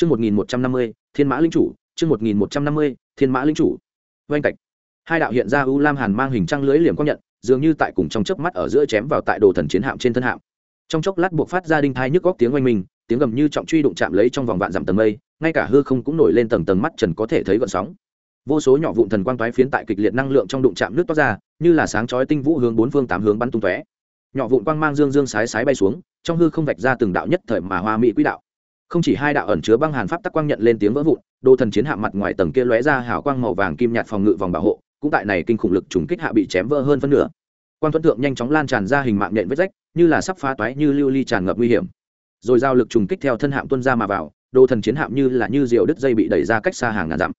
Chương 1150, Thiên Mã linh chủ, chương 1150, Thiên Mã linh chủ. Oanh cạnh. Hai đạo hiện ra u lam hàn mang hình trăng lưới liềm quang nhận, dường như tại cùng trong chớp mắt ở giữa chém vào tại đồ thần chiến hạm trên thân hạm. Trong chốc lát buộc phát ra đinh thai nhức góc tiếng oanh minh, tiếng gầm như trọng truy đụng chạm lấy trong vòng vạn dặm tầng mây, ngay cả hư không cũng nổi lên tầng tầng mắt trần có thể thấy gợn sóng. Vô số nhỏ vụn thần quang toái phiến tại kịch liệt năng lượng trong đụng chạm nước toát ra, như là sáng chói tinh vũ hướng bốn phương tám hướng bắn tung tóe. Nhỏ vụn quang mang dương dương sái sái bay xuống, trong hư không vạch ra từng đạo nhất thời mà hoa mỹ quỹ đạo không chỉ hai đạo ẩn chứa băng hàn pháp tắc quang nhận lên tiếng vỡ vụn đồ thần chiến hạ mặt ngoài tầng kia lóe ra hào quang màu vàng kim nhạt phòng ngự vòng bảo hộ, cũng tại này kinh khủng lực trùng kích hạ bị chém vỡ hơn phân nửa. Quan thuận thượng nhanh chóng lan tràn ra hình mạng nhện vết rách, như là sắp phá toái, như lưu ly tràn ngập nguy hiểm. Rồi giao lực trùng kích theo thân hạm tuân ra mà vào đồ thần chiến hạm như là như diều đứt dây bị đẩy ra cách xa hàng ngàn dặm.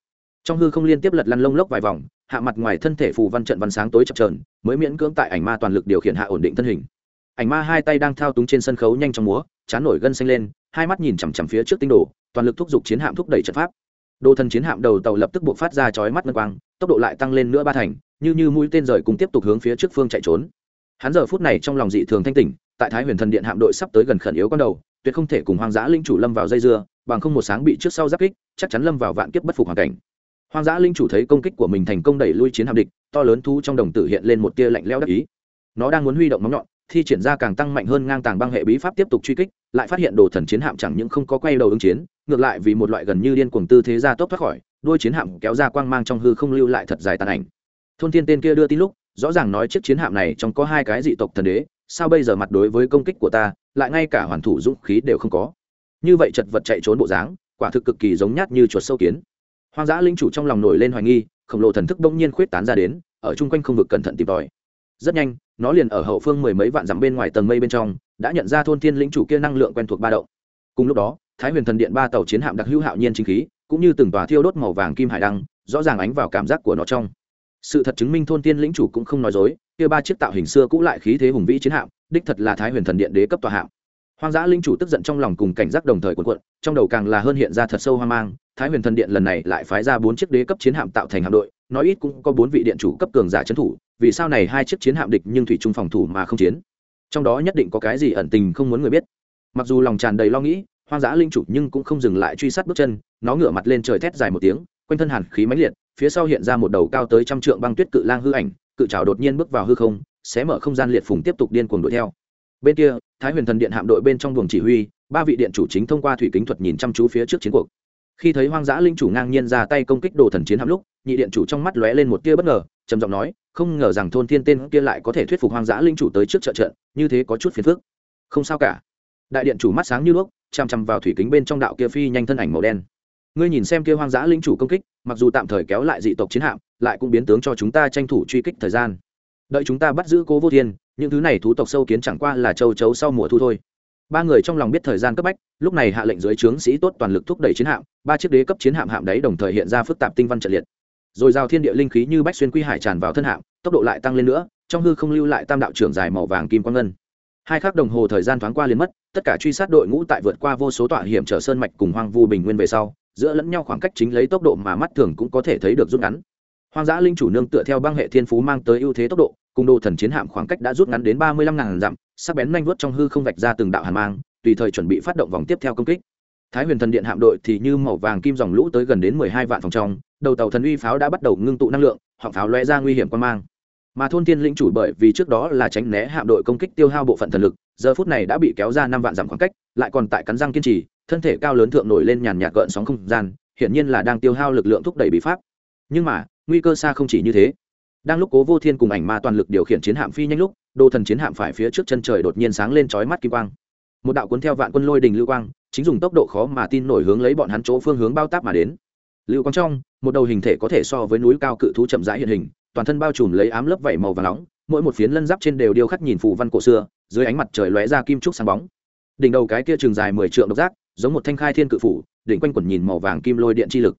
Trong hư không liên tiếp lật lăn lông lốc vài vòng, hạ mặt ngoài thân thể phù văn trận văn sáng tối chập trờn mới miễn cưỡng tại ảnh ma toàn lực điều khiển hạ ổn định thân hình. Ảnh ma hai tay đang thao túng trên sân khấu nhanh trong múa, chán nổi gân xanh lên hai mắt nhìn chằm chằm phía trước tinh đồ, toàn lực thúc giục chiến hạm thúc đẩy trận pháp. Đồ thần chiến hạm đầu tàu lập tức buộc phát ra chói mắt ngân quang, tốc độ lại tăng lên nữa ba thành, như như mũi tên rời cùng tiếp tục hướng phía trước phương chạy trốn. Hắn giờ phút này trong lòng dị thường thanh tỉnh, tại thái huyền thần điện hạm đội sắp tới gần khẩn yếu con đầu, tuyệt không thể cùng hoang dã linh chủ lâm vào dây dưa, bằng không một sáng bị trước sau giáp kích, chắc chắn lâm vào vạn kiếp bất phục hoàn cảnh. Hoang dã linh chủ thấy công kích của mình thành công đẩy lui chiến hạm địch, to lớn thu trong đồng tử hiện lên một tia lạnh lẽo đắc ý. Nó đang muốn huy động móng nhọn thi triển ra càng tăng mạnh hơn ngang tàng băng hệ bí pháp tiếp tục truy kích, lại phát hiện đồ thần chiến hạm chẳng những không có quay đầu ứng chiến, ngược lại vì một loại gần như điên cuồng tư thế ra tốc thoát khỏi đuôi chiến hạm kéo ra quang mang trong hư không lưu lại thật dài tàn ảnh. Thôn thiên tên kia đưa tin lúc, rõ ràng nói chiếc chiến hạm này trong có hai cái dị tộc thần đế, sao bây giờ mặt đối với công kích của ta, lại ngay cả hoàn thủ dũng khí đều không có? Như vậy chật vật chạy trốn bộ dáng, quả thực cực kỳ giống nhát như chuột sâu kiến. Hoang dã linh chủ trong lòng nổi lên hoài nghi, khổng lồ thần thức bỗng nhiên khuyết tán ra đến, ở chung quanh không vực cẩn thận tìm tòi. Rất nhanh nó liền ở hậu phương mười mấy vạn dặm bên ngoài tầng mây bên trong, đã nhận ra thôn thiên lĩnh chủ kia năng lượng quen thuộc ba động. Cùng lúc đó, thái huyền thần điện ba tàu chiến hạm đặc hữu hạo nhiên chính khí, cũng như từng tòa thiêu đốt màu vàng kim hải đăng, rõ ràng ánh vào cảm giác của nó trong. Sự thật chứng minh thôn thiên lĩnh chủ cũng không nói dối, kia ba chiếc tạo hình xưa cũ lại khí thế hùng vĩ chiến hạm, đích thật là thái huyền thần điện đế cấp tòa hạm. Hoang dã linh chủ tức giận trong lòng cùng cảnh giác đồng thời cuộn cuộn, trong đầu càng là hơn hiện ra thật sâu hoang mang, thái huyền thần điện lần này lại phái ra bốn chiếc đế cấp chiến hạm tạo thành hạm đội, nói ít cũng có bốn vị điện chủ cấp cường giả trấn thủ vì sao này hai chiếc chiến hạm địch nhưng thủy trung phòng thủ mà không chiến? Trong đó nhất định có cái gì ẩn tình không muốn người biết. Mặc dù lòng tràn đầy lo nghĩ, hoang dã linh chủ nhưng cũng không dừng lại truy sát bước chân, nó ngửa mặt lên trời thét dài một tiếng, quanh thân hàn khí mãnh liệt, phía sau hiện ra một đầu cao tới trăm trượng băng tuyết cự lang hư ảnh, cự trào đột nhiên bước vào hư không, xé mở không gian liệt phùng tiếp tục điên cuồng đuổi theo. Bên kia, thái huyền thần điện hạm đội bên trong buồng chỉ huy, ba vị điện chủ chính thông qua thủy kính thuật nhìn chăm chú phía trước chiến cuộc khi thấy hoang dã linh chủ ngang nhiên ra tay công kích đồ thần chiến hạm lúc, nhị điện chủ trong mắt lóe lên một tia bất ngờ, trầm giọng nói, không ngờ rằng thôn thiên tên kia lại có thể thuyết phục hoang dã linh chủ tới trước trợ trận, như thế có chút phiền phức. Không sao cả. Đại điện chủ mắt sáng như đuốc chằm chằm vào thủy kính bên trong đạo kia phi nhanh thân ảnh màu đen. Ngươi nhìn xem kia hoang dã linh chủ công kích, mặc dù tạm thời kéo lại dị tộc chiến hạm, lại cũng biến tướng cho chúng ta tranh thủ truy kích thời gian. Đợi chúng ta bắt giữ cố vô thiên, những thứ này thú tộc sâu kiến chẳng qua là châu chấu sau mùa thu thôi ba người trong lòng biết thời gian cấp bách, lúc này hạ lệnh dưới trướng sĩ tốt toàn lực thúc đẩy chiến hạm, ba chiếc đế cấp chiến hạm hạm đấy đồng thời hiện ra phức tạp tinh văn trận liệt. Rồi giao thiên địa linh khí như bách xuyên quy hải tràn vào thân hạm, tốc độ lại tăng lên nữa, trong hư không lưu lại tam đạo trưởng dài màu vàng kim quang ngân. Hai khắc đồng hồ thời gian thoáng qua liền mất, tất cả truy sát đội ngũ tại vượt qua vô số tọa hiểm trở sơn mạch cùng hoang vu bình nguyên về sau, giữa lẫn nhau khoảng cách chính lấy tốc độ mà mắt thường cũng có thể thấy được rút ngắn. Hoang dã linh chủ nương tựa theo băng hệ thiên phú mang tới ưu thế tốc độ cùng đồ thần chiến hạm khoảng cách đã rút ngắn đến ba mươi lăm ngàn dặm, sắc bén nhanh vuốt trong hư không vạch ra từng đạo hàn mang, tùy thời chuẩn bị phát động vòng tiếp theo công kích. Thái huyền thần điện hạm đội thì như màu vàng kim dòng lũ tới gần đến mười hai vạn phòng trong, đầu tàu thần uy pháo đã bắt đầu ngưng tụ năng lượng, họng pháo lóe ra nguy hiểm quan mang. Mà thôn tiên lĩnh chủ bởi vì trước đó là tránh né hạm đội công kích tiêu hao bộ phận thần lực, giờ phút này đã bị kéo ra năm vạn dặm khoảng cách, lại còn tại cắn răng kiên trì, thân thể cao lớn thượng nổi lên nhàn nhạt gợn sóng không gian, hiển nhiên là đang tiêu hao lực lượng thúc đẩy bí pháp. Nhưng mà, nguy cơ xa không chỉ như thế đang lúc cố vô thiên cùng ảnh ma toàn lực điều khiển chiến hạm phi nhanh lúc đô thần chiến hạm phải phía trước chân trời đột nhiên sáng lên chói mắt kim quang. Một đạo cuốn theo vạn quân lôi đình lưu quang, chính dùng tốc độ khó mà tin nổi hướng lấy bọn hắn chỗ phương hướng bao táp mà đến. Lưu quang trong, một đầu hình thể có thể so với núi cao cự thú chậm rãi hiện hình, toàn thân bao trùm lấy ám lớp vảy màu và nóng, mỗi một phiến lân giáp trên đều điêu khắc nhìn phù văn cổ xưa, dưới ánh mặt trời lóe ra kim trúc sáng bóng. Đỉnh đầu cái kia trường dài mười trượng độc giác, giống một thanh khai thiên cự phủ, đỉnh quanh quẩn nhìn màu vàng kim lôi điện chi lực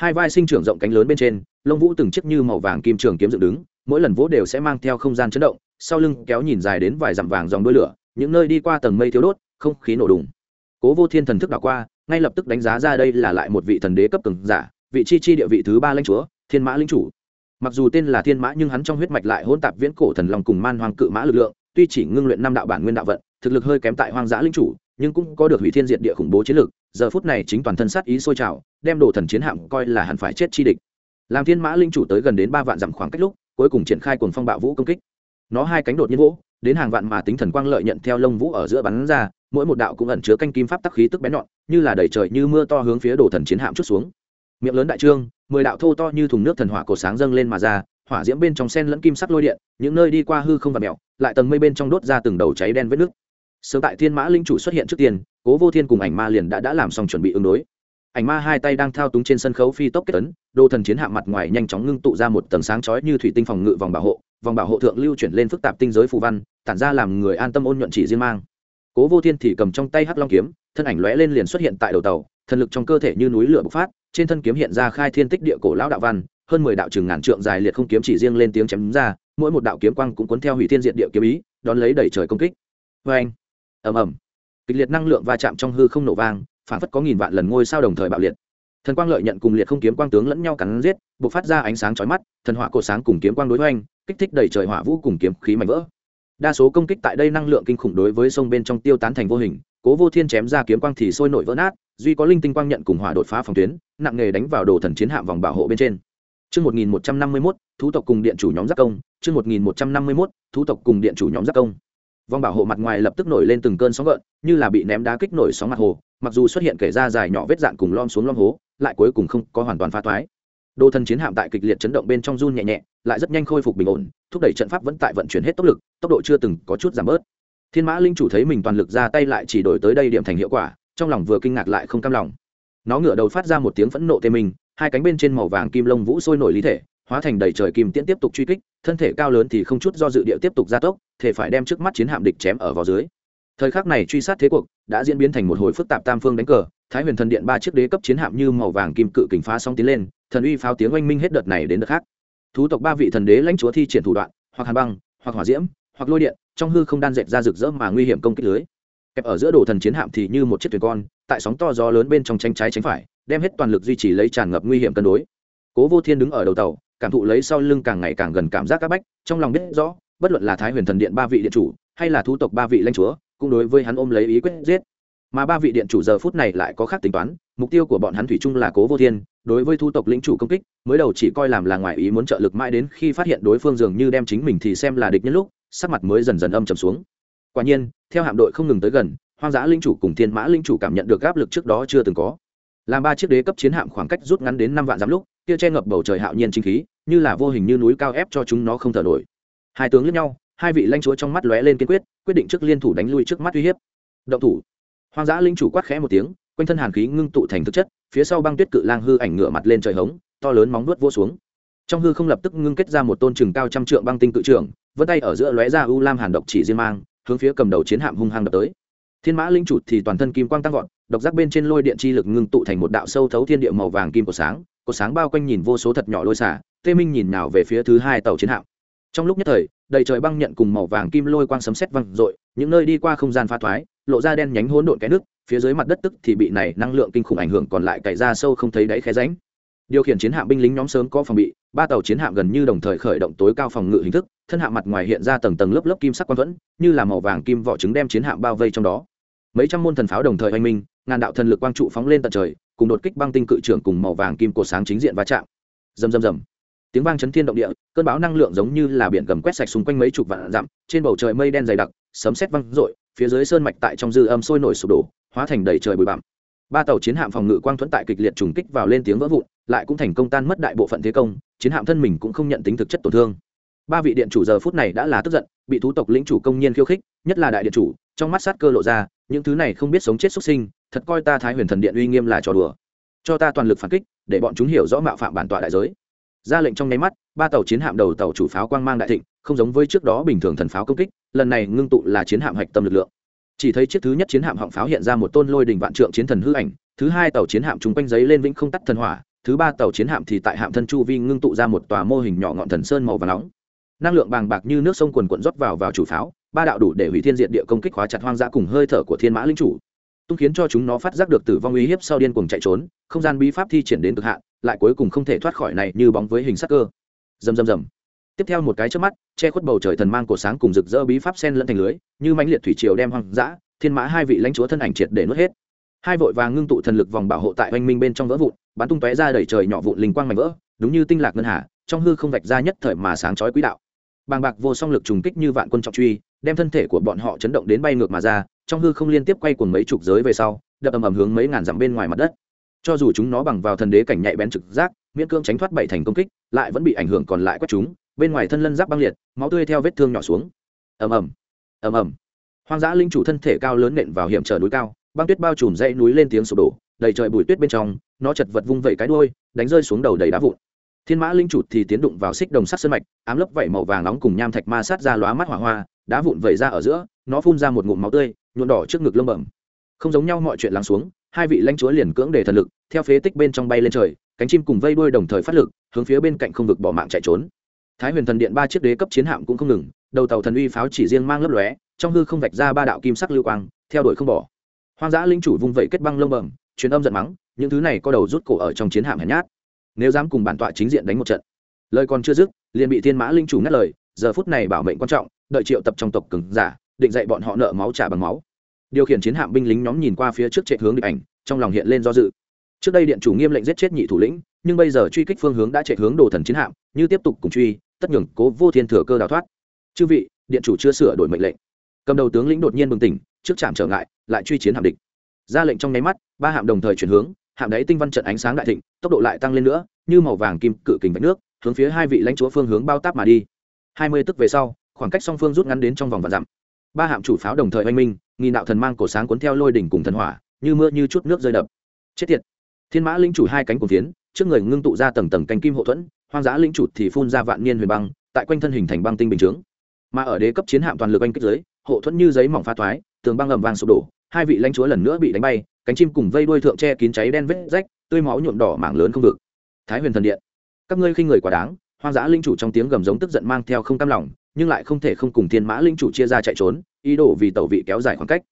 hai vai sinh trưởng rộng cánh lớn bên trên, lông vũ từng chiếc như màu vàng kim trường kiếm dựng đứng, mỗi lần vỗ đều sẽ mang theo không gian chấn động, sau lưng kéo nhìn dài đến vài dặm vàng dòng đuôi lửa, những nơi đi qua tầng mây thiếu đốt, không khí nổ đùng. Cố vô thiên thần thức đảo qua, ngay lập tức đánh giá ra đây là lại một vị thần đế cấp cường giả, vị chi chi địa vị thứ ba lãnh chúa, thiên mã linh chủ. Mặc dù tên là thiên mã nhưng hắn trong huyết mạch lại hỗn tạp viễn cổ thần lòng cùng man hoàng cự mã lực lượng, tuy chỉ ngưng luyện năm đạo bản nguyên đạo vận, thực lực hơi kém tại hoang dã linh chủ, nhưng cũng có được hủy thiên diệt địa khủng bố chiến lực giờ phút này chính toàn thân sát ý sôi trào, đem đồ thần chiến hạm coi là hẳn phải chết chi địch. Làm thiên mã linh chủ tới gần đến ba vạn dặm khoảng cách lúc, cuối cùng triển khai cuồng phong bạo vũ công kích. Nó hai cánh đột nhiên vỗ, đến hàng vạn mà tính thần quang lợi nhận theo lông vũ ở giữa bắn ra, mỗi một đạo cũng ẩn chứa canh kim pháp tắc khí tức bén nhọn, như là đầy trời như mưa to hướng phía đồ thần chiến hạm chút xuống. Miệng lớn đại trương, mười đạo thô to như thùng nước thần hỏa cổ sáng dâng lên mà ra, hỏa diễm bên trong sen lẫn kim sắc lôi điện, những nơi đi qua hư không và mèo, lại tầng mây bên trong đốt ra từng đầu cháy đen vết nước sớm tại thiên mã linh chủ xuất hiện trước tiên, cố vô thiên cùng ảnh ma liền đã đã làm xong chuẩn bị ứng đối. Ảnh ma hai tay đang thao túng trên sân khấu phi tốc kết tấn Đô thần chiến hạm mặt ngoài nhanh chóng ngưng tụ ra một tầng sáng chói như thủy tinh phòng ngự vòng bảo hộ, vòng bảo hộ thượng lưu chuyển lên phức tạp tinh giới phù văn, tản ra làm người an tâm ôn nhuận chỉ riêng mang. Cố vô thiên thì cầm trong tay hắc long kiếm, thân ảnh lóe lên liền xuất hiện tại đầu tàu, thần lực trong cơ thể như núi lửa bộc phát, trên thân kiếm hiện ra khai thiên tích địa cổ lão đạo văn, hơn mười đạo trường ngàn trượng dài liệt không kiếm chỉ riêng lên tiếng chém ra, mỗi một đạo kiếm quang cũng cuốn theo hủy thiên diện địa kiếm ý, đón lấy đẩy trời công kích. Vê anh ầm ầm. Kịch liệt năng lượng va chạm trong hư không nổ vang phản phất có nghìn vạn lần ngôi sao đồng thời bạo liệt. Thần quang lợi nhận cùng liệt không kiếm quang tướng lẫn nhau cắn giết bộc phát ra ánh sáng chói mắt thần hỏa cổ sáng cùng kiếm quang đối hoành kích thích đầy trời hỏa vũ cùng kiếm khí mạnh vỡ. Đa số công kích tại đây năng lượng kinh khủng đối với sông bên trong tiêu tán thành vô hình cố vô thiên chém ra kiếm quang thì sôi nổi vỡ nát duy có linh tinh quang nhận cùng hỏa đột phá phòng tuyến nặng nghề đánh vào đồ thần chiến hạm vòng bảo hộ bên trên. Chương 1151, thú tộc cùng điện chủ nhóm giác công, chương 1151, thú tộc cùng điện chủ nhóm giác công. Vòng bảo hộ mặt ngoài lập tức nổi lên từng cơn sóng gợn, như là bị ném đá kích nổi sóng mặt hồ, mặc dù xuất hiện kể ra dài nhỏ vết dạn cùng lom xuống lom hố, lại cuối cùng không có hoàn toàn phá toái. Đồ thần chiến hạm tại kịch liệt chấn động bên trong run nhẹ nhẹ, lại rất nhanh khôi phục bình ổn, thúc đẩy trận pháp vẫn tại vận chuyển hết tốc lực, tốc độ chưa từng có chút giảm bớt. Thiên Mã Linh chủ thấy mình toàn lực ra tay lại chỉ đổi tới đây điểm thành hiệu quả, trong lòng vừa kinh ngạc lại không cam lòng. Nó ngửa đầu phát ra một tiếng phẫn nộ tê mình, hai cánh bên trên màu vàng kim lông vũ sôi nổi lý thể hóa thành đầy trời kim tiễn tiếp tục truy kích, thân thể cao lớn thì không chút do dự địa tiếp tục gia tốc thể phải đem trước mắt chiến hạm địch chém ở vào dưới. Thời khắc này truy sát thế cuộc đã diễn biến thành một hồi phức tạp tam phương đánh cờ, thái huyền thần điện ba chiếc đế cấp chiến hạm như màu vàng kim cự kình phá song tiến lên, thần uy pháo tiếng oanh minh hết đợt này đến đợt khác. Thú tộc ba vị thần đế lãnh chúa thi triển thủ đoạn, hoặc hàn băng, hoặc hỏa diễm, hoặc lôi điện, trong hư không đan dệt ra rực rỡ mà nguy hiểm công kích lưới. Kẹp ở giữa đồ thần chiến hạm thì như một chiếc thuyền con, tại sóng to gió lớn bên trong tranh trái tránh phải, đem hết toàn lực duy trì lấy tràn ngập nguy hiểm cân đối. Cố vô thiên đứng ở đầu tàu cảm thụ lấy sau lưng càng ngày càng gần cảm giác các bách, trong lòng biết rõ, bất luận là thái huyền thần điện ba vị điện chủ, hay là thu tộc ba vị lãnh chúa, cũng đối với hắn ôm lấy ý quyết giết. Mà ba vị điện chủ giờ phút này lại có khác tính toán, mục tiêu của bọn hắn thủy chung là cố vô thiên, đối với thu tộc lĩnh chủ công kích, mới đầu chỉ coi làm là ngoài ý muốn trợ lực mãi đến khi phát hiện đối phương dường như đem chính mình thì xem là địch nhân lúc, sắc mặt mới dần dần âm trầm xuống. Quả nhiên, theo hạm đội không ngừng tới gần, hoang dã linh chủ cùng thiên mã linh chủ cảm nhận được áp lực trước đó chưa từng có. Làm ba chiếc đế cấp chiến hạm khoảng cách rút ngắn đến năm vạn dặm lúc kia che ngập bầu trời hạo nhiên chính khí, như là vô hình như núi cao ép cho chúng nó không thở nổi. Hai tướng lẫn nhau, hai vị lãnh chúa trong mắt lóe lên kiên quyết quyết định trước liên thủ đánh lui trước mắt uy hiếp. Động thủ. Hoang dã linh chủ quát khẽ một tiếng, quanh thân hàn khí ngưng tụ thành thực chất, phía sau băng tuyết cự lang hư ảnh ngửa mặt lên trời hống, to lớn móng nuốt vô xuống. Trong hư không lập tức ngưng kết ra một tôn trừng cao trăm trượng băng tinh cự trưởng, vân tay ở giữa lóe ra u lam hàn độc chỉ diên mang, hướng phía cầm đầu chiến hạm hung hăng đập tới. Thiên mã linh chủ thì toàn thân kim quang tăng vọt, độc giác bên trên lôi điện chi lực ngưng tụ thành một đạo sâu thấu thiên địa màu vàng kim của sáng cột sáng bao quanh nhìn vô số thật nhỏ lôi xả, tê minh nhìn nào về phía thứ hai tàu chiến hạm. Trong lúc nhất thời, đầy trời băng nhận cùng màu vàng kim lôi quang sấm sét văng rội những nơi đi qua không gian pha thoái, lộ ra đen nhánh hỗn độn cái nước, phía dưới mặt đất tức thì bị này năng lượng kinh khủng ảnh hưởng còn lại cày ra sâu không thấy đáy khe ránh điều khiển chiến hạm binh lính nhóm sớm có phòng bị, ba tàu chiến hạm gần như đồng thời khởi động tối cao phòng ngự hình thức, thân hạm mặt ngoài hiện ra tầng tầng lớp lớp kim sắc quang thuẫn, như là màu vàng kim vỏ trứng đem chiến hạm bao vây trong đó. Mấy trăm môn thần pháo đồng thời oanh minh, ngàn đạo thần lực quang trụ phóng lên tận trời cùng đột kích băng tinh cự trưởng cùng màu vàng kim cổ sáng chính diện va chạm. Rầm rầm rầm. Tiếng vang chấn thiên động địa, cơn bão năng lượng giống như là biển gầm quét sạch xung quanh mấy chục vạn dặm, trên bầu trời mây đen dày đặc, sấm sét văng rội phía dưới sơn mạch tại trong dư âm sôi nổi sụp đổ, hóa thành đầy trời bụi bặm. Ba tàu chiến hạm phòng ngự quang thuẫn tại kịch liệt trùng kích vào lên tiếng vỡ vụn, lại cũng thành công tan mất đại bộ phận thế công, chiến hạm thân mình cũng không nhận tính thực chất tổn thương. Ba vị điện chủ giờ phút này đã là tức giận, bị thú tộc lĩnh chủ công nhiên khiêu khích, nhất là đại điện chủ, trong mắt sát cơ lộ ra, những thứ này không biết sống chết xuất sinh thật coi ta thái huyền thần điện uy nghiêm là trò đùa. Cho ta toàn lực phản kích, để bọn chúng hiểu rõ mạo phạm bản tọa đại giới. Ra lệnh trong nháy mắt, ba tàu chiến hạm đầu tàu chủ pháo quang mang đại thịnh, không giống với trước đó bình thường thần pháo công kích, lần này ngưng tụ là chiến hạm hạch tâm lực lượng. Chỉ thấy chiếc thứ nhất chiến hạm họng pháo hiện ra một tôn lôi đình vạn trượng chiến thần hư ảnh, thứ hai tàu chiến hạm chung quanh giấy lên vĩnh không tắt thần hỏa, thứ ba tàu chiến hạm thì tại hạm thân chu vi ngưng tụ ra một tòa mô hình nhỏ ngọn thần sơn màu và nóng. Năng lượng bàng bạc như nước sông quần quận rót vào vào chủ pháo, ba đạo đủ để hủy thiên diệt địa công kích hóa chặt hoang dã cùng hơi thở của thiên mã linh chủ tung khiến cho chúng nó phát giác được tử vong uy hiếp sau điên cuồng chạy trốn, không gian bí pháp thi triển đến cực hạn, lại cuối cùng không thể thoát khỏi này như bóng với hình sắc cơ. Rầm rầm rầm. Tiếp theo một cái trước mắt, che khuất bầu trời thần mang cổ sáng cùng rực rỡ bí pháp sen lẫn thành lưới, như mãnh liệt thủy triều đem hoang dã, thiên mã hai vị lãnh chúa thân ảnh triệt để nuốt hết. Hai vội vàng ngưng tụ thần lực vòng bảo hộ tại oanh minh bên trong vỡ vụn, bắn tung tóe ra đẩy trời nhỏ vụn linh quang mảnh vỡ, đúng như tinh lạc ngân hà, trong hư không vạch ra nhất thời mà sáng chói quý đạo. Bàng bạc vô song lực trùng kích như vạn quân trọng truy, đem thân thể của bọn họ chấn động đến bay ngược mà ra trong hư không liên tiếp quay cuồng mấy chục giới về sau, đập ầm ầm hướng mấy ngàn dặm bên ngoài mặt đất. Cho dù chúng nó bằng vào thần đế cảnh nhạy bén trực giác, miễn cưỡng tránh thoát bảy thành công kích, lại vẫn bị ảnh hưởng còn lại quét chúng, bên ngoài thân lân giáp băng liệt, máu tươi theo vết thương nhỏ xuống. Ầm ầm ầm ầm. Hoang dã linh chủ thân thể cao lớn nện vào hiểm trở núi cao, băng tuyết bao trùm dãy núi lên tiếng sụp đổ, đầy trời bụi tuyết bên trong, nó chật vật vung vẩy cái đuôi, đánh rơi xuống đầu đầy đá vụn. Thiên mã linh chủ thì tiến đụng vào xích đồng sắt sơn mạch, ám lấp vẩy màu vàng nóng cùng nham thạch ma sát ra lóa mắt hỏa hoa, đá vụn vẩy ra ở giữa, nó phun ra một ngụm máu tươi nhuộn đỏ trước ngực lâm bẩm. Không giống nhau mọi chuyện lắng xuống, hai vị lãnh chúa liền cưỡng để thần lực, theo phế tích bên trong bay lên trời, cánh chim cùng vây đuôi đồng thời phát lực, hướng phía bên cạnh không vực bỏ mạng chạy trốn. Thái huyền thần điện ba chiếc đế cấp chiến hạm cũng không ngừng, đầu tàu thần uy pháo chỉ riêng mang lấp lóe, trong hư không vạch ra ba đạo kim sắc lưu quang, theo đuổi không bỏ. Hoang dã linh chủ vung vẩy kết băng lông bẩm, truyền âm giận mắng, những thứ này có đầu rút cổ ở trong chiến hạm hèn nhát. Nếu dám cùng bản tọa chính diện đánh một trận. Lời còn chưa dứt, liền bị thiên mã linh chủ ngắt lời, giờ phút này bảo mệnh quan trọng, đợi triệu tập trong tộc cứng giả định dạy bọn họ nợ máu trả bằng máu. Điều khiển chiến hạm binh lính nhóm nhìn qua phía trước chạy hướng địch ảnh, trong lòng hiện lên do dự. Trước đây điện chủ nghiêm lệnh giết chết nhị thủ lĩnh, nhưng bây giờ truy kích phương hướng đã chạy hướng đồ thần chiến hạm, như tiếp tục cùng truy, tất nhường cố vô thiên thừa cơ đào thoát. Chư vị, điện chủ chưa sửa đổi mệnh lệnh. Cầm đầu tướng lĩnh đột nhiên bừng tỉnh, trước trạm trở ngại, lại truy chiến hạm địch. Ra lệnh trong nháy mắt, ba hạm đồng thời chuyển hướng, hạm đáy tinh văn trận ánh sáng đại thịnh, tốc độ lại tăng lên nữa, như màu vàng kim cự kình vạch nước, hướng phía hai vị lãnh chúa phương hướng bao táp mà đi. Hai mươi tức về sau, khoảng cách song phương rút ngắn đến trong vòng và dặm ba hạm chủ pháo đồng thời oanh minh nghi nạo thần mang cổ sáng cuốn theo lôi đỉnh cùng thần hỏa, như mưa như chút nước rơi đập. Chết tiệt. Thiên mã linh chủ hai cánh cùng phiến, trước người ngưng tụ ra tầng tầng cánh kim hậu thuẫn, hoang dã linh chủ thì phun ra vạn niên huyền băng, tại quanh thân hình thành băng tinh bình chướng. Mà ở đế cấp chiến hạm toàn lực anh kích giới hộ thuẫn như giấy mỏng pha thoái, tường băng ầm vang sụp đổ, hai vị lãnh chúa lần nữa bị đánh bay, cánh chim cùng vây đuôi thượng che kín cháy đen vết rách, tươi máu nhuộm đỏ mảng lớn không vực. Thái huyền thần điện. Các ngươi khinh người quá đáng, hoang dã linh chủ trong tiếng gầm giống tức giận mang theo không cam lòng nhưng lại không thể không cùng thiên mã linh chủ chia ra chạy trốn, ý đồ vì tẩu vị kéo dài khoảng cách.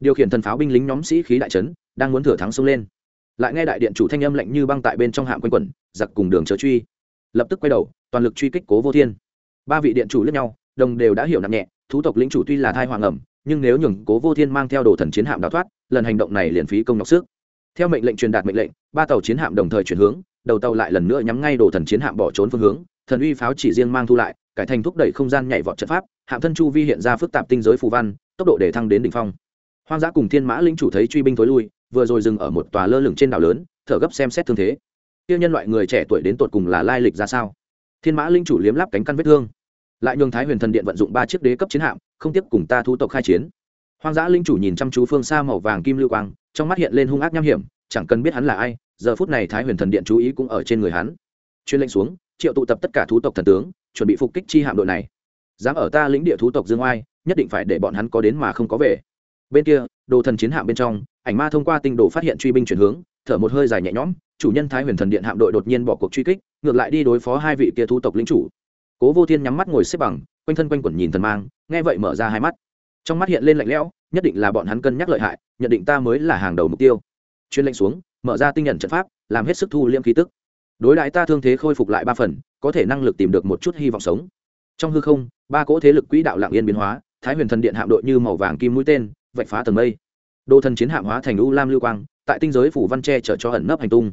Điều khiển thần pháo binh lính nhóm sĩ khí đại trấn, đang muốn thừa thắng xông lên. Lại nghe đại điện chủ thanh âm lạnh như băng tại bên trong hạm quanh quẩn, giặc cùng đường chớ truy. Lập tức quay đầu, toàn lực truy kích cố vô thiên. Ba vị điện chủ lẫn nhau, đồng đều đã hiểu nặng nhẹ, thú tộc lĩnh chủ tuy là thai hoàng ẩm, nhưng nếu nhường cố vô thiên mang theo đồ thần chiến hạm đào thoát, lần hành động này liền phí công nhọc sức. Theo mệnh lệnh truyền đạt mệnh lệnh, ba tàu chiến hạm đồng thời chuyển hướng, đầu tàu lại lần nữa nhắm ngay đồ thần chiến hạm bỏ trốn phương hướng, thần uy pháo chỉ riêng mang thu lại cải thành thúc đẩy không gian nhảy vọt trận pháp, hạm thân chu vi hiện ra phức tạp tinh giới phù văn, tốc độ để thăng đến đỉnh phong. Hoang dã cùng thiên mã linh chủ thấy truy binh thối lui, vừa rồi dừng ở một tòa lơ lửng trên đảo lớn, thở gấp xem xét thương thế. Tiêu nhân loại người trẻ tuổi đến tột cùng là lai lịch ra sao? Thiên mã linh chủ liếm lắp cánh căn vết thương. Lại nhường thái huyền thần điện vận dụng ba chiếc đế cấp chiến hạm, không tiếp cùng ta thu tộc khai chiến. Hoang dã linh chủ nhìn chăm chú phương xa màu vàng kim lưu quang, trong mắt hiện lên hung ác nham hiểm, chẳng cần biết hắn là ai, giờ phút này thái huyền thần điện chú ý cũng ở trên người hắn. Chuyên lệnh xuống, triệu tụ tập tất cả thú tộc thần tướng chuẩn bị phục kích chi hạm đội này. Dám ở ta lĩnh địa thú tộc dương oai, nhất định phải để bọn hắn có đến mà không có về. Bên kia, đồ thần chiến hạm bên trong, ảnh ma thông qua tinh đồ phát hiện truy binh chuyển hướng, thở một hơi dài nhẹ nhõm, chủ nhân thái huyền thần điện hạm đội đột nhiên bỏ cuộc truy kích, ngược lại đi đối phó hai vị kia thú tộc lính chủ. Cố vô thiên nhắm mắt ngồi xếp bằng, quanh thân quanh quẩn nhìn thần mang, nghe vậy mở ra hai mắt. Trong mắt hiện lên lạnh lẽo, nhất định là bọn hắn cân nhắc lợi hại, nhận định ta mới là hàng đầu mục tiêu. Chuyên lệnh xuống, mở ra tinh nhận trận pháp, làm hết sức thu liêm khí tức đối đại ta thương thế khôi phục lại ba phần có thể năng lực tìm được một chút hy vọng sống. Trong hư không ba cỗ thế lực quỹ đạo lạng yên biến hóa thái huyền thần điện hạm đội như màu vàng kim mũi tên vạch phá tầng mây. Đô thần chiến hạm hóa thành u lam lưu quang tại tinh giới phủ văn tre chở cho ẩn nấp hành tung.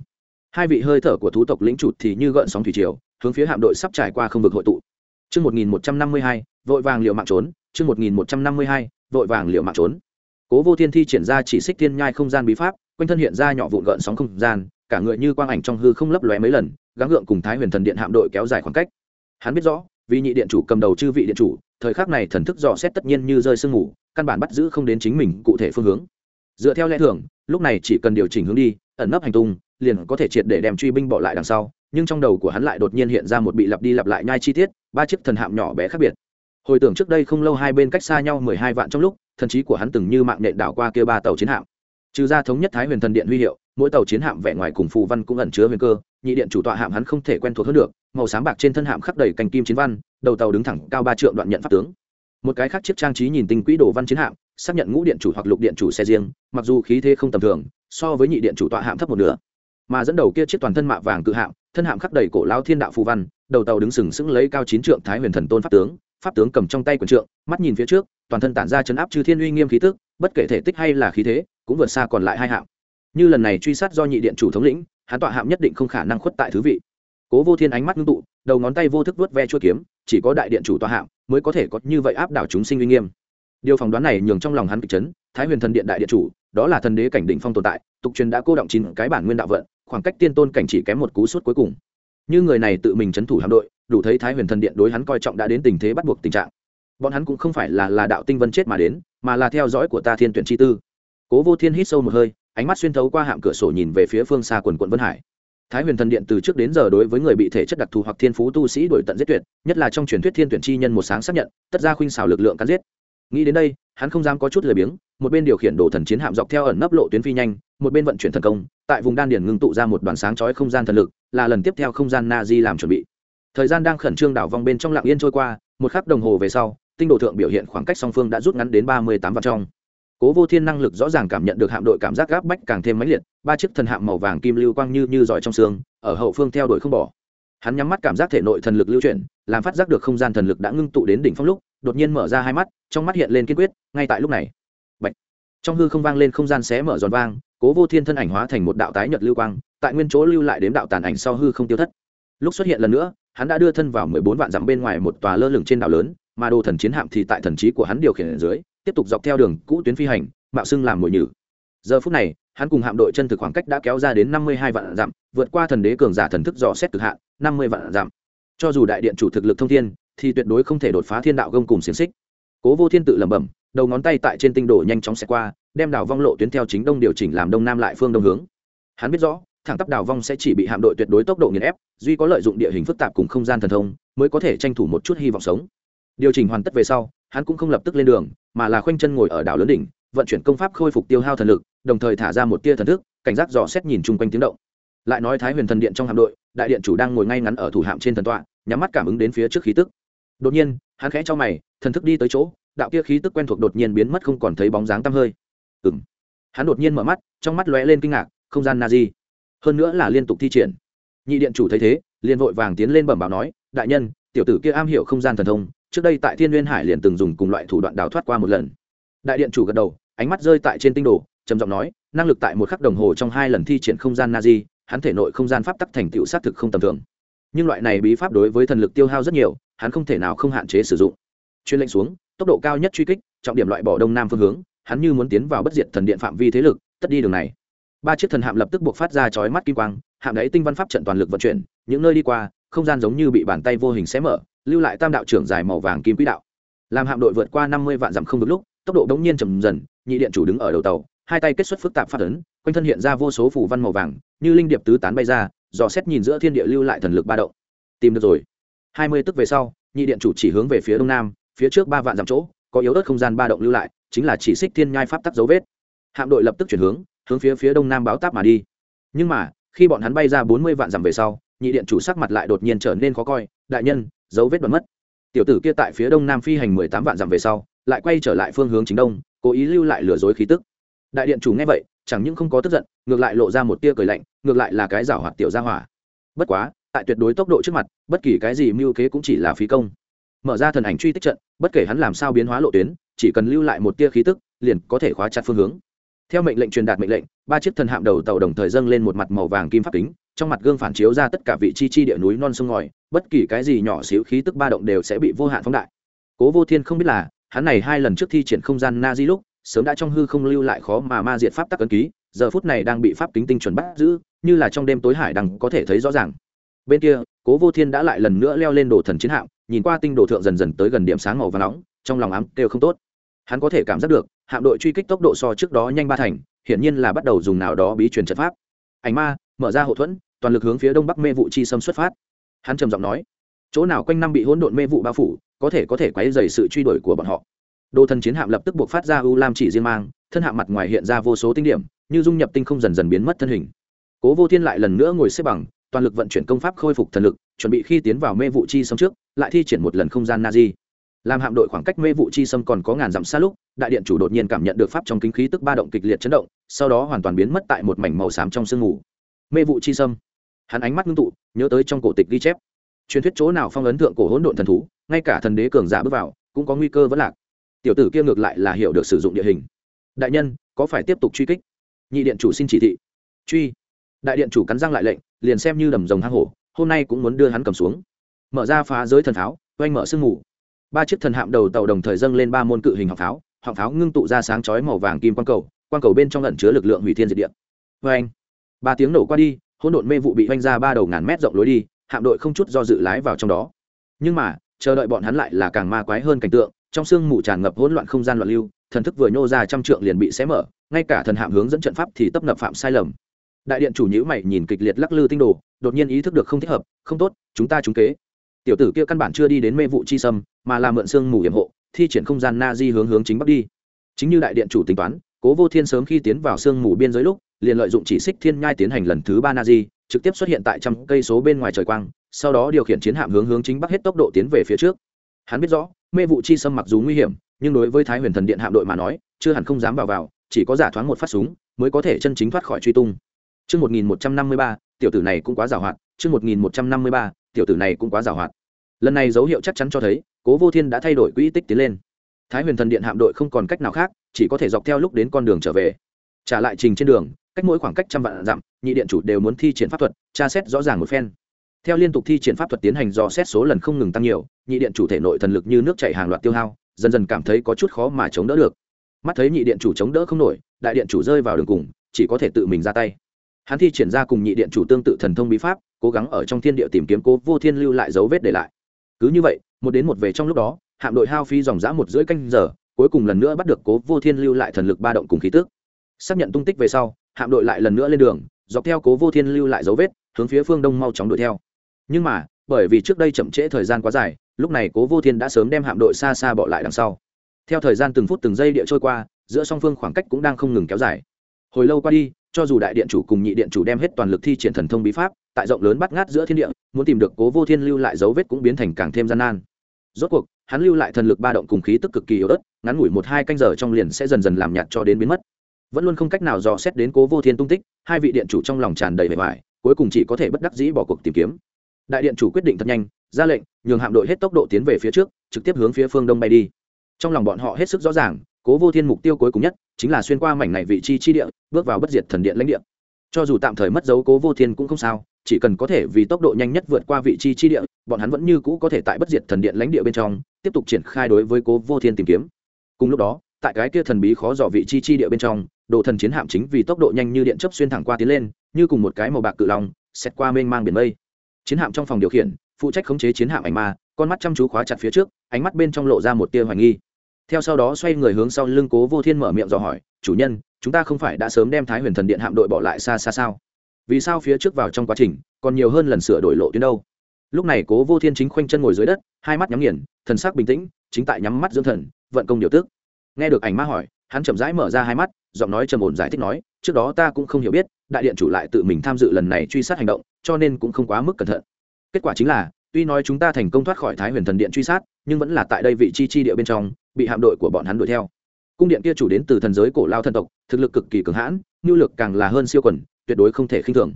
Hai vị hơi thở của thú tộc lĩnh trụt thì như gợn sóng thủy triều hướng phía hạm đội sắp trải qua không vực hội tụ. Chương 1152, vội vàng liệu mạng trốn, chương 1152, vội vàng liệu mạng trốn. Cố Vô Thiên thi triển ra chỉ xích thiên nhai không gian bí pháp, quanh thân hiện ra nhỏ vụn gợn sóng không gian, cả người như quang ảnh trong hư không lấp lóe mấy lần, gắng gượng cùng Thái Huyền Thần Điện hạm đội kéo dài khoảng cách. Hắn biết rõ, vì nhị điện chủ cầm đầu chư vị điện chủ, thời khắc này thần thức dò xét tất nhiên như rơi sương ngủ, căn bản bắt giữ không đến chính mình cụ thể phương hướng. Dựa theo lẽ thường, lúc này chỉ cần điều chỉnh hướng đi, ẩn nấp hành tung, liền có thể triệt để đem truy binh bỏ lại đằng sau, nhưng trong đầu của hắn lại đột nhiên hiện ra một bị lặp đi lặp lại nhai chi tiết ba chiếc thần hạm nhỏ bé khác biệt hồi tưởng trước đây không lâu hai bên cách xa nhau mười hai vạn trong lúc thần trí của hắn từng như mạng nện đảo qua kia ba tàu chiến hạm trừ ra thống nhất thái huyền thần điện huy hiệu, mỗi tàu chiến hạm vẻ ngoài cùng phù văn cũng ẩn chứa huyền cơ, nhị điện chủ tọa hạm hắn không thể quen thuộc hơn được, màu sáng bạc trên thân hạm khắc đầy cành kim chiến văn, đầu tàu đứng thẳng cao ba trượng đoạn nhận pháp tướng. Một cái khác chiếc trang trí nhìn tinh quỹ đồ văn chiến hạm, xác nhận ngũ điện chủ hoặc lục điện chủ xe riêng, mặc dù khí thế không tầm thường, so với nhị điện chủ tọa hạm thấp một nửa. Mà dẫn đầu kia chiếc toàn thân mạ vàng cự hạm, thân hạm khắc đầy cổ lao thiên đạo phù văn, đầu tàu đứng sừng sững lấy cao chín trượng thái huyền thần tôn pháp tướng pháp tướng cầm trong tay quần trượng, mắt nhìn phía trước, toàn thân tản ra chấn áp chư thiên uy nghiêm khí tức, bất kể thể tích hay là khí thế cũng vượt xa còn lại hai hạm. Như lần này truy sát do nhị điện chủ thống lĩnh, hắn tọa hạm nhất định không khả năng khuất tại thứ vị. Cố vô thiên ánh mắt ngưng tụ, đầu ngón tay vô thức vớt ve chua kiếm, chỉ có đại điện chủ tọa hạm mới có thể có như vậy áp đảo chúng sinh uy nghiêm. Điều phỏng đoán này nhường trong lòng hắn kịch chấn, thái huyền thần điện đại điện chủ, đó là thần đế cảnh đỉnh phong tồn tại, tục truyền đã cô động chín cái bản nguyên đạo vận, khoảng cách tiên tôn cảnh chỉ kém một cú suốt cuối cùng. Như người này tự mình chấn thủ hạm đội, đủ thấy thái huyền thần điện đối hắn coi trọng đã đến tình thế bắt buộc tình trạng. Bọn hắn cũng không phải là là đạo tinh vân chết mà đến, mà là theo dõi của ta thiên tuyển chi tư cố vô thiên hít sâu một hơi, ánh mắt xuyên thấu qua hạm cửa sổ nhìn về phía phương xa quần quận vân hải. Thái huyền thần điện từ trước đến giờ đối với người bị thể chất đặc thù hoặc thiên phú tu sĩ đổi tận giết tuyệt, nhất là trong truyền thuyết thiên tuyển chi nhân một sáng xác nhận, tất ra khuynh xảo lực lượng cắn giết. Nghĩ đến đây, hắn không dám có chút lười biếng, một bên điều khiển đồ thần chiến hạm dọc theo ẩn nấp lộ tuyến phi nhanh, một bên vận chuyển thần công, tại vùng đan điển ngưng tụ ra một đoàn sáng chói không gian thần lực, là lần tiếp theo không gian na di làm chuẩn bị. Thời gian đang khẩn trương đảo vòng bên trong lặng yên trôi qua, một khắc đồng hồ về sau, tinh độ thượng biểu hiện khoảng cách song phương đã rút ngắn đến ba mươi tám vạn trong cố vô thiên năng lực rõ ràng cảm nhận được hạm đội cảm giác gáp bách càng thêm mãnh liệt, ba chiếc thần hạm màu vàng kim lưu quang như như giỏi trong xương, ở hậu phương theo đuổi không bỏ hắn nhắm mắt cảm giác thể nội thần lực lưu chuyển, làm phát giác được không gian thần lực đã ngưng tụ đến đỉnh phong lúc, đột nhiên mở ra hai mắt, trong mắt hiện lên kiên quyết, ngay tại lúc này, Bạch. trong hư không vang lên không gian xé mở giòn vang, cố vô thiên thân ảnh hóa thành một đạo tái nhật lưu quang, tại nguyên chỗ lưu lại đếm đạo tàn ảnh sau hư không tiêu thất lúc xuất hiện lần nữa, hắn đã đưa thân vào mười bốn vạn dặm bên ngoài một tòa lơ lửng trên đảo lớn, mà đồ thần chiến hạm thì tại thần trí của hắn điều khiển ở dưới tiếp tục dọc theo đường cũ tuyến phi hành, mạo xưng làm mồi nhử. Giờ phút này, hắn cùng hạm đội chân thực khoảng cách đã kéo ra đến năm mươi hai vạn dặm, vượt qua thần đế cường giả thần thức dò xét cực hạn, năm mươi vạn dặm. Cho dù đại điện chủ thực lực thông thiên, thì tuyệt đối không thể đột phá thiên đạo gông cùng xiềng xích. Cố vô thiên tự lẩm bẩm, đầu ngón tay tại trên tinh đồ nhanh chóng xẹt qua, đem đảo vong lộ tuyến theo chính đông điều chỉnh làm đông nam lại phương đông hướng. Hắn biết rõ, thẳng tắp đảo vong sẽ chỉ bị hạm đội tuyệt đối tốc độ nghiền ép, duy có lợi dụng địa hình phức tạp cùng không gian thần thông, mới có thể tranh thủ một chút hy vọng sống điều chỉnh hoàn tất về sau, hắn cũng không lập tức lên đường, mà là khoanh chân ngồi ở đảo lớn đỉnh, vận chuyển công pháp khôi phục tiêu hao thần lực, đồng thời thả ra một tia thần thức, cảnh giác dò xét nhìn chung quanh tiếng động. Lại nói thái huyền thần điện trong hạm đội, đại điện chủ đang ngồi ngay ngắn ở thủ hạm trên thần tọa, nhắm mắt cảm ứng đến phía trước khí tức. Đột nhiên, hắn khẽ cho mày, thần thức đi tới chỗ, đạo kia khí tức quen thuộc đột nhiên biến mất không còn thấy bóng dáng tăm hơi. Ừng hắn đột nhiên mở mắt, trong mắt lóe lên kinh ngạc, không gian na di hơn nữa là liên tục thi triển. Nhị điện chủ thấy thế, liền vội vàng tiến lên bẩm báo nói, đại nhân, tiểu tử kia am hiểu không gian thần thông trước đây tại thiên n hải liền từng dùng cùng loại thủ đoạn đào thoát qua một lần. Đại điện chủ gật đầu, ánh mắt rơi tại trên tinh đồ, trầm giọng nói, năng lực tại một khắc đồng hồ trong hai lần thi triển không gian na di, hắn thể nội không gian pháp tắc thành tựu xác thực không tầm thường. Nhưng loại này bí pháp đối với thần lực tiêu hao rất nhiều, hắn không thể nào không hạn chế sử dụng. Chuyên lệnh xuống, tốc độ cao nhất truy kích, trọng điểm loại bỏ đông nam phương hướng, hắn như muốn tiến vào bất diệt thần điện phạm vi thế lực, tất đi đường này. Ba chiếc thần hạm lập tức buộc phát ra chói mắt kim quang, hạm đáy tinh văn pháp trận toàn lực vận chuyển, những nơi đi qua, không gian giống như bị bàn tay vô hình xé mở lưu lại tam đạo trưởng dài màu vàng kim quỹ đạo. Làm hạm đội vượt qua năm mươi vạn dặm không được lúc, tốc độ đống nhiên chậm dần, nhị điện chủ đứng ở đầu tàu, hai tay kết xuất phức tạp phát ấn, quanh thân hiện ra vô số phủ văn màu vàng, như linh điệp tứ tán bay ra, dò xét nhìn giữa thiên địa lưu lại thần lực ba động. Tìm được rồi. Hai mươi tức về sau, nhị điện chủ chỉ hướng về phía đông nam, phía trước ba vạn dặm chỗ, có yếu ớt không gian ba động lưu lại, chính là chỉ xích thiên nhai pháp tắc dấu vết. Hạm đội lập tức chuyển hướng hướng phía phía đông nam báo táp mà đi. Nhưng mà, khi bọn hắn bay ra bốn mươi vạn dặm về sau, nhị điện chủ sắc mặt lại đột nhiên trở nên khó coi, đại nhân dấu vết bật mất. Tiểu tử kia tại phía đông nam phi hành mười tám vạn dặm về sau, lại quay trở lại phương hướng chính đông, cố ý lưu lại lừa dối khí tức. Đại điện chủ nghe vậy, chẳng những không có tức giận, ngược lại lộ ra một tia cười lạnh, ngược lại là cái giảo hoạt tiểu gia hỏa. Bất quá, tại tuyệt đối tốc độ trước mặt, bất kỳ cái gì mưu kế cũng chỉ là phí công. Mở ra thần ảnh truy tích trận, bất kể hắn làm sao biến hóa lộ tuyến, chỉ cần lưu lại một tia khí tức, liền có thể khóa chặt phương hướng. Theo mệnh lệnh truyền đạt mệnh lệnh, ba chiếc thần hạm đầu tàu đồng thời dâng lên một mặt màu vàng kim pháp kính trong mặt gương phản chiếu ra tất cả vị chi chi địa núi non sông ngòi, bất kỳ cái gì nhỏ xíu khí tức ba động đều sẽ bị vô hạn phóng đại. Cố vô thiên không biết là, hắn này hai lần trước thi triển không gian na di lúc, sớm đã trong hư không lưu lại khó mà ma diệt pháp tắc ấn ký, giờ phút này đang bị pháp kính tinh chuẩn bắt giữ, như là trong đêm tối hải đằng có thể thấy rõ ràng. Bên kia, cố vô thiên đã lại lần nữa leo lên đồ thần chiến hạm, nhìn qua tinh đồ thượng dần dần tới gần điểm sáng màu và nóng, trong lòng ám đều không tốt. Hắn có thể cảm giác được, hạm đội truy kích tốc độ so trước đó nhanh ba thành, hiển nhiên là bắt đầu dùng nào đó bí truyền trận pháp. Ảnh ma mở ra hậu thuẫn, toàn lực hướng phía đông bắc mê vụ chi sâm xuất phát. Hắn trầm giọng nói, chỗ nào quanh năm bị hỗn độn mê vụ bao phủ, có thể có thể quấy dày sự truy đuổi của bọn họ. Đồ thần chiến hạm lập tức buộc phát ra u lam chỉ riêng mang, thân hạm mặt ngoài hiện ra vô số tinh điểm, như dung nhập tinh không dần dần biến mất thân hình. Cố vô thiên lại lần nữa ngồi xếp bằng, toàn lực vận chuyển công pháp khôi phục thần lực, chuẩn bị khi tiến vào mê vụ chi sâm trước, lại thi triển một lần không gian na di làm hạm đội khoảng cách mê vụ chi sâm còn có ngàn dặm xa lúc, đại điện chủ đột nhiên cảm nhận được pháp trong kinh khí tức ba động kịch liệt chấn động, sau đó hoàn toàn biến mất tại một mảnh màu xám trong sương mù mê vụ chi sâm. Hắn ánh mắt ngưng tụ, nhớ tới trong cổ tịch ghi chép. Truyền thuyết chỗ nào phong ấn thượng cổ hỗn độn thần thú, ngay cả thần đế cường giả bước vào, cũng có nguy cơ vẫn lạc. Tiểu tử kia ngược lại là hiểu được sử dụng địa hình. Đại nhân, có phải tiếp tục truy kích? Nhị điện chủ xin chỉ thị. Truy. Đại điện chủ cắn răng lại lệnh, liền xem như đầm rồng hang hổ, hôm nay cũng muốn đưa hắn cầm xuống. Mở ra phá giới thần pháo, oanh mở sương mù. Ba chiếc thần hạm đầu tàu đồng thời dâng lên ba môn cự hình họng pháo họng pháo ngưng tụ ra sáng chói màu vàng kim quang cầu quang cầu bên trong lẩn chứa lực lượng hủy thiên diệt địa. Oanh ba tiếng nổ qua đi, hỗn độn mê vụ bị vanh ra ba đầu ngàn mét rộng lối đi, hạm đội không chút do dự lái vào trong đó. Nhưng mà, chờ đợi bọn hắn lại là càng ma quái hơn cảnh tượng, trong sương mù tràn ngập hỗn loạn không gian loạn lưu, thần thức vừa nhô ra trăm trượng liền bị xé mở, ngay cả thần hạm hướng dẫn trận pháp thì tấp nập phạm sai lầm. Đại điện chủ nhữ mày nhìn kịch liệt lắc lư tinh đồ, đột nhiên ý thức được không thích hợp, không tốt, chúng ta trúng kế. Tiểu tử kia căn bản chưa đi đến mê vụ chi sâm, mà là mượn sương mù hiểm hộ, thi triển không gian na di hướng hướng chính bắc đi. Chính như đại điện chủ tính toán, cố vô thiên sớm khi tiến vào sương mù biên giới lúc liền lợi dụng chỉ xích thiên nhai tiến hành lần thứ ba na di trực tiếp xuất hiện tại trăm cây số bên ngoài trời quang sau đó điều khiển chiến hạm hướng hướng chính bắc hết tốc độ tiến về phía trước hắn biết rõ mê vụ chi sâm mặc dù nguy hiểm nhưng đối với thái huyền thần điện hạm đội mà nói chưa hẳn không dám vào vào chỉ có giả thoáng một phát súng mới có thể chân chính thoát khỏi truy tung Trước 1153, tiểu tử này cũng quá giàu hoạt. Trước 1153, tiểu tử này cũng quá giàu hoạt. Lần này dấu hiệu chắc chắn cho thấy, Cố Vô Thiên đã thay đổi quỹ tích tiến lên. Thái Huyền Thần Điện hạm đội không còn cách nào khác, chỉ có thể dọc theo lúc đến con đường trở về. Trả lại trình trên đường, cách mỗi khoảng cách trăm vạn dặm, nhị điện chủ đều muốn thi triển pháp thuật, tra xét rõ ràng một phen. Theo liên tục thi triển pháp thuật tiến hành dò xét số lần không ngừng tăng nhiều, nhị điện chủ thể nội thần lực như nước chảy hàng loạt tiêu hao, dần dần cảm thấy có chút khó mà chống đỡ được. Mắt thấy nhị điện chủ chống đỡ không nổi, đại điện chủ rơi vào đường cùng, chỉ có thể tự mình ra tay hắn thi triển ra cùng nhị điện chủ tương tự thần thông bí pháp cố gắng ở trong thiên địa tìm kiếm cố vô thiên lưu lại dấu vết để lại cứ như vậy một đến một về trong lúc đó hạm đội hao phi dòng dã một rưỡi canh giờ cuối cùng lần nữa bắt được cố vô thiên lưu lại thần lực ba động cùng khí tước xác nhận tung tích về sau hạm đội lại lần nữa lên đường, dọc theo cố vô thiên lưu lại dấu vết, hướng phía phương đông mau chóng đuổi theo. Nhưng mà, bởi vì trước đây chậm trễ thời gian quá dài, lúc này cố vô thiên đã sớm đem hạm đội xa xa bỏ lại đằng sau. Theo thời gian từng phút từng giây địa trôi qua, giữa song phương khoảng cách cũng đang không ngừng kéo dài. Hồi lâu qua đi, cho dù đại điện chủ cùng nhị điện chủ đem hết toàn lực thi triển thần thông bí pháp, tại rộng lớn bắt ngát giữa thiên địa, muốn tìm được cố vô thiên lưu lại dấu vết cũng biến thành càng thêm gian nan. Rốt cuộc, hắn lưu lại thần lực ba động cùng khí tức cực kỳ yếu ớt, ngắn ngủi một hai canh giờ trong liền sẽ dần dần làm nhạt cho đến biến mất vẫn luôn không cách nào dò xét đến cố vô thiên tung tích, hai vị điện chủ trong lòng tràn đầy vẻ vải, cuối cùng chỉ có thể bất đắc dĩ bỏ cuộc tìm kiếm. Đại điện chủ quyết định thật nhanh, ra lệnh, nhường hạm đội hết tốc độ tiến về phía trước, trực tiếp hướng phía phương đông bay đi. Trong lòng bọn họ hết sức rõ ràng, cố vô thiên mục tiêu cuối cùng nhất chính là xuyên qua mảnh này vị trí chi địa, bước vào bất diệt thần điện lãnh địa. Cho dù tạm thời mất dấu cố vô thiên cũng không sao, chỉ cần có thể vì tốc độ nhanh nhất vượt qua vị trí chi địa, bọn hắn vẫn như cũ có thể tại bất diệt thần điện lãnh địa bên trong, tiếp tục triển khai đối với cố vô thiên tìm kiếm. Cùng lúc đó tại cái kia thần bí khó dò vị chi chi địa bên trong, đồ thần chiến hạm chính vì tốc độ nhanh như điện chấp xuyên thẳng qua tiến lên, như cùng một cái màu bạc cự long xét qua mênh mang biển mây. Chiến hạm trong phòng điều khiển, phụ trách khống chế chiến hạm ảnh ma, con mắt chăm chú khóa chặt phía trước, ánh mắt bên trong lộ ra một tia hoài nghi. Theo sau đó xoay người hướng sau lưng cố vô thiên mở miệng dò hỏi, chủ nhân, chúng ta không phải đã sớm đem thái huyền thần điện hạm đội bỏ lại xa xa sao? Vì sao phía trước vào trong quá trình, còn nhiều hơn lần sửa đổi lộ tuyến đâu? Lúc này cố vô thiên chính khoanh chân ngồi dưới đất, hai mắt nhắm nghiền, thần sắc bình tĩnh, chính tại nhắm mắt dưỡng thần, vận công điều tước nghe được ảnh ma hỏi, hắn chậm rãi mở ra hai mắt, giọng nói trầm ổn giải thích nói, trước đó ta cũng không hiểu biết, đại điện chủ lại tự mình tham dự lần này truy sát hành động, cho nên cũng không quá mức cẩn thận. Kết quả chính là, tuy nói chúng ta thành công thoát khỏi thái huyền thần điện truy sát, nhưng vẫn là tại đây vị chi chi địa bên trong, bị hạm đội của bọn hắn đuổi theo. Cung điện kia chủ đến từ thần giới cổ lao thần tộc, thực lực cực kỳ cường hãn, nhu lực càng là hơn siêu quần, tuyệt đối không thể khinh thường.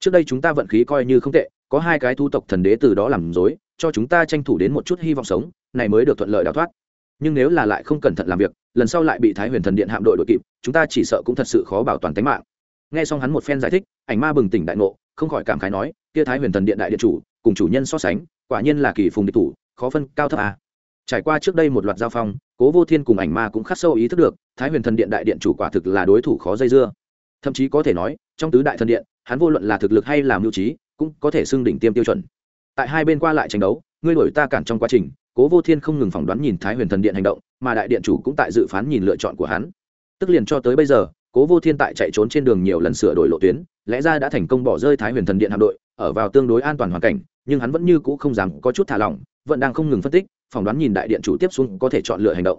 Trước đây chúng ta vận khí coi như không tệ, có hai cái thu tộc thần đế từ đó làm dối cho chúng ta tranh thủ đến một chút hy vọng sống, này mới được thuận lợi đào thoát nhưng nếu là lại không cẩn thận làm việc, lần sau lại bị thái huyền thần điện hạm đội đội kịp, chúng ta chỉ sợ cũng thật sự khó bảo toàn tính mạng. Nghe xong hắn một phen giải thích, ảnh ma bừng tỉnh đại ngộ, không khỏi cảm khái nói, kia thái huyền thần điện đại điện chủ, cùng chủ nhân so sánh, quả nhiên là kỳ phùng địch thủ, khó phân cao thấp à. trải qua trước đây một loạt giao phong, cố vô thiên cùng ảnh ma cũng khắc sâu ý thức được, thái huyền thần điện đại điện chủ quả thực là đối thủ khó dây dưa. Thậm chí có thể nói, trong tứ đại thần điện, hắn vô luận là thực lực hay làm mưu trí, cũng có thể xưng đỉnh tiêm tiêu chuẩn. Tại hai bên qua lại tranh đấu, ngươi đổi ta cản trong quá trình cố vô thiên không ngừng phỏng đoán nhìn thái huyền thần điện hành động, mà đại điện chủ cũng tại dự phán nhìn lựa chọn của hắn. Tức liền cho tới bây giờ, cố vô thiên tại chạy trốn trên đường nhiều lần sửa đổi lộ tuyến, lẽ ra đã thành công bỏ rơi thái huyền thần điện hạm đội, ở vào tương đối an toàn hoàn cảnh, nhưng hắn vẫn như cũ không dám có chút thả lỏng, vẫn đang không ngừng phân tích, phỏng đoán nhìn đại điện chủ tiếp xuống có thể chọn lựa hành động.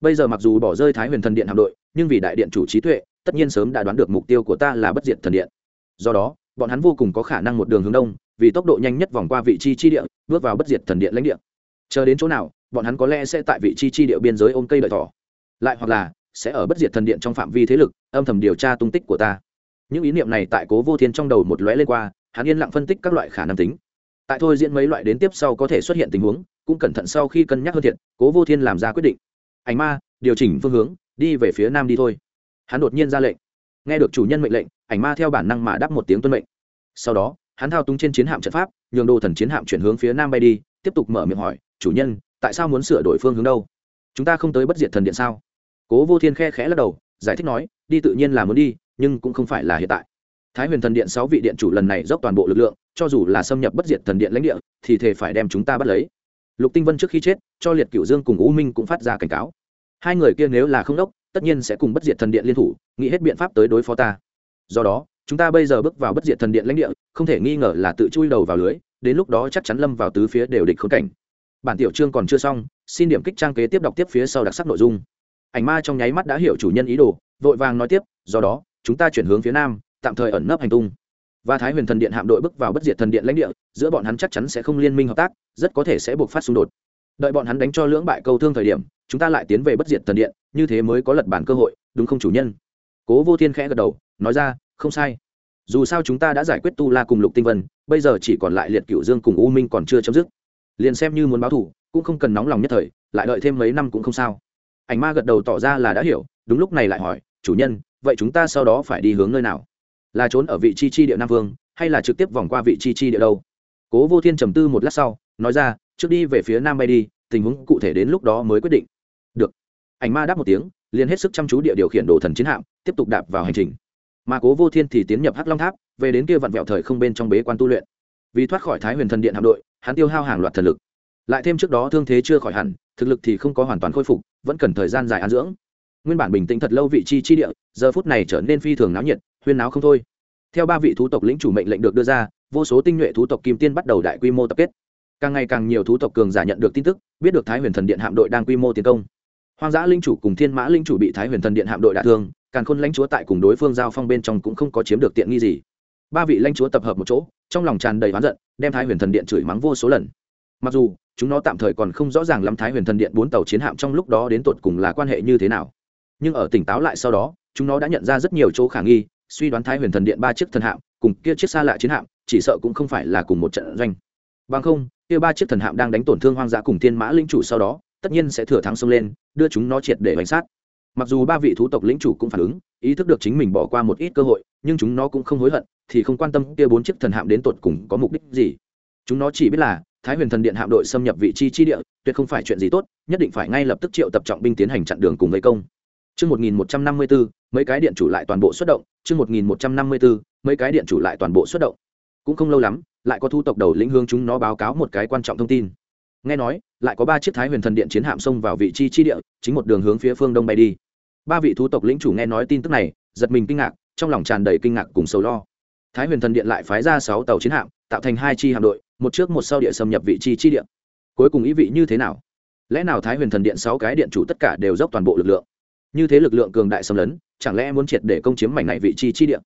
Bây giờ mặc dù bỏ rơi thái huyền thần điện hạm đội, nhưng vì đại điện chủ trí tuệ, tất nhiên sớm đã đoán được mục tiêu của ta là bất diệt thần điện. Do đó, bọn hắn vô cùng có khả năng một đường hướng đông, vì tốc độ nhanh nhất vòng qua vị trí chi địa, bước vào bất diệt thần điện lãnh địa chờ đến chỗ nào, bọn hắn có lẽ sẽ tại vị trí chi địa biên giới ôm cây đợi thỏ. Lại hoặc là, sẽ ở bất diệt thần điện trong phạm vi thế lực, âm thầm điều tra tung tích của ta. Những ý niệm này tại cố vô thiên trong đầu một lóe lên qua, hắn yên lặng phân tích các loại khả năng tính. Tại thôi diễn mấy loại đến tiếp sau có thể xuất hiện tình huống, cũng cẩn thận sau khi cân nhắc hơn thiện cố vô thiên làm ra quyết định. Ảnh ma, điều chỉnh phương hướng, đi về phía nam đi thôi. Hắn đột nhiên ra lệnh. Nghe được chủ nhân mệnh lệnh, ảnh ma theo bản năng mà đáp một tiếng tuân mệnh. Sau đó, hắn thao túng trên chiến hạm trận pháp, nhường đồ thần chiến hạm chuyển hướng phía nam bay đi, tiếp tục mở miệng hỏi chủ nhân, tại sao muốn sửa đổi phương hướng đâu? Chúng ta không tới bất diệt thần điện sao? Cố vô thiên khe khẽ lắc đầu, giải thích nói, đi tự nhiên là muốn đi, nhưng cũng không phải là hiện tại. Thái huyền thần điện sáu vị điện chủ lần này dốc toàn bộ lực lượng, cho dù là xâm nhập bất diệt thần điện lãnh địa, thì thề phải đem chúng ta bắt lấy. Lục tinh vân trước khi chết, cho liệt cửu dương cùng u minh cũng phát ra cảnh cáo. Hai người kia nếu là không đốc, tất nhiên sẽ cùng bất diệt thần điện liên thủ, nghĩ hết biện pháp tới đối phó ta. Do đó, chúng ta bây giờ bước vào bất diệt thần điện lãnh địa, không thể nghi ngờ là tự chui đầu vào lưới, đến lúc đó chắc chắn lâm vào tứ phía đều địch khốn cảnh bản tiểu chương còn chưa xong, xin điểm kích trang kế tiếp đọc tiếp phía sau đặc sắc nội dung. Ảnh ma trong nháy mắt đã hiểu chủ nhân ý đồ, vội vàng nói tiếp, do đó, chúng ta chuyển hướng phía nam, tạm thời ẩn nấp hành tung. Và thái huyền thần điện hạm đội bước vào bất diệt thần điện lãnh địa, giữa bọn hắn chắc chắn sẽ không liên minh hợp tác, rất có thể sẽ buộc phát xung đột. Đợi bọn hắn đánh cho lưỡng bại câu thương thời điểm, chúng ta lại tiến về bất diệt thần điện, như thế mới có lật bản cơ hội, đúng không chủ nhân? Cố vô thiên khẽ gật đầu, nói ra, không sai. Dù sao chúng ta đã giải quyết tu la cùng lục tinh vân, bây giờ chỉ còn lại liệt cựu dương cùng u minh còn chưa chấm dứt liền xem như muốn báo thủ cũng không cần nóng lòng nhất thời, lại đợi thêm mấy năm cũng không sao. Ảnh ma gật đầu tỏ ra là đã hiểu, đúng lúc này lại hỏi, chủ nhân, vậy chúng ta sau đó phải đi hướng nơi nào? Là trốn ở vị chi chi địa nam vương, hay là trực tiếp vòng qua vị chi chi địa đâu? Cố vô thiên trầm tư một lát sau, nói ra, trước đi về phía nam bay đi, tình huống cụ thể đến lúc đó mới quyết định. Được. Ảnh ma đáp một tiếng, liền hết sức chăm chú địa điều khiển đồ thần chiến hạm, tiếp tục đạp vào hành trình. Mà cố vô thiên thì tiến nhập hắc long tháp, về đến kia vặn vẹo thời không bên trong bế quan tu luyện. Vì thoát khỏi thái huyền thần điện hạm đội hắn tiêu hao hàng loạt thần lực. Lại thêm trước đó thương thế chưa khỏi hẳn, thực lực thì không có hoàn toàn khôi phục, vẫn cần thời gian dài an dưỡng. Nguyên bản bình tĩnh thật lâu vị chi chi địa, giờ phút này trở nên phi thường náo nhiệt, huyên náo không thôi. Theo ba vị thú tộc lĩnh chủ mệnh lệnh được đưa ra, vô số tinh nhuệ thú tộc kim tiên bắt đầu đại quy mô tập kết. Càng ngày càng nhiều thú tộc cường giả nhận được tin tức, biết được thái huyền thần điện hạm đội đang quy mô tiến công. Hoang dã linh chủ cùng thiên mã linh chủ bị thái huyền thần điện hạm đội đả thương càng khôn lãnh chúa tại cùng đối phương giao phong bên trong cũng không có chiếm được tiện nghi gì ba vị lãnh chúa tập hợp một chỗ, trong lòng tràn đầy oán giận, đem thái huyền thần điện chửi mắng vô số lần. Mặc dù, chúng nó tạm thời còn không rõ ràng lắm thái huyền thần điện bốn tàu chiến hạm trong lúc đó đến tột cùng là quan hệ như thế nào. Nhưng ở tỉnh táo lại sau đó, chúng nó đã nhận ra rất nhiều chỗ khả nghi, suy đoán thái huyền thần điện ba chiếc thần hạm, cùng kia chiếc xa lạ chiến hạm, chỉ sợ cũng không phải là cùng một trận doanh. Bằng không, kia ba chiếc thần hạm đang đánh tổn thương hoang dã cùng thiên mã lĩnh chủ sau đó, tất nhiên sẽ thừa thắng xông lên, đưa chúng nó triệt để bánh sát. Mặc dù ba vị thú tộc lĩnh chủ cũng phản ứng, ý thức được chính mình bỏ qua một ít cơ hội, nhưng chúng nó cũng không hối hận thì không quan tâm kia bốn chiếc thần hạm đến tột cùng có mục đích gì chúng nó chỉ biết là thái huyền thần điện hạm đội xâm nhập vị trí chi địa tuyệt không phải chuyện gì tốt nhất định phải ngay lập tức triệu tập trọng binh tiến hành chặn đường cùng vây công Chương 1154, mấy cái điện chủ lại toàn bộ xuất động, chương 1154, mấy cái điện chủ lại toàn bộ xuất động. Cũng không lâu lắm, lại có thu tộc đầu lĩnh hướng chúng nó báo cáo một cái quan trọng thông tin. Nghe nói, lại có ba chiếc Thái Huyền Thần Điện chiến hạm xông vào vị trí chi địa, chính một đường hướng phía phương đông bay đi. Ba vị thu tộc lĩnh chủ nghe nói tin tức này, giật mình kinh ngạc, trong lòng tràn đầy kinh ngạc cùng sầu lo. Thái Huyền Thần Điện lại phái ra sáu tàu chiến hạm, tạo thành hai chi hạm đội, một trước một sau địa xâm nhập vị trí chi địa. Cuối cùng ý vị như thế nào? Lẽ nào Thái Huyền Thần Điện sáu cái điện chủ tất cả đều dốc toàn bộ lực lượng? như thế lực lượng cường đại xâm lấn chẳng lẽ muốn triệt để công chiếm mảnh này vị trí chi địa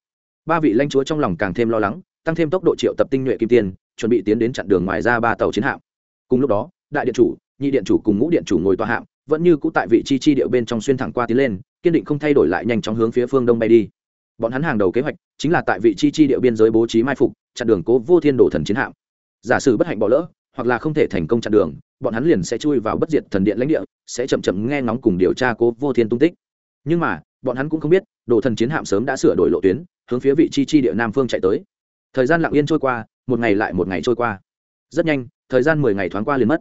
ba vị lãnh chúa trong lòng càng thêm lo lắng tăng thêm tốc độ triệu tập tinh nhuệ kim tiền, chuẩn bị tiến đến chặn đường ngoài ra ba tàu chiến hạm cùng lúc đó đại điện chủ nhị điện chủ cùng ngũ điện chủ ngồi tòa hạm vẫn như cũ tại vị trí chi địa bên trong xuyên thẳng qua tiến lên kiên định không thay đổi lại nhanh chóng hướng phía phương đông bay đi bọn hắn hàng đầu kế hoạch chính là tại vị trí chi địa biên giới bố trí mai phục, chặn đường cố vô thiên đổ thần chiến hạm. Giả sử bất hạnh bỏ lỡ, hoặc là không thể thành công chặn đường, bọn hắn liền sẽ chui vào bất diệt thần điện lãnh địa, sẽ chậm chậm nghe ngóng cùng điều tra cố vô thiên tung tích. Nhưng mà, bọn hắn cũng không biết, đồ thần chiến hạm sớm đã sửa đổi lộ tuyến, hướng phía vị chi chi địa nam phương chạy tới. Thời gian lặng yên trôi qua, một ngày lại một ngày trôi qua. Rất nhanh, thời gian mười ngày thoáng qua liền mất.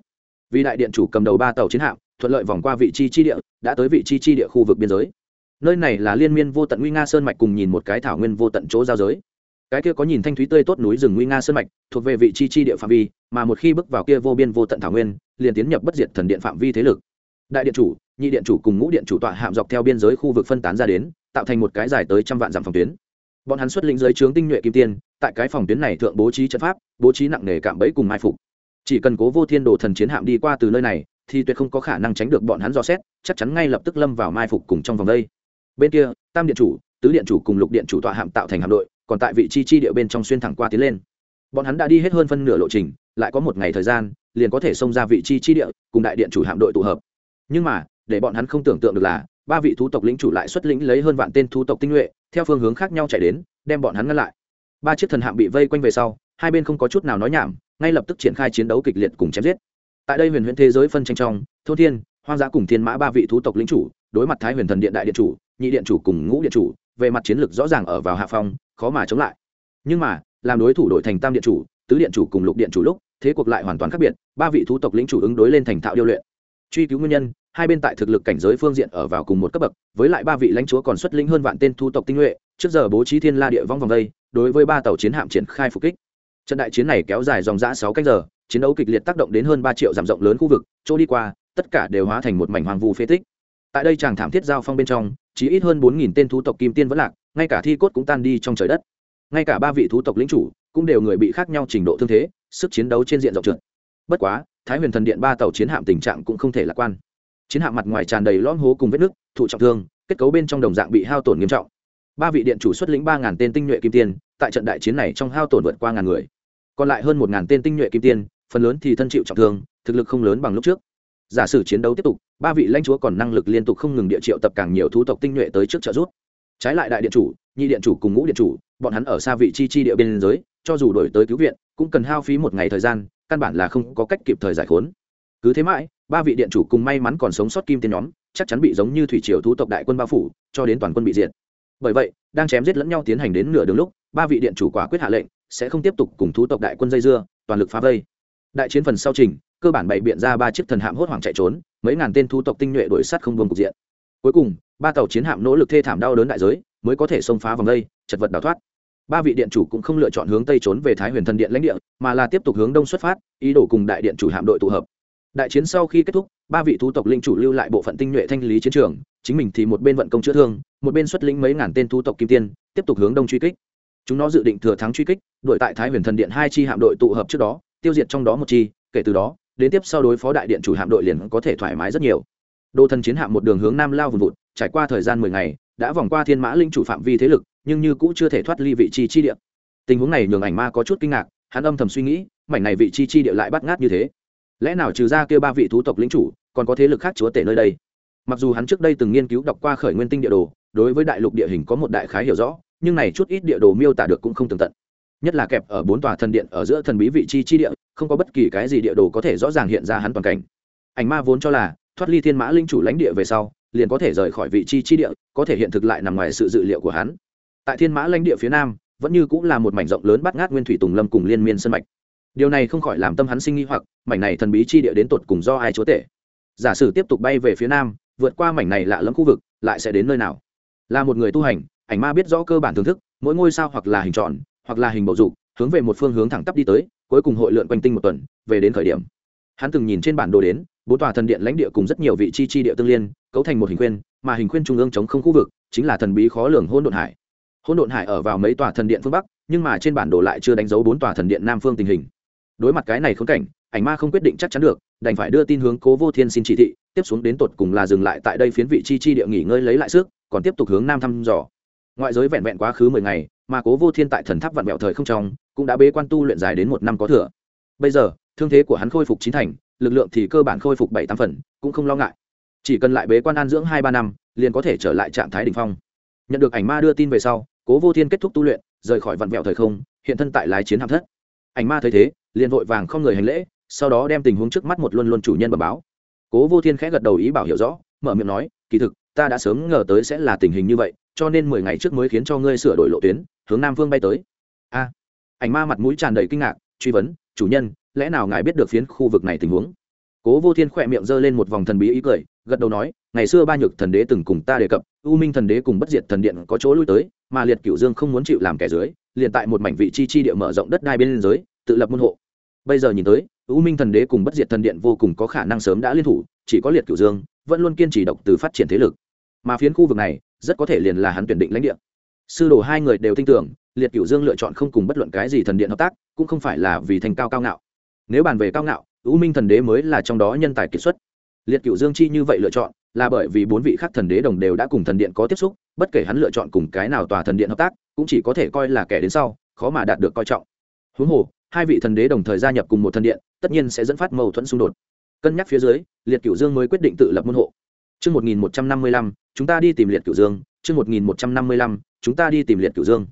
Vì đại điện chủ cầm đầu ba tàu chiến hạm, thuận lợi vòng qua vị chi chi địa, đã tới vị chi chi địa khu vực biên giới nơi này là liên miên vô tận nguy nga sơn mạch cùng nhìn một cái thảo nguyên vô tận chỗ giao giới. Cái kia có nhìn thanh thúy tươi tốt núi rừng nguy nga sơn mạch, thuộc về vị chi chi địa phạm vi, mà một khi bước vào kia vô biên vô tận thảo nguyên, liền tiến nhập bất diệt thần điện phạm vi thế lực. Đại điện chủ, nhị điện chủ cùng ngũ điện chủ tọa hạm dọc theo biên giới khu vực phân tán ra đến, tạo thành một cái dài tới trăm vạn dặm phòng tuyến. Bọn hắn xuất lĩnh giới trướng tinh nhuệ kim tiên, tại cái phòng tuyến này thượng bố trí trận pháp, bố trí nặng nề cạm bẫy cùng mai phục. Chỉ cần cố vô thiên đồ thần chiến hạm đi qua từ nơi này, thì tuyệt không có khả năng tránh được bọn hắn dò xét, chắc chắn ngay lập tức lâm vào mai phục cùng trong vòng đây bên kia, tam điện chủ, tứ điện chủ cùng lục điện chủ tọa hạm tạo thành hạm đội, còn tại vị chi chi địa bên trong xuyên thẳng qua tiến lên. Bọn hắn đã đi hết hơn phân nửa lộ trình, lại có một ngày thời gian, liền có thể xông ra vị chi chi địa, cùng đại điện chủ hạm đội tụ hợp. Nhưng mà, để bọn hắn không tưởng tượng được là, ba vị thú tộc lĩnh chủ lại xuất lĩnh lấy hơn vạn tên thú tộc tinh nhuệ, theo phương hướng khác nhau chạy đến, đem bọn hắn ngăn lại. Ba chiếc thần hạm bị vây quanh về sau, hai bên không có chút nào nói nhảm, ngay lập tức triển khai chiến đấu kịch liệt cùng chém giết. Tại đây huyền huyễn thế giới phân tranh trong thô thiên, hoang dã cùng thiên mã ba vị thú tộc lĩnh chủ, đối mặt thái huyền thần điện đại điện chủ nhị điện chủ cùng ngũ điện chủ, về mặt chiến lược rõ ràng ở vào hạ phong, khó mà chống lại. Nhưng mà, làm đối thủ đổi thành tam điện chủ, tứ điện chủ cùng lục điện chủ lúc, thế cuộc lại hoàn toàn khác biệt, ba vị thú tộc lĩnh chủ ứng đối lên thành thạo điêu luyện. Truy cứu nguyên nhân, hai bên tại thực lực cảnh giới phương diện ở vào cùng một cấp bậc, với lại ba vị lãnh chúa còn xuất lĩnh hơn vạn tên thu tộc tinh nhuệ, trước giờ bố trí thiên la địa vong vòng đây, đối với ba tàu chiến hạm triển khai phục kích. Trận đại chiến này kéo dài dòng dã sáu cách giờ, chiến đấu kịch liệt tác động đến hơn ba triệu dặm rộng lớn khu vực, chỗ đi qua, tất cả đều hóa thành một mảnh hoang vu phế tích tại đây chàng thảm thiết giao phong bên trong chỉ ít hơn bốn nghìn tên thú tộc kim tiên vẫn lạc, ngay cả thi cốt cũng tan đi trong trời đất. Ngay cả ba vị thú tộc lĩnh chủ cũng đều người bị khác nhau trình độ thương thế, sức chiến đấu trên diện rộng trượt. Bất quá, thái huyền thần điện ba tàu chiến hạm tình trạng cũng không thể lạc quan. Chiến hạm mặt ngoài tràn đầy lõm hố cùng vết nứt, thụ trọng thương, kết cấu bên trong đồng dạng bị hao tổn nghiêm trọng. Ba vị điện chủ xuất lĩnh ba ngàn tên tinh nhuệ kim tiên, tại trận đại chiến này trong hao tổn vượt qua ngàn người. Còn lại hơn một ngàn tên tinh nhuệ kim tiên, phần lớn thì thân chịu trọng thương, thực lực không lớn bằng lúc trước giả sử chiến đấu tiếp tục, ba vị lãnh chúa còn năng lực liên tục không ngừng địa triệu tập càng nhiều thú tộc tinh nhuệ tới trước trợ giúp. Trái lại đại điện chủ, nhị điện chủ cùng ngũ điện chủ, bọn hắn ở xa vị chi chi địa biên giới cho dù đổi tới cứu viện, cũng cần hao phí một ngày thời gian, căn bản là không có cách kịp thời giải khốn. Cứ thế mãi, ba vị điện chủ cùng may mắn còn sống sót kim tiên nhóm, chắc chắn bị giống như thủy triều thú tộc đại quân bao phủ, cho đến toàn quân bị diệt. Bởi vậy, đang chém giết lẫn nhau tiến hành đến nửa đường lúc, ba vị điện chủ quả quyết hạ lệnh, sẽ không tiếp tục cùng thú tộc đại quân dây dưa, toàn lực phá vây. Đại chiến phần sau trình cơ bản bày biện ra ba chiếc thần hạm hốt hoảng chạy trốn, mấy ngàn tên thu tộc tinh nhuệ đuổi sát không buông cục diện. Cuối cùng, ba tàu chiến hạm nỗ lực thê thảm đau đớn đại giới, mới có thể xông phá vòng đây, chật vật đào thoát. Ba vị điện chủ cũng không lựa chọn hướng tây trốn về thái huyền thần điện lãnh địa, mà là tiếp tục hướng đông xuất phát, ý đồ cùng đại điện chủ hạm đội tụ hợp. Đại chiến sau khi kết thúc, ba vị thú tộc linh chủ lưu lại bộ phận tinh nhuệ thanh lý chiến trường, chính mình thì một bên vận công chữa thương, một bên xuất lĩnh mấy ngàn tên thú tộc kim tiên, tiếp tục hướng đông truy kích. Chúng nó dự định thừa thắng truy kích đội tại thái huyền thần điện hai chi hạm đội tụ hợp trước đó, tiêu diệt trong đó một chi, kể từ đó đến tiếp sau đối phó đại điện chủ hạm đội liền có thể thoải mái rất nhiều. Đô thần chiến hạm một đường hướng nam lao vùn vụt, trải qua thời gian mười ngày, đã vòng qua thiên mã linh chủ phạm vi thế lực, nhưng như cũ chưa thể thoát ly vị trí chi địa. Tình huống này nhường ảnh ma có chút kinh ngạc, hắn âm thầm suy nghĩ, mảnh này vị trí chi địa lại bắt ngát như thế. Lẽ nào trừ ra kêu ba vị thú tộc lĩnh chủ, còn có thế lực khác chúa tể nơi đây? Mặc dù hắn trước đây từng nghiên cứu đọc qua khởi nguyên tinh địa đồ, đối với đại lục địa hình có một đại khái hiểu rõ, nhưng này chút ít địa đồ miêu tả được cũng không tường tận. Nhất là kẹp ở bốn tòa thần điện ở giữa thần bí vị trí chi địa không có bất kỳ cái gì địa đồ có thể rõ ràng hiện ra hắn toàn cảnh. Ảnh ma vốn cho là, thoát ly thiên mã linh chủ lãnh địa về sau, liền có thể rời khỏi vị trí chi địa, có thể hiện thực lại nằm ngoài sự dự liệu của hắn. Tại thiên mã lãnh địa phía nam, vẫn như cũng là một mảnh rộng lớn bắt ngát nguyên thủy tùng lâm cùng liên miên sân mạch. Điều này không khỏi làm tâm hắn sinh nghi hoặc, mảnh này thần bí chi địa đến tột cùng do ai chúa tể? Giả sử tiếp tục bay về phía nam, vượt qua mảnh này lạ lẫm khu vực, lại sẽ đến nơi nào? Là một người tu hành, ảnh ma biết rõ cơ bản thưởng thức, mỗi ngôi sao hoặc là hình tròn, hoặc là hình bầu dục, hướng về một phương hướng thẳng tắp đi tới cuối cùng hội lượn quanh tinh một tuần, về đến khởi điểm. Hắn từng nhìn trên bản đồ đến, bốn tòa thần điện lãnh địa cùng rất nhiều vị chi chi địa tương liên, cấu thành một hình khuyên, mà hình khuyên trung ương chống không khu vực, chính là thần bí khó lường hôn độn hải. Hôn độn hải ở vào mấy tòa thần điện phương bắc, nhưng mà trên bản đồ lại chưa đánh dấu bốn tòa thần điện nam phương tình hình. Đối mặt cái này khốn cảnh, ảnh ma không quyết định chắc chắn được, đành phải đưa tin hướng cố vô thiên xin chỉ thị, tiếp xuống đến tột cùng là dừng lại tại đây phiến vị chi chi địa nghỉ ngơi lấy lại sức, còn tiếp tục hướng nam thăm dò. Ngoại giới vẹn vẹn quá khứ mười ngày mà cố vô thiên tại thần tháp vạn mẹo thời không trong, cũng đã bế quan tu luyện dài đến một năm có thừa. Bây giờ, thương thế của hắn khôi phục chín thành, lực lượng thì cơ bản khôi phục bảy tám phần, cũng không lo ngại. Chỉ cần lại bế quan an dưỡng hai ba năm, liền có thể trở lại trạng thái đ ỉ n h phong. Nhận được ảnh ma đưa tin về sau, cố vô thiên kết thúc tu luyện, rời khỏi vạn mẹo thời không, hiện thân tại lái chiến hạm thất. Ảnh ma thấy thế, liền vội vàng không người hành lễ, sau đó đem tình huống trước mắt một luân luân chủ nhân bờ báo. Cố vô thiên khẽ gật đầu ý bảo hiểu rõ, mở miệng nói, kỳ thực, ta đã sớm ngờ tới sẽ là tình hình như vậy cho nên mười ngày trước mới khiến cho ngươi sửa đổi lộ tuyến, hướng nam vương bay tới. A. À, ảnh ma mặt mũi tràn đầy kinh ngạc, truy vấn, chủ nhân, lẽ nào ngài biết được phiến khu vực này tình huống? Cố vô thiên khỏe miệng giơ lên một vòng thần bí ý cười, gật đầu nói, ngày xưa ba nhược thần đế từng cùng ta đề cập, u minh thần đế cùng bất diệt thần điện có chỗ lui tới, mà liệt cửu dương không muốn chịu làm kẻ dưới, liền tại một mảnh vị chi chi địa mở rộng đất đai bên dưới giới tự lập môn hộ. Bây giờ nhìn tới, u minh thần đế cùng bất diệt thần điện vô cùng có khả năng sớm đã liên thủ, chỉ có liệt cửu dương vẫn luôn kiên trì độc từ phát triển thế lực. Mà phiến khu vực này rất có thể liền là hắn tuyển định lãnh địa. Sư đồ hai người đều tin tưởng, liệt cửu dương lựa chọn không cùng bất luận cái gì thần điện hợp tác, cũng không phải là vì thành cao cao ngạo. Nếu bàn về cao ngạo, u minh thần đế mới là trong đó nhân tài kiệt xuất. Liệt cửu dương chi như vậy lựa chọn, là bởi vì bốn vị khác thần đế đồng đều đã cùng thần điện có tiếp xúc, bất kể hắn lựa chọn cùng cái nào tòa thần điện hợp tác, cũng chỉ có thể coi là kẻ đến sau, khó mà đạt được coi trọng. Huống hồ, hai vị thần đế đồng thời gia nhập cùng một thần điện, tất nhiên sẽ dẫn phát mâu thuẫn xung đột. Cân nhắc phía dưới, liệt cửu dương mới quyết định tự lập môn hộ. Trước 1155, chúng ta đi tìm liệt cửu dương. Trước 1155, chúng ta đi tìm liệt cửu dương.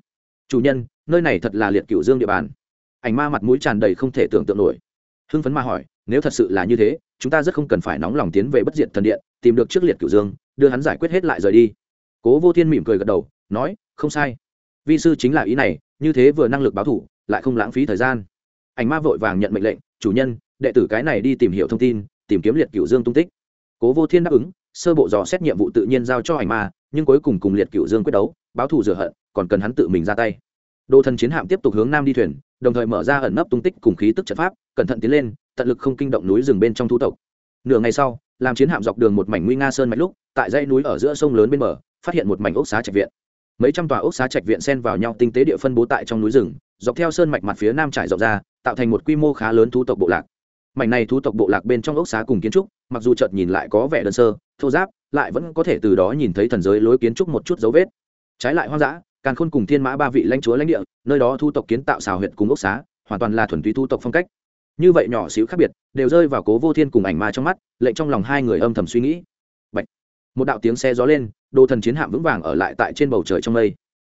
Chủ nhân, nơi này thật là liệt cửu dương địa bàn. Ảnh ma mặt mũi tràn đầy không thể tưởng tượng nổi. Hưng phấn ma hỏi, nếu thật sự là như thế, chúng ta rất không cần phải nóng lòng tiến về bất diệt thần điện, tìm được trước liệt cửu dương, đưa hắn giải quyết hết lại rời đi. Cố Vô Thiên mỉm cười gật đầu, nói không sai vi sư chính là ý này như thế vừa năng lực báo thủ lại không lãng phí thời gian ảnh ma vội vàng nhận mệnh lệnh chủ nhân đệ tử cái này đi tìm hiểu thông tin tìm kiếm liệt cửu dương tung tích cố vô thiên đáp ứng sơ bộ dò xét nhiệm vụ tự nhiên giao cho ảnh ma, nhưng cuối cùng cùng liệt cựu dương quyết đấu, báo thù rửa hận, còn cần hắn tự mình ra tay. Đồ thần chiến hạm tiếp tục hướng nam đi thuyền, đồng thời mở ra ẩn nấp tung tích cùng khí tức trận pháp, cẩn thận tiến lên, tận lực không kinh động núi rừng bên trong thú tộc. Nửa ngày sau, làm chiến hạm dọc đường một mảnh nguy nga sơn mạch lúc, tại dãy núi ở giữa sông lớn bên bờ, phát hiện một mảnh ốc xá trạch viện. Mấy trăm tòa ốc xá trạch viện xen vào nhau tinh tế địa phân bố tại trong núi rừng, dọc theo sơn mạch mặt phía nam trải rộng ra, tạo thành một quy mô khá lớn thú tộc bộ lạc. Mảnh này thú tộc bộ lạc bên trong ốc xá cùng kiến trúc, mặc dù chợt nhìn lại có vẻ đơn sơ thô giáp, lại vẫn có thể từ đó nhìn thấy thần giới lối kiến trúc một chút dấu vết. Trái lại hoang dã càng khôn cùng thiên mã ba vị lãnh chúa lãnh địa, nơi đó thu tộc kiến tạo xào huyện cùng ốc xá, hoàn toàn là thuần túy thu tộc phong cách. Như vậy nhỏ xíu khác biệt, đều rơi vào cố vô thiên cùng ảnh ma trong mắt, lệnh trong lòng hai người âm thầm suy nghĩ. Bạch. một đạo tiếng xe gió lên, đồ thần chiến hạm vững vàng ở lại tại trên bầu trời trong mây.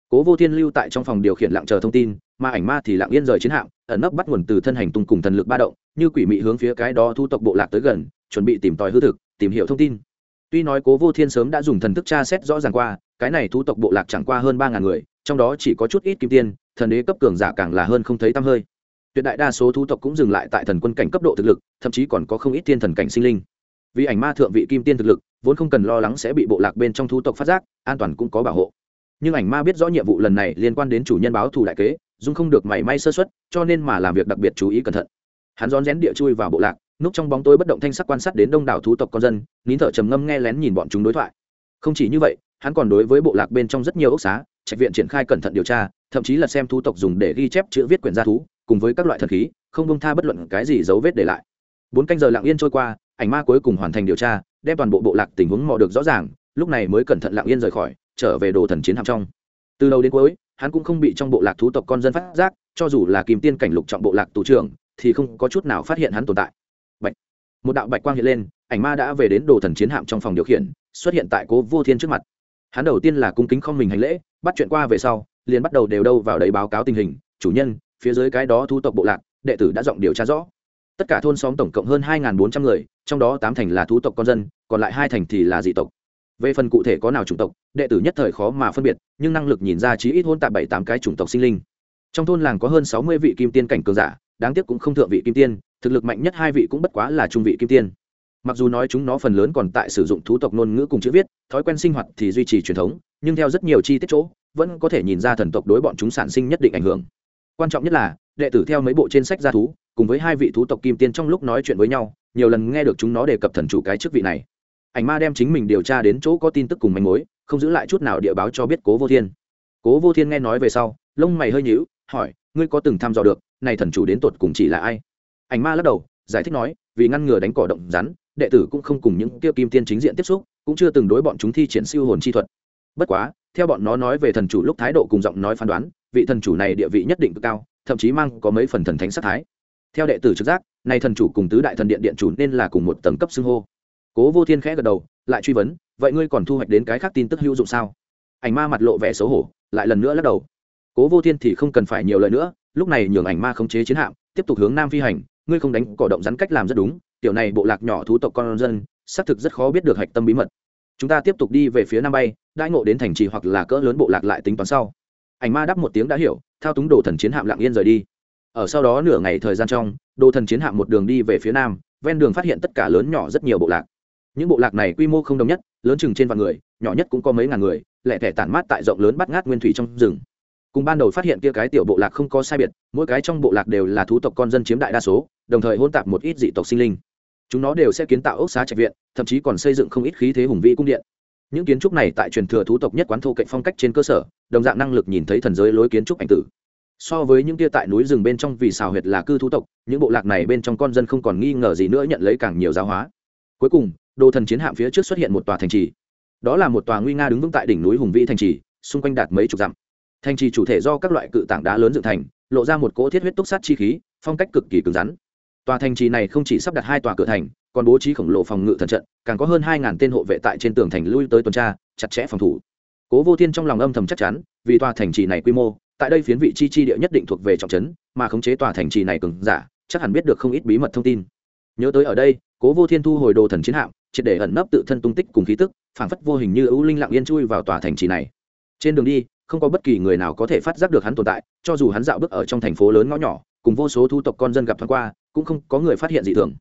Cố vô thiên lưu tại trong phòng điều khiển lặng chờ thông tin, mà ảnh ma thì lặng yên rời chiến hạm, ẩn nấp bắt nguồn từ thân hành tung cùng thần lực ba động, như quỷ mị hướng phía cái đó thu tộc bộ lạc tới gần, chuẩn bị tìm tòi hư thực, tìm hiểu thông tin tuy nói cố vô thiên sớm đã dùng thần thức tra xét rõ ràng qua, cái này thu tộc bộ lạc chẳng qua hơn ba ngàn người, trong đó chỉ có chút ít kim tiên, thần đế cấp cường giả càng là hơn không thấy tăm hơi. Tuyệt đại đa số thu tộc cũng dừng lại tại thần quân cảnh cấp độ thực lực, thậm chí còn có không ít thiên thần cảnh sinh linh. Vì ảnh ma thượng vị kim tiên thực lực, vốn không cần lo lắng sẽ bị bộ lạc bên trong thu tộc phát giác, an toàn cũng có bảo hộ. Nhưng ảnh ma biết rõ nhiệm vụ lần này liên quan đến chủ nhân báo thù đại kế, dung không được mảy may sơ xuất cho nên mà làm việc đặc biệt chú ý cẩn thận. Hắn rón rén địa chui vào bộ lạc núp trong bóng tối bất động thanh sắc quan sát đến đông đảo thú tộc con dân, nín thở trầm ngâm nghe lén nhìn bọn chúng đối thoại. Không chỉ như vậy, hắn còn đối với bộ lạc bên trong rất nhiều ốc xá, trạch viện triển khai cẩn thận điều tra, thậm chí là xem thú tộc dùng để ghi chép chữ viết quyển gia thú, cùng với các loại thần khí, không bông tha bất luận cái gì dấu vết để lại. Bốn canh giờ lặng yên trôi qua, ảnh ma cuối cùng hoàn thành điều tra, đem toàn bộ bộ lạc tình huống mò được rõ ràng, lúc này mới cẩn thận lặng yên rời khỏi, trở về đồ thần chiến hạm trong. Từ đầu đến cuối, hắn cũng không bị trong bộ lạc thú tộc con dân phát giác, cho dù là kìm tiên cảnh lục trọng bộ lạc tù trưởng, thì không có chút nào phát hiện hắn tồn tại một đạo bạch quang hiện lên, ảnh ma đã về đến đồ thần chiến hạm trong phòng điều khiển, xuất hiện tại cố vô thiên trước mặt. Hắn đầu tiên là cung kính không mình hành lễ, bắt chuyện qua về sau, liền bắt đầu đều đâu vào đấy báo cáo tình hình. Chủ nhân, phía dưới cái đó thu tộc bộ lạc, đệ tử đã giọng điều tra rõ. Tất cả thôn xóm tổng cộng hơn hai bốn trăm người, trong đó tám thành là thú tộc con dân, còn lại hai thành thì là dị tộc. Về phần cụ thể có nào chủng tộc, đệ tử nhất thời khó mà phân biệt, nhưng năng lực nhìn ra chí ít hôn tạp bảy tám cái chủng tộc sinh linh. Trong thôn làng có hơn sáu mươi vị kim tiên cảnh cường giả đáng tiếc cũng không thượng vị kim tiên, thực lực mạnh nhất hai vị cũng bất quá là trung vị kim tiên. Mặc dù nói chúng nó phần lớn còn tại sử dụng thú tộc ngôn ngữ cùng chữ viết, thói quen sinh hoạt thì duy trì truyền thống, nhưng theo rất nhiều chi tiết chỗ, vẫn có thể nhìn ra thần tộc đối bọn chúng sản sinh nhất định ảnh hưởng. Quan trọng nhất là, đệ tử theo mấy bộ trên sách gia thú, cùng với hai vị thú tộc kim tiên trong lúc nói chuyện với nhau, nhiều lần nghe được chúng nó đề cập thần chủ cái chức vị này. Ảnh ma đem chính mình điều tra đến chỗ có tin tức cùng manh mối, không giữ lại chút nào địa báo cho biết cố vô thiên. Cố vô thiên nghe nói về sau, lông mày hơi nhíu, hỏi, ngươi có từng thăm dò được này thần chủ đến tột cùng chỉ là ai? Ảnh ma lắc đầu, giải thích nói, vì ngăn ngừa đánh cỏ động rắn, đệ tử cũng không cùng những tiêu kim tiên chính diện tiếp xúc, cũng chưa từng đối bọn chúng thi triển siêu hồn chi thuật. Bất quá, theo bọn nó nói về thần chủ lúc thái độ cùng giọng nói phán đoán, vị thần chủ này địa vị nhất định cực cao, thậm chí mang có mấy phần thần thánh sát thái. Theo đệ tử trực giác nay thần chủ cùng tứ đại thần điện điện chủ nên là cùng một tầng cấp xưng hô. Cố vô thiên khẽ gật đầu, lại truy vấn, vậy ngươi còn thu hoạch đến cái khác tin tức hữu dụng sao? Ảnh ma mặt lộ vẻ xấu hổ, lại lần nữa lắc đầu. Cố vô thiên thì không cần phải nhiều lời nữa lúc này nhường ảnh ma khống chế chiến hạm, tiếp tục hướng nam phi hành, ngươi không đánh cỏ động rắn cách làm rất đúng, tiểu này bộ lạc nhỏ thú tộc con dân, xác thực rất khó biết được hạch tâm bí mật. Chúng ta tiếp tục đi về phía nam bay, đãi ngộ đến thành trì hoặc là cỡ lớn bộ lạc lại tính toán sau. Ảnh ma đáp một tiếng đã hiểu, thao túng đồ thần chiến hạm lặng yên rời đi. Ở sau đó nửa ngày thời gian trong, đồ thần chiến hạm một đường đi về phía nam, ven đường phát hiện tất cả lớn nhỏ rất nhiều bộ lạc. Những bộ lạc này quy mô không đồng nhất, lớn chừng trên vạn người, nhỏ nhất cũng có mấy ngàn người, lẻ thẻ tản mát tại rộng lớn bắt ngát nguyên thủy trong rừng cùng ban đầu phát hiện kia cái tiểu bộ lạc không có sai biệt, mỗi cái trong bộ lạc đều là thú tộc con dân chiếm đại đa số, đồng thời hôn tạp một ít dị tộc sinh linh. Chúng nó đều sẽ kiến tạo ốc xá trạch viện, thậm chí còn xây dựng không ít khí thế hùng vĩ cung điện. Những kiến trúc này tại truyền thừa thú tộc nhất quán thô cạnh phong cách trên cơ sở, đồng dạng năng lực nhìn thấy thần giới lối kiến trúc ảnh tử. So với những kia tại núi rừng bên trong vì xào huyệt là cư thú tộc, những bộ lạc này bên trong con dân không còn nghi ngờ gì nữa nhận lấy càng nhiều giáo hóa. Cuối cùng, đồ thần chiến hạm phía trước xuất hiện một tòa thành trì. Đó là một tòa nguy nga đứng vững tại đỉnh núi hùng vĩ thành trì, xung quanh đạt mấy chục dặm thành trì chủ thể do các loại cự tảng đá lớn dựng thành, lộ ra một cỗ thiết huyết túc sát chi khí, phong cách cực kỳ cứng rắn. Tòa thành trì này không chỉ sắp đặt hai tòa cửa thành, còn bố trí khổng lồ phòng ngự thần trận, càng có hơn hai ngàn tên hộ vệ tại trên tường thành lui tới tuần tra, chặt chẽ phòng thủ. Cố vô thiên trong lòng âm thầm chắc chắn, vì tòa thành trì này quy mô, tại đây phiến vị chi chi địa nhất định thuộc về trọng trấn, mà khống chế tòa thành trì này cứng giả, chắc hẳn biết được không ít bí mật thông tin. Nhớ tới ở đây, cố vô thiên thu hồi đồ thần chiến hạm, triệt để ẩn nấp tự thân tung tích cùng khí tức, phảng phất vô hình như ưu linh lặng yên chui vào tòa thành trì này. Trên đường đi không có bất kỳ người nào có thể phát giác được hắn tồn tại, cho dù hắn dạo bước ở trong thành phố lớn ngõ nhỏ, cùng vô số thu tộc con dân gặp thoáng qua, cũng không có người phát hiện gì thường.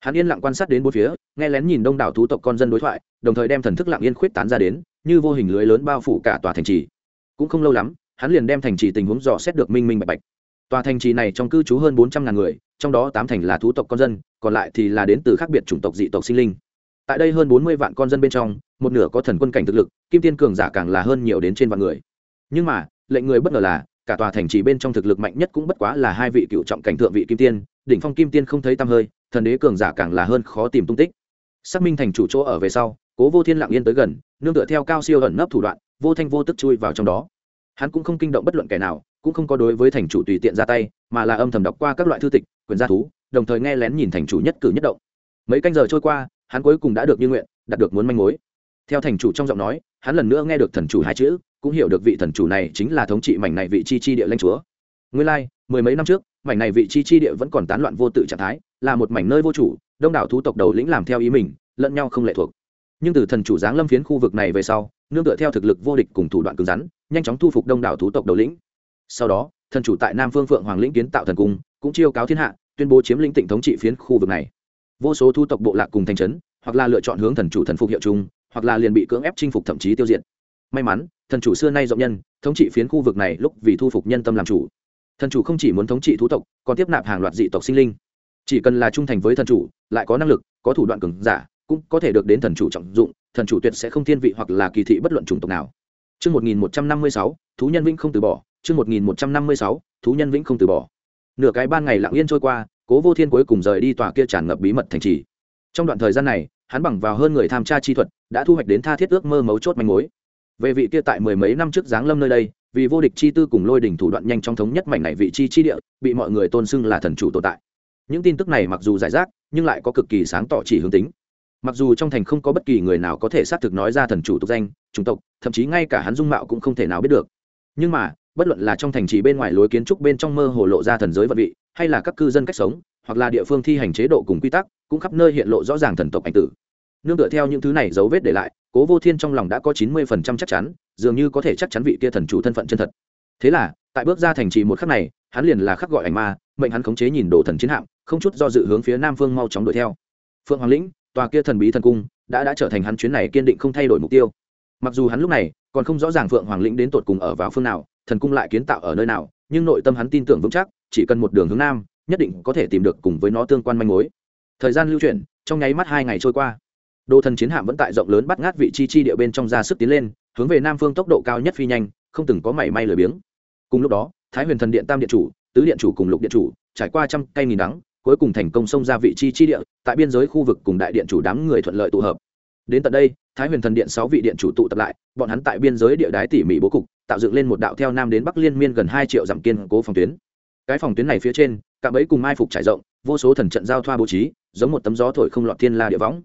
Hắn yên lặng quan sát đến bốn phía, nghe lén nhìn đông đảo thú tộc con dân đối thoại, đồng thời đem thần thức lặng yên khuyết tán ra đến, như vô hình lưới lớn bao phủ cả tòa thành trì. Cũng không lâu lắm, hắn liền đem thành trì tình huống dò xét được minh minh bạch bạch. Tòa thành trì này trong cư trú hơn bốn trăm ngàn người, trong đó tám thành là thú tộc con dân, còn lại thì là đến từ khác biệt chủng tộc dị tộc sinh linh. Tại đây hơn bốn mươi vạn con dân bên trong, một nửa có thần quân cảnh thực lực, kim tiên cường giả càng là hơn nhiều đến trên vạn người nhưng mà, lệnh người bất ngờ là, cả tòa thành trì bên trong thực lực mạnh nhất cũng bất quá là hai vị cựu trọng cảnh thượng vị kim tiên, đỉnh phong kim tiên không thấy tăm hơi, thần đế cường giả càng là hơn khó tìm tung tích. Xác minh thành chủ chỗ ở về sau, cố vô thiên lặng yên tới gần, nương tựa theo cao siêu ẩn nấp thủ đoạn, vô thanh vô tức chui vào trong đó. Hắn cũng không kinh động bất luận kẻ nào, cũng không có đối với thành chủ tùy tiện ra tay, mà là âm thầm đọc qua các loại thư tịch, quyền gia thú, đồng thời nghe lén nhìn thành chủ nhất cử nhất động. Mấy canh giờ trôi qua, hắn cuối cùng đã được như nguyện, đạt được muốn manh mối theo thành chủ trong giọng nói, hắn lần nữa nghe được thần chủ hai chữ, cũng hiểu được vị thần chủ này chính là thống trị mảnh này vị chi chi địa lãnh chúa. Nguyên lai, mười mấy năm trước, mảnh này vị chi chi địa vẫn còn tán loạn vô tự trạng thái, là một mảnh nơi vô chủ, đông đảo thú tộc đầu lĩnh làm theo ý mình, lẫn nhau không lệ thuộc. Nhưng từ thần chủ giáng lâm phiến khu vực này về sau, nương tựa theo thực lực vô địch cùng thủ đoạn cứng rắn, nhanh chóng thu phục đông đảo thú tộc đầu lĩnh. Sau đó, thần chủ tại nam phương phượng hoàng lĩnh kiến tạo thần cung, cũng chiêu cáo thiên hạ, tuyên bố chiếm lĩnh tỉnh thống trị phiến khu vực này. Vô số thu tộc bộ lạc cùng thành trấn, hoặc là lựa chọn hướng thần chủ thần phục hiệu chung hoặc là liền bị cưỡng ép chinh phục thậm chí tiêu diệt. May mắn thần chủ xưa nay rộng nhân thống trị phiến khu vực này lúc vì thu phục nhân tâm làm chủ. Thần chủ không chỉ muốn thống trị thú tộc còn tiếp nạp hàng loạt dị tộc sinh linh. Chỉ cần là trung thành với thần chủ lại có năng lực có thủ đoạn cường giả cũng có thể được đến thần chủ trọng dụng thần chủ tuyệt sẽ không thiên vị hoặc là kỳ thị bất luận chủng tộc nào. Chương 1156, thú nhân vĩnh không từ bỏ, chương 1156, thú nhân vĩnh không từ bỏ. Nửa cái ban ngày lặng yên trôi qua, Cố Vô Thiên cuối cùng rời đi tòa kia tràn ngập bí mật thành trì. Trong đoạn thời gian này, hắn bằng vào hơn người tham tra chi thuật, đã thu hoạch đến tha thiết ước mơ mấu chốt manh mối. Về vị kia tại mười mấy năm trước giáng lâm nơi đây, vì vô địch chi tư cùng lôi đỉnh thủ đoạn nhanh trong thống nhất mảnh này vị chi chi địa, bị mọi người tôn xưng là thần chủ tồn tại. Những tin tức này mặc dù giải rác, nhưng lại có cực kỳ sáng tỏ chỉ hướng tính mặc dù trong thành không có bất kỳ người nào có thể xác thực nói ra thần chủ tục danh chủng tộc thậm chí ngay cả hắn dung mạo cũng không thể nào biết được nhưng mà bất luận là trong thành trì bên ngoài lối kiến trúc bên trong mơ hồ lộ ra thần giới vật vị hay là các cư dân cách sống hoặc là địa phương thi hành chế độ cùng quy tắc cũng khắp nơi hiện lộ rõ ràng thần tộc ảnh tử. Nương tựa theo những thứ này dấu vết để lại, cố vô thiên trong lòng đã có chín mươi phần trăm chắc chắn, dường như có thể chắc chắn vị kia thần chủ thân phận chân thật. Thế là, tại bước ra thành trì một khắc này, hắn liền là khắc gọi ảnh ma, mệnh hắn khống chế nhìn đồ thần chiến hạm, không chút do dự hướng phía nam phương mau chóng đuổi theo. Phượng hoàng lĩnh, tòa kia thần bí thần cung, đã đã trở thành hắn chuyến này kiên định không thay đổi mục tiêu. Mặc dù hắn lúc này còn không rõ ràng phượng hoàng lĩnh đến tột cùng ở vào phương nào, thần cung lại kiến tạo ở nơi nào, nhưng nội tâm hắn tin tưởng vững chắc, chỉ cần một đường hướng nam, nhất định có thể tìm được cùng với nó tương quan manh mối thời gian lưu chuyển, trong nháy mắt hai ngày trôi qua. Đồ thần chiến hạm vẫn tại rộng lớn bắt ngát vị chi chi địa bên trong ra sức tiến lên, hướng về nam phương tốc độ cao nhất phi nhanh, không từng có mảy may lười biếng. Cùng lúc đó, thái huyền thần điện tam điện chủ, tứ điện chủ cùng lục điện chủ, trải qua trăm cây nghìn đắng, cuối cùng thành công xông ra vị chi chi địa, tại biên giới khu vực cùng đại điện chủ đám người thuận lợi tụ hợp. Đến tận đây, thái huyền thần điện sáu vị điện chủ tụ tập lại, bọn hắn tại biên giới địa đái tỉ mỉ bố cục, tạo dựng lên một đạo theo nam đến bắc liên miên gần hai triệu dặm kiên cố phòng tuyến. Cái phòng tuyến này phía trên, cạm ấy cùng mai phục trải rộng vô số thần trận giao thoa bố trí, giống một tấm gió thổi không lọt thiên la địa võng.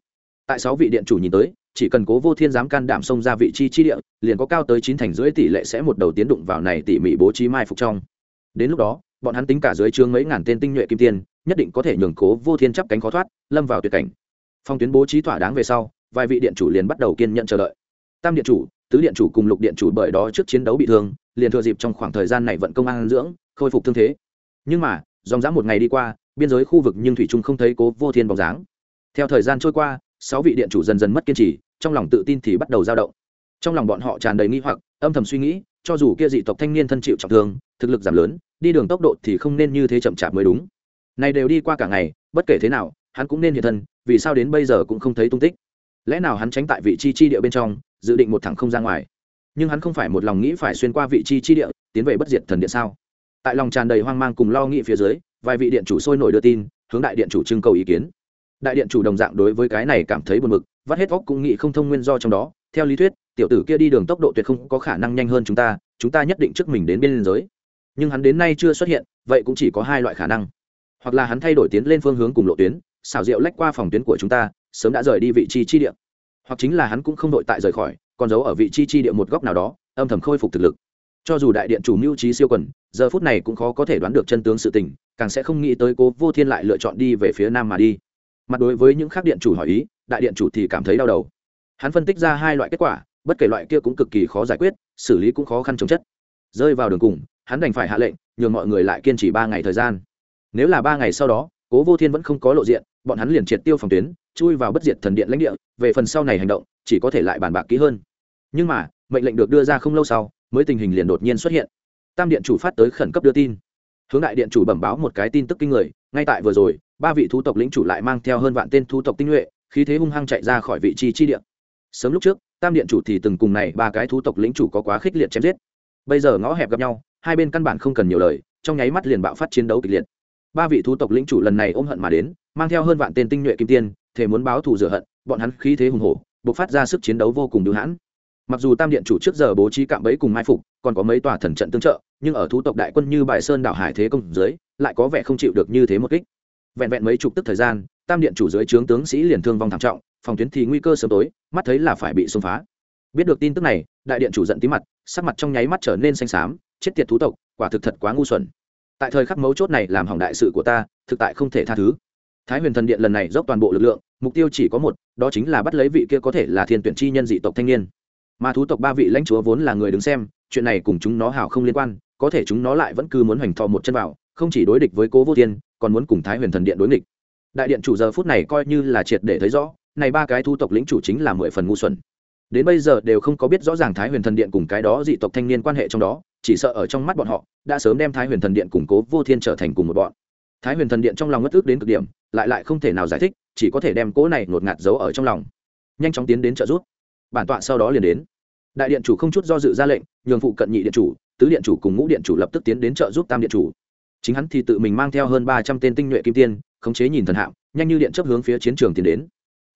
Tại sáu vị điện chủ nhìn tới, chỉ cần cố vô thiên dám can đảm xông ra vị chi chi địa, liền có cao tới chín thành rưỡi tỷ lệ sẽ một đầu tiến đụng vào này tỉ mỉ bố trí mai phục trong. Đến lúc đó, bọn hắn tính cả dưới chương mấy ngàn tên tinh nhuệ kim tiên, nhất định có thể nhường cố vô thiên chắp cánh khó thoát, lâm vào tuyệt cảnh. Phong tuyến bố trí thỏa đáng về sau, vài vị điện chủ liền bắt đầu kiên nhận chờ đợi. Tam điện chủ, tứ điện chủ cùng lục điện chủ bởi đó trước chiến đấu bị thương, liền thừa dịp trong khoảng thời gian này vận công an dưỡng, khôi phục thương thế. Nhưng mà, dòng dã một ngày đi qua biên giới khu vực nhưng thủy trung không thấy cố vô thiên bóng dáng. Theo thời gian trôi qua, sáu vị điện chủ dần dần mất kiên trì, trong lòng tự tin thì bắt đầu dao động. Trong lòng bọn họ tràn đầy nghi hoặc, âm thầm suy nghĩ, cho dù kia dị tộc thanh niên thân chịu trọng thương, thực lực giảm lớn, đi đường tốc độ thì không nên như thế chậm chạp mới đúng. Này đều đi qua cả ngày, bất kể thế nào, hắn cũng nên hiện thân, vì sao đến bây giờ cũng không thấy tung tích. Lẽ nào hắn tránh tại vị chi chi địa bên trong, dự định một thẳng không ra ngoài? Nhưng hắn không phải một lòng nghĩ phải xuyên qua vị chi chi địa, tiến về bất diệt thần điện sao? Tại lòng tràn đầy hoang mang cùng lo nghĩ phía dưới vài vị điện chủ sôi nổi đưa tin, hướng đại điện chủ trưng cầu ý kiến. Đại điện chủ đồng dạng đối với cái này cảm thấy buồn mực vắt hết óc cũng nghĩ không thông nguyên do trong đó. Theo lý thuyết, tiểu tử kia đi đường tốc độ tuyệt không có khả năng nhanh hơn chúng ta chúng ta nhất định trước mình đến biên giới. Nhưng hắn đến nay chưa xuất hiện, vậy cũng chỉ có hai loại khả năng. Hoặc là hắn thay đổi tiến lên phương hướng cùng lộ tuyến, xảo diệu lách qua phòng tuyến của chúng ta, sớm đã rời đi vị trí chi địa. Hoặc chính là hắn cũng không đội tại rời khỏi, còn giấu ở vị trí chi địa một góc nào đó, âm thầm khôi phục thực lực cho dù đại điện chủ mưu trí siêu quần, giờ phút này cũng khó có thể đoán được chân tướng sự tình, càng sẽ không nghĩ tới cố vô thiên lại lựa chọn đi về phía nam mà đi. Mặt đối với những khác điện chủ hỏi ý, đại điện chủ thì cảm thấy đau đầu. Hắn phân tích ra hai loại kết quả, bất kể loại kia cũng cực kỳ khó giải quyết, xử lý cũng khó khăn chống chất. Rơi vào đường cùng, hắn đành phải hạ lệnh, nhường mọi người lại kiên trì ba ngày thời gian. Nếu là ba ngày sau đó, cố vô thiên vẫn không có lộ diện, bọn hắn liền triệt tiêu phòng tuyến, chui vào bất diệt thần điện lãnh địa, về phần sau này hành động, chỉ có thể lại bàn bạc kỹ hơn. Nhưng mà, mệnh lệnh được đưa ra không lâu sau mới tình hình liền đột nhiên xuất hiện. Tam điện chủ phát tới khẩn cấp đưa tin. Hướng đại điện chủ bẩm báo một cái tin tức kinh người, ngay tại vừa rồi, ba vị thú tộc lĩnh chủ lại mang theo hơn vạn tên thú tộc tinh nhuệ, khí thế hung hăng chạy ra khỏi vị trí chi điện sớm lúc trước, tam điện chủ thì từng cùng này ba cái thú tộc lĩnh chủ có quá khích liệt chém giết. Bây giờ ngõ hẹp gặp nhau, hai bên căn bản không cần nhiều lời, trong nháy mắt liền bạo phát chiến đấu kịch liệt. Ba vị thú tộc lĩnh chủ lần này ôm hận mà đến, mang theo hơn vạn tên tinh nhuệ kim tiên thể muốn báo thù rửa hận, bọn hắn khí thế hùng hổ, bộc phát ra sức chiến đấu vô cùng đưu hãn mặc dù tam điện chủ trước giờ bố trí cạm bẫy cùng mai phục, còn có mấy tòa thần trận tương trợ, nhưng ở thú tộc đại quân như bài sơn đảo hải thế công dưới, lại có vẻ không chịu được như thế một kích. Vẹn vẹn mấy chục tức thời gian, tam điện chủ dưới trướng tướng sĩ liền thương vong thảm trọng, phòng tuyến thì nguy cơ sớm tối, mắt thấy là phải bị xông phá. Biết được tin tức này, đại điện chủ giận tí mặt, sắc mặt trong nháy mắt trở nên xanh xám, chết tiệt thú tộc, quả thực thật quá ngu xuẩn. Tại thời khắc mấu chốt này làm hỏng đại sự của ta, thực tại không thể tha thứ. Thái huyền thần điện lần này dốc toàn bộ lực lượng, mục tiêu chỉ có một, đó chính là bắt lấy vị kia có thể là thiên tuyển chi nhân dị tộc thanh niên mà thú tộc ba vị lãnh chúa vốn là người đứng xem, chuyện này cùng chúng nó hào không liên quan, có thể chúng nó lại vẫn cứ muốn hoành thọ một chân vào không chỉ đối địch với cố vô thiên, còn muốn cùng thái huyền thần điện đối nghịch. Đại điện chủ giờ phút này coi như là triệt để thấy rõ, này ba cái thu tộc lĩnh chủ chính là mười phần ngu xuẩn. Đến bây giờ đều không có biết rõ ràng thái huyền thần điện cùng cái đó dị tộc thanh niên quan hệ trong đó, chỉ sợ ở trong mắt bọn họ, đã sớm đem thái huyền thần điện củng cố vô thiên trở thành cùng một bọn. Thái huyền thần điện trong lòng ngất ước đến cực điểm, lại lại không thể nào giải thích, chỉ có thể đem cố này ngột ngạt giấu ở trong lòng. Nhanh chóng tiến đến trợ giúp bản tọa sau đó liền đến. Đại điện chủ không chút do dự ra lệnh, nhường phụ cận nhị điện chủ, tứ điện chủ cùng ngũ điện chủ lập tức tiến đến trợ giúp tam điện chủ. Chính hắn thì tự mình mang theo hơn ba trăm tên tinh nhuệ kim tiên, khống chế nhìn thần hạm, nhanh như điện chấp hướng phía chiến trường tiến đến.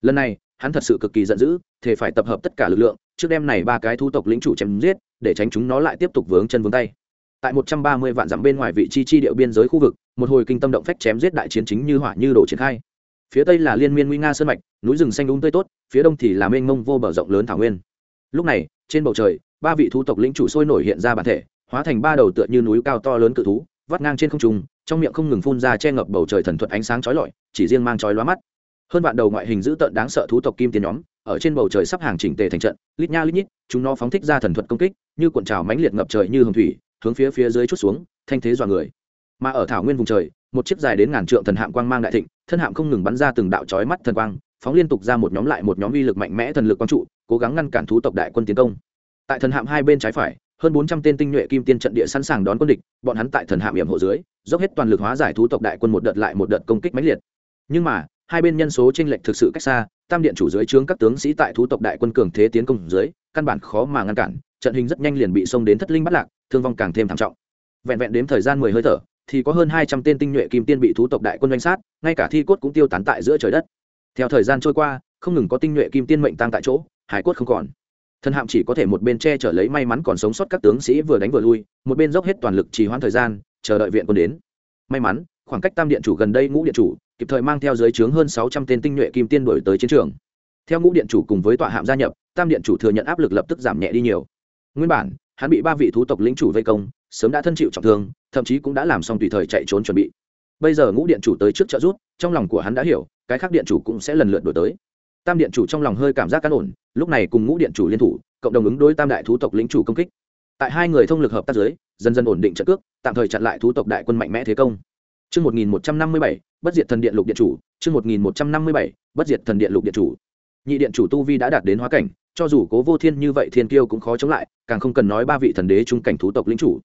Lần này, hắn thật sự cực kỳ giận dữ thể phải tập hợp tất cả lực lượng, trước đêm này ba cái thu tộc lĩnh chủ chém giết, để tránh chúng nó lại tiếp tục vướng chân vướng tay. Tại một trăm ba mươi vạn dặm bên ngoài vị chi chi điệu biên giới khu vực, một hồi kinh tâm động phách chém giết đại chiến chính như hỏa như đổ triển khai. Phía tây là liên miên nguy nga sơn mạch, núi rừng xanh đúng tươi tốt phía đông thì là mênh mông vô bờ rộng lớn thảo nguyên. Lúc này, trên bầu trời, ba vị thú tộc lĩnh chủ sôi nổi hiện ra bản thể, hóa thành ba đầu tựa như núi cao to lớn cự thú, vắt ngang trên không trung, trong miệng không ngừng phun ra che ngập bầu trời thần thuật ánh sáng chói lọi, chỉ riêng mang chói lóa mắt. Hơn vạn đầu ngoại hình dữ tợn đáng sợ thú tộc kim tiền nhóm, ở trên bầu trời sắp hàng chỉnh tề thành trận, lít nha lít nhít, chúng nó phóng thích ra thần thuật công kích, như cuộn trào mãnh liệt ngập trời như hồng thủy, hướng phía phía dưới chút xuống, thanh thế dọa người. Mà ở thảo nguyên vùng trời, một chiếc dài đến ngàn trượng thần hạm quang mang đại thịnh, thân hạm không ngừng bắn ra từng đạo chói mắt thần quang phóng liên tục ra một nhóm lại một nhóm uy lực mạnh mẽ thần lực quang trụ, cố gắng ngăn cản thú tộc đại quân tiến công. Tại thần hạm hai bên trái phải, hơn bốn trăm tên tinh nhuệ kim tiên trận địa sẵn sàng đón quân địch, bọn hắn tại thần hạm hiểm hộ dưới, dốc hết toàn lực hóa giải thú tộc đại quân một đợt lại một đợt công kích mãnh liệt. Nhưng mà, hai bên nhân số chênh lệch thực sự cách xa, tam điện chủ dưới trướng các tướng sĩ tại thú tộc đại quân cường thế tiến công dưới, căn bản khó mà ngăn cản, trận hình rất nhanh liền bị xông đến thất linh bắt lạc, thương vong càng thêm thảm trọng. Vẹn vẹn đến thời gian mười hơi thở, thì có hơn hai trăm tên tinh nhuệ kim tiên bị thú tộc đại quân danh sát, ngay cả thi cốt cũng tiêu tán tại giữa trời đất theo thời gian trôi qua, không ngừng có tinh nhuệ kim tiên mệnh tăng tại chỗ, hải cốt không còn. Thần hạm chỉ có thể một bên che chở lấy may mắn còn sống sót các tướng sĩ vừa đánh vừa lui, một bên dốc hết toàn lực trì hoãn thời gian, chờ đợi viện quân đến. May mắn, khoảng cách tam điện chủ gần đây ngũ điện chủ, kịp thời mang theo dưới trướng hơn sáu trăm tên tinh nhuệ kim tiên đổi tới chiến trường. Theo ngũ điện chủ cùng với tọa hạm gia nhập, tam điện chủ thừa nhận áp lực lập tức giảm nhẹ đi nhiều. Nguyên bản, hắn bị ba vị thú tộc lĩnh chủ vây công, sớm đã thân chịu trọng thương, thậm chí cũng đã làm xong tùy thời chạy trốn chuẩn bị bây giờ ngũ điện chủ tới trước trợ rút trong lòng của hắn đã hiểu cái khác điện chủ cũng sẽ lần lượt đổi tới tam điện chủ trong lòng hơi cảm giác cán ổn lúc này cùng ngũ điện chủ liên thủ cộng đồng ứng đối tam đại thú tộc lĩnh chủ công kích tại hai người thông lực hợp tác giới dần dần ổn định trận cước tạm thời chặn lại thú tộc đại quân mạnh mẽ thế công Trước 1157, bất diệt thần điện lục điện chủ, trước 1157, bất diệt thần điện lục điện chủ. Nhị điện chủ tu vi đã đạt đến hóa cảnh, cho dù Cố Vô Thiên như vậy thiên kiêu cũng khó chống lại, càng không cần nói ba vị thần đế trung cảnh thú tộc lĩnh chủ.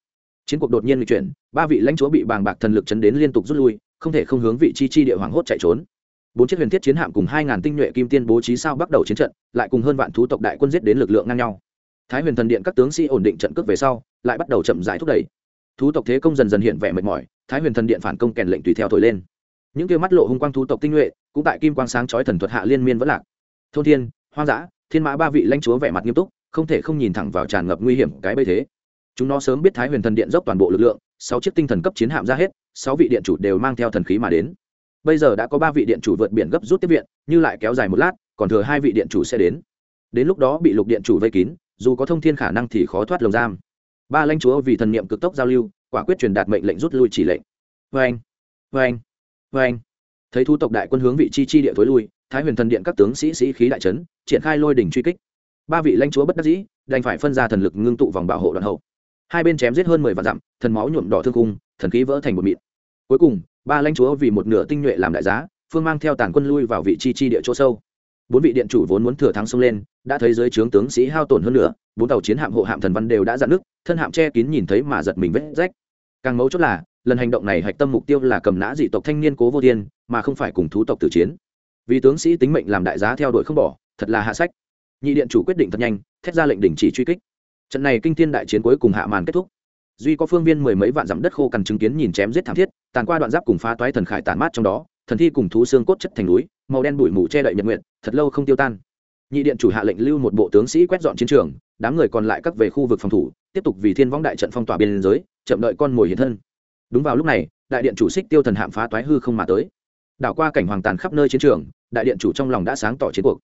Chiến cuộc đột nhiên nghịch chuyển, ba vị lãnh chúa bị bàng bạc thần lực chấn đến liên tục rút lui, không thể không hướng vị chi chi địa hoàng hốt chạy trốn. Bốn chiếc huyền thiết chiến hạm cùng hai ngàn tinh nhuệ kim tiên bố trí sao bắt đầu chiến trận lại cùng hơn vạn thú tộc đại quân giết đến lực lượng ngang nhau. Thái huyền thần điện các tướng sĩ ổn định trận cước về sau lại bắt đầu chậm rãi thúc đẩy. Thú tộc thế công dần dần hiện vẻ mệt mỏi thái huyền thần điện phản công kèn lệnh tùy theo thổi lên. Những kia mắt lộ hung quang thú tộc tinh nhuệ cũng tại kim quang sáng chói thần thuật hạ liên miên vẫn lạc. Thôn thiên hoang dã thiên mã ba vị lãnh chúa vẻ mặt nghiêm túc không thể không nhìn thẳng vào tràn ngập nguy hiểm cái bây thế chúng nó sớm biết thái huyền thần điện dốc toàn bộ lực lượng, sáu chiếc tinh thần cấp chiến hạm ra hết, sáu vị điện chủ đều mang theo thần khí mà đến. Bây giờ đã có ba vị điện chủ vượt biển gấp rút tiếp viện, như lại kéo dài một lát, còn thừa hai vị điện chủ sẽ đến. Đến lúc đó bị lục điện chủ vây kín, dù có thông thiên khả năng thì khó thoát lồng giam. Ba lãnh chúa vì thần niệm cực tốc giao lưu, quả quyết truyền đạt mệnh lệnh rút lui chỉ lệnh. Vê anh vê anh vê anh thấy thu tộc đại quân hướng vị chi chi địa thối lui, thái huyền thần điện các tướng sĩ sĩ khí đại trấn triển khai lôi đỉnh truy kích. Ba vị lãnh chúa bất đắc dĩ, đành phải phân ra thần lực ngưng tụ vòng bảo hộ đoạn hậu hai bên chém giết hơn mười vạn dặm, thần máu nhuộm đỏ thương cung thần khí vỡ thành một mịn. Cuối cùng, ba lãnh chúa vì một nửa tinh nhuệ làm đại giá, phương mang theo tàn quân lui vào vị chi chi địa chỗ sâu. Bốn vị điện chủ vốn muốn thừa thắng xông lên, đã thấy dưới trướng tướng sĩ hao tổn hơn nữa bốn tàu chiến hạm hộ hạm thần văn đều đã dạn nước, thân hạm che kín nhìn thấy mà giật mình vết rách. Càng mấu chốt là, lần hành động này hạch tâm mục tiêu là cầm nã dị tộc thanh niên cố vô thiên, mà không phải cùng thú tộc tử chiến. Vì tướng sĩ tính mệnh làm đại giá theo đuổi không bỏ, thật là hạ sách. Nhị điện chủ quyết định thật nhanh, thét ra lệnh đình chỉ truy kích trận này kinh thiên đại chiến cuối cùng hạ màn kết thúc. Duy có phương viên mười mấy vạn dặm đất khô cằn chứng kiến nhìn chém giết thảm thiết, tàn qua đoạn giáp cùng phá toái thần khải tàn mát trong đó, thần thi cùng thú xương cốt chất thành núi, màu đen bụi mù che đậy nhật nguyện, thật lâu không tiêu tan. Nhị điện chủ hạ lệnh lưu một bộ tướng sĩ quét dọn chiến trường, đám người còn lại các về khu vực phòng thủ, tiếp tục vì thiên võng đại trận phong tỏa biên giới, chậm đợi con mồi hiện thân. Đúng vào lúc này, đại điện chủ xích tiêu thần hạm phá toái hư không mà tới. Đảo qua cảnh hoàng tàn khắp nơi chiến trường, đại điện chủ trong lòng đã sáng tỏ chiến cuộc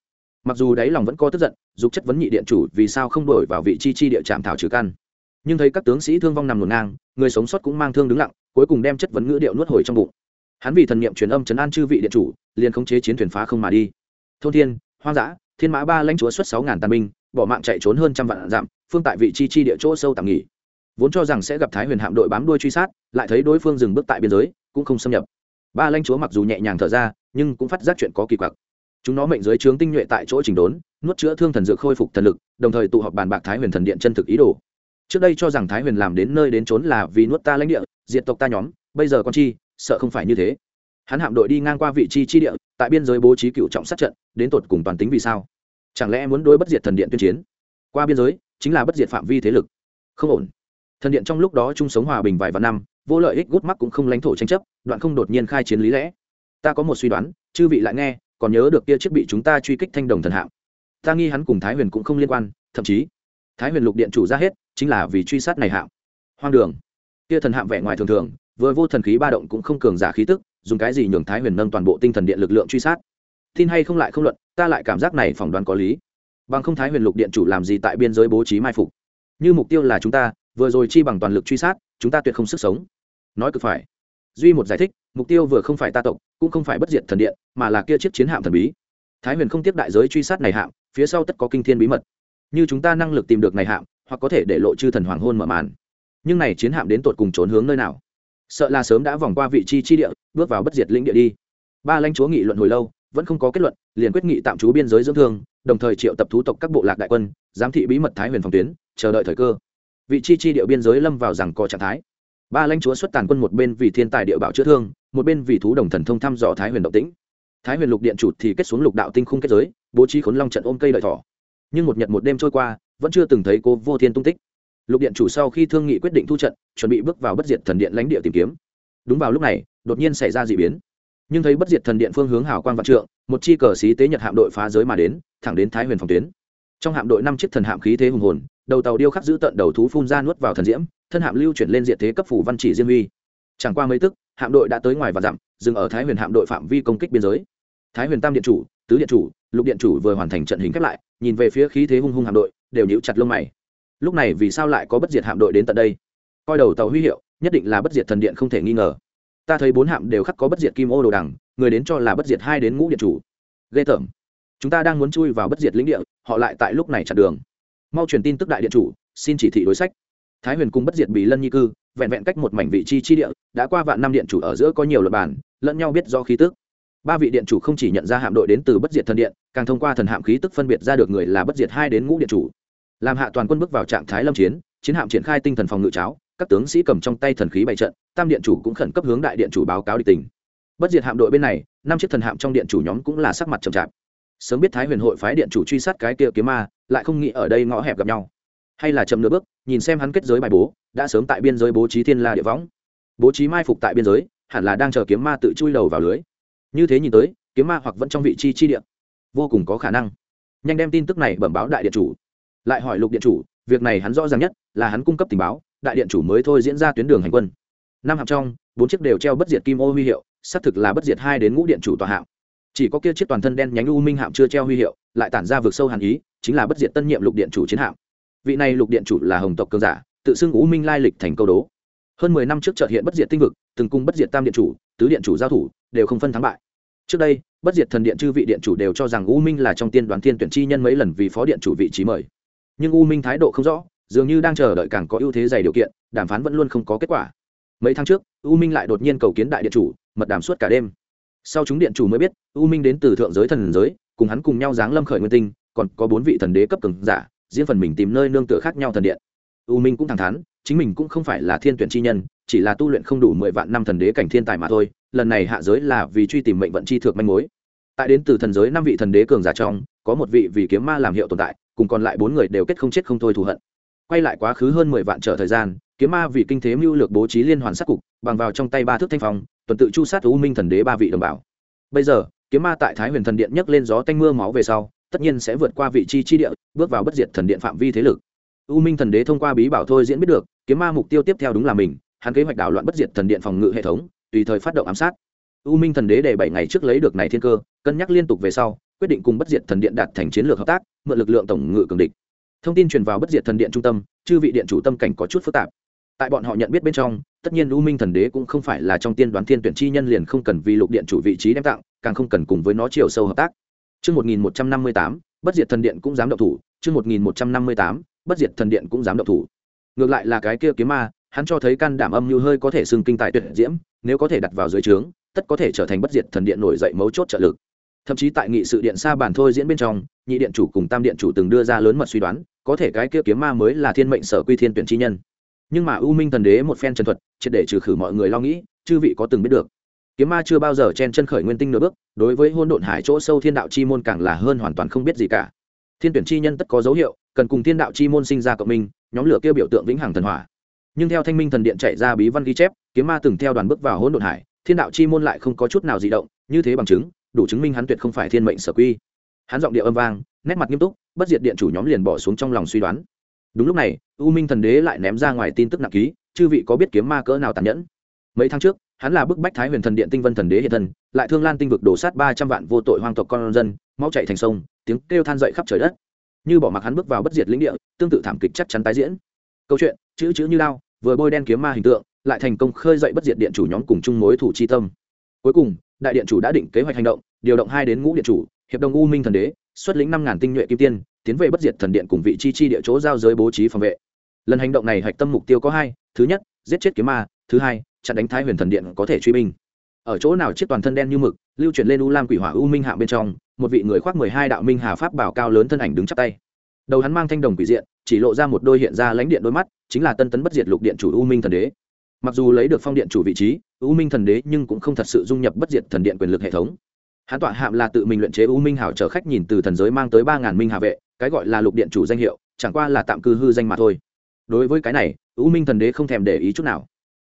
mặc dù đáy lòng vẫn có tức giận, dục chất vấn nhị điện chủ vì sao không đổi vào vị chi chi địa trạm thảo trừ căn. Nhưng thấy các tướng sĩ thương vong nằm ngổn ngang, người sống sót cũng mang thương đứng lặng, cuối cùng đem chất vấn ngữ điệu nuốt hồi trong bụng. Hắn vì thần niệm truyền âm chấn an chư vị điện chủ, liền khống chế chiến thuyền phá không mà đi. Thôn thiên, hoang dã, thiên mã ba lãnh chúa xuất sáu ngàn tàn binh, bỏ mạng chạy trốn hơn trăm vạn dặm, phương tại vị chi chi địa chỗ sâu tạm nghỉ. Vốn cho rằng sẽ gặp thái huyền hạm đội bám đuôi truy sát, lại thấy đối phương dừng bước tại biên giới, cũng không xâm nhập. Ba lãnh chúa mặc dù nhẹ nhàng thở ra, nhưng cũng phát giác chuyện có kỳ quặc chúng nó mệnh giới trướng tinh nhuệ tại chỗ trình đốn, nuốt chữa thương thần dược khôi phục thần lực, đồng thời tụ họp bàn bạc thái huyền thần điện chân thực ý đồ. Trước đây cho rằng thái huyền làm đến nơi đến trốn là vì nuốt ta lãnh địa, diệt tộc ta nhóm, bây giờ con chi, sợ không phải như thế. Hắn hạm đội đi ngang qua vị chi chi địa, tại biên giới bố trí cựu trọng sát trận, đến tột cùng toàn tính vì sao? Chẳng lẽ muốn đối bất diệt thần điện tuyên chiến? Qua biên giới, chính là bất diệt phạm vi thế lực. Không ổn. Thần điện trong lúc đó chung sống hòa bình vài vạn năm, vô lợi ích gút mắc cũng không lãnh thổ tranh chấp, đoạn không đột nhiên khai chiến lý lẽ. Ta có một suy đoán, chư vị lại nghe còn nhớ được kia chiếc bị chúng ta truy kích thanh đồng thần hạm. Ta nghi hắn cùng thái huyền cũng không liên quan, thậm chí, thái huyền lục điện chủ ra hết, chính là vì truy sát này hạm. Hoang đường. Kia thần hạm vẻ ngoài thường thường, vừa vô thần khí ba động cũng không cường giả khí tức, dùng cái gì nhường thái huyền nâng toàn bộ tinh thần điện lực lượng truy sát? Tin hay không lại không luận, ta lại cảm giác này phỏng đoán có lý. Bằng không thái huyền lục điện chủ làm gì tại biên giới bố trí mai phục? Như mục tiêu là chúng ta, vừa rồi chi bằng toàn lực truy sát, chúng ta tuyệt không sức sống. Nói cực phải duy một giải thích, mục tiêu vừa không phải ta tộc, cũng không phải bất diệt thần điện, mà là kia chiếc chiến hạm thần bí. Thái huyền không tiếp đại giới truy sát này hạm, phía sau tất có kinh thiên bí mật. Như chúng ta năng lực tìm được này hạm, hoặc có thể để lộ chư thần hoàng hôn mở màn. Nhưng này chiến hạm đến tột cùng trốn hướng nơi nào? Sợ là sớm đã vòng qua vị trí chi địa, bước vào bất diệt lĩnh địa đi. Ba lãnh chúa nghị luận hồi lâu, vẫn không có kết luận, liền quyết nghị tạm trú biên giới dưỡng thương, đồng thời triệu tập thú tộc các bộ lạc đại quân, giám thị bí mật thái huyền phòng tuyến, chờ đợi thời cơ. Vị chi chi địa biên giới lâm vào rằng có trạng thái ba lãnh chúa xuất tàn quân một bên vì thiên tài địa bảo chữa thương, một bên vì thú đồng thần thông thăm dò thái huyền động tĩnh. Thái huyền lục điện chủ thì kết xuống lục đạo tinh khung kết giới, bố trí khốn long trận ôm cây đợi thỏ. Nhưng một nhật một đêm trôi qua, vẫn chưa từng thấy cô vô thiên tung tích. Lục điện chủ sau khi thương nghị quyết định thu trận, chuẩn bị bước vào bất diệt thần điện lãnh địa tìm kiếm. Đúng vào lúc này, đột nhiên xảy ra d ị biến. Nhưng thấy bất diệt thần điện phương hướng hảo quang vạn trượng, một chi cờ xí tế nhật hạm đội phá giới mà đến, thẳng đến thái huyền phòng tuyến. Trong hạm đội năm chiếc thần hạm khí thế hùng hồn, đầu tàu điêu khắc giữ tận đầu thú phun ra nuốt vào thần diễm thân hạm lưu chuyển lên diện thế cấp phủ văn chỉ diên huy. Chẳng qua mấy tức, hạm đội đã tới ngoài và dặm, dừng ở thái huyền hạm đội phạm vi công kích biên giới. Thái huyền tam điện chủ, tứ điện chủ, lục điện chủ vừa hoàn thành trận hình khép lại, nhìn về phía khí thế hung hung hạm đội, đều nhíu chặt lông mày. Lúc này vì sao lại có bất diệt hạm đội đến tận đây? Coi đầu tàu huy hiệu, nhất định là bất diệt thần điện không thể nghi ngờ. Ta thấy bốn hạm đều khắc có bất diệt kim ô đồ đằng, người đến cho là bất diệt hai đến ngũ điện chủ. Ghê tởm. Chúng ta đang muốn chui vào bất diệt lĩnh địa, họ lại tại lúc này chặn đường. Mau truyền tin tức đại điện chủ, xin chỉ thị đối sách thái huyền cung bất diệt bị lân nhi cư, vẹn vẹn cách một mảnh vị chi chi địa, đã qua vạn năm điện chủ ở giữa có nhiều luật bản lẫn nhau biết do khí tức. Ba vị điện chủ không chỉ nhận ra hạm đội đến từ bất diệt thần điện, càng thông qua thần hạm khí tức phân biệt ra được người là bất diệt hai đến ngũ điện chủ. Làm hạ toàn quân bước vào trạng thái lâm chiến chiến hạm triển khai tinh thần phòng ngự cháo, các tướng sĩ cầm trong tay thần khí bày trận, tam điện chủ cũng khẩn cấp hướng đại điện chủ báo cáo địch tình. Bất diệt hạm đội bên này, năm chiếc thần hạm trong điện chủ nhóm cũng là sắc mặt trầm chạp. Sớm biết thái huyền hội phái điện chủ truy sát cái kia kiếm ma, lại không nghĩ ở đây ngõ hẹp gặp nhau hay là chậm nửa bước, nhìn xem hắn kết giới bài bố, đã sớm tại biên giới bố trí thiên la địa võng. Bố trí mai phục tại biên giới, hẳn là đang chờ kiếm ma tự chui đầu vào lưới. Như thế nhìn tới, kiếm ma hoặc vẫn trong vị trí chi điện vô cùng có khả năng. Nhanh đem tin tức này bẩm báo đại điện chủ. Lại hỏi lục điện chủ, việc này hắn rõ ràng nhất là hắn cung cấp tình báo, đại điện chủ mới thôi diễn ra tuyến đường hành quân. Năm hạng trong, bốn chiếc đều treo bất diệt kim ô huy hiệu, xác thực là bất diệt hai đến ngũ điện chủ tòa hạng. Chỉ có kia chiếc toàn thân đen nhánh u minh hạm chưa treo huy hiệu, lại tản ra vực sâu hàn ý, chính là bất diệt tân nhiệm lục điện chủ chiến hạm vị này lục điện chủ là hồng tộc cường giả, tự xưng u minh lai lịch thành câu đố. Hơn mười năm trước trợt hiện bất diệt tinh vực, từng cung bất diệt tam điện chủ, tứ điện chủ giao thủ, đều không phân thắng bại. Trước đây, bất diệt thần điện chư vị điện chủ đều cho rằng u minh là trong tiên đoàn thiên tuyển chi nhân mấy lần vì phó điện chủ vị trí mời. Nhưng u minh thái độ không rõ, dường như đang chờ đợi càng có ưu thế dày điều kiện, đàm phán vẫn luôn không có kết quả. Mấy tháng trước, u minh lại đột nhiên cầu kiến đại điện chủ, mật đàm suốt cả đêm. Sau chúng điện chủ mới biết, u minh đến từ thượng giới thần giới, cùng hắn cùng nhau giáng lâm khởi nguyên tinh, còn có bốn vị thần đế cấp cường giả riêng phần mình tìm nơi nương tựa khác nhau thần điện. U minh cũng thẳng thắn, chính mình cũng không phải là thiên tuyển chi nhân, chỉ là tu luyện không đủ mười vạn năm thần đế cảnh thiên tài mà thôi, lần này hạ giới là vì truy tìm mệnh vận chi thượng manh mối. Tại đến từ thần giới năm vị thần đế cường giả trong, có một vị vì kiếm ma làm hiệu tồn tại, cùng còn lại bốn người đều kết không chết không thôi thù hận. Quay lại quá khứ hơn mười vạn trở thời gian, kiếm ma vì kinh thế mưu lược bố trí liên hoàn sát cục, bằng vào trong tay ba thước thanh phong, tuần tự chu sát u minh thần đế ba vị đồng bào. Bây giờ, kiếm ma tại thái huyền thần điện nhấc lên gió tanh mưa máu về sau tất nhiên sẽ vượt qua vị trí chi địa, bước vào bất diệt thần điện phạm vi thế lực. U minh thần đế thông qua bí bảo thôi diễn biết được, kiếm ma mục tiêu tiếp theo đúng là mình, hắn kế hoạch đảo loạn bất diệt thần điện phòng ngự hệ thống, tùy thời phát động ám sát. U minh thần đế để bảy ngày trước lấy được này thiên cơ, cân nhắc liên tục về sau, quyết định cùng bất diệt thần điện đạt thành chiến lược hợp tác, mượn lực lượng tổng ngự cường địch. Thông tin truyền vào bất diệt thần điện trung tâm, chư vị điện chủ tâm cảnh có chút phức tạp. Tại bọn họ nhận biết bên trong, tất nhiên u minh thần đế cũng không phải là trong tiên đoán thiên tuyển chi nhân liền không cần vì lục điện chủ vị trí đem tặng, càng không cần cùng với nó chiều sâu hợp tác. Chương 1158, bất diệt thần điện cũng dám động thủ, chương 1158, bất diệt thần điện cũng dám động thủ. Ngược lại là cái kia kiếm ma, hắn cho thấy can đảm âm như hơi có thể xưng kinh tài tuyệt diễm, nếu có thể đặt vào dưới trướng, tất có thể trở thành bất diệt thần điện nổi dậy mấu chốt trợ lực. Thậm chí tại nghị sự điện xa bản thôi diễn bên trong, nhị điện chủ cùng tam điện chủ từng đưa ra lớn mật suy đoán, có thể cái kia kiếm ma mới là thiên mệnh sở quy thiên tuyển chi nhân. Nhưng mà U Minh thần đế một phen trần thuật, triệt để trừ khử mọi người lo nghĩ, chư vị có từng biết được kiếm ma chưa bao giờ chen chân khởi nguyên tinh nửa bước, đối với hôn độn hải chỗ sâu thiên đạo chi môn càng là hơn hoàn toàn không biết gì cả. Thiên tuyển chi nhân tất có dấu hiệu, cần cùng thiên đạo chi môn sinh ra cộng minh, nhóm lửa kêu biểu tượng vĩnh hằng thần hỏa. Nhưng theo thanh minh thần điện chạy ra bí văn ghi chép, kiếm ma từng theo đoàn bước vào hôn độn hải, thiên đạo chi môn lại không có chút nào di động, như thế bằng chứng, đủ chứng minh hắn tuyệt không phải thiên mệnh sở quy. Hắn giọng địa âm vang, nét mặt nghiêm túc, bất diệt điện chủ nhóm liền bỏ xuống trong lòng suy đoán. Đúng lúc này, u minh thần đế lại ném ra ngoài tin tức nặng ký, chư vị có biết kiếm ma cỡ nào tàn nhẫn? Mấy tháng trước hắn là bức bách thái huyền thần điện tinh vân thần đế hiện thân, lại thương lan tinh vực đổ sát ba trăm vạn vô tội hoang tộc con dân, máu chạy thành sông, tiếng kêu than dậy khắp trời đất. Như bỏ mặc hắn bước vào bất diệt lĩnh địa, tương tự thảm kịch chắc chắn tái diễn. Câu chuyện, chữ chữ như lao, vừa bôi đen kiếm ma hình tượng, lại thành công khơi dậy bất diệt điện chủ nhóm cùng chung mối thủ chi tâm. Cuối cùng, đại điện chủ đã định kế hoạch hành động, điều động hai đến ngũ điện chủ, hiệp đồng u minh thần đế, xuất lĩnh năm ngàn tinh nhuệ kim tiên, tiến về bất diệt thần điện cùng vị chi chi địa chỗ giao giới bố trí phòng vệ. Lần hành động này hạch tâm mục tiêu có hai, thứ nhất, giết chết kiếm ma, thứ hai chặn đánh thái huyền thần điện có thể truy binh. Ở chỗ nào chiếc toàn thân đen như mực, lưu chuyển lên u lam quỷ hỏa u minh hạ bên trong, một vị người khoác mười hai đạo minh hà pháp bảo cao lớn thân ảnh đứng chắp tay. Đầu hắn mang thanh đồng quỷ diện, chỉ lộ ra một đôi hiện ra lãnh điện đôi mắt, chính là tân tấn bất diệt lục điện chủ u minh thần đế. Mặc dù lấy được phong điện chủ vị trí, u minh thần đế nhưng cũng không thật sự dung nhập bất diệt thần điện quyền lực hệ thống. Hắn tọa hạm là tự mình luyện chế u minh hảo chở khách nhìn từ thần giới mang tới ba ngàn minh hà vệ, cái gọi là lục điện chủ danh hiệu, chẳng qua là tạm cư hư danh mà thôi. Đối với cái này, u minh thần đế không thèm để ý chút nào.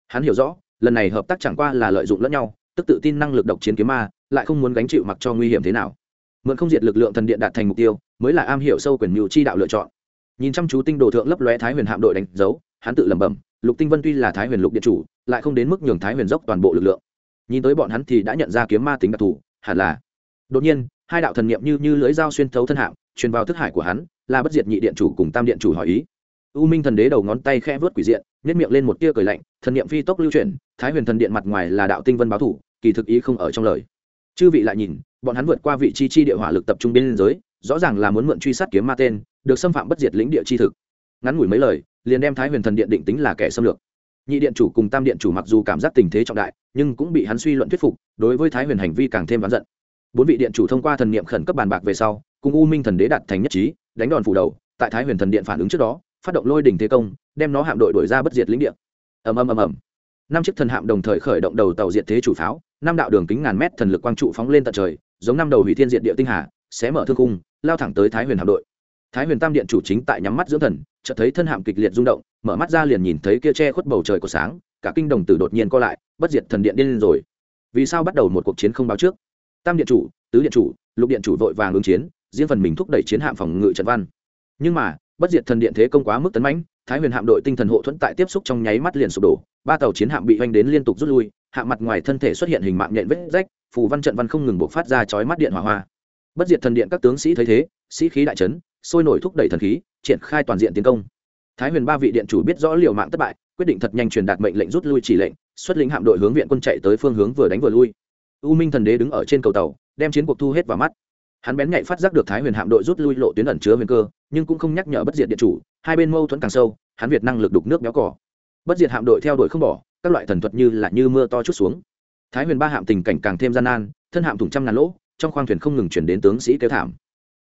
Hắn hiểu rõ lần này hợp tác chẳng qua là lợi dụng lẫn nhau, tức tự tin năng lực độc chiến kiếm ma, lại không muốn gánh chịu mặc cho nguy hiểm thế nào. Mượn không diệt lực lượng thần điện đạt thành mục tiêu, mới là am hiểu sâu quyền mưu chi đạo lựa chọn. Nhìn chăm chú tinh đồ thượng lấp lóe thái huyền hạm đội đánh dấu, hắn tự lẩm bẩm, lục tinh vân tuy là thái huyền lục điện chủ, lại không đến mức nhường thái huyền dốc toàn bộ lực lượng. Nhìn tới bọn hắn thì đã nhận ra kiếm ma tính đặc thù, hẳn là. Đột nhiên, hai đạo thần niệm như như lưới dao xuyên thấu thân hạm, truyền vào thức hải của hắn, là bất diệt nhị điện chủ cùng tam điện chủ hỏi ý u minh thần đế đầu ngón tay khẽ vớt quỷ diện nhét miệng lên một tia cười lạnh, thần niệm phi tốc lưu chuyển, thái huyền thần điện mặt ngoài là đạo tinh vân báo thủ, kỳ thực ý không ở trong lời. Chư vị lại nhìn, bọn hắn vượt qua vị chi chi địa hỏa lực tập trung biên giới, rõ ràng là muốn mượn truy sát kiếm ma tên, được xâm phạm bất diệt lĩnh địa chi thực. Ngắn ngủi mấy lời, liền đem thái huyền thần điện định tính là kẻ xâm lược. Nhị điện chủ cùng tam điện chủ mặc dù cảm giác tình thế trọng đại, nhưng cũng bị hắn suy luận thuyết phục, đối với thái huyền hành vi càng thêm oán giận. Bốn vị điện chủ thông qua thần niệm khẩn cấp bàn bạc về sau, cùng u minh thần đế đạt thành nhất trí, đánh đòn phủ đầu, tại thái huyền thần điện phản ứng trước đó phát động lôi đỉnh thế công, đem nó hạm đội đổi ra bất diệt lĩnh địa. Ầm ầm ầm ầm. Năm chiếc thần hạm đồng thời khởi động đầu tàu diệt thế chủ pháo, năm đạo đường kính ngàn mét thần lực quang trụ phóng lên tận trời, giống năm đầu hủy thiên diệt địa tinh hà, xé mở thương cung lao thẳng tới thái huyền hạm đội. Thái huyền tam điện chủ chính tại nhắm mắt dưỡng thần, chợt thấy thân hạm kịch liệt rung động, mở mắt ra liền nhìn thấy kia che khuất bầu trời của sáng, cả kinh đồng tử đột nhiên co lại, bất diệt thần điện điên lên rồi. Vì sao bắt đầu một cuộc chiến không báo trước? Tam điện chủ, tứ điện chủ, lục điện chủ vội vàng ứng chiến, riêng phần mình thúc đẩy chiến hạm phòng ngự trận văn. Nhưng mà bất diệt thần điện thế công quá mức tấn mãnh, thái huyền hạm đội tinh thần hộ thuẫn tại tiếp xúc trong nháy mắt liền sụp đổ, ba tàu chiến hạm bị oanh đến liên tục rút lui hạ mặt ngoài thân thể xuất hiện hình mạng nhện vết rách, phù văn trận văn không ngừng buộc phát ra chói mắt điện hỏa hoa. Bất diệt thần điện các tướng sĩ thấy thế, sĩ khí đại trấn sôi nổi thúc đẩy thần khí, triển khai toàn diện tiến công. Thái huyền ba vị điện chủ biết rõ liều mạng thất bại, quyết định thật nhanh truyền đạt mệnh lệnh rút lui chỉ lệnh, xuất lĩnh hạm đội hướng viện quân chạy tới phương hướng vừa đánh vừa lui. U minh thần đế đứng ở trên cầu tàu, đem chiến cuộc thu hết vào mắt hắn bén nhạy phát giác được thái huyền hạm đội rút lui lộ tuyến ẩn chứa huyền cơ, nhưng cũng không nhắc nhở bất diệt điện chủ, hai bên mâu thuẫn càng sâu, hắn việt năng lực đục nước béo cỏ bất diệt hạm đội theo đuổi không bỏ, các loại thần thuật như là như mưa to chút xuống. Thái huyền ba hạm tình cảnh càng thêm gian nan, thân hạm thủng trăm ngàn lỗ, trong khoang thuyền không ngừng chuyển đến tướng sĩ kêu thảm.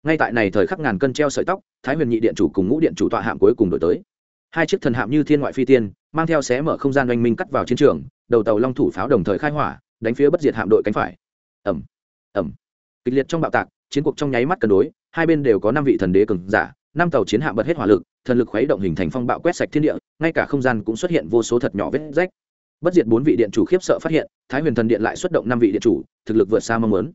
Ngay tại này thời khắc ngàn cân treo sợi tóc, thái huyền nhị điện chủ cùng ngũ điện chủ tọa hạm cuối cùng đổi tới. Hai chiếc thần hạm như thiên ngoại phi tiên, mang theo xé mở không gian oanh minh cắt vào chiến trường, đầu tàu long thủ pháo đồng thời khai hỏa, đánh phía bất diệt hạm đội cánh phải. Ẩm ẩm kịch liệt trong bạo tạc chiến cuộc trong nháy mắt cân đối, hai bên đều có năm vị thần đế cường giả, năm tàu chiến hạm bật hết hỏa lực, thần lực khuấy động hình thành phong bạo quét sạch thiên địa, ngay cả không gian cũng xuất hiện vô số thật nhỏ vết rách. Bất diệt bốn vị điện chủ khiếp sợ phát hiện, thái huyền thần điện lại xuất động năm vị điện chủ, thực lực vượt xa mong muốn.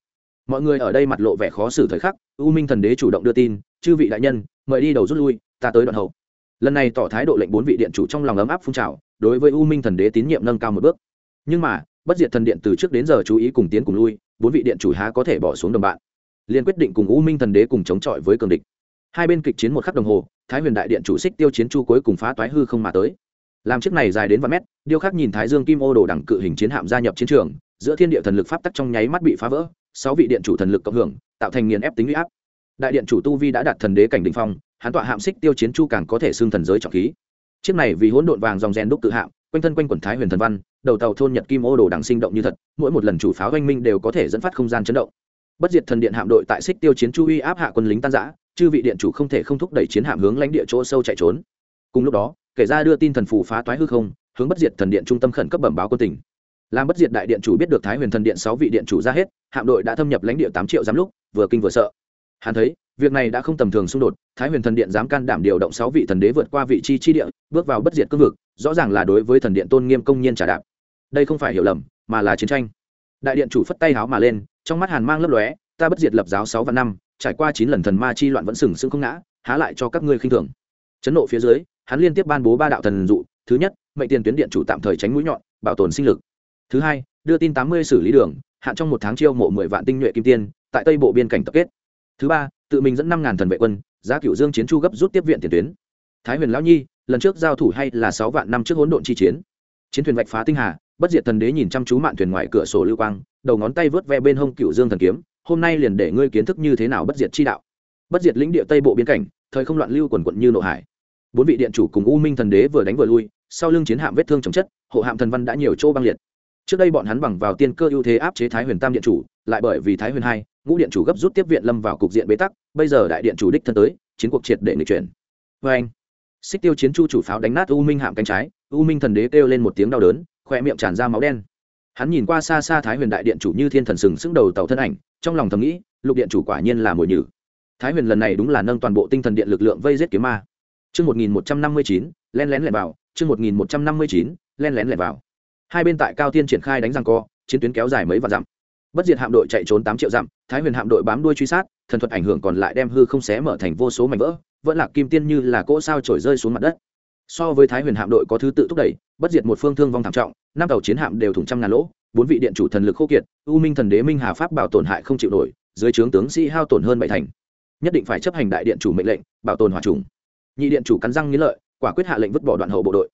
Mọi người ở đây mặt lộ vẻ khó xử thời khắc, u minh thần đế chủ động đưa tin, chư vị đại nhân, mời đi đầu rút lui, ta tới đoạn hậu. Lần này tỏ thái độ lệnh bốn vị điện chủ trong lòng ấm áp phun trào, đối với u minh thần đế tín nhiệm nâng cao một bước. Nhưng mà, bất diệt thần điện từ trước đến giờ chú ý cùng tiến cùng lui, bốn vị điện chủ há có thể bỏ xuống đồng bạn liền quyết định cùng u minh thần đế cùng chống chọi với cường địch. Hai bên kịch chiến một khắc đồng hồ, thái huyền đại điện chủ xích tiêu chiến chu cuối cùng phá toái hư không mà tới. Làm chiếc này dài đến vài mét, điêu khắc nhìn thái dương kim ô đồ đẳng cự hình chiến hạm gia nhập chiến trường, giữa thiên địa thần lực pháp tắc trong nháy mắt bị phá vỡ, sáu vị điện chủ thần lực cộng hưởng, tạo thành nghiền ép tính huy áp. Đại điện chủ tu vi đã đạt thần đế cảnh đình phong Hán tọa hạm xích tiêu chiến chu càng có thể xưng thần giới trọng khí. Chiếc này vì hỗn độn vàng dòng rèn đúc tự hạm, quanh thân quanh quần thái huyền thần văn, đầu tàu thôn nhật kim ô đồ đằng sinh động như thật, mỗi một lần chủ pháo oanh minh đều có thể dẫn phát không gian chấn động bất diệt thần điện hạm đội tại xích tiêu chiến chu uy áp hạ quân lính tan giã chư vị điện chủ không thể không thúc đẩy chiến hạm hướng lãnh địa chỗ sâu chạy trốn. Cùng lúc đó kể ra đưa tin thần phù phá toái hư không, hướng bất diệt thần điện trung tâm khẩn cấp bẩm báo quân tỉnh làm bất diệt đại điện chủ biết được thái huyền thần điện sáu vị điện chủ ra hết, hạm đội đã thâm nhập lãnh địa tám triệu giám lúc, vừa kinh vừa sợ. Hắn thấy, việc này đã không tầm thường xung đột, thái huyền thần điện dám can đảm điều động sáu vị thần đế vượt qua vị chi chi địa, bước vào bất diệt cương vực, rõ ràng là đối với thần điện tôn nghiêm công nhiên trả đạp. Đây không phải hiểu lầm, mà là chiến tranh. Đại điện chủ phất tay háo mà lên trong mắt hàn mang lấp lóe, ta bất diệt lập giáo sáu và năm, trải qua chín lần thần ma chi loạn vẫn sừng sững không ngã, há lại cho các ngươi khinh thường. Chấn nộ phía dưới, hắn liên tiếp ban bố ba đạo thần dụ, thứ nhất, mệnh tiền tuyến điện chủ tạm thời tránh mũi nhọn, bảo tồn sinh lực. Thứ hai, đưa tin tám mươi xử lý đường, hạn trong một tháng chiêu mộ mười vạn tinh nhuệ kim tiên, tại tây bộ biên cảnh tập kết. Thứ ba, tự mình dẫn năm ngàn thần vệ quân, giá cựu dương chiến chu gấp rút tiếp viện tiền tuyến. Thái huyền lão nhi, lần trước giao thủ hay là sáu vạn năm trước hỗn độn chi chiến? Chiến thuyền vạch phá tinh hà, bất diệt thần đế nhìn chăm chú mạn thuyền ngoài cửa sổ lưu quang đầu ngón tay vớt ve bên hông cựu dương thần kiếm, hôm nay liền để ngươi kiến thức như thế nào bất diệt chi đạo. Bất diệt lĩnh địa tây bộ biến cảnh, thời không loạn lưu quần quận như nội hải. Bốn vị điện chủ cùng u minh thần đế vừa đánh vừa lui, sau lưng chiến hạm vết thương chồng chất, hộ hạm thần văn đã nhiều chỗ băng liệt. Trước đây bọn hắn bằng vào tiên cơ ưu thế áp chế thái huyền tam điện chủ, lại bởi vì thái huyền hai, ngũ điện chủ gấp rút tiếp viện lâm vào cục diện bế tắc, bây giờ đại điện chủ đích thân tới, chiến cuộc triệt để nghịch chuyển. Vê anh, xích tiêu chiến chu chủ pháo đánh nát u minh hạm cánh trái, u minh thần đế kêu lên một tiếng đau đớn khoe miệng tràn ra máu đen hắn nhìn qua xa xa thái huyền đại điện chủ như thiên thần sừng sững đầu tàu thân ảnh, trong lòng thầm nghĩ, lục điện chủ quả nhiên là mồi nhử. Thái huyền lần này đúng là nâng toàn bộ tinh thần điện lực lượng vây giết kiếm ma. Chương một nghìn một trăm năm mươi chín, len lén lẻn vào, chương một nghìn một trăm năm mươi chín, len lén lẻn vào. Hai bên tại cao tiên triển khai đánh răng co, chiến tuyến kéo dài mấy vạn dặm. Bất diệt hạm đội chạy trốn tám triệu dặm, thái huyền hạm đội bám đuôi truy sát, thần thuật ảnh hưởng còn lại đem hư không xé mở thành vô số mảnh vỡ, vẫn là kim tiên như là cỗ sao trổi rơi xuống mặt đất so với thái huyền hạm đội có thứ tự thúc đẩy, bất diệt một phương thương vong thảm trọng, năm tàu chiến hạm đều thủng trăm ngàn lỗ, bốn vị điện chủ thần lực khô kiệt, u minh thần đế minh hà pháp bảo tổn hại không chịu nổi, dưới trướng tướng sĩ hao tổn hơn bảy thành. Nhất định phải chấp hành đại điện chủ mệnh lệnh, bảo tồn hòa trùng. Nhị điện chủ cắn răng nghĩ lợi, quả quyết hạ lệnh vứt bỏ đoạn hậu bộ đội.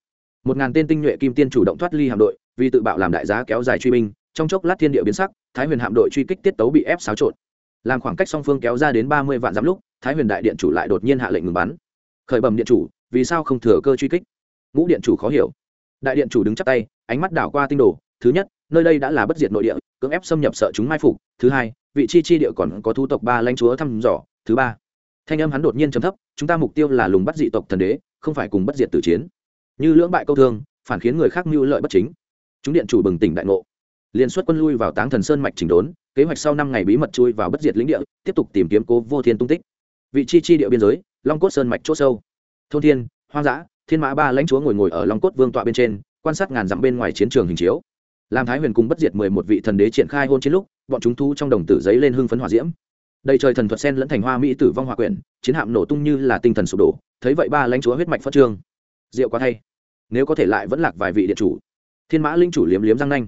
Một ngàn tên tinh nhuệ kim tiên chủ động thoát ly hạm đội, vì tự bạo làm đại giá kéo dài truy binh, trong chốc lát thiên địa biến sắc, thái huyền hạm đội truy kích tiết tấu bị ép xáo trộn. Làm khoảng cách song phương kéo ra đến ba mươi vạn dặm lúc, thái huyền đại điện chủ lại đột nhiên hạ lệnh ngừng bắn. Khởi bẩm điện chủ vì sao không thừa cơ truy kích? Ngũ điện chủ khó hiểu. Đại điện chủ đứng chắp tay, ánh mắt đảo qua tinh đồ, thứ nhất, nơi đây đã là bất diệt nội địa, cưỡng ép xâm nhập sợ chúng mai phục, thứ hai, vị chi chi địa còn có thu tộc ba lãnh chúa thăm dò, thứ ba, thanh âm hắn đột nhiên chấm thấp, chúng ta mục tiêu là lùng bắt dị tộc thần đế, không phải cùng bất diệt tử chiến. Như lưỡng bại câu thương, phản khiến người khác mưu lợi bất chính. Chúng điện chủ bừng tỉnh đại ngộ. Liên xuất quân lui vào táng thần sơn mạch chỉnh đốn, kế hoạch sau năm ngày bí mật chui vào bất diệt lĩnh địa, tiếp tục tìm kiếm cố vô thiên tung tích. Vị chi chi địa biên giới, long cốt sơn mạch c h ỗ sâu thôn thiên, hoang dã, thiên mã ba lãnh chúa ngồi ngồi ở long cốt vương tọa bên trên, quan sát ngàn dặm bên ngoài chiến trường hình chiếu. Làm thái huyền cùng bất diệt mười một vị thần đế triển khai hôn chiến lúc, bọn chúng thu trong đồng tử giấy lên hưng phấn hòa diễm. Đầy trời thần thuật sen lẫn thành hoa mỹ tử vong hòa quyển, chiến hạm nổ tung như là tinh thần sụp đổ, thấy vậy ba lãnh chúa huyết mạch phát trương. Diệu quá thay. Nếu có thể lại vẫn lạc vài vị điện chủ. Thiên mã linh chủ liếm liếm răng nanh.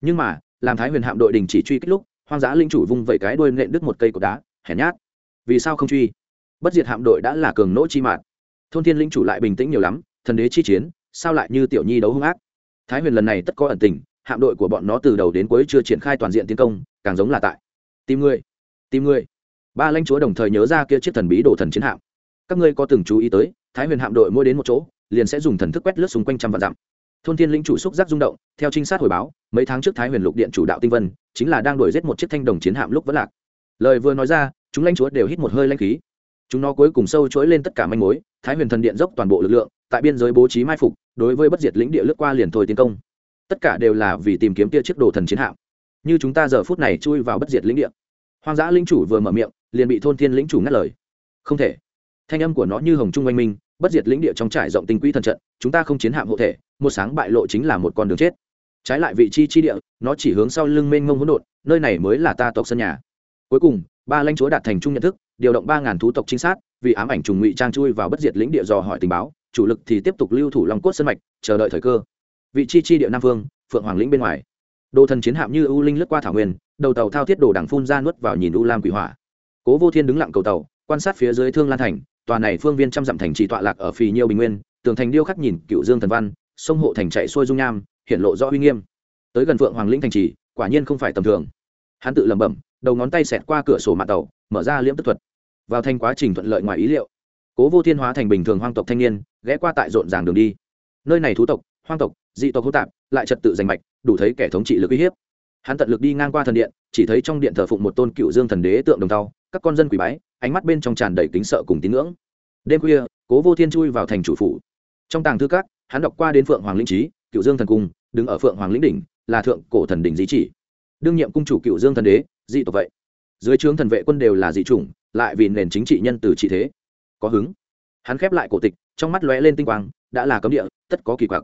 Nhưng mà làm thái huyền hạm đội đình chỉ truy kích lúc, hoang dã linh chủ vung vẩy cái đuôi nện đứt một cây cột đá, hèn nhát. Vì sao không truy? Bất diệt hạm đội đã là cường nỗ chi mạt thôn thiên linh chủ lại bình tĩnh nhiều lắm, thần đế chi chiến, sao lại như tiểu nhi đấu hung ác? Thái huyền lần này tất có ẩn tình, hạm đội của bọn nó từ đầu đến cuối chưa triển khai toàn diện tiến công, càng giống là tại tìm người tìm người. Ba lãnh chúa đồng thời nhớ ra kia chiếc thần bí đồ thần chiến hạm. Các ngươi có từng chú ý tới, thái huyền hạm đội mỗi đến một chỗ, liền sẽ dùng thần thức quét lướt xung quanh trăm vạn dặm. Thôn thiên lĩnh chủ xúc giác rung động, theo trinh sát hồi báo, mấy tháng trước thái huyền lục điện chủ đạo tinh vân, chính là đang đuổi giết một chiếc thanh đồng chiến hạm lúc vẫn lạc. Lời vừa nói ra, chúng lãnh chúa đều hít một hơi lãnh khí chúng nó cuối cùng sâu chuỗi lên tất cả manh mối, thái huyền thần điện dốc toàn bộ lực lượng, tại biên giới bố trí mai phục, đối với bất diệt lĩnh địa lướt qua liền thôi tiến công. Tất cả đều là vì tìm kiếm kia chiếc đồ thần chiến hạm. Như chúng ta giờ phút này chui vào bất diệt lĩnh địa. Hoang dã lĩnh chủ vừa mở miệng, liền bị thôn thiên lĩnh chủ ngắt lời. Không thể. Thanh âm của nó như hồng trung oanh minh, bất diệt lĩnh địa trong trải rộng tinh quỹ thần trận, chúng ta không chiến hạm hộ thể, một sáng bại lộ chính là một con đường chết. Trái lại vị chi chi địa, nó chỉ hướng sau lưng mênh mông hỗn độn, nơi này mới là ta tộc sân nhà cuối cùng, ba lãnh chúa đạt thành chung nhận thức, điều động ba ngàn thú tộc trinh sát, vì ám ảnh trùng ngụy trang chui vào bất diệt lĩnh địa dò hỏi tình báo, chủ lực thì tiếp tục lưu thủ long cốt sân mạch, chờ đợi thời cơ. Vị chi chi địa nam phương phượng hoàng lĩnh bên ngoài. Đồ thần chiến hạm như u linh lướt qua thảo nguyên, đầu tàu thao thiết đồ đằng phun ra nuốt vào nhìn u lam quỷ hỏa. Cố vô thiên đứng lặng cầu tàu, quan sát phía dưới thương lan thành, tòa này phương viên trăm dặm thành trì tọa lạc ở phì nhiêu bình nguyên, tường thành điêu khắc nhìn cựu dương thần văn, sông hộ thành chạy xuôi dung nham, hiện lộ rõ uy nghiêm. Tới gần phượng hoàng lĩnh thành trì, quả nhiên không phải tầm thường. Hắn tự lẩm bẩm đầu ngón tay xẹt qua cửa sổ mạng tàu, mở ra liễm tức thuật. Vào thành quá trình thuận lợi ngoài ý liệu, cố vô thiên hóa thành bình thường hoang tộc thanh niên, ghé qua tại rộn ràng đường đi. Nơi này thú tộc, hoang tộc, dị tộc hô tạp, lại trật tự giành mạch, đủ thấy kẻ thống trị lực uy hiếp. Hắn tận lực đi ngang qua thần điện, chỉ thấy trong điện thờ phụng một tôn cựu dương thần đế tượng đồng tàu các con dân quỷ bái, ánh mắt bên trong tràn đầy kính sợ cùng tín ngưỡng. Đêm khuya, cố vô thiên chui vào thành chủ phủ. Trong tàng thư các, hắn đọc qua đến phượng hoàng linh trí cựu dương thần cung, đứng ở phượng hoàng lĩnh đỉnh, là thượng cổ thần đỉnh di chỉ đương nhiệm cung chủ cựu dương thần đế, dị tộc vậy. Dưới trướng thần vệ quân đều là dị chủng, lại vì nền chính trị nhân từ trị thế. Có hứng. Hắn khép lại cổ tịch, trong mắt lóe lên tinh quang, đã là cấm địa, tất có kỳ quặc.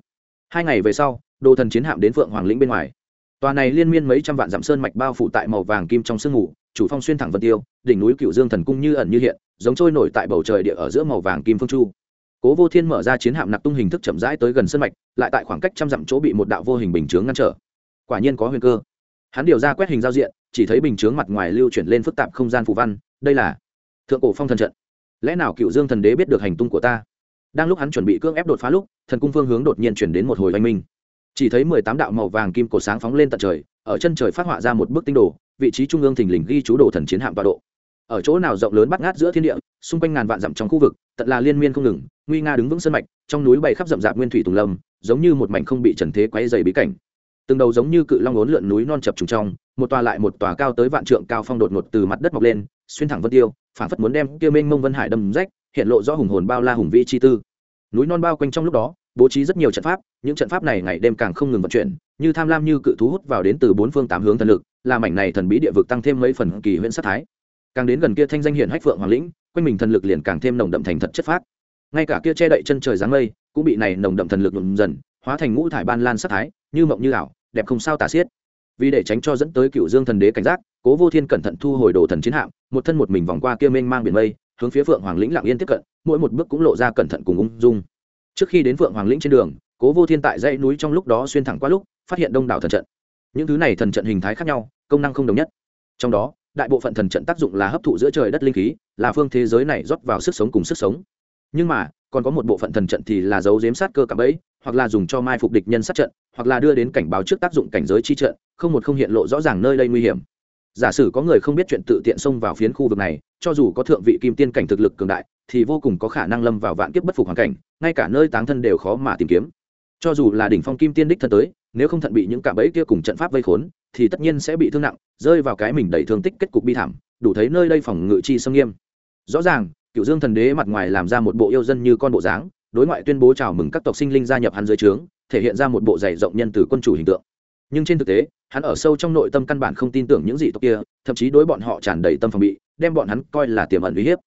Hai ngày về sau, đồ thần chiến hạm đến phượng hoàng lĩnh bên ngoài. Tòa này liên miên mấy trăm vạn dặm sơn mạch bao phủ tại màu vàng kim trong sương ngủ chủ phong xuyên thẳng vân tiêu, đỉnh núi cựu dương thần cung như ẩn như hiện, giống trôi nổi tại bầu trời địa ở giữa màu vàng kim phương chu. Cố vô thiên mở ra chiến hạm nặc tung hình thức chậm rãi tới gần sân mạch, lại tại khoảng cách trăm dặm chỗ bị một đạo vô hình bình chướng ngăn trở. Quả nhiên có huyền cơ hắn điều ra quét hình giao diện, chỉ thấy bình chướng mặt ngoài lưu chuyển lên phức tạp không gian phù văn, đây là thượng cổ phong thần trận. Lẽ nào cựu dương thần đế biết được hành tung của ta? Đang lúc hắn chuẩn bị cưỡng ép đột phá lúc, thần cung phương hướng đột nhiên chuyển đến một hồi oanh minh. Chỉ thấy mười tám đạo màu vàng kim cổ sáng phóng lên tận trời, ở chân trời phát họa ra một bức tinh đồ, vị trí trung ương thình lình ghi chú đồ thần chiến hạm tọa độ. Ở chỗ nào rộng lớn bắt ngát giữa thiên địa, xung quanh ngàn vạn dặm trong khu vực, tận là liên miên không ngừng, nguy nga đứng vững sân mạch, trong núi bày khắp rậm rạp nguyên thủy tùng lâm, giống như một mảnh không bị trần thế quấy dày bí cảnh từng đầu giống như cự long ốn lượn núi non chập trùng trong, một tòa lại một tòa cao tới vạn trượng cao phong đột ngột từ mặt đất mọc lên, xuyên thẳng vân tiêu phản phất muốn đem kia mênh mông vân hải đâm rách, hiện lộ rõ hùng hồn bao la hùng vĩ chi tư. Núi non bao quanh trong lúc đó, bố trí rất nhiều trận pháp, những trận pháp này ngày đêm càng không ngừng vận chuyển, như tham lam như cự thú hút vào đến từ bốn phương tám hướng thần lực, làm mảnh này thần bí địa vực tăng thêm mấy phần kỳ huyễn sát thái. Càng đến gần kia thanh danh hiển hách phượng hoàng lĩnh, quanh mình thần lực liền càng thêm nồng đậm thành thật chất phát ngay cả kia che đậy chân trời dáng mây, cũng bị này nồng đậm thần lực nhuộm dần, hóa thành ngũ thải ban lan sát thái, như mộng như ảo đẹp không sao tả xiết. Vì để tránh cho dẫn tới cựu dương thần đế cảnh giác, cố vô thiên cẩn thận thu hồi đồ thần chiến hạm, một thân một mình vòng qua kia mênh mang biển mây, hướng phía phượng hoàng lĩnh lặng yên tiếp cận, mỗi một bước cũng lộ ra cẩn thận cùng ung dung. Trước khi đến phượng hoàng lĩnh trên đường, cố vô thiên tại dãy núi trong lúc đó xuyên thẳng qua lúc, phát hiện đông đảo thần trận. Những thứ này thần trận hình thái khác nhau, công năng không đồng nhất. Trong đó, đại bộ phận thần trận tác dụng là hấp thụ giữa trời đất linh khí, là phương thế giới này rót vào sức sống cùng sức sống. Nhưng mà, còn có một bộ phận thần trận thì là dấu giếm sát cơ cả bẫy hoặc là dùng cho mai phục địch nhân sát trận, hoặc là đưa đến cảnh báo trước tác dụng cảnh giới chi trận, không một không hiện lộ rõ ràng nơi đây nguy hiểm. Giả sử có người không biết chuyện tự tiện xông vào phiến khu vực này, cho dù có thượng vị kim tiên cảnh thực lực cường đại, thì vô cùng có khả năng lâm vào vạn kiếp bất phục hoàn cảnh, ngay cả nơi táng thân đều khó mà tìm kiếm. Cho dù là đỉnh phong kim tiên đích thân tới, nếu không thận bị những cạm bẫy kia cùng trận pháp vây khốn, thì tất nhiên sẽ bị thương nặng, rơi vào cái mình đầy thương tích kết cục bi thảm, đủ thấy nơi đây phòng ngự chi sâm nghiêm. Rõ ràng cựu dương thần đế mặt ngoài làm ra một bộ yêu dân như con bộ dáng đối ngoại tuyên bố chào mừng các tộc sinh linh gia nhập hắn dưới trướng, thể hiện ra một bộ dày rộng nhân từ quân chủ hình tượng. Nhưng trên thực tế, hắn ở sâu trong nội tâm căn bản không tin tưởng những gì tộc kia, thậm chí đối bọn họ tràn đầy tâm phòng bị, đem bọn hắn coi là tiềm ẩn uy hiếp.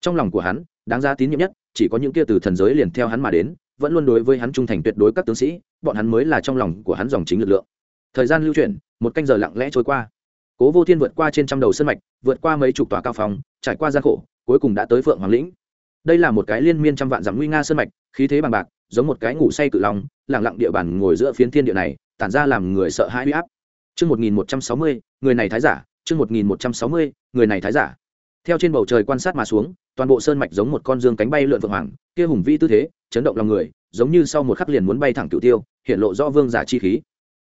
Trong lòng của hắn, đáng giá tín nhiệm nhất, chỉ có những kia từ thần giới liền theo hắn mà đến, vẫn luôn đối với hắn trung thành tuyệt đối các tướng sĩ, bọn hắn mới là trong lòng của hắn dòng chính lực lượng. Thời gian lưu chuyển, một canh giờ lặng lẽ trôi qua. Cố vô thiên vượt qua trên trăm đầu sân mạch, vượt qua mấy chục tòa cao phòng trải qua gian khổ, cuối cùng đã tới phượng hoàng lĩnh đây là một cái liên miên trăm vạn dặm nguy nga sơn mạch khí thế bằng bạc giống một cái ngủ say cự lòng lẳng lặng địa bàn ngồi giữa phiến thiên địa này tản ra làm người sợ hãi huy áp Chương 1160, người này thái giả, chương 1160, người này thái giả. Theo trên bầu trời quan sát mà xuống, toàn bộ sơn mạch giống một con dương cánh bay lượn vượng hoàng, kia hùng vĩ tư thế, chấn động lòng người, giống như sau một khắc liền muốn bay thẳng cửu tiêu, hiện lộ rõ vương giả chi khí.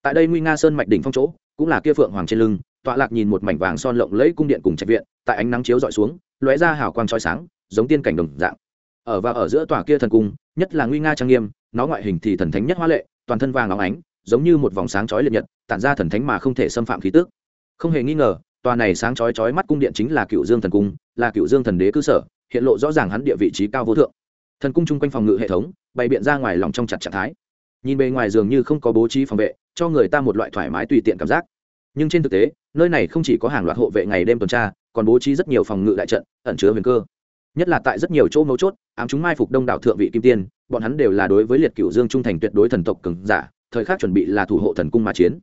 Tại đây nguy nga sơn mạch đỉnh phong chỗ, cũng là kia phượng hoàng trên lưng, tọa lạc nhìn một mảnh vàng son lộng lẫy cung điện cùng trạch viện tại ánh nắng chiếu dọi xuống lóe ra hào quang trói sáng giống tiên cảnh đồng dạng. Ở và ở giữa tòa kia thần cung, nhất là nguy nga trang nghiêm, nó ngoại hình thì thần thánh nhất hoa lệ, toàn thân vàng óng ánh, giống như một vòng sáng chói liệt nhật, tản ra thần thánh mà không thể xâm phạm khí tức. Không hề nghi ngờ, tòa này sáng chói chói mắt cung điện chính là cựu dương thần cung, là cựu dương thần đế cơ sở, hiện lộ rõ ràng hắn địa vị trí cao vô thượng. Thần cung chung quanh phòng ngự hệ thống, bày biện ra ngoài lòng trong chặt trạng thái. Nhìn bề ngoài dường như không có bố trí phòng vệ, cho người ta một loại thoải mái tùy tiện cảm giác. Nhưng trên thực tế, nơi này không chỉ có hàng loạt hộ vệ ngày đêm tuần tra, còn bố trí rất nhiều phòng ngự đại trận, ẩn chứa huyền cơ nhất là tại rất nhiều chỗ mấu chốt, ám chúng mai phục đông đảo thượng vị kim tiên, bọn hắn đều là đối với liệt cựu dương trung thành tuyệt đối thần tộc cường giả, thời khắc chuẩn bị là thủ hộ thần cung mà chiến.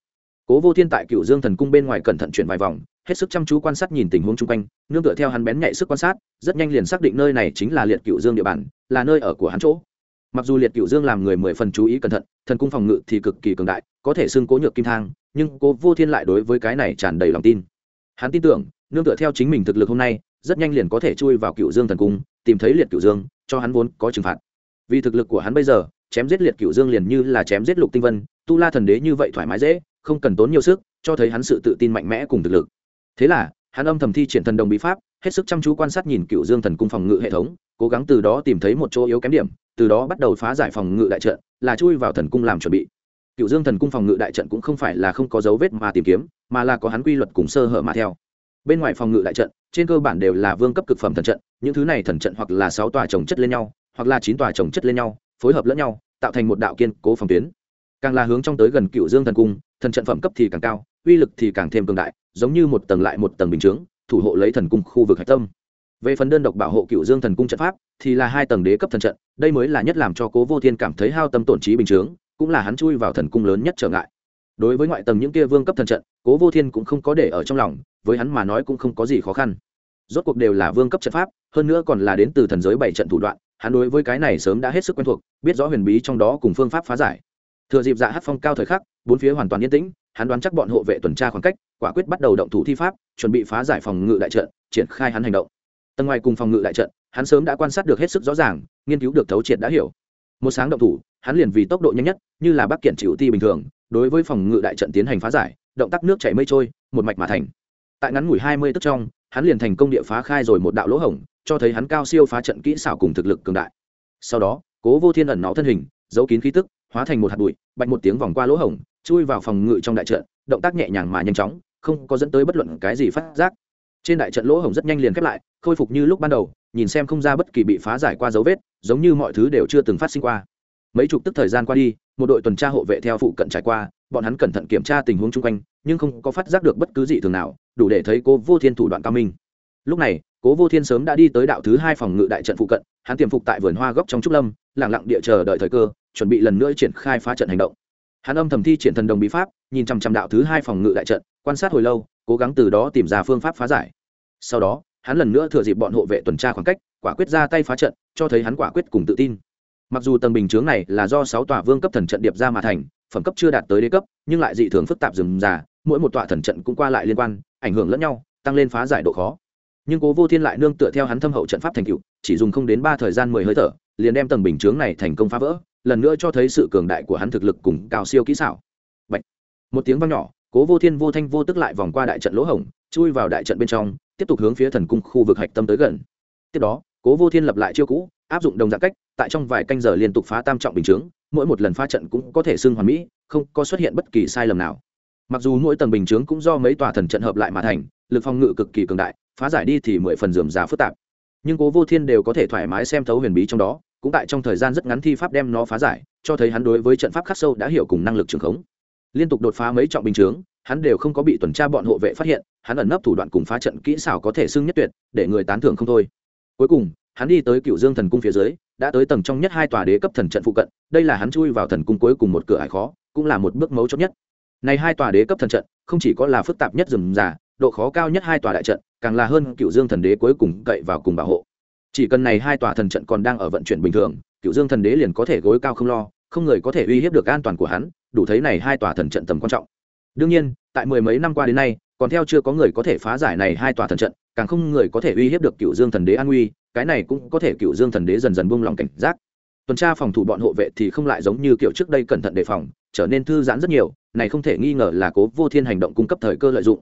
Cố vô thiên tại cựu dương thần cung bên ngoài cẩn thận chuyển vài vòng, hết sức chăm chú quan sát nhìn tình huống chung quanh, nương tựa theo hắn bén nhạy sức quan sát, rất nhanh liền xác định nơi này chính là liệt cựu dương địa bàn, là nơi ở của hắn chỗ. Mặc dù liệt cựu dương làm người mười phần chú ý cẩn thận, thần cung phòng ngự thì cực kỳ cường đại, có thể xưng cố nhược kim thang, nhưng cố vô thiên lại đối với cái này tràn đầy lòng tin. Hắn tin tưởng, nương tựa theo chính mình thực lực hôm nay rất nhanh liền có thể chui vào cựu dương thần cung, tìm thấy liệt cựu dương, cho hắn vốn có trừng phạt. Vì thực lực của hắn bây giờ, chém giết liệt cựu dương liền như là chém giết lục tinh vân, tu la thần đế như vậy thoải mái dễ, không cần tốn nhiều sức, cho thấy hắn sự tự tin mạnh mẽ cùng thực lực. Thế là, hắn âm thầm thi triển thần đồng bí pháp, hết sức chăm chú quan sát nhìn cựu dương thần cung phòng ngự hệ thống, cố gắng từ đó tìm thấy một chỗ yếu kém điểm, từ đó bắt đầu phá giải phòng ngự đại trận, là chui vào thần cung làm chuẩn bị. Cựu dương thần cung phòng ngự đại trận cũng không phải là không có dấu vết mà tìm kiếm, mà là có hắn quy luật cùng sơ hở mà theo bên ngoài phòng ngự đại trận, trên cơ bản đều là vương cấp cực phẩm thần trận, những thứ này thần trận hoặc là sáu tòa trồng chất lên nhau, hoặc là chín tòa trồng chất lên nhau, phối hợp lẫn nhau, tạo thành một đạo kiên cố phòng tuyến. Càng là hướng trong tới gần cựu dương thần cung, thần trận phẩm cấp thì càng cao, uy lực thì càng thêm cường đại, giống như một tầng lại một tầng bình chướng, thủ hộ lấy thần cung khu vực hạch tâm. Về phần đơn độc bảo hộ cựu dương thần cung trận pháp, thì là hai tầng đế cấp thần trận, đây mới là nhất làm cho cố vô thiên cảm thấy hao tâm tổn trí bình chướng, cũng là hắn chui vào thần cung lớn nhất trở ngại đối với ngoại tầng những kia vương cấp thần trận, cố vô thiên cũng không có để ở trong lòng, với hắn mà nói cũng không có gì khó khăn. Rốt cuộc đều là vương cấp trận pháp, hơn nữa còn là đến từ thần giới bảy trận thủ đoạn, hắn đối với cái này sớm đã hết sức quen thuộc, biết rõ huyền bí trong đó cùng phương pháp phá giải. Thừa dịp dạ hát phong cao thời khắc, bốn phía hoàn toàn yên tĩnh, hắn đoán chắc bọn hộ vệ tuần tra khoảng cách, quả quyết bắt đầu động thủ thi pháp, chuẩn bị phá giải phòng ngự đại trận, triển khai hắn hành động. Tầng ngoài cùng phòng ngự đại trận, hắn sớm đã quan sát được hết sức rõ ràng, nghiên cứu được thấu triệt đã hiểu. Một sáng động thủ, hắn liền vì tốc độ nhanh nhất, như là bắc kiện chịu ti bình thường đối với phòng ngự đại trận tiến hành phá giải, động tác nước chảy mây trôi, một mạch mà thành. Tại ngắn ngủi hai mươi tức trong, hắn liền thành công địa phá khai rồi một đạo lỗ hổng, cho thấy hắn cao siêu phá trận kỹ xảo cùng thực lực cường đại. Sau đó, cố vô thiên ẩn nó thân hình, giấu kín khí tức, hóa thành một hạt bụi, bạch một tiếng vòng qua lỗ hổng, chui vào phòng ngự trong đại trận, động tác nhẹ nhàng mà nhanh chóng, không có dẫn tới bất luận cái gì phát giác. Trên đại trận lỗ hổng rất nhanh liền khép lại, khôi phục như lúc ban đầu, nhìn xem không ra bất kỳ bị phá giải qua dấu vết, giống như mọi thứ đều chưa từng phát sinh qua mấy chục tức thời gian qua đi, một đội tuần tra hộ vệ theo phụ cận trải qua, bọn hắn cẩn thận kiểm tra tình huống chung quanh, nhưng không có phát giác được bất cứ gì thường nào, đủ để thấy cố vô thiên thủ đoạn cao minh. Lúc này, cố vô thiên sớm đã đi tới đạo thứ hai phòng ngự đại trận phụ cận, hắn tiềm phục tại vườn hoa góc trong trúc lâm lẳng lặng địa chờ đợi thời cơ, chuẩn bị lần nữa triển khai phá trận hành động. Hắn âm thầm thi triển thần đồng bí pháp, nhìn chằm chằm đạo thứ hai phòng ngự đại trận, quan sát hồi lâu, cố gắng từ đó tìm ra phương pháp phá giải. Sau đó, hắn lần nữa thừa dịp bọn hộ vệ tuần tra khoảng cách, quả quyết ra tay phá trận, cho thấy hắn quả quyết cùng tự tin mặc dù tầng bình chướng này là do sáu tòa vương cấp thần trận điệp ra mà thành phẩm cấp chưa đạt tới đế cấp nhưng lại dị thường phức tạp rườm già, mỗi một tọa thần trận cũng qua lại liên quan ảnh hưởng lẫn nhau tăng lên phá giải độ khó. Nhưng cố vô thiên lại nương tựa theo hắn thâm hậu trận pháp thành cựu chỉ dùng không đến ba thời gian mười hơi thở liền đem tầng bình chướng này thành công phá vỡ lần nữa cho thấy sự cường đại của hắn thực lực cùng cao siêu kỹ xảo. Bạch. một tiếng vang nhỏ cố vô thiên vô thanh vô tức lại vòng qua đại trận lỗ hổng chui vào đại trận bên trong tiếp tục hướng phía thần cung khu vực hạch tâm tới gần. Tiếp đó cố vô thiên lập lại chiêu cũ áp dụng đồng dạng cách, tại trong vài canh giờ liên tục phá tam trọng bình chướng, mỗi một lần phá trận cũng có thể xưng hoàn mỹ, không có xuất hiện bất kỳ sai lầm nào. Mặc dù mỗi tầng bình chướng cũng do mấy tòa thần trận hợp lại mà thành, lực phòng ngự cực kỳ cường đại, phá giải đi thì mười phần dườm giá phức tạp. Nhưng cố vô thiên đều có thể thoải mái xem thấu huyền bí trong đó, cũng tại trong thời gian rất ngắn thi pháp đem nó phá giải, cho thấy hắn đối với trận pháp khắc sâu đã hiểu cùng năng lực trường khống. Liên tục đột phá mấy trọng bình chướng, hắn đều không có bị tuần tra bọn hộ vệ phát hiện, hắn ẩn nấp thủ đoạn cùng phá trận kỹ xảo có thể xưng nhất tuyệt, để người tán thưởng không thôi. Cuối cùng hắn đi tới cựu dương thần cung phía dưới, đã tới tầng trong nhất hai tòa đế cấp thần trận phụ cận, đây là hắn chui vào thần cung cuối cùng một cửa ải khó, cũng là một bước mấu chốt nhất. Này hai tòa đế cấp thần trận, không chỉ có là phức tạp nhất rừng già, độ khó cao nhất hai tòa đại trận, càng là hơn cựu dương thần đế cuối cùng cậy vào cùng bảo hộ. Chỉ cần này hai tòa thần trận còn đang ở vận chuyển bình thường, cựu dương thần đế liền có thể gối cao không lo, không người có thể uy hiếp được an toàn của hắn, đủ thấy này hai tòa thần trận tầm quan trọng. Đương nhiên, tại mười mấy năm qua đến nay, còn theo chưa có người có thể phá giải này hai tòa thần trận càng không người có thể uy hiếp được cựu dương thần đế an uy cái này cũng có thể cựu dương thần đế dần dần buông lòng cảnh giác. Tuần tra phòng thủ bọn hộ vệ thì không lại giống như kiểu trước đây cẩn thận đề phòng, trở nên thư giãn rất nhiều, này không thể nghi ngờ là cố vô thiên hành động cung cấp thời cơ lợi dụng.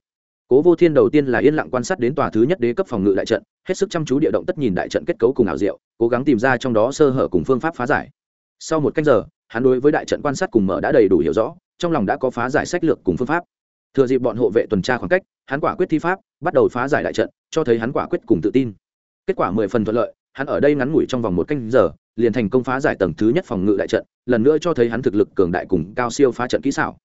Cố vô thiên đầu tiên là yên lặng quan sát đến tòa thứ nhất đế cấp phòng ngự đại trận, hết sức chăm chú địa động tất nhìn đại trận kết cấu cùng ảo diệu, cố gắng tìm ra trong đó sơ hở cùng phương pháp phá giải. Sau một cách giờ, hắn đối với đại trận quan sát cùng mở đã đầy đủ hiểu rõ, trong lòng đã có phá giải sách lược cùng phương pháp. Thừa dịp bọn hộ vệ tuần tra khoảng cách hắn quả quyết thi pháp, bắt đầu phá giải đại trận, cho thấy hắn quả quyết cùng tự tin. Kết quả mười phần thuận lợi, hắn ở đây ngắn ngủi trong vòng một canh giờ, liền thành công phá giải tầng thứ nhất phòng ngự đại trận, lần nữa cho thấy hắn thực lực cường đại cùng cao siêu phá trận kỹ xảo.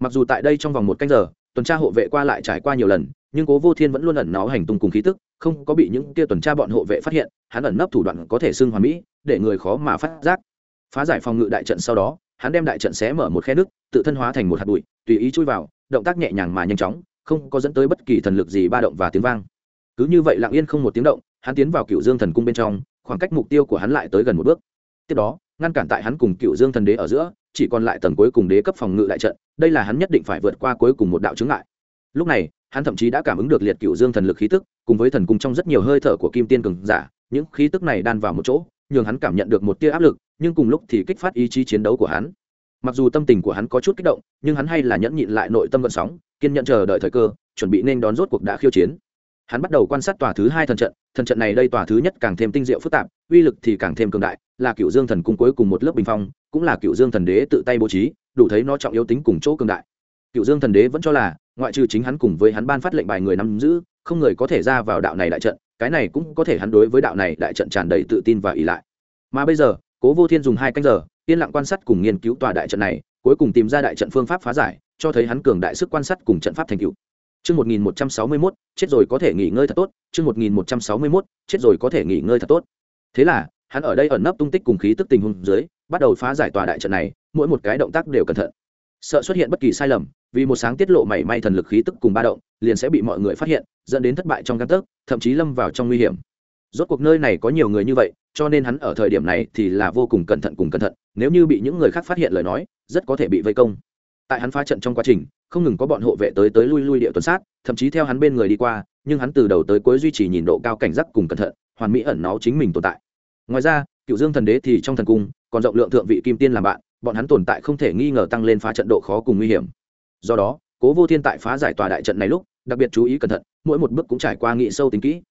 Mặc dù tại đây trong vòng một canh giờ, tuần tra hộ vệ qua lại trải qua nhiều lần, nhưng cố vô thiên vẫn luôn ẩn náu hành tung cùng khí tức, không có bị những kia tuần tra bọn hộ vệ phát hiện, hắn ẩn nấp thủ đoạn có thể xưng hoàn mỹ, để người khó mà phát giác. Phá giải phòng ngự đại trận sau đó, hắn đem đại trận xé mở một khe nước tự thân hóa thành một hạt bụi, tùy ý chui vào, động tác nhẹ nhàng mà nhanh chóng không có dẫn tới bất kỳ thần lực gì ba động và tiếng vang. Cứ như vậy lặng yên không một tiếng động, hắn tiến vào cựu dương thần cung bên trong, khoảng cách mục tiêu của hắn lại tới gần một bước. Tiếp đó, ngăn cản tại hắn cùng cựu dương thần đế ở giữa, chỉ còn lại tầng cuối cùng đế cấp phòng ngự đại trận, đây là hắn nhất định phải vượt qua cuối cùng một đạo chướng ngại. Lúc này, hắn thậm chí đã cảm ứng được liệt cựu dương thần lực khí tức, cùng với thần cung trong rất nhiều hơi thở của kim tiên cường giả, những khí tức này đan vào một chỗ, nhường hắn cảm nhận được một tia áp lực, nhưng cùng lúc thì kích phát ý chí chiến đấu của hắn mặc dù tâm tình của hắn có chút kích động, nhưng hắn hay là nhẫn nhịn lại nội tâm vận sóng, kiên nhận chờ đợi thời cơ, chuẩn bị nên đón rốt cuộc đã khiêu chiến. Hắn bắt đầu quan sát tòa thứ hai thần trận thần trận này đây tòa thứ nhất càng thêm tinh diệu phức tạp, uy lực thì càng thêm cường đại, là cựu dương thần cung cuối cùng một lớp bình phong, cũng là cựu dương thần đế tự tay bố trí, đủ thấy nó trọng yếu tính cùng chỗ cường đại. Cựu dương thần đế vẫn cho là, ngoại trừ chính hắn cùng với hắn ban phát lệnh bài người nắm giữ, không người có thể ra vào đạo này đại trận, cái này cũng có thể hắn đối với đạo này đại trận tràn đầy tự tin và ỉ lại. Mà bây giờ, cố vô thiên dùng hai canh giờ yên lặng quan sát cùng nghiên cứu tòa đại trận này cuối cùng tìm ra đại trận phương pháp phá giải cho thấy hắn cường đại sức quan sát cùng trận pháp thành cựu Chương 1161, chết rồi có thể nghỉ ngơi thật tốt, chương 1161, chết rồi có thể nghỉ ngơi thật tốt. Thế là, hắn ở đây ẩn nấp tung tích cùng khí tức tình huống dưới, bắt đầu phá giải tòa đại trận này, mỗi một cái động tác đều cẩn thận. Sợ xuất hiện bất kỳ sai lầm, vì một sáng tiết lộ mảy may thần lực khí tức cùng ba động, liền sẽ bị mọi người phát hiện, dẫn đến thất bại trong gang tấc, thậm chí lâm vào trong nguy hiểm. Rốt cuộc nơi này có nhiều người như vậy, cho nên hắn ở thời điểm này thì là vô cùng cẩn thận cùng cẩn thận, nếu như bị những người khác phát hiện lời nói, rất có thể bị vây công. Tại hắn phá trận trong quá trình, không ngừng có bọn hộ vệ tới tới lui lui địa tuần sát thậm chí theo hắn bên người đi qua nhưng hắn từ đầu tới cuối duy trì nhìn độ cao cảnh giác cùng cẩn thận hoàn mỹ ẩn náu chính mình tồn tại. Ngoài ra cựu dương thần đế thì trong thần cung còn rộng lượng thượng vị kim tiên làm bạn bọn hắn tồn tại không thể nghi ngờ tăng lên phá trận độ khó cùng nguy hiểm. Do đó cố vô thiên tại phá giải tòa đại trận này lúc đặc biệt chú ý cẩn thận mỗi một bước cũng trải qua nghị sâu tính kỹ.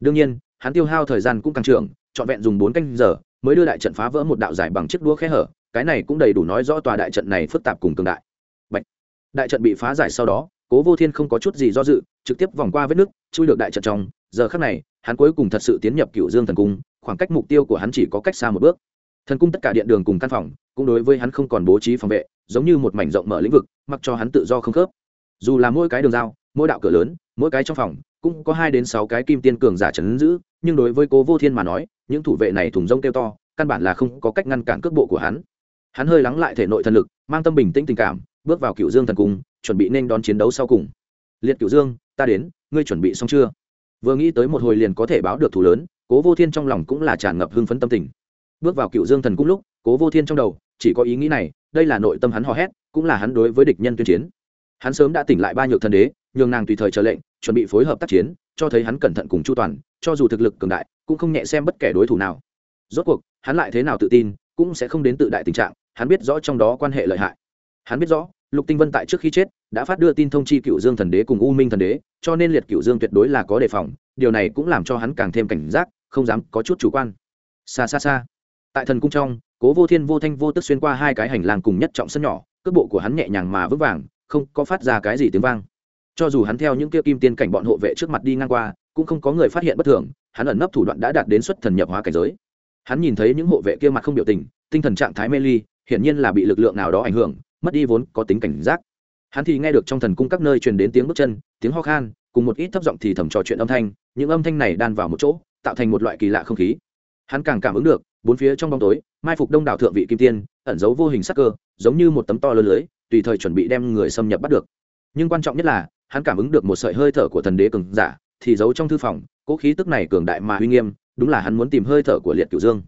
Đương nhiên hắn tiêu hao thời gian cũng càng trường trọn vẹn dùng bốn canh giờ, mới đưa đại trận phá vỡ một đạo giải bằng chiếc đũa khe hở, cái này cũng đầy đủ nói rõ tòa đại trận này phức tạp cùng cường đại. Đại trận bị phá giải sau đó, cố vô thiên không có chút gì do dự, trực tiếp vòng qua vết nước, chui được đại trận trong, giờ khắc này, hắn cuối cùng thật sự tiến nhập cựu dương thần cung, khoảng cách mục tiêu của hắn chỉ có cách xa một bước. Thần cung tất cả điện đường cùng căn phòng, cũng đối với hắn không còn bố trí phòng vệ, giống như một mảnh rộng mở lĩnh vực, mặc cho hắn tự do không khớp. Dù là mỗi cái đường giao, mỗi đạo cửa lớn, mỗi cái trong phòng cũng có hai đến sáu cái kim tiên cường giả trấn giữ, nhưng đối với cố vô thiên mà nói, những thủ vệ này thùng rông kêu to, căn bản là không có cách ngăn cản cước bộ của hắn. Hắn hơi lắng lại thể nội thần lực, mang tâm bình tĩnh tình cảm, bước vào cựu dương thần cung, chuẩn bị nên đón chiến đấu sau cùng. Liệt cựu dương, ta đến, ngươi chuẩn bị xong chưa? Vừa nghĩ tới một hồi liền có thể báo được thủ lớn, cố vô thiên trong lòng cũng là tràn ngập hưng phấn tâm tình. Bước vào cựu dương thần cung lúc, cố vô thiên trong đầu, chỉ có ý nghĩ này, đây là nội tâm hắn hò hét, cũng là hắn đối với địch nhân tuyên chiến. Hắn sớm đã tỉnh lại ba nhược thần đế nhường nàng tùy thời chờ lệnh, chuẩn bị phối hợp tác chiến, cho thấy hắn cẩn thận cùng chu toàn, cho dù thực lực cường đại, cũng không nhẹ xem bất kể đối thủ nào. Rốt cuộc, hắn lại thế nào tự tin, cũng sẽ không đến tự đại tình trạng, hắn biết rõ trong đó quan hệ lợi hại. Hắn biết rõ, lục tinh vân tại trước khi chết, đã phát đưa tin thông chi cựu dương thần đế cùng u minh thần đế, cho nên liệt cựu dương tuyệt đối là có đề phòng, điều này cũng làm cho hắn càng thêm cảnh giác, không dám có chút chủ quan. Xa xa xa. Tại thần cung trong, cố vô thiên, vô thanh, vô tức xuyên qua hai cái hành lang cùng nhất trọng sân nhỏ, cước bộ của hắn nhẹ nhàng mà vững vàng, không có phát ra cái gì tiếng vang cho dù hắn theo những kia kim tiên cảnh bọn hộ vệ trước mặt đi ngang qua, cũng không có người phát hiện bất thường, hắn ẩn nấp thủ đoạn đã đạt đến xuất thần nhập hóa cảnh giới. Hắn nhìn thấy những hộ vệ kia mặt không biểu tình, tinh thần trạng thái mê ly, hiển nhiên là bị lực lượng nào đó ảnh hưởng, mất đi vốn có tính cảnh giác. Hắn thì nghe được trong thần cung các nơi truyền đến tiếng bước chân, tiếng ho khan, cùng một ít thấp giọng thì thầm trò chuyện âm thanh, những âm thanh này đan vào một chỗ, tạo thành một loại kỳ lạ không khí. Hắn càng cảm ứng được, bốn phía trong bóng tối, mai phục đông đảo thượng vị kim tiên, ẩn giấu vô hình sắc cơ, giống như một tấm to lớn lưới, tùy thời chuẩn bị đem người xâm nhập bắt được. Nhưng quan trọng nhất là hắn cảm ứng được một sợi hơi thở của thần đế cường giả, thì giấu trong thư phòng cỗ khí tức này cường đại mà uy nghiêm, đúng là hắn muốn tìm hơi thở của liệt cửu dương.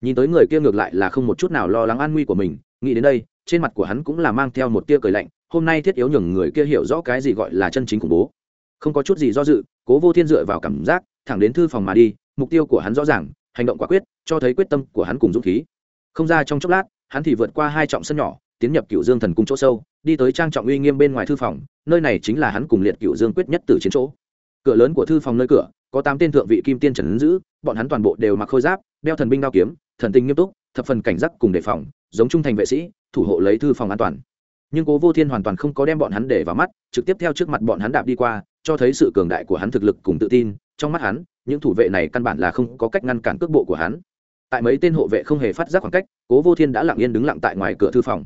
Nhìn tới người kia ngược lại là không một chút nào lo lắng an nguy của mình, nghĩ đến đây, trên mặt của hắn cũng là mang theo một tia cười lạnh, hôm nay thiết yếu nhường người kia hiểu rõ cái gì gọi là chân chính khủng bố. Không có chút gì do dự, cố vô thiên dựa vào cảm giác, thẳng đến thư phòng mà đi, mục tiêu của hắn rõ ràng, hành động quả quyết, cho thấy quyết tâm của hắn cùng dũng khí. Không ra trong chốc lát, hắn thì vượt qua hai trọng sân nhỏ tiến nhập cựu dương thần cung chỗ sâu, đi tới trang trọng uy nghiêm bên ngoài thư phòng, nơi này chính là hắn cùng liệt cựu dương quyết nhất từ chiến chỗ. Cửa lớn của thư phòng nơi cửa, có tám tên thượng vị kim tiên trần ứng giữ, bọn hắn toàn bộ đều mặc khôi giáp, đeo thần binh đao kiếm, thần tình nghiêm túc, thập phần cảnh giác cùng đề phòng, giống trung thành vệ sĩ, thủ hộ lấy thư phòng an toàn. Nhưng cố vô thiên hoàn toàn không có đem bọn hắn để vào mắt, trực tiếp theo trước mặt bọn hắn đạp đi qua, cho thấy sự cường đại của hắn thực lực cùng tự tin, trong mắt hắn, những thủ vệ này căn bản là không có cách ngăn cản cước bộ của hắn. Tại mấy tên hộ vệ không hề phát giác khoảng cách, cố vô thiên đã lặng yên đứng lặng tại ngoài cửa thư phòng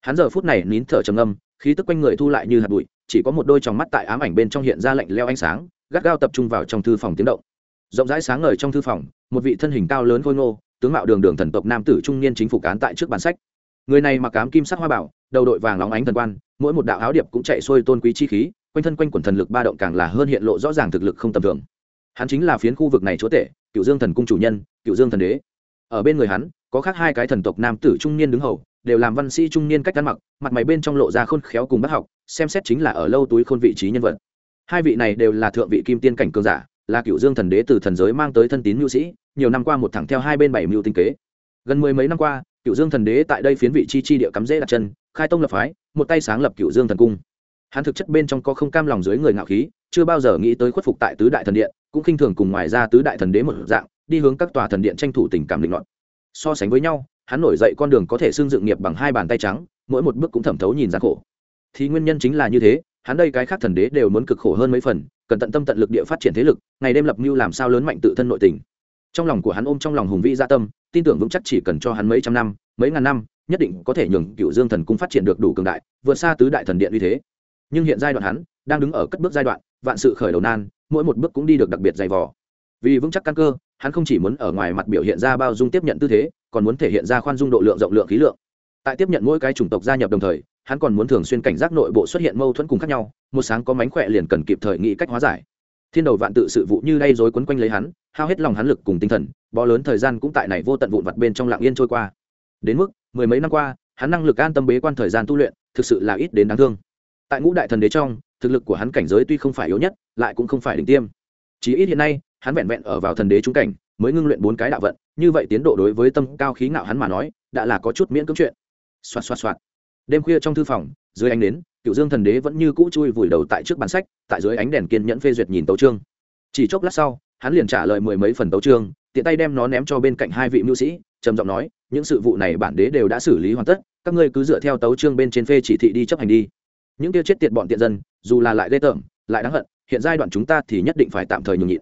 hắn giờ phút này nín thở trầm âm khí tức quanh người thu lại như hạt bụi, chỉ có một đôi tròng mắt tại ám ảnh bên trong hiện ra lạnh leo ánh sáng, gắt gao tập trung vào trong thư phòng tiếng động. Rộng rãi sáng ngời trong thư phòng, một vị thân hình cao lớn khôi ngô, tướng mạo đường đường thần tộc nam tử trung niên chính phủ cán tại trước bản sách. Người này mặc cám kim sắc hoa bảo, đầu đội vàng óng ánh thần quan, mỗi một đạo áo điệp cũng chạy xuôi tôn quý chi khí, quanh thân quanh quần thần lực ba động càng là hơn hiện lộ rõ ràng thực lực không tầm thường. Hắn chính là phiến khu vực này chúa tể, cựu dương thần cung chủ nhân, cựu dương thần đế. Ở bên người hắn, có khác hai cái thần tộc nam tử trung niên đứng hầu đều làm văn sĩ trung niên cách ăn mặc, mặt mày bên trong lộ ra khôn khéo cùng bác học, xem xét chính là ở lâu túi khôn vị trí nhân vật. Hai vị này đều là thượng vị kim tiên cảnh cường giả, là cựu dương thần đế từ thần giới mang tới thân tín mưu sĩ, nhiều năm qua một thẳng theo hai bên bảy mưu tinh kế. Gần mười mấy năm qua, cựu dương thần đế tại đây phiến vị chi chi địa cắm dễ đặt chân, khai tông lập phái, một tay sáng lập cựu dương thần cung. Hắn thực chất bên trong có không cam lòng dưới người ngạo khí, chưa bao giờ nghĩ tới khuất phục tại tứ đại thần điện, cũng khinh thường cùng ngoài ra tứ đại thần đế một dạng, đi hướng các tòa thần điện tranh thủ tình cảm định luận so sánh với nhau hắn nổi dậy con đường có thể xương dựng nghiệp bằng hai bàn tay trắng, mỗi một bước cũng thẩm thấu nhìn ra khổ. Thì nguyên nhân chính là như thế, hắn đây cái khác thần đế đều muốn cực khổ hơn mấy phần, cần tận tâm tận lực địa phát triển thế lực, ngày đêm lập mưu làm sao lớn mạnh tự thân nội tình. Trong lòng của hắn ôm trong lòng hùng vĩ gia tâm, tin tưởng vững chắc chỉ cần cho hắn mấy trăm năm, mấy ngàn năm, nhất định có thể nhường cựu dương thần cung phát triển được đủ cường đại, vượt xa tứ đại thần điện như thế. Nhưng hiện giai đoạn hắn đang đứng ở cất bước giai đoạn, vạn sự khởi đầu nan, mỗi một bước cũng đi được đặc biệt dày vò. Vì vững chắc căn cơ, hắn không chỉ muốn ở ngoài mặt biểu hiện ra bao dung tiếp nhận tư thế còn muốn thể hiện ra khoan dung độ lượng rộng lượng khí lượng. Tại tiếp nhận mỗi cái chủng tộc gia nhập đồng thời, hắn còn muốn thường xuyên cảnh giác nội bộ xuất hiện mâu thuẫn cùng khác nhau, một sáng có mánh khỏe liền cần kịp thời nghĩ cách hóa giải. Thiên đầu vạn tự sự vụ như đay dối quấn quanh lấy hắn, hao hết lòng hắn lực cùng tinh thần, bó lớn thời gian cũng tại này vô tận vụn vặt bên trong lạng yên trôi qua. Đến mức, mười mấy năm qua, hắn năng lực an tâm bế quan thời gian tu luyện, thực sự là ít đến đáng thương. Tại ngũ đại thần đế trong, thực lực của hắn cảnh giới tuy không phải yếu nhất, lại cũng không phải đỉnh tiêm. Chỉ ít hiện nay, hắn vẹn vẹn ở vào thần đế trung cảnh, mới ngưng luyện bốn cái đạo vận như vậy tiến độ đối với tâm cao khí ngạo hắn mà nói, đã là có chút miễn cưỡng chuyện. Xoạt xoạt xoạt. Đêm khuya trong thư phòng, dưới ánh đến cựu dương thần đế vẫn như cũ chui vùi đầu tại trước bản sách, tại dưới ánh đèn kiên nhẫn phê duyệt nhìn tấu trương chỉ chốc lát sau, hắn liền trả lời mười mấy phần tấu trương tiện tay đem nó ném cho bên cạnh hai vị mưu sĩ, trầm giọng nói, những sự vụ này bản đế đều đã xử lý hoàn tất, các ngươi cứ dựa theo tấu trương bên trên phê chỉ thị đi chấp hành đi. Những kia chết tiệt bọn tiện dân, dù là lại ghê tởm, lại đáng hận, hiện giai đoạn chúng ta thì nhất định phải tạm thời nhường nhịn.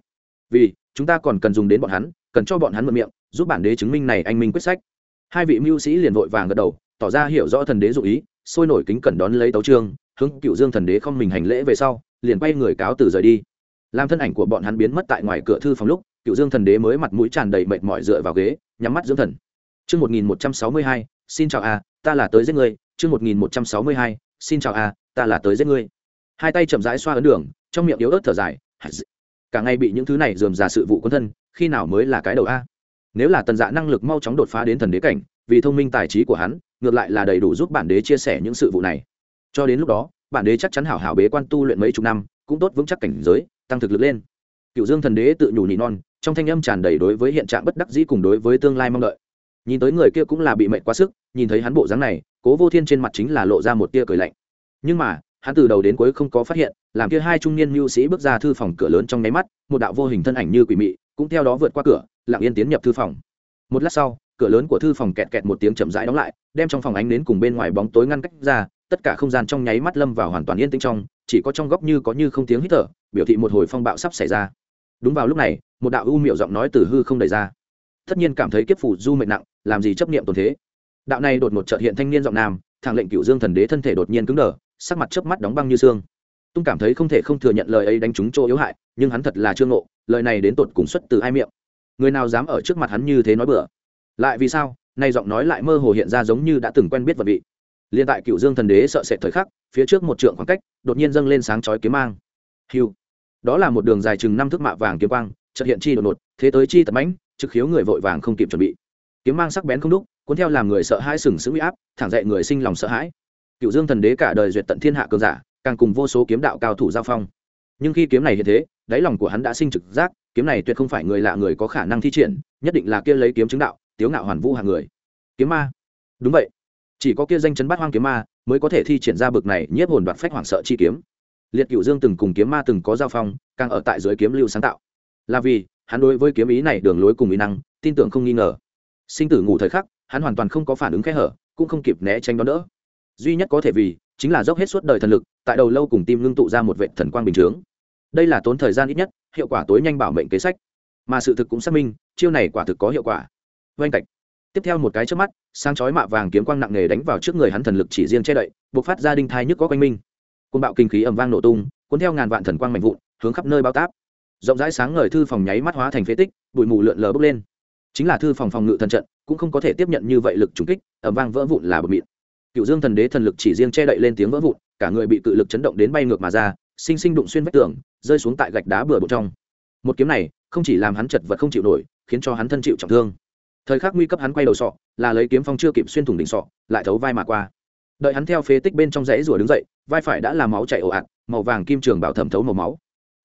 Vì, chúng ta còn cần dùng đến bọn hắn, cần cho bọn hắn mượn miệng giúp bản đế chứng minh này anh minh quyết sách hai vị mưu sĩ liền vội vàng gật đầu tỏ ra hiểu rõ thần đế dụ ý sôi nổi kính cẩn đón lấy tấu trương hướng cựu dương thần đế không mình hành lễ về sau liền quay người cáo từ rời đi làm thân ảnh của bọn hắn biến mất tại ngoài cửa thư phòng lúc cựu dương thần đế mới mặt mũi tràn đầy mệt mỏi dựa vào ghế nhắm mắt dưỡng thần Chương 1162, xin chào a, ta là tới giết ngươi. Chương 1162, xin chào a, ta là tới giết ngươi. Hai tay chậm rãi xoa ấn đường, trong miệng yếu ớt thở dài. Cả ngày bị những thứ này rườm rà sự vụ quân thân, khi nào mới là cái đầu a? Nếu là tần dạ năng lực mau chóng đột phá đến thần đế cảnh, vì thông minh tài trí của hắn, ngược lại là đầy đủ giúp bản đế chia sẻ những sự vụ này. Cho đến lúc đó, bản đế chắc chắn hảo hảo bế quan tu luyện mấy chục năm, cũng tốt vững chắc cảnh giới, tăng thực lực lên. Cựu Dương thần đế tự nhủ nhị non, trong thanh âm tràn đầy đối với hiện trạng bất đắc dĩ cùng đối với tương lai mong đợi nhìn tới người kia cũng là bị mệnh quá sức nhìn thấy hắn bộ dáng này cố vô thiên trên mặt chính là lộ ra một tia cười lạnh nhưng mà hắn từ đầu đến cuối không có phát hiện làm kia hai trung niên mưu sĩ bước ra thư phòng cửa lớn trong nháy mắt một đạo vô hình thân ảnh như quỷ mị cũng theo đó vượt qua cửa lặng yên tiến nhập thư phòng. Một lát sau, cửa lớn của thư phòng kẹt kẹt một tiếng chậm rãi đóng lại, đem trong phòng ánh đến cùng bên ngoài bóng tối ngăn cách ra, tất cả không gian trong nháy mắt lâm vào hoàn toàn yên tĩnh trong, chỉ có trong góc như có như không tiếng hít thở, biểu thị một hồi phong bạo sắp xảy ra. Đúng vào lúc này, một đạo u miệu giọng nói từ hư không đầy ra. Tất nhiên cảm thấy kiếp phủ du mệnh nặng, làm gì chấp niệm tồn thế. Đạo này đột một trợt hiện thanh niên giọng nam, thẳng lệnh cựu dương thần đế thân thể đột nhiên cứng đờ, sắc mặt chớp mắt đóng băng như xương. Tung cảm thấy không thể không thừa nhận lời ấy đánh trúng chỗ yếu hại, nhưng hắn thật là chưa ngộ, lời này đến tột cùng xuất từ ai miệng? Người nào dám ở trước mặt hắn như thế nói bừa? Lại vì sao? Nay giọng nói lại mơ hồ hiện ra giống như đã từng quen biết vật vị. Liên tại cựu dương thần đế sợ sệt thời khắc, phía trước một trượng khoảng cách, đột nhiên dâng lên sáng chói kiếm mang. Hiu! Đó là một đường dài chừng năm thước mạ vàng kiếm quang, chợt hiện chi đột ngột, thế tới chi tật mãnh, trực khiếu người vội vàng không kịp chuẩn bị. Kiếm mang sắc bén không đúc, cuốn theo làm người sợ hãi sừng sững uy áp, thẳng dậy người sinh lòng sợ hãi. Cựu dương thần đế cả đời duyệt tận thiên hạ cường giả, càng cùng vô số kiếm đạo cao thủ giao phong. Nhưng khi kiếm này hiện thế đáy lòng của hắn đã sinh trực giác, kiếm này tuyệt không phải người lạ người có khả năng thi triển, nhất định là kia lấy kiếm chứng đạo, tiếu ngạo hoàn vũ hàng người. Kiếm ma. Đúng vậy. Chỉ có kia danh chấn bát hoang kiếm ma mới có thể thi triển ra bực này nhiếp hồn đoạt phách hoảng sợ chi kiếm. Liệt cựu dương từng cùng kiếm ma từng có giao phong, càng ở tại dưới kiếm lưu sáng tạo. Là vì, hắn đối với kiếm ý này đường lối cùng ý năng, tin tưởng không nghi ngờ. Sinh tử ngủ thời khắc, hắn hoàn toàn không có phản ứng khẽ hở, cũng không kịp né tránh đón đỡ duy nhất có thể vì, chính là dốc hết suốt đời thần lực, tại đầu lâu cùng tim ngưng tụ ra một vệ thần quang bình chướng đây là tốn thời gian ít nhất, hiệu quả tối nhanh bảo mệnh kế sách. Mà sự thực cũng xác minh, chiêu này quả thực có hiệu quả. Oanh cạch tiếp theo một cái trước mắt sang chói mạ vàng kiếm quang nặng nề đánh vào trước người hắn thần lực chỉ riêng che đậy, buộc phát ra đinh thai nhức có quanh minh côn bạo kinh khí ầm vang nổ tung, cuốn theo ngàn vạn thần quang mạnh vụn, hướng khắp nơi bao táp. Rộng rãi sáng ngời thư phòng nháy mắt hóa thành phế tích, bụi mù lượn lờ bốc lên. Chính là thư phòng phòng ngự thần trận, cũng không có thể tiếp nhận như vậy lực trùng kích, ầm vang vỡ vụn là bờ mịn cựu dương thần đế thần lực chỉ riêng che đậy lên tiếng vỡ vụn, cả người bị cự lực chấn động đến bay ngược mà ra, sinh sinh đụng xuyên vách tường rơi xuống tại gạch đá bừa bộn trong. Một kiếm này không chỉ làm hắn chật vật không chịu nổi, khiến cho hắn thân chịu trọng thương. Thời khắc nguy cấp hắn quay đầu sọ, là lấy kiếm phong chưa kịp xuyên thủng đỉnh sọ, lại thấu vai mà qua. Đợi hắn theo phế tích bên trong rẫy rùa đứng dậy, vai phải đã làm máu chảy ồ ạt, màu vàng kim trường bảo thẩm thấu màu máu.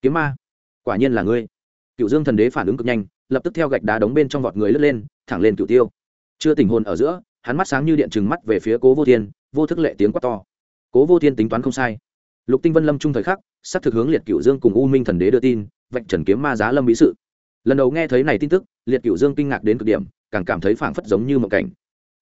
Kiếm ma, quả nhiên là ngươi. Cựu dương thần đế phản ứng cực nhanh, lập tức theo gạch đá đóng bên trong vọt người lướt lên, thẳng lên cựu tiêu. Chưa tình hồn ở giữa, hắn mắt sáng như điện trừng mắt về phía cố vô thiên, vô thức lệ tiếng quát to. Cố vô thiên tính toán không sai lục tinh vân lâm trung thời khắc, sắp thực hướng liệt cựu dương cùng u minh thần đế đưa tin, vạch trần kiếm ma giá lâm bí sự. Lần đầu nghe thấy này tin tức, liệt cựu dương kinh ngạc đến cực điểm, càng cảm thấy phảng phất giống như một cảnh.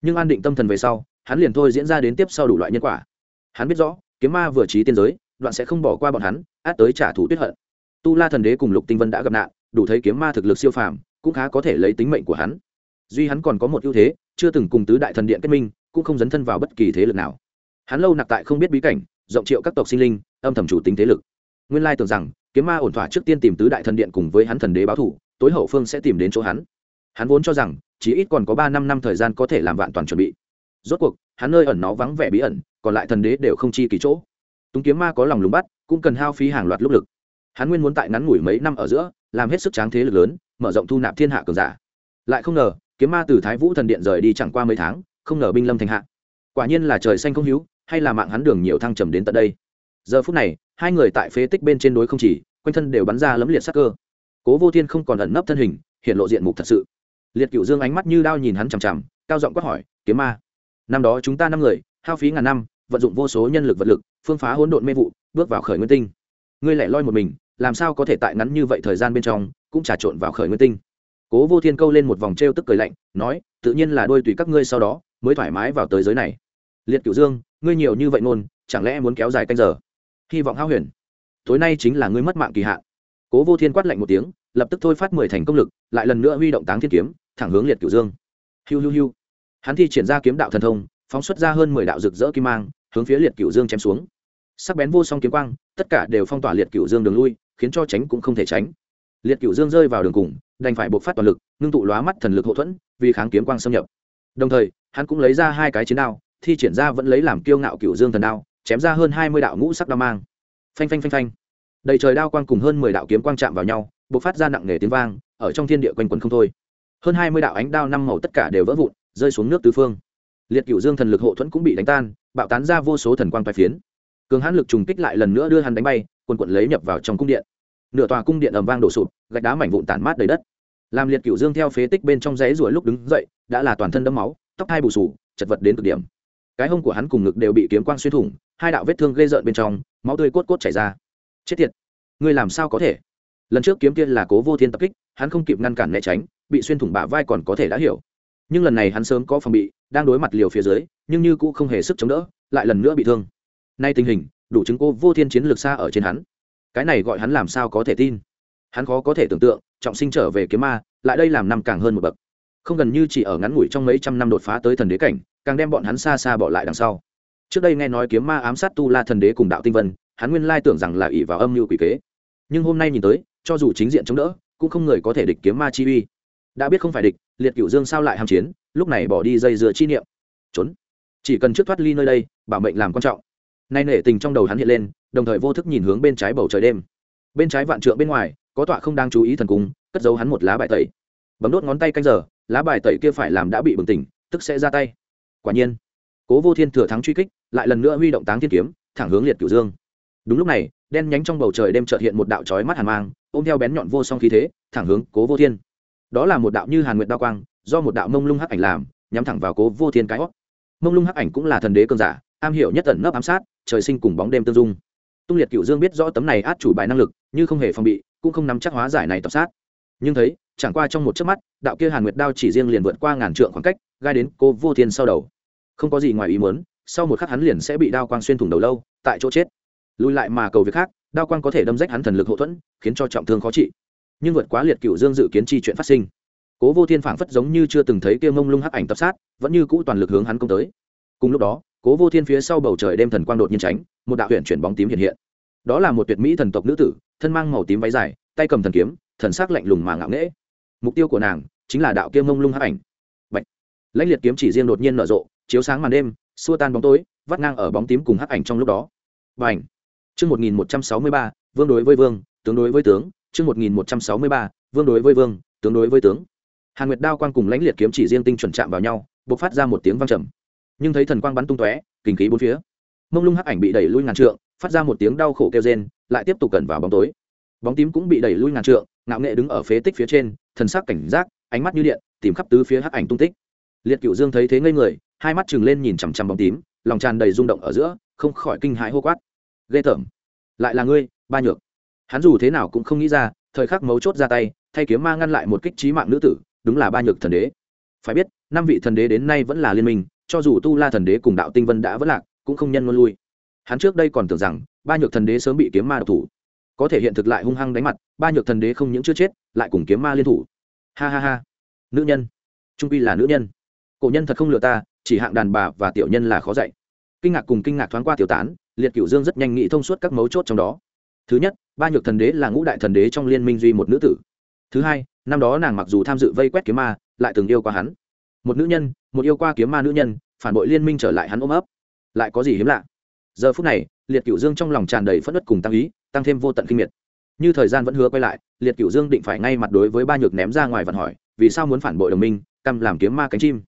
Nhưng an định tâm thần về sau, hắn liền thôi diễn ra đến tiếp sau đủ loại nhân quả. Hắn biết rõ, kiếm ma vừa trí tiên giới, đoạn sẽ không bỏ qua bọn hắn, át tới trả thù tuyết hận. Tu la thần đế cùng lục tinh vân đã gặp nạn, đủ thấy kiếm ma thực lực siêu phàm, cũng khá có thể lấy tính mệnh của hắn. Duy hắn còn có một ưu thế, chưa từng cùng tứ đại thần điện kết minh, cũng không dấn thân vào bất kỳ thế lực nào. Hắn lâu nặc tại không biết bí cảnh rộng triệu các tộc sinh linh, âm thầm chủ tính thế lực. Nguyên lai tưởng rằng, kiếm ma ổn thỏa trước tiên tìm tứ đại thần điện cùng với hắn thần đế báo thủ, tối hậu phương sẽ tìm đến chỗ hắn. Hắn vốn cho rằng, chỉ ít còn có ba năm năm thời gian có thể làm vạn toàn chuẩn bị. Rốt cuộc, hắn nơi ẩn nó vắng vẻ bí ẩn, còn lại thần đế đều không chi kỳ chỗ. Túng kiếm ma có lòng lùng bắt, cũng cần hao phí hàng loạt lúc lực. Hắn nguyên muốn tại ngắn ngủi mấy năm ở giữa, làm hết sức tráng thế lực lớn, mở rộng thu nạp thiên hạ cường giả. Lại không ngờ, kiếm ma từ thái vũ thần điện rời đi chẳng qua mấy tháng, không ngờ binh lâm thành hạ. Quả nhiên là trời xanh không hữu hay là mạng hắn đường nhiều thăng trầm đến tận đây. Giờ phút này, hai người tại phế tích bên trên đối không chỉ, quanh thân đều bắn ra lấm liệt sắc cơ. Cố vô thiên không còn ẩn nấp thân hình, hiện lộ diện mục thật sự. Liệt cựu dương ánh mắt như đao nhìn hắn chằm chằm, cao giọng quát hỏi, kiếm ma, năm đó chúng ta năm người, hao phí ngàn năm, vận dụng vô số nhân lực vật lực, phương phá hỗn độn mê vụ, bước vào khởi nguyên tinh. Ngươi lại loi một mình, làm sao có thể tại ngắn như vậy thời gian bên trong, cũng trà trộn vào khởi nguyên tinh? Cố vô thiên câu lên một vòng t r e o tức cười lạnh, nói, tự nhiên là đôi tùy các ngươi sau đó, mới thoải mái vào tới giới này liệt cửu dương, ngươi nhiều như vậy ngôn, chẳng lẽ muốn kéo dài canh giờ? Hy vọng hao huyền. Tối nay chính là ngươi mất mạng kỳ hạn. Cố vô thiên quát lạnh một tiếng, lập tức thôi phát mười thành công lực, lại lần nữa huy động táng thiên kiếm, thẳng hướng liệt cửu dương. Hiu hiu hiu. Hắn thi triển ra kiếm đạo thần thông, phóng xuất ra hơn mười đạo rực rỡ kim mang, hướng phía liệt cửu dương chém xuống. Sắc bén vô song kiếm quang, tất cả đều phong tỏa liệt cửu dương đường lui, khiến cho tránh cũng không thể tránh. Liệt cửu dương rơi vào đường cùng, đành phải buộc phát toàn lực, ngưng tụ lóa mắt thần lực hậu thuẫn, vì kháng kiếm quang xâm nhập. Đồng thời, hắn cũng lấy ra hai cái chiến đao thi triển ra vẫn lấy làm kiêu ngạo cửu dương thần đao, chém ra hơn hai mươi đạo ngũ sắc đao mang. Phanh phanh phanh phanh. Đầy trời đao quang cùng hơn mười đạo kiếm quang chạm vào nhau buộc phát ra nặng nề tiếng vang, ở trong thiên địa quanh quần không thôi. Hơn hai mươi đạo ánh đao năm màu tất cả đều vỡ vụn, rơi xuống nước tứ phương. Liệt cửu dương thần lực hộ thuẫn cũng bị đánh tan, bạo tán ra vô số thần quang toai phiến. Cường hãn lực trùng kích lại lần nữa đưa hắn đánh bay quần quận lấy nhập vào trong cung điện. Nửa tòa cung điện ầm vang đổ sụp, gạch đá mảnh vụn tản mát đầy đất. Làm liệt cửu dương theo phế tích bên trong giấy ruồi lúc đứng dậy, đã là toàn thân đẫm máu, tóc hai bù sù chật vật đến cực điểm cái hông của hắn cùng ngực đều bị kiếm quang xuyên thủng, hai đạo vết thương gây rợn bên trong, máu tươi cốt cốt chảy ra. Chết tiệt! Ngươi làm sao có thể? Lần trước kiếm kia là cố vô thiên tập kích, hắn không kịp ngăn cản né tránh, bị xuyên thủng bả vai còn có thể đã hiểu. Nhưng lần này hắn sớm có phòng bị, đang đối mặt liều phía dưới, nhưng như cũng không hề sức chống đỡ, lại lần nữa bị thương. Nay tình hình, đủ chứng cố vô thiên chiến lược xa ở trên hắn. Cái này gọi hắn làm sao có thể tin? Hắn khó có thể tưởng tượng, trọng sinh trở về kiếm ma, lại đây làm năm càng hơn một bậc. Không gần như chỉ ở ngắn ngủi trong mấy trăm năm đột phá tới thần đế cảnh càng đem bọn hắn xa xa bỏ lại đằng sau. Trước đây nghe nói kiếm ma ám sát tu la thần đế cùng đạo tinh vân, hắn nguyên lai tưởng rằng là ỷ vào âm mưu quỷ kế. Nhưng hôm nay nhìn tới, cho dù chính diện chống đỡ, cũng không người có thể địch kiếm ma chi uy. Đã biết không phải địch, liệt cửu dương sao lại hàm chiến, lúc này bỏ đi dây dựa chi niệm. Trốn. Chỉ cần trước thoát ly nơi đây, bảo mệnh làm quan trọng. Nay nể tình trong đầu hắn hiện lên, đồng thời vô thức nhìn hướng bên trái bầu trời đêm. Bên trái vạn trượng bên ngoài, có tọa không đang chú ý thần cung, cất giấu hắn một lá bài tẩy. Bấm đốt ngón tay canh giờ, lá bài tẩy kia phải làm đã bị bừng tỉnh, tức sẽ ra tay quả nhiên, cố vô thiên thừa thắng truy kích, lại lần nữa huy động táng thiên kiếm, thẳng hướng liệt cửu dương. Đúng lúc này, đen nhánh trong bầu trời đêm chợt hiện một đạo chói mắt hàn mang, ôm theo bén nhọn vô song khí thế, thẳng hướng cố vô thiên. Đó là một đạo như hàn nguyệt đao quang, do một đạo mông lung hắc ảnh làm, nhắm thẳng vào cố vô thiên cái hót mông lung hắc ảnh cũng là thần đế cơn giả, am hiểu nhất tận nấp ám sát, trời sinh cùng bóng đêm tương dung. Tung liệt cựu dương biết rõ tấm này át chủ bài năng lực nhưng không hề phòng bị, cũng không nắm chắc hóa giải này tập sát. Nhưng thấy, chẳng qua trong một chớp mắt, đạo kia hàn nguyệt đao chỉ riêng liền vượt qua ngàn trượng khoảng cách gai đến cô vô thiên sau đầu. Không có gì ngoài ý muốn, sau một khắc hắn liền sẽ bị đao quang xuyên thủng đầu lâu, tại chỗ chết. Lùi lại mà cầu việc khác, đao quang có thể đâm rách hắn thần lực hậu thuẫn, khiến cho trọng thương khó trị. Nhưng vượt quá liệt cựu dương dự kiến chi chuyện phát sinh. Cố vô thiên phảng phất giống như chưa từng thấy kia mông lung hắc ảnh tập sát, vẫn như cũ toàn lực hướng hắn công tới. Cùng lúc đó, cố vô thiên phía sau bầu trời đêm thần quang đột nhiên tránh, một đạo huyện chuyển bóng tím hiện hiện. Đó là một tuyệt mỹ thần tộc nữ tử, thân mang màu tím váy dài, tay cầm thần kiếm, thần sắc lạnh lùng mà ngạo nghễ. Mục tiêu của nàng chính là đạo kia mông lung hắc ảnh lãnh liệt kiếm chỉ riêng đột nhiên nở rộ, chiếu sáng màn đêm, xua tan bóng tối, vắt ngang ở bóng tím cùng hắc ảnh trong lúc đó. Và ảnh chương một nghìn một trăm sáu mươi ba, vương đối với vương, tướng đối với tướng. Chương một nghìn một trăm sáu mươi ba, vương đối với vương, tướng đối với tướng. Hàn nguyệt đao quang cùng lãnh liệt kiếm chỉ riêng tinh chuẩn chạm vào nhau b ộ c phát ra một tiếng vang trầm. Nhưng thấy thần quang bắn tung tóe, kinh khí bốn phía. Mông lung hắc ảnh bị đẩy lui ngàn trượng, phát ra một tiếng đau khổ kêu rên, lại tiếp tục cẩn vào bóng tối. Bóng tím cũng bị đẩy lui ngàn trượng, ngạo nghệ đứng ở phế tích phía trên, thần sắc cảnh giác, ánh mắt như điện, tìm khắp tứ phía hắc ảnh tung tích liệt cựu dương thấy thế ngây người, hai mắt chừng lên nhìn chằm chằm bóng tím, lòng tràn đầy rung động ở giữa, không khỏi kinh hãi hô quát. Ghê tởm, lại là ngươi, ba nhược. Hắn dù thế nào cũng không nghĩ ra, thời khắc mấu chốt ra tay, thay kiếm ma ngăn lại một kích trí mạng nữ tử, đúng là ba nhược thần đế. Phải biết, năm vị thần đế đến nay vẫn là liên minh, cho dù tu la thần đế cùng đạo tinh vân đã vất lạc, cũng không nhân luôn lui. Hắn trước đây còn tưởng rằng, ba nhược thần đế sớm bị kiếm ma độc thủ. Có thể hiện thực lại hung hăng đánh mặt, ba nhược thần đế không những chưa chết, lại cùng kiếm ma liên thủ. Ha ha ha. Nữ nhân. Trung pi là nữ nhân cổ nhân thật không lừa ta, chỉ hạng đàn bà và tiểu nhân là khó dạy. Kinh ngạc cùng kinh ngạc thoáng qua tiểu tán, liệt cửu dương rất nhanh nghĩ thông suốt các mấu chốt trong đó. Thứ nhất, ba nhược thần đế là ngũ đại thần đế trong liên minh duy một nữ tử. Thứ hai, năm đó nàng mặc dù tham dự vây quét kiếm ma, lại từng yêu qua hắn. Một nữ nhân, một yêu qua kiếm ma nữ nhân, phản bội liên minh trở lại hắn ôm ấp. Lại có gì hiếm lạ? Giờ phút này, liệt cửu dương trong lòng tràn đầy phất đất cùng tăng ý, tăng thêm vô tận kinh miệt. Như thời gian vẫn hứa quay lại, liệt cửu dương định phải ngay mặt đối với ba nhược ném ra ngoài vặn hỏi, vì sao muốn phản bội đồng minh, căm làm kiếm ma cánh chim?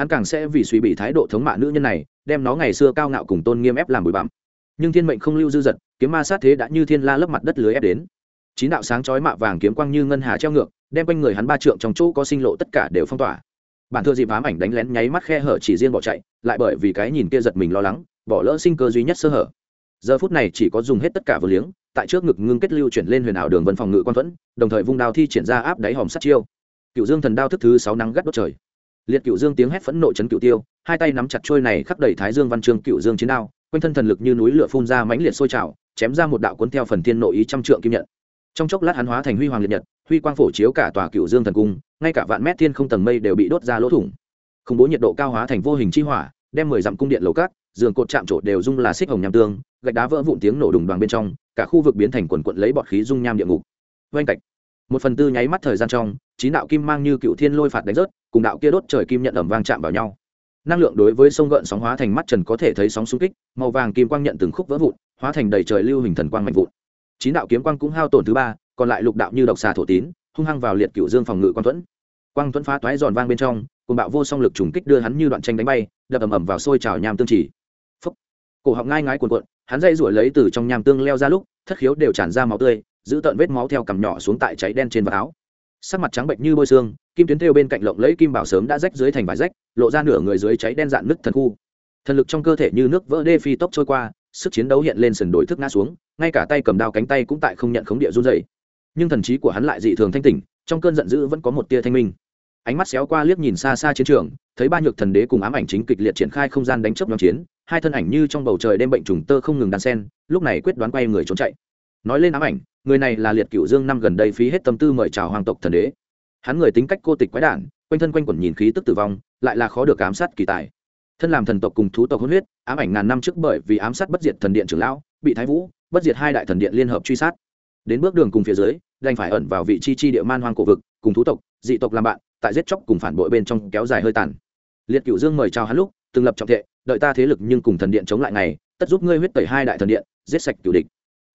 Hắn càng sẽ vì suy bị thái độ thống mạ nữ nhân này, đem nó ngày xưa cao ngạo cùng tôn nghiêm ép làm bụi bặm. Nhưng thiên mệnh không lưu dư dật, kiếm ma sát thế đã như thiên la lấp mặt đất lưới ép đến. Chín đạo sáng chói mạ vàng kiếm quang như ngân hà treo ngược, đem quanh người hắn ba trượng trong chỗ có sinh lộ tất cả đều phong tỏa. Bản thưa dịp ám ảnh đánh lén nháy mắt khe hở chỉ riêng bỏ chạy, lại bởi vì cái nhìn kia giật mình lo lắng, bỏ lỡ sinh cơ duy nhất sơ hở. Giờ phút này chỉ có dùng hết tất cả vừa liếng, tại trước ngực ngưng kết lưu chuyển lên huyền ảo đường vân phòng ngự quan thuẫn, đồng thời vung đao thi triển ra áp đáy hòm sát chiêu. Cựu dương thần đao thức thứ sáu nắng gắt đốt trời liệt cựu dương tiếng hét phẫn nộ chấn cựu tiêu, hai tay nắm chặt trôi này khắc đẩy thái dương văn chương cựu dương chiến đao, quanh thân thần lực như núi lửa phun ra mãnh liệt sôi trào, chém ra một đạo cuốn theo phần thiên nội ý trăm trượng kim nhận. Trong chốc lát hắn hóa thành huy hoàng liệt nhật, huy quang phổ chiếu cả tòa cựu dương thần cung, ngay cả vạn mét thiên không tầng mây đều bị đốt ra lỗ thủng. Khủng bố nhiệt độ cao hóa thành vô hình chi hỏa, đem mười dặm cung điện lầu cát giường cột chạm trộn đều dung là xích hồng nham tương, gạch đá vỡ vụn tiếng nổ đùng đoàn bên trong, cả khu vực biến thành quần quận lấy bọt khí dung nham địa ngục. Oanh cạch. Một phần tư nháy mắt thời gian trong, chín đạo kim mang như cựu thiên lôi phạt đánh rớt cùng đạo kia đốt trời kim nhận ẩm vang chạm vào nhau. Năng lượng đối với sông gợn sóng hóa thành mắt trần có thể thấy sóng xung kích, màu vàng kim quang nhận từng khúc vỡ vụn, hóa thành đầy trời lưu hình thần quang mạnh vụn. Chín đạo kiếm quang cũng hao tổn thứ ba, còn lại lục đạo như độc xà thổ tín, hung hăng vào liệt cựu dương phòng ngự quang thuẫn. Quang thuẫn phá toái giòn vang bên trong, cùng bạo vô song lực trùng kích đưa hắn như đoạn tranh đánh bay, đập ầm ầm vào sôi trào nham tương chỉ. Phúc. cổ họng ngai ngái cuồn cuộn, hắn dây ruổi lấy từ trong nham tương leo ra lúc, thất khiếu đều tràn ra máu tươi, giữ tận vết máu theo cằm nhỏ xuống tại cháy đen trên vạt áo. Sắc mặt trắng bệnh như bôi xương kim tuyến theo bên cạnh lộng lẫy kim bảo sớm đã rách dưới thành vải rách, lộ ra nửa người dưới cháy đen dạn nứt thần khu. Thần lực trong cơ thể như nước vỡ đê phi tốc trôi qua, sức chiến đấu hiện lên sườn đổi thức ngã xuống, ngay cả tay cầm đao cánh tay cũng tại không nhận khống địa run dày nhưng thần trí của hắn lại dị thường thanh tỉnh, trong cơn giận dữ vẫn có một tia thanh minh. Ánh mắt xéo qua liếc nhìn xa xa chiến trường, thấy ba nhược thần đế cùng ám ảnh chính kịch liệt triển khai không gian đánh chấp nhóm chiến, hai thân ảnh như trong bầu trời đêm bệnh trùng tơ không ngừng đan sen lúc này quyết đoán quay người trốn chạy. Nói lên ám ảnh, người này là liệt cựu dương năm gần đây phí hết tâm tư mời chào hoàng tộc thần đế hắn người tính cách cô tịch quái đản, quanh thân quanh quẩn nhìn khí tức tử vong, lại là khó được ám sát kỳ tài. Thân làm thần tộc cùng thú tộc hôn huyết, ám ảnh ngàn năm trước bởi vì ám sát bất diệt thần điện trưởng lão, bị thái vũ, bất diệt hai đại thần điện liên hợp truy sát. Đến bước đường cùng phía dưới, đành phải ẩn vào vị chi chi địa man hoang cổ vực, cùng thú tộc, dị tộc làm bạn, tại giết chóc cùng phản bội bên trong kéo dài hơi tàn. Liệt cựu dương mời chào hắn lúc, từng lập trọng thệ đợi ta thế lực nhưng cùng thần điện chống lại ngày, tất giúp ngươi huyết tẩy hai đại thần điện, giết sạch cựu địch.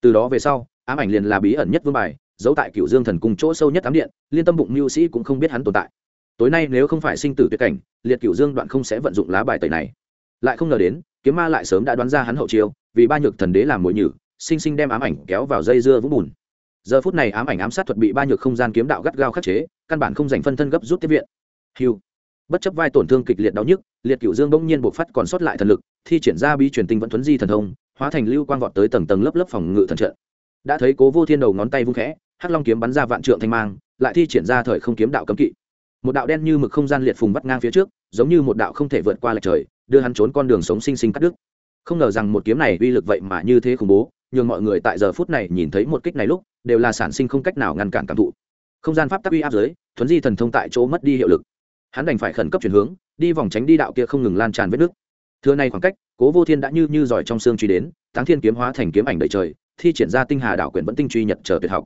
Từ đó về sau, ám ảnh liền là bí ẩn nhất vương bài giấu tại cựu dương thần cung chỗ sâu nhất ám điện, liên tâm bụng mưu sĩ cũng không biết hắn tồn tại. Tối nay nếu không phải sinh tử tuyệt cảnh, liệt cựu dương đoạn không sẽ vận dụng lá bài tẩy này. Lại không ngờ đến, kiếm ma lại sớm đã đoán ra hắn hậu chiêu, vì ba nhược thần đế làm mồi nhử, sinh sinh đem ám ảnh kéo vào dây dưa vũng bùn. Giờ phút này ám ảnh ám sát thuật bị ba nhược không gian kiếm đạo gắt gao khắc chế, căn bản không dành phân thân gấp rút tiếp viện. Hiu bất chấp vai tổn thương kịch liệt đau nhức, liệt cựu dương bỗng nhiên bộc phát còn sót lại thần lực, thi triển ra bi truyền tinh vẫn thuấn di thần thông, hóa thành lưu quang vọt tới tầng tầng lớp lớp phòng ngự thần trận. Đã thấy cố vô thiên đầu ngón tay vung khẽ hắc long kiếm bắn ra vạn trượng thanh mang, lại thi triển ra thời không kiếm đạo cấm kỵ. Một đạo đen như mực không gian liệt phùng vắt ngang phía trước, giống như một đạo không thể vượt qua lệch trời, đưa hắn trốn con đường sống sinh sinh cắt đứt. Không ngờ rằng một kiếm này uy lực vậy mà như thế khủng bố, nhường mọi người tại giờ phút này nhìn thấy một kích này lúc, đều là sản sinh không cách nào ngăn cản cảm thụ. Không gian pháp tắc uy áp giới thuấn di thần thông tại chỗ mất đi hiệu lực. Hắn đành phải khẩn cấp chuyển hướng, đi vòng tránh đi đạo kia không ngừng lan tràn vết nước thưa này khoảng cách, cố vô thiên đã như như giỏi trong xương truy đến, táng thiên kiếm hóa thành kiếm ảnh đầy trời, thi triển ra tinh hà đạo quyển vẫn tinh truy nhật chờ tuyệt học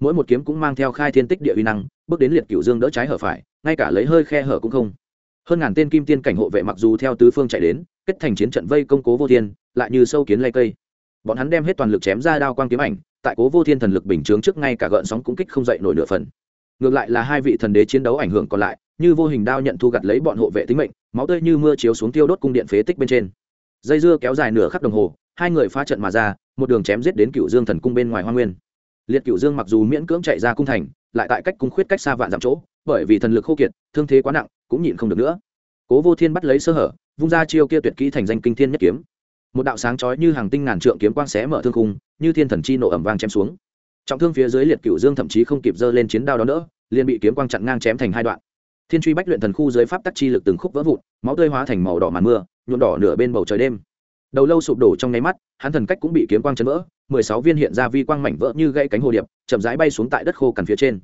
mỗi một kiếm cũng mang theo khai thiên tích địa uy năng, bước đến liệt cựu dương đỡ trái hở phải, ngay cả lấy hơi khe hở cũng không. Hơn ngàn tên kim tiên cảnh hộ vệ mặc dù theo tứ phương chạy đến, kết thành chiến trận vây công cố vô thiên, lại như sâu kiến lây cây. Bọn hắn đem hết toàn lực chém ra đao quang kiếm ảnh, tại cố vô thiên thần lực bình chướng trước ngay cả gợn sóng cũng kích không dậy nổi nửa phần. Ngược lại là hai vị thần đế chiến đấu ảnh hưởng còn lại, như vô hình đao nhận thu gặt lấy bọn hộ vệ tính mệnh, máu tươi như mưa chiếu xuống tiêu đốt cung điện phế tích bên trên. Dây dưa kéo dài nửa khắc đồng hồ, hai người phá trận mà ra, một đường chém giết đến cựu dương thần cung bên ngoài hoa nguyên liệt cựu dương mặc dù miễn cưỡng chạy ra cung thành, lại tại cách cung khuyết cách xa vạn dặm chỗ, bởi vì thần lực khô kiệt, thương thế quá nặng, cũng nhịn không được nữa. Cố vô thiên bắt lấy sơ hở, vung ra chiêu kia tuyệt kỹ thành danh kinh thiên nhất kiếm. Một đạo sáng chói như hàng tinh ngàn trượng kiếm quang xé mở thương khung, như thiên thần chi nổ ẩm vang chém xuống. Trọng thương phía dưới liệt cựu dương thậm chí không kịp giơ lên chiến đao đó nữa, liền bị kiếm quang chặn ngang chém thành hai đoạn. Thiên truy bách luyện thần khu dưới pháp tắc chi lực từng khúc vỡ vụn, máu tươi hóa thành màu đỏ màn mưa, nhuộm đỏ nửa bên bầu trời đêm. Đầu lâu sụp đổ trong nháy mắt, hắn thần cách cũng bị kiếm quang chấn vỡ mười sáu viên hiện ra vi quang mảnh vỡ như gãy cánh hồ điệp, chậm rãi bay xuống tại đất khô cằn phía trên.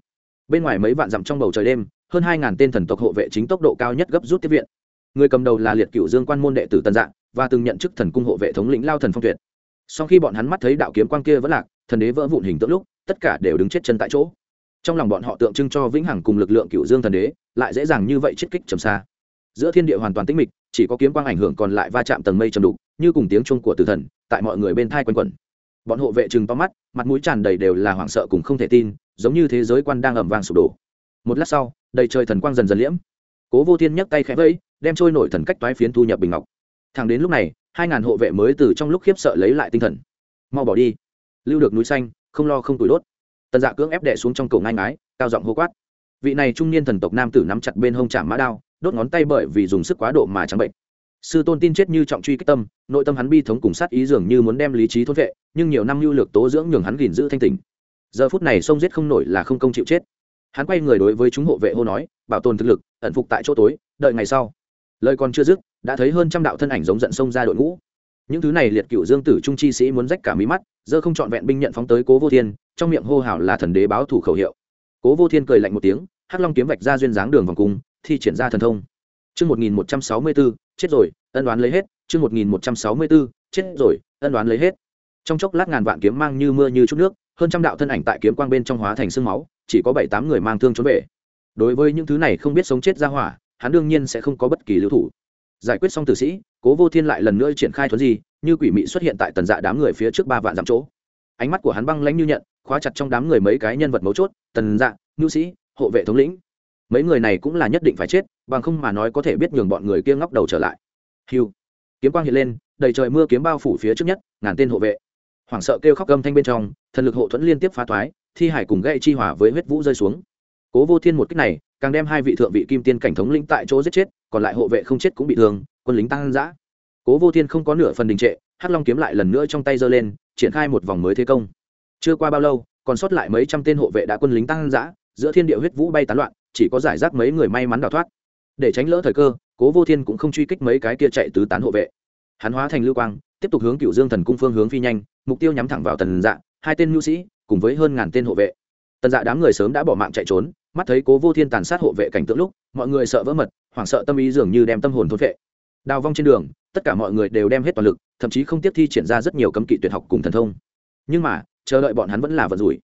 Bên ngoài mấy vạn dặm trong bầu trời đêm, hơn hai ngàn tên thần tộc hộ vệ chính tốc độ cao nhất gấp rút tiếp viện. Người cầm đầu là liệt cựu dương quan môn đệ tử tân dạng và từng nhận chức thần cung hộ vệ thống lĩnh lao thần phong tuyệt. Sau khi bọn hắn mắt thấy đạo kiếm quang kia vẫn lạc, thần đế vỡ vụn hình tượng lúc, tất cả đều đứng chết chân tại chỗ. Trong lòng bọn họ tượng trưng cho vĩnh hằng cùng lực lượng cựu dương thần đế, lại dễ dàng như vậy chết kích trầm xa. Giữa thiên địa hoàn toàn tĩnh mịch, chỉ có kiếm quang ảnh hưởng còn lại va chạm tầng mây trầm đục, như cùng tiếng chuông của tử thần, tại mọi người bên thai quanh quẩn bọn hộ vệ chừng to mắt, mặt mũi tràn đầy đều là hoảng sợ cùng không thể tin, giống như thế giới quan đang ẩm vang sụp đổ. Một lát sau, đầy trời thần quang dần dần liễm. Cố vô thiên nhấc tay khẽ vẫy, đem trôi nổi thần cách toái phiến thu nhập bình ngọc. Thẳng đến lúc này, hai ngàn hộ vệ mới từ trong lúc khiếp sợ lấy lại tinh thần. Mau bỏ đi. Lưu được núi xanh, không lo không tủi đốt. Tần dạ cưỡng ép đệ xuống trong cổ ngai ngái, cao giọng hô quát. Vị này trung niên thần tộc nam tử nắm chặt bên hông chạm mã đao, đốt ngón tay bởi vì dùng sức quá độ mà trắng bệnh sư tôn tin chết như trọng truy kích tâm, nội tâm hắn bi thống cùng sát ý dường như muốn đem lý trí thốt vệ, nhưng nhiều năm lưu lược tố dưỡng nhường hắn gìn giữ thanh tình giờ phút này sông giết không nổi là không công chịu chết. Hắn quay người đối với chúng hộ vệ hô nói, bảo tồn thực lực, ẩn phục tại chỗ tối, đợi ngày sau. Lời còn chưa dứt, đã thấy hơn trăm đạo thân ảnh giống giận sông ra đội ngũ. Những thứ này liệt cựu dương tử trung chi sĩ muốn rách cả mí mắt, giờ không trọn vẹn binh nhận phóng tới cố vô thiên, trong miệng hô hào là thần đế báo thủ khẩu hiệu. Cố vô thiên cười lạnh một tiếng, hắc long kiếm vạch ra duyên dáng đường vòng cung, thi triển ra thần thông. Chương 1164, chết rồi, ân đoán lấy hết, chương 1164, chết rồi, ân đoán lấy hết. Trong chốc lát ngàn vạn kiếm mang như mưa như chút nước, hơn trăm đạo thân ảnh tại kiếm quang bên trong hóa thành sương máu, chỉ có bảy tám người mang thương trốn về. Đối với những thứ này không biết sống chết ra hỏa, hắn đương nhiên sẽ không có bất kỳ lưu thủ. Giải quyết xong tử sĩ, Cố Vô Thiên lại lần nữa triển khai thuần gì, như quỷ mị xuất hiện tại tần dạ đám người phía trước ba vạn dặm chỗ. Ánh mắt của hắn băng lãnh như nhận, khóa chặt trong đám người mấy cái nhân vật mấu chốt, tần dạ, nhu sĩ, hộ vệ thống lĩnh mấy người này cũng là nhất định phải chết, bằng không mà nói có thể biết nhường bọn người kia ngóc đầu trở lại. Hiu, kiếm quang hiện lên, đầy trời mưa kiếm bao phủ phía trước nhất, ngàn tên hộ vệ. Hoảng sợ kêu khóc gầm thanh bên trong, thần lực hộ thuẫn liên tiếp phá thoái, thi hải cùng gậy chi hỏa với huyết vũ rơi xuống. Cố vô thiên một cách này, càng đem hai vị thượng vị kim tiên cảnh thống lĩnh tại chỗ giết chết, còn lại hộ vệ không chết cũng bị thương, quân lính tăng dã. Cố vô thiên không có nửa phần đình trệ, hắc long kiếm lại lần nữa trong tay giơ lên, triển khai một vòng mới thế công. Chưa qua bao lâu, còn sót lại mấy trăm tên hộ vệ đã quân lính tăng dã, giữa thiên địa huyết vũ bay tán loạn chỉ có giải rác mấy người may mắn đào thoát. Để tránh lỡ thời cơ, cố vô thiên cũng không truy kích mấy cái kia chạy tứ tán hộ vệ. Hắn hóa thành lưu quang, tiếp tục hướng cựu dương thần cung phương hướng phi nhanh, mục tiêu nhắm thẳng vào tần dạ hai tên nhu sĩ, cùng với hơn ngàn tên hộ vệ. Tần dạ đám người sớm đã bỏ mạng chạy trốn, mắt thấy cố vô thiên tàn sát hộ vệ cảnh tượng lúc, mọi người sợ vỡ mật, hoảng sợ tâm ý dường như đem tâm hồn thôn vệ đào vong trên đường, tất cả mọi người đều đem hết toàn lực, thậm chí không tiếp thi triển ra rất nhiều cấm kỵ tuyệt học cùng thần thông. Nhưng mà, chờ đợi bọn hắn vẫn là vật rủi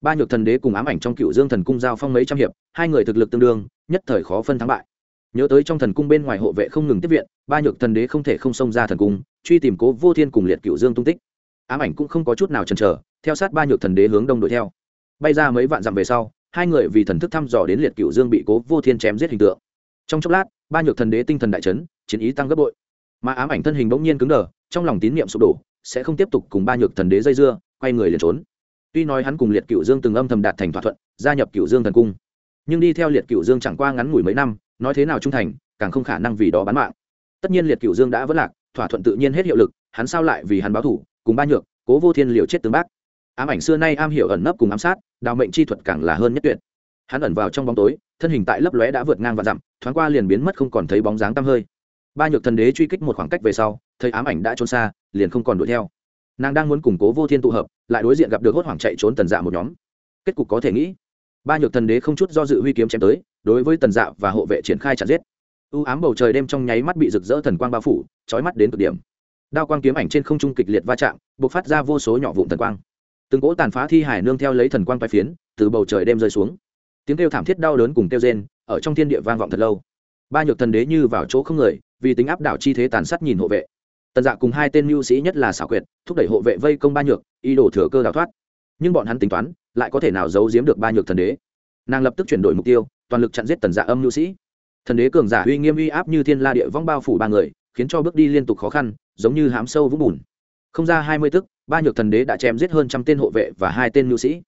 ba nhược thần đế cùng ám ảnh trong cựu dương thần cung giao phong mấy trăm hiệp, hai người thực lực tương đương, nhất thời khó phân thắng bại. Nhớ tới trong thần cung bên ngoài hộ vệ không ngừng tiếp viện, ba nhược thần đế không thể không xông ra thần cung, truy tìm cố vô thiên cùng liệt cựu dương tung tích. Ám ảnh cũng không có chút nào chần chờ, theo sát ba nhược thần đế hướng đông đuổi theo. Bay ra mấy vạn dặm về sau, hai người vì thần thức thăm dò đến liệt cựu dương bị cố vô thiên chém giết hình tượng. Trong chốc lát, ba nhược thần đế tinh thần đại chấn, chiến ý tăng gấp bội. Mà ám ảnh thân hình bỗng nhiên cứng đờ, trong lòng tín niệm sụp đổ, sẽ không tiếp tục cùng ba nhược thần đế dây dưa, quay người liền trốn tuy nói hắn cùng liệt cựu dương từng âm thầm đạt thành thỏa thuận, gia nhập cựu dương thần cung, nhưng đi theo liệt cựu dương chẳng qua ngắn ngủi mấy năm, nói thế nào trung thành, càng không khả năng vì đó bán mạng. Tất nhiên liệt cựu dương đã vất lạc, thỏa thuận tự nhiên hết hiệu lực, hắn sao lại vì hắn báo thủ, cùng ba nhược, cố vô thiên liều chết tướng bác. Ám ảnh xưa nay am hiểu ẩn nấp cùng ám sát, đào mệnh chi thuật càng là hơn nhất tuyệt. Hắn ẩn vào trong bóng tối, thân hình tại lấp lóe đã vượt ngang và dặm, thoáng qua liền biến mất không còn thấy bóng dáng tăm hơi. Ba nhược thần đế truy kích một khoảng cách về sau, thấy ám ảnh đã trốn xa, liền không còn đuổi theo nàng đang muốn củng cố vô thiên tụ hợp, lại đối diện gặp được hốt hoảng chạy trốn tần dạ một nhóm. Kết cục có thể nghĩ, ba nhược thần đế không chút do dự huy kiếm chém tới, đối với tần dạ và hộ vệ triển khai chặt giết. U ám bầu trời đêm trong nháy mắt bị rực rỡ thần quang bao phủ trói mắt đến cực điểm. Đao quang kiếm ảnh trên không trung kịch liệt va chạm b ộ c phát ra vô số nhỏ vụn thần quang. Từng cỗ tàn phá thi hải nương theo lấy thần quang vai phiến, từ bầu trời đêm rơi xuống. Tiếng kêu thảm thiết đau đớn cùng kêu rên, ở trong thiên địa vang vọng thật lâu. Ba nhược thần đế như vào chỗ không người, vì tính áp đảo chi thế tàn sát nhìn hộ vệ tần dạ cùng hai tên mưu sĩ nhất là xảo quyệt, thúc đẩy hộ vệ vây công ba nhược, ý đồ thừa cơ đào thoát. Nhưng bọn hắn tính toán, lại có thể nào giấu giếm được ba nhược thần đế. Nàng lập tức chuyển đổi mục tiêu, toàn lực chặn giết tần dạ âm mưu sĩ. Thần đế cường giả uy nghiêm uy áp như thiên la địa vong bao phủ ba người, khiến cho bước đi liên tục khó khăn, giống như hám sâu vũng bùn. Không ra hai mươi tức, ba nhược thần đế đã chém giết hơn trăm tên hộ vệ và hai tên mưu sĩ.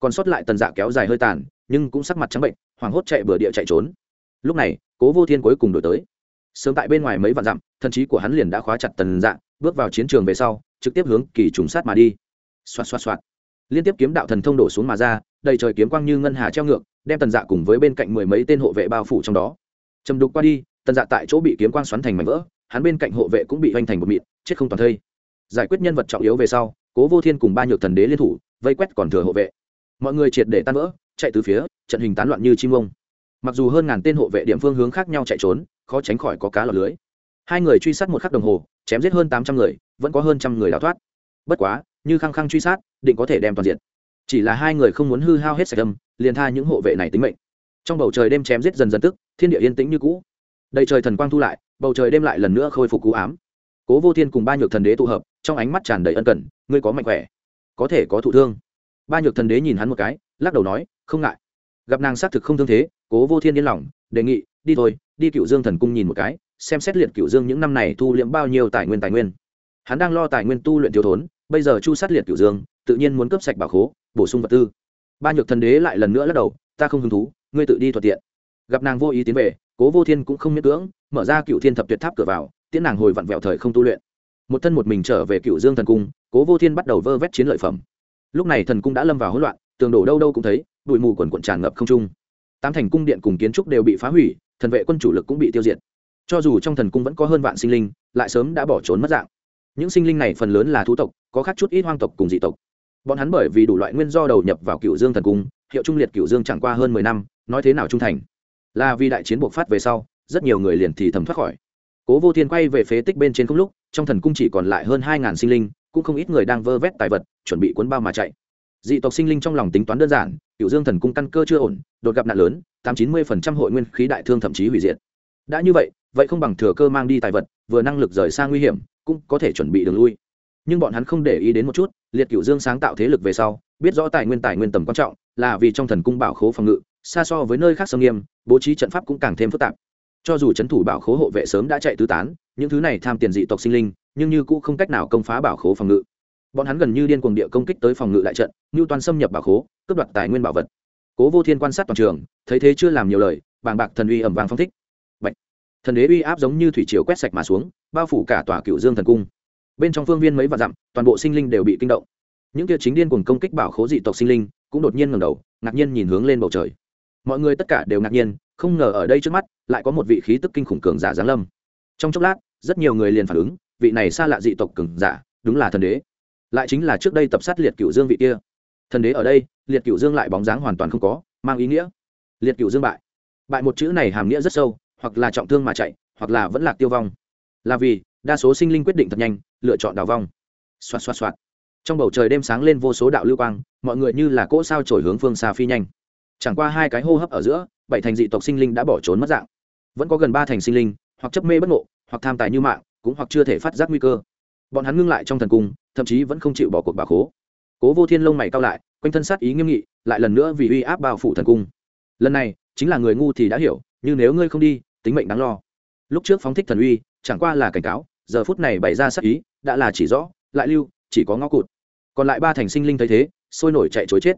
Còn sót lại tần dạ kéo dài hơi tàn, nhưng cũng sắc mặt trắng bệnh, hoảng hốt chạy bừa địa chạy trốn. Lúc này, cố vô thiên cuối cùng đổi tới sớm tại bên ngoài mấy vạn dặm thần trí của hắn liền đã khóa chặt tần dạng, bước vào chiến trường về sau trực tiếp hướng kỳ trùng sát mà đi. Xoạt xoạt xoạt. Liên tiếp kiếm đạo thần thông đổ xuống mà ra đầy trời kiếm quang như ngân hà treo ngược đem tần dạ cùng với bên cạnh mười mấy tên hộ vệ bao phủ trong đó. Chầm đục qua đi tần dạ tại chỗ bị kiếm quang xoắn thành mảnh vỡ hắn bên cạnh hộ vệ cũng bị hoành thành một mịn chết không toàn thây. Giải quyết nhân vật trọng yếu về sau cố vô thiên cùng ba nhược thần đế liên thủ vây quét còn thừa hộ vệ. Mọi người triệt để tan vỡ chạy từ phía trận hình tán loạn như chim ông mặc dù hơn ngàn tên hộ vệ địa phương hướng khác nhau chạy trốn, khó tránh khỏi có cá lọt lưới. Hai người truy sát một khắc đồng hồ, chém giết hơn tám trăm người, vẫn có hơn trăm người đào thoát. Bất quá, như khăng khăng truy sát, định có thể đem toàn diện. Chỉ là hai người không muốn hư hao hết sạch âm liền tha những hộ vệ này tính mệnh. Trong bầu trời đêm chém giết dần dần tức, thiên địa yên tĩnh như cũ. Đầy trời thần quang thu lại, bầu trời đêm lại lần nữa khôi phục cú ám. Cố vô thiên cùng ba nhược thần đế tụ hợp, trong ánh mắt tràn đầy ân cần, ngươi có mạnh khỏe, có thể có thụ thương. Ba nhược thần đế nhìn hắn một cái, lắc đầu nói, không ngại gặp nàng xác thực không thương thế, cố vô thiên yên lòng, đề nghị, đi thôi, đi cựu dương thần cung nhìn một cái, xem xét liệt cựu dương những năm này thu liễm bao nhiêu tài nguyên tài nguyên. Hắn đang lo tài nguyên tu luyện thiếu thốn, bây giờ chu sát liệt cựu dương, tự nhiên muốn cấp sạch bảo khố, bổ sung vật tư. Ba nhược thần đế lại lần nữa lắc đầu, ta không hứng thú, ngươi tự đi thuận tiện. Gặp nàng vô ý tiến về, cố vô thiên cũng không miễn cưỡng, mở ra cựu thiên thập tuyệt tháp cửa vào, tiễn nàng hồi vặn vẹo thời không tu luyện. Một thân một mình trở về cựu dương thần cung, cố vô thiên bắt đầu vơ vét chiến lợi phẩm. Lúc này thần cung đã lâm vào hỗn loạn, tường đổ đâu đâu cũng thấy bụi mù quần quận tràn ngập không trung. Tám thành cung điện cùng kiến trúc đều bị phá hủy, thần vệ quân chủ lực cũng bị tiêu diệt. Cho dù trong thần cung vẫn có hơn vạn sinh linh, lại sớm đã bỏ trốn mất dạng. Những sinh linh này phần lớn là thú tộc, có khác chút ít hoang tộc cùng dị tộc. Bọn hắn bởi vì đủ loại nguyên do đầu nhập vào cựu dương thần cung, hiệu trung liệt cựu dương chẳng qua hơn mười năm, nói thế nào trung thành. Là vì đại chiến buộc phát về sau, rất nhiều người liền thì thầm thoát khỏi. Cố vô thiên quay về phế tích bên trên không lúc, trong thần cung chỉ còn lại hơn hai ngàn sinh linh, cũng không ít người đang vơ vét tài vật, chuẩn bị cuốn bao mà chạy dị tộc sinh linh trong lòng tính toán đơn giản cựu dương thần cung căn cơ chưa ổn, đột gặp nạn lớn, tám chín mươi phần trăm hội nguyên khí đại thương thậm chí hủy diệt. Đã như vậy vậy không bằng thừa cơ mang đi tài vật, vừa năng lực rời xa nguy hiểm, cũng có thể chuẩn bị đường lui. Nhưng bọn hắn không để ý đến một chút, liệt cựu dương sáng tạo thế lực về sau, biết rõ tài nguyên tài nguyên tầm quan trọng, là vì trong thần cung bảo khố phòng ngự, xa so với nơi khác sông nghiêm, bố trí trận pháp cũng càng thêm phức tạp. Cho dù c h ấ n thủ bảo khố hộ vệ sớm đã chạy tứ tán, những thứ này tham tiền dị tộc sinh linh, nhưng như cũng không cách nào công phá bảo khố phòng ngự bọn hắn gần như điên cuồng địa công kích tới phòng ngự đại trận như toàn xâm nhập bảo khố, cướp đoạt tài nguyên bảo vật. Cố vô thiên quan sát toàn trường, thấy thế chưa làm nhiều lời, bàng bạc thần uy ẩm vàng phong thích. Bạch. thần đế uy áp giống như thủy triều quét sạch mà xuống, bao phủ cả tòa cựu dương thần cung. Bên trong phương viên mấy vạn dặm, toàn bộ sinh linh đều bị kinh động. Những kia chính điên cuồng công kích bảo khố dị tộc sinh linh cũng đột nhiên ngầm đầu, ngạc nhiên nhìn hướng lên bầu trời. Mọi người tất cả đều ngạc nhiên, không ngờ ở đây trước mắt lại có một vị khí tức kinh khủng cường giả giáng lâm. Trong chốc lát, rất nhiều người liền phản ứng, vị này xa lạ dị tộc cường giả đúng là thần đế lại chính là trước đây tập sát liệt cựu dương vị kia. Thần đế ở đây, liệt cựu dương lại bóng dáng hoàn toàn không có, mang ý nghĩa. Liệt cựu dương bại. Bại một chữ này hàm nghĩa rất sâu, hoặc là trọng thương mà chạy, hoặc là vẫn lạc tiêu vong. Là vì, đa số sinh linh quyết định thật nhanh, lựa chọn đào vong. Xoạt xoạt xoạt. Trong bầu trời đêm sáng lên vô số đạo lưu quang, mọi người như là cỗ sao trổi hướng phương xa phi nhanh. Chẳng qua hai cái hô hấp ở giữa, bảy thành dị tộc sinh linh đã bỏ trốn mất dạng. Vẫn có gần ba thành sinh linh, hoặc chấp mê bất ngộ, hoặc tham tài như mạng, cũng hoặc chưa thể phát giác nguy cơ bọn hắn ngưng lại trong thần cung, thậm chí vẫn không chịu bỏ cuộc bà khố. Cố vô thiên lông mày cao lại, quanh thân sát ý nghiêm nghị, lại lần nữa vì uy áp bao phủ thần cung. Lần này, chính là người ngu thì đã hiểu nhưng nếu ngươi không đi, tính mệnh đáng lo. Lúc trước phóng thích thần uy, chẳng qua là cảnh cáo, giờ phút này bày ra sát ý, đã là chỉ rõ, lại lưu, chỉ có ngõ cụt. Còn lại ba thành sinh linh thấy thế, sôi nổi chạy chối chết.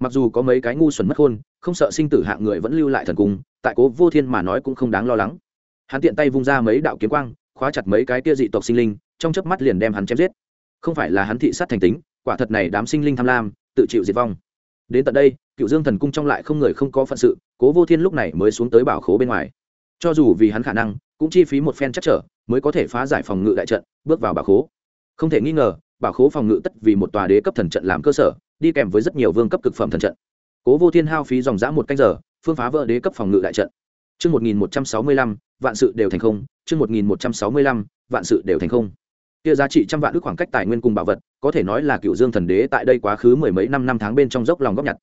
Mặc dù có mấy cái ngu xuẩn mất khôn không sợ sinh tử hạng người vẫn lưu lại thần cung, tại cố vô thiên mà nói cũng không đáng lo lắng. Hắn tiện tay vung ra mấy đạo kiếm quang, khóa chặt mấy cái kia dị tộc sinh linh trong chớp mắt liền đem hắn chém giết. Không phải là hắn thị sát thành tính quả thật này đám sinh linh tham lam tự chịu diệt vong. Đến tận đây cựu dương thần cung trong lại không người không có phận sự cố vô thiên lúc này mới xuống tới bảo khố bên ngoài. Cho dù vì hắn khả năng cũng chi phí một phen chắc trở mới có thể phá giải phòng ngự đại trận bước vào bảo khố. Không thể nghi ngờ bảo khố phòng ngự tất vì một tòa đế cấp thần trận làm cơ sở đi kèm với rất nhiều vương cấp cực phẩm thần trận. Cố vô thiên hao phí dòng dã một canh giờ phương phá vỡ đế cấp phòng ngự đại trận. Chương 1165, vạn sự đều thành không, chương 1165, vạn sự đều thành không. Kia giá trị trăm vạn ước khoảng cách tài nguyên cùng bảo vật, có thể nói là Cựu Dương Thần Đế tại đây quá khứ mười mấy năm năm tháng bên trong dốc lòng góp nhặt.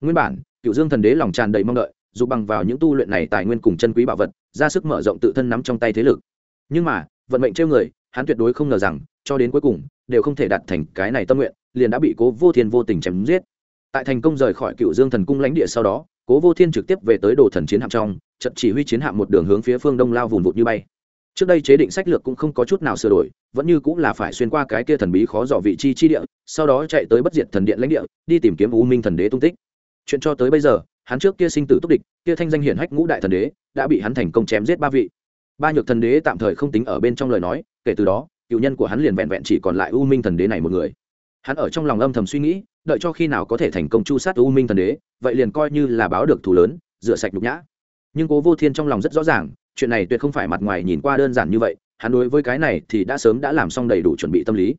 Nguyên bản, Cựu Dương Thần Đế lòng tràn đầy mong đợi, dù bằng vào những tu luyện này tài nguyên cùng chân quý bảo vật, ra sức mở rộng tự thân nắm trong tay thế lực. Nhưng mà, vận mệnh trêu người, hắn tuyệt đối không ngờ rằng, cho đến cuối cùng, đều không thể đạt thành cái này tâm nguyện, liền đã bị Cố Vô Thiên vô tình chém giết. Tại thành công rời khỏi Cựu Dương Thần Cung lãnh địa sau đó, Cố Vô Thiên trực tiếp về tới Đồ Thần Chiến hạm trong, trận chỉ huy chiến hạm một đường hướng phía phương đông lao vùng vụt như bay trước đây chế định sách lược cũng không có chút nào sửa đổi, vẫn như cũng là phải xuyên qua cái kia thần bí khó dò vị chi chi địa, sau đó chạy tới bất diệt thần điện lãnh địa, đi tìm kiếm u minh thần đế tung tích. Chuyện cho tới bây giờ, hắn trước kia sinh tử túc địch, kia thanh danh hiển hách ngũ đại thần đế, đã bị hắn thành công chém giết ba vị. Ba nhược thần đế tạm thời không tính ở bên trong lời nói, kể từ đó, cựu nhân của hắn liền vẹn vẹn chỉ còn lại u minh thần đế này một người. Hắn ở trong lòng âm thầm suy nghĩ, đợi cho khi nào có thể thành công chu sát u minh thần đế, vậy liền coi như là báo được thù lớn, rửa sạch nhục nhã. Nhưng cố vô thiên trong lòng rất rõ ràng chuyện này tuyệt không phải mặt ngoài nhìn qua đơn giản như vậy, hắn đối với cái này thì đã sớm đã làm xong đầy đủ chuẩn bị tâm lý.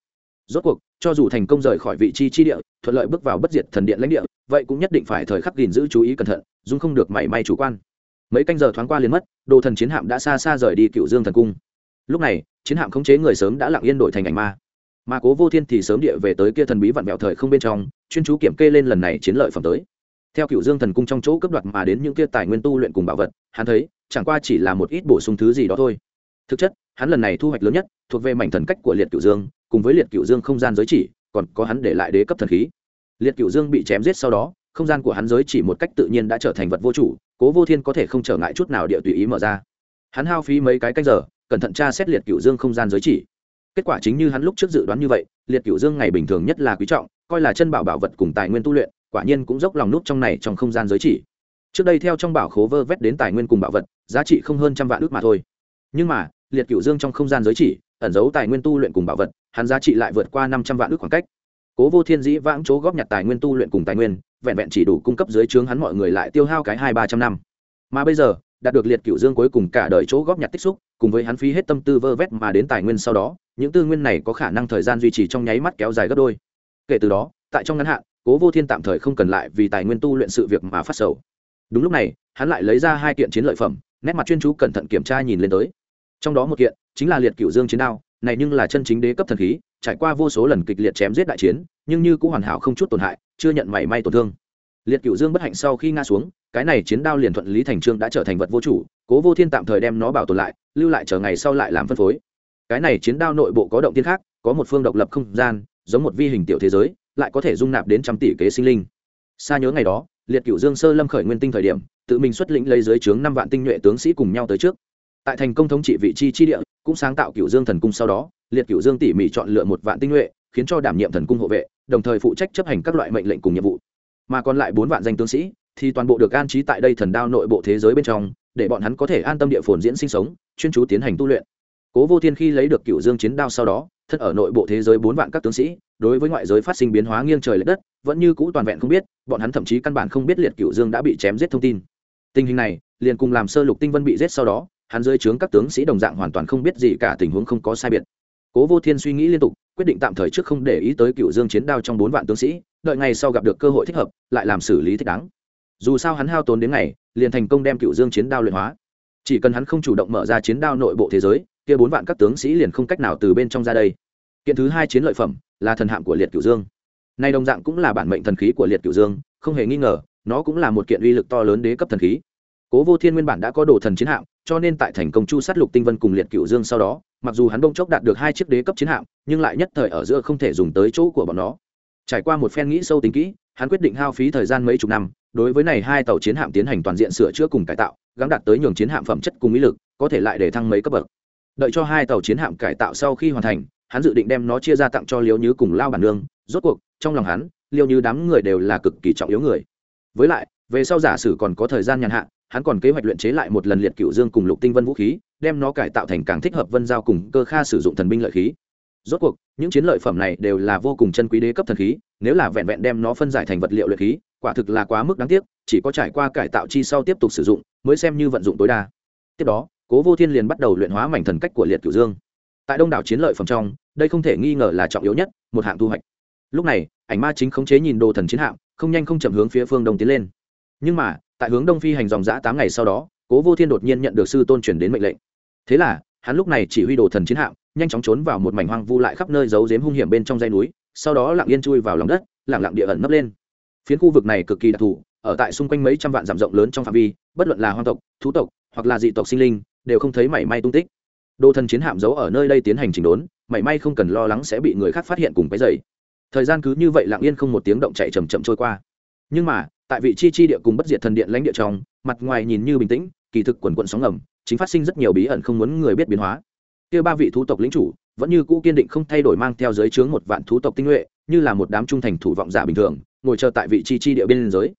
Rốt cuộc, cho dù thành công rời khỏi vị trí chi địa, thuận lợi bước vào bất diệt thần điện lãnh địa, vậy cũng nhất định phải thời khắc gìn giữ chú ý cẩn thận dung không được mảy may chủ quan. Mấy canh giờ thoáng qua liền mất, đồ thần chiến hạm đã xa xa rời đi cựu dương thần cung. Lúc này, chiến hạm khống chế người sớm đã lặng yên đổi thành ảnh ma. Mà cố vô thiên thì sớm địa về tới kia thần bí vạn mẹo thời không bên trong, chuyên chú kiểm kê lên lần này chiến lợi phẩm tới. Theo cựu dương thần cung trong chỗ cấp đoạt mà đến những kia tài nguyên tu luyện cùng bảo vật, hắn thấy chẳng qua chỉ là một ít bổ sung thứ gì đó thôi. Thực chất, hắn lần này thu hoạch lớn nhất thuộc về mảnh thần cách của liệt cựu dương, cùng với liệt cựu dương không gian giới chỉ, còn có hắn để lại đế cấp thần khí. Liệt cựu dương bị chém giết sau đó, không gian của hắn giới chỉ một cách tự nhiên đã trở thành vật vô chủ, cố vô thiên có thể không trở ngại chút nào địa tùy ý mở ra. Hắn hao phí mấy cái cách giờ, cẩn thận tra xét liệt cựu dương không gian giới chỉ. Kết quả chính như hắn lúc trước dự đoán như vậy, liệt cựu dương ngày bình thường nhất là quý trọng, coi là chân bảo bảo vật cùng tài nguyên tu luyện, quả nhiên cũng dốc lòng nút trong này trong không gian giới chỉ. Trước đây theo trong bảo khố vơ vét đến tài nguyên cùng bảo vật giá trị không hơn trăm vạn ước mà thôi. Nhưng mà, liệt cửu dương trong không gian giới chỉ, ẩn giấu tài nguyên tu luyện cùng bảo vật, hắn giá trị lại vượt qua năm trăm vạn ước khoảng cách. Cố vô thiên dĩ vãng chỗ góp nhặt tài nguyên tu luyện cùng tài nguyên, vẹn vẹn chỉ đủ cung cấp dưới trướng hắn mọi người lại tiêu hao cái hai ba trăm năm. Mà bây giờ, đạt được liệt cửu dương cuối cùng cả đời chỗ góp nhặt tích xúc, cùng với hắn phí hết tâm tư vơ vét mà đến tài nguyên sau đó, những tư nguyên này có khả năng thời gian duy trì trong nháy mắt kéo dài gấp đôi. Kể từ đó, tại trong ngắn hạn, cố vô thiên tạm thời không cần lại vì tài nguyên tu luyện sự việc mà phát sầu. Đúng lúc này, hắn lại lấy ra hai kiện chiến lợi phẩm nét mặt chuyên chú cẩn thận kiểm tra nhìn lên tới. Trong đó một kiện, chính là liệt cựu dương chiến đao, này nhưng là chân chính đế cấp thần khí, trải qua vô số lần kịch liệt chém giết đại chiến, nhưng như cũng hoàn hảo không chút tổn hại, chưa nhận mảy may tổn thương. Liệt cựu dương bất hạnh sau khi ngã xuống, cái này chiến đao liền thuận lý thành trương đã trở thành vật vô chủ, cố vô thiên tạm thời đem nó bảo tồn lại, lưu lại chờ ngày sau lại làm phân phối. Cái này chiến đao nội bộ có động tiên khác, có một phương độc lập không gian, giống một vi hình tiểu thế giới, lại có thể dung nạp đến trăm tỷ kế sinh linh. Xa nhớ ngày đó, liệt cựu dương sơ lâm khởi nguyên tinh thời điểm tự mình xuất lĩnh lấy dưới trướng năm vạn tinh nhuệ tướng sĩ cùng nhau tới trước. Tại thành công thống trị vị chi chi địa, cũng sáng tạo cựu dương thần cung sau đó, liệt cựu dương tỉ mỉ chọn lựa một vạn tinh nhuệ, khiến cho đảm nhiệm thần cung hộ vệ, đồng thời phụ trách chấp hành các loại mệnh lệnh cùng nhiệm vụ. Mà còn lại bốn vạn danh tướng sĩ, thì toàn bộ được an trí tại đây thần đao nội bộ thế giới bên trong, để bọn hắn có thể an tâm địa phồn diễn sinh sống, chuyên chú tiến hành tu luyện. Cố vô thiên khi lấy được cựu dương chiến đao sau đó, thân ở nội bộ thế giới bốn vạn các tướng sĩ, đối với ngoại giới phát sinh biến hóa nghiêng trời l ệ đất, vẫn như cũ toàn vẹn không biết, bọn hắn thậm chí căn bản không biết liệt cựu dương đã bị chém giết thông tin tình hình này, liền cùng làm sơ lục tinh vân bị giết sau đó, hắn rơi trướng các tướng sĩ đồng dạng hoàn toàn không biết gì cả, tình huống không có sai biệt. Cố vô thiên suy nghĩ liên tục, quyết định tạm thời trước không để ý tới cựu dương chiến đao trong bốn vạn tướng sĩ, đợi ngày sau gặp được cơ hội thích hợp, lại làm xử lý thích đáng. Dù sao hắn hao tốn đến ngày, liền thành công đem cựu dương chiến đao luyện hóa. Chỉ cần hắn không chủ động mở ra chiến đao nội bộ thế giới, kia bốn vạn các tướng sĩ liền không cách nào từ bên trong ra đây. Kiện thứ hai chiến lợi phẩm là thần hạm của liệt Cựu dương. Nay đồng dạng cũng là bản mệnh thần khí của liệt Cựu dương, không hề nghi ngờ nó cũng là một kiện uy lực to lớn đế cấp thần khí. Cố vô thiên nguyên bản đã có đồ thần chiến hạm, cho nên tại thành công chu sát lục tinh vân cùng liệt cửu dương sau đó, mặc dù hắn đông chốc đạt được hai chiếc đế cấp chiến hạm, nhưng lại nhất thời ở giữa không thể dùng tới chỗ của bọn nó. Trải qua một phen nghĩ sâu tính kỹ, hắn quyết định hao phí thời gian mấy chục năm, đối với này hai tàu chiến hạm tiến hành toàn diện sửa chữa cùng cải tạo gắn đạt tới nhường chiến hạm phẩm chất cùng ý lực, có thể lại để thăng mấy cấp bậc. Đợi cho hai tàu chiến hạm cải tạo sau khi hoàn thành, hắn dự định đem nó chia ra tặng cho liêu như cùng lao bản nương. Rốt cuộc, trong lòng hắn liêu như đám người đều là cực kỳ trọng yếu người với lại, về sau giả sử còn có thời gian nhàn hạ, hắn còn kế hoạch luyện chế lại một lần liệt cựu dương cùng lục tinh vân vũ khí, đem nó cải tạo thành càng thích hợp vân giao cùng cơ kha sử dụng thần binh lợi khí. Rốt cuộc, những chiến lợi phẩm này đều là vô cùng chân quý đế cấp thần khí, nếu là vẹn vẹn đem nó phân giải thành vật liệu luyện khí, quả thực là quá mức đáng tiếc, chỉ có trải qua cải tạo chi sau tiếp tục sử dụng, mới xem như vận dụng tối đa. Tiếp đó, cố vô thiên liền bắt đầu luyện hóa mảnh thần cách của liệt cửu dương. Tại đông đảo chiến lợi phẩm trong, đây không thể nghi ngờ là trọng yếu nhất, một hạng thu hoạch lúc này, ảnh ma chính khống chế nhìn đồ thần chiến hạm, không nhanh không chậm hướng phía phương đông tiến lên. Nhưng mà, tại hướng đông phi hành dòng giã tám ngày sau đó, cố vô thiên đột nhiên nhận được sư tôn chuyển đến mệnh lệnh. Thế là, hắn lúc này chỉ huy đồ thần chiến hạm, nhanh chóng trốn vào một mảnh hoang vu lại khắp nơi giấu giếm hung hiểm bên trong dây núi, sau đó lặng yên chui vào lòng đất, lặng lặng địa ẩn nấp lên. Phiến khu vực này cực kỳ đặc thù, ở tại xung quanh mấy trăm vạn dặm rộng lớn trong phạm vi, bất luận là hoang tộc, thú tộc, hoặc là dị tộc sinh linh, đều không thấy mảy may tung tích. Đồ thần chiến hạm giấu ở nơi đây tiến hành chỉnh đốn, mảy may không cần lo lắng sẽ bị người khác phát hiện cùng cái dày thời gian cứ như vậy lặng yên không một tiếng động chạy chầm chậm trôi qua. Nhưng mà, tại vị chi chi địa cùng bất diệt thần điện lãnh địa trong, mặt ngoài nhìn như bình tĩnh, kỳ thực quần quận sóng ngầm, chính phát sinh rất nhiều bí ẩn không muốn người biết biến hóa. Kia ba vị thú tộc lĩnh chủ, vẫn như cũ kiên định không thay đổi mang theo giới chướng một vạn thú tộc tinh nhuệ, như là một đám trung thành thủ vọng giả bình thường, ngồi chờ tại vị chi chi địa bên giới.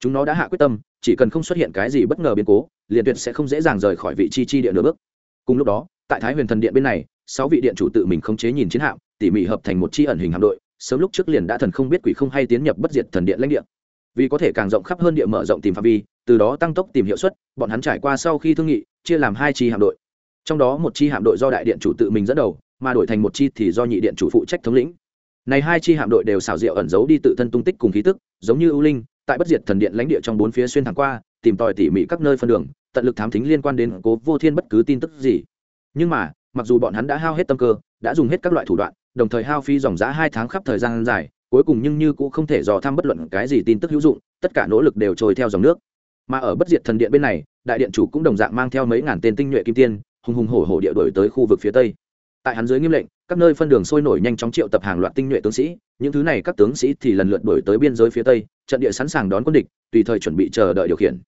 Chúng nó đã hạ quyết tâm, chỉ cần không xuất hiện cái gì bất ngờ biến cố, liền tuyệt sẽ không dễ dàng rời khỏi vị chi chi địa nửa bước. Cùng lúc đó, tại thái huyền thần điện bên này, sáu vị điện chủ tự mình khống chế nhìn chiến hạm, tỉ mỉ hợp thành một chi ẩn hình hạm đội sớm lúc trước liền đã thần không biết quỷ không hay tiến nhập bất diệt thần điện lãnh địa. Vì có thể càng rộng khắp hơn địa mở rộng tìm phạm vi, từ đó tăng tốc tìm hiệu suất, bọn hắn trải qua sau khi thương nghị, chia làm hai chi hạm đội. Trong đó một chi hạm đội do đại điện chủ tự mình dẫn đầu, mà đổi thành một chi thì do nhị điện chủ phụ trách thống lĩnh. Này hai chi hạm đội đều xảo diệu ẩn giấu đi tự thân tung tích cùng khí tức, giống như ưu linh, tại bất diệt thần điện lãnh địa trong bốn phía xuyên thẳng qua, tìm tòi tỉ mỉ các nơi phân đường, tận lực thám thính liên quan đến cố vô thiên bất cứ tin tức gì. Nhưng mà, mặc dù bọn hắn đã hao hết tâm cơ, đã dùng hết các loại thủ đoạn đồng thời hao phí dòng giá hai tháng khắp thời gian dài cuối cùng nhưng như cũng không thể dò thăm bất luận cái gì tin tức hữu dụng tất cả nỗ lực đều trôi theo dòng nước. Mà ở bất diệt thần điện bên này đại điện chủ cũng đồng dạng mang theo mấy ngàn tên tinh nhuệ kim tiên hùng hùng hổ hổ địa đổi tới khu vực phía tây. Tại hắn dưới nghiêm lệnh các nơi phân đường sôi nổi nhanh chóng triệu tập hàng loạt tinh nhuệ tướng sĩ những thứ này các tướng sĩ thì lần lượt đổi tới biên giới phía tây trận địa sẵn sàng đón quân địch tùy thời chuẩn bị chờ đợi điều khiển.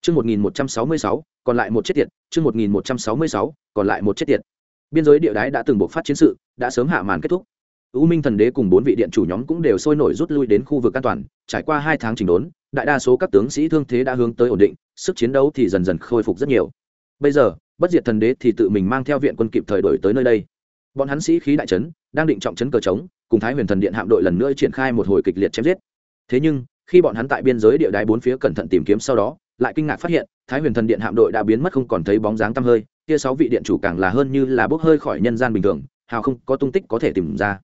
Chương 1166, còn lại một chết tiệt, chương 1166, còn lại một chết tiệt. Biên giới địa đái đã từng buộc phát chiến sự, đã sớm hạ màn kết thúc. U Minh Thần Đế cùng bốn vị điện chủ nhóm cũng đều sôi nổi rút lui đến khu vực an toàn, trải qua hai tháng chỉnh đốn, đại đa số các tướng sĩ thương thế đã hướng tới ổn định, sức chiến đấu thì dần dần khôi phục rất nhiều. Bây giờ, Bất Diệt Thần Đế thì tự mình mang theo viện quân kịp thời đổi tới nơi đây. Bọn hắn sĩ khí đại trấn, đang định trọng trấn cờ trống, cùng Thái Huyền Thần Điện hạm đội lần nữa triển khai một hồi kịch liệt chém giết. Thế nhưng, khi bọn hắn tại biên giới địa đái bốn phía cẩn thận tìm kiếm sau đó, lại kinh ngạc phát hiện thái huyền thần điện hạm đội đã biến mất không còn thấy bóng dáng tăm hơi kia sáu vị điện chủ càng là hơn như là bốc hơi khỏi nhân gian bình thường, hào không có tung tích có thể tìm ra.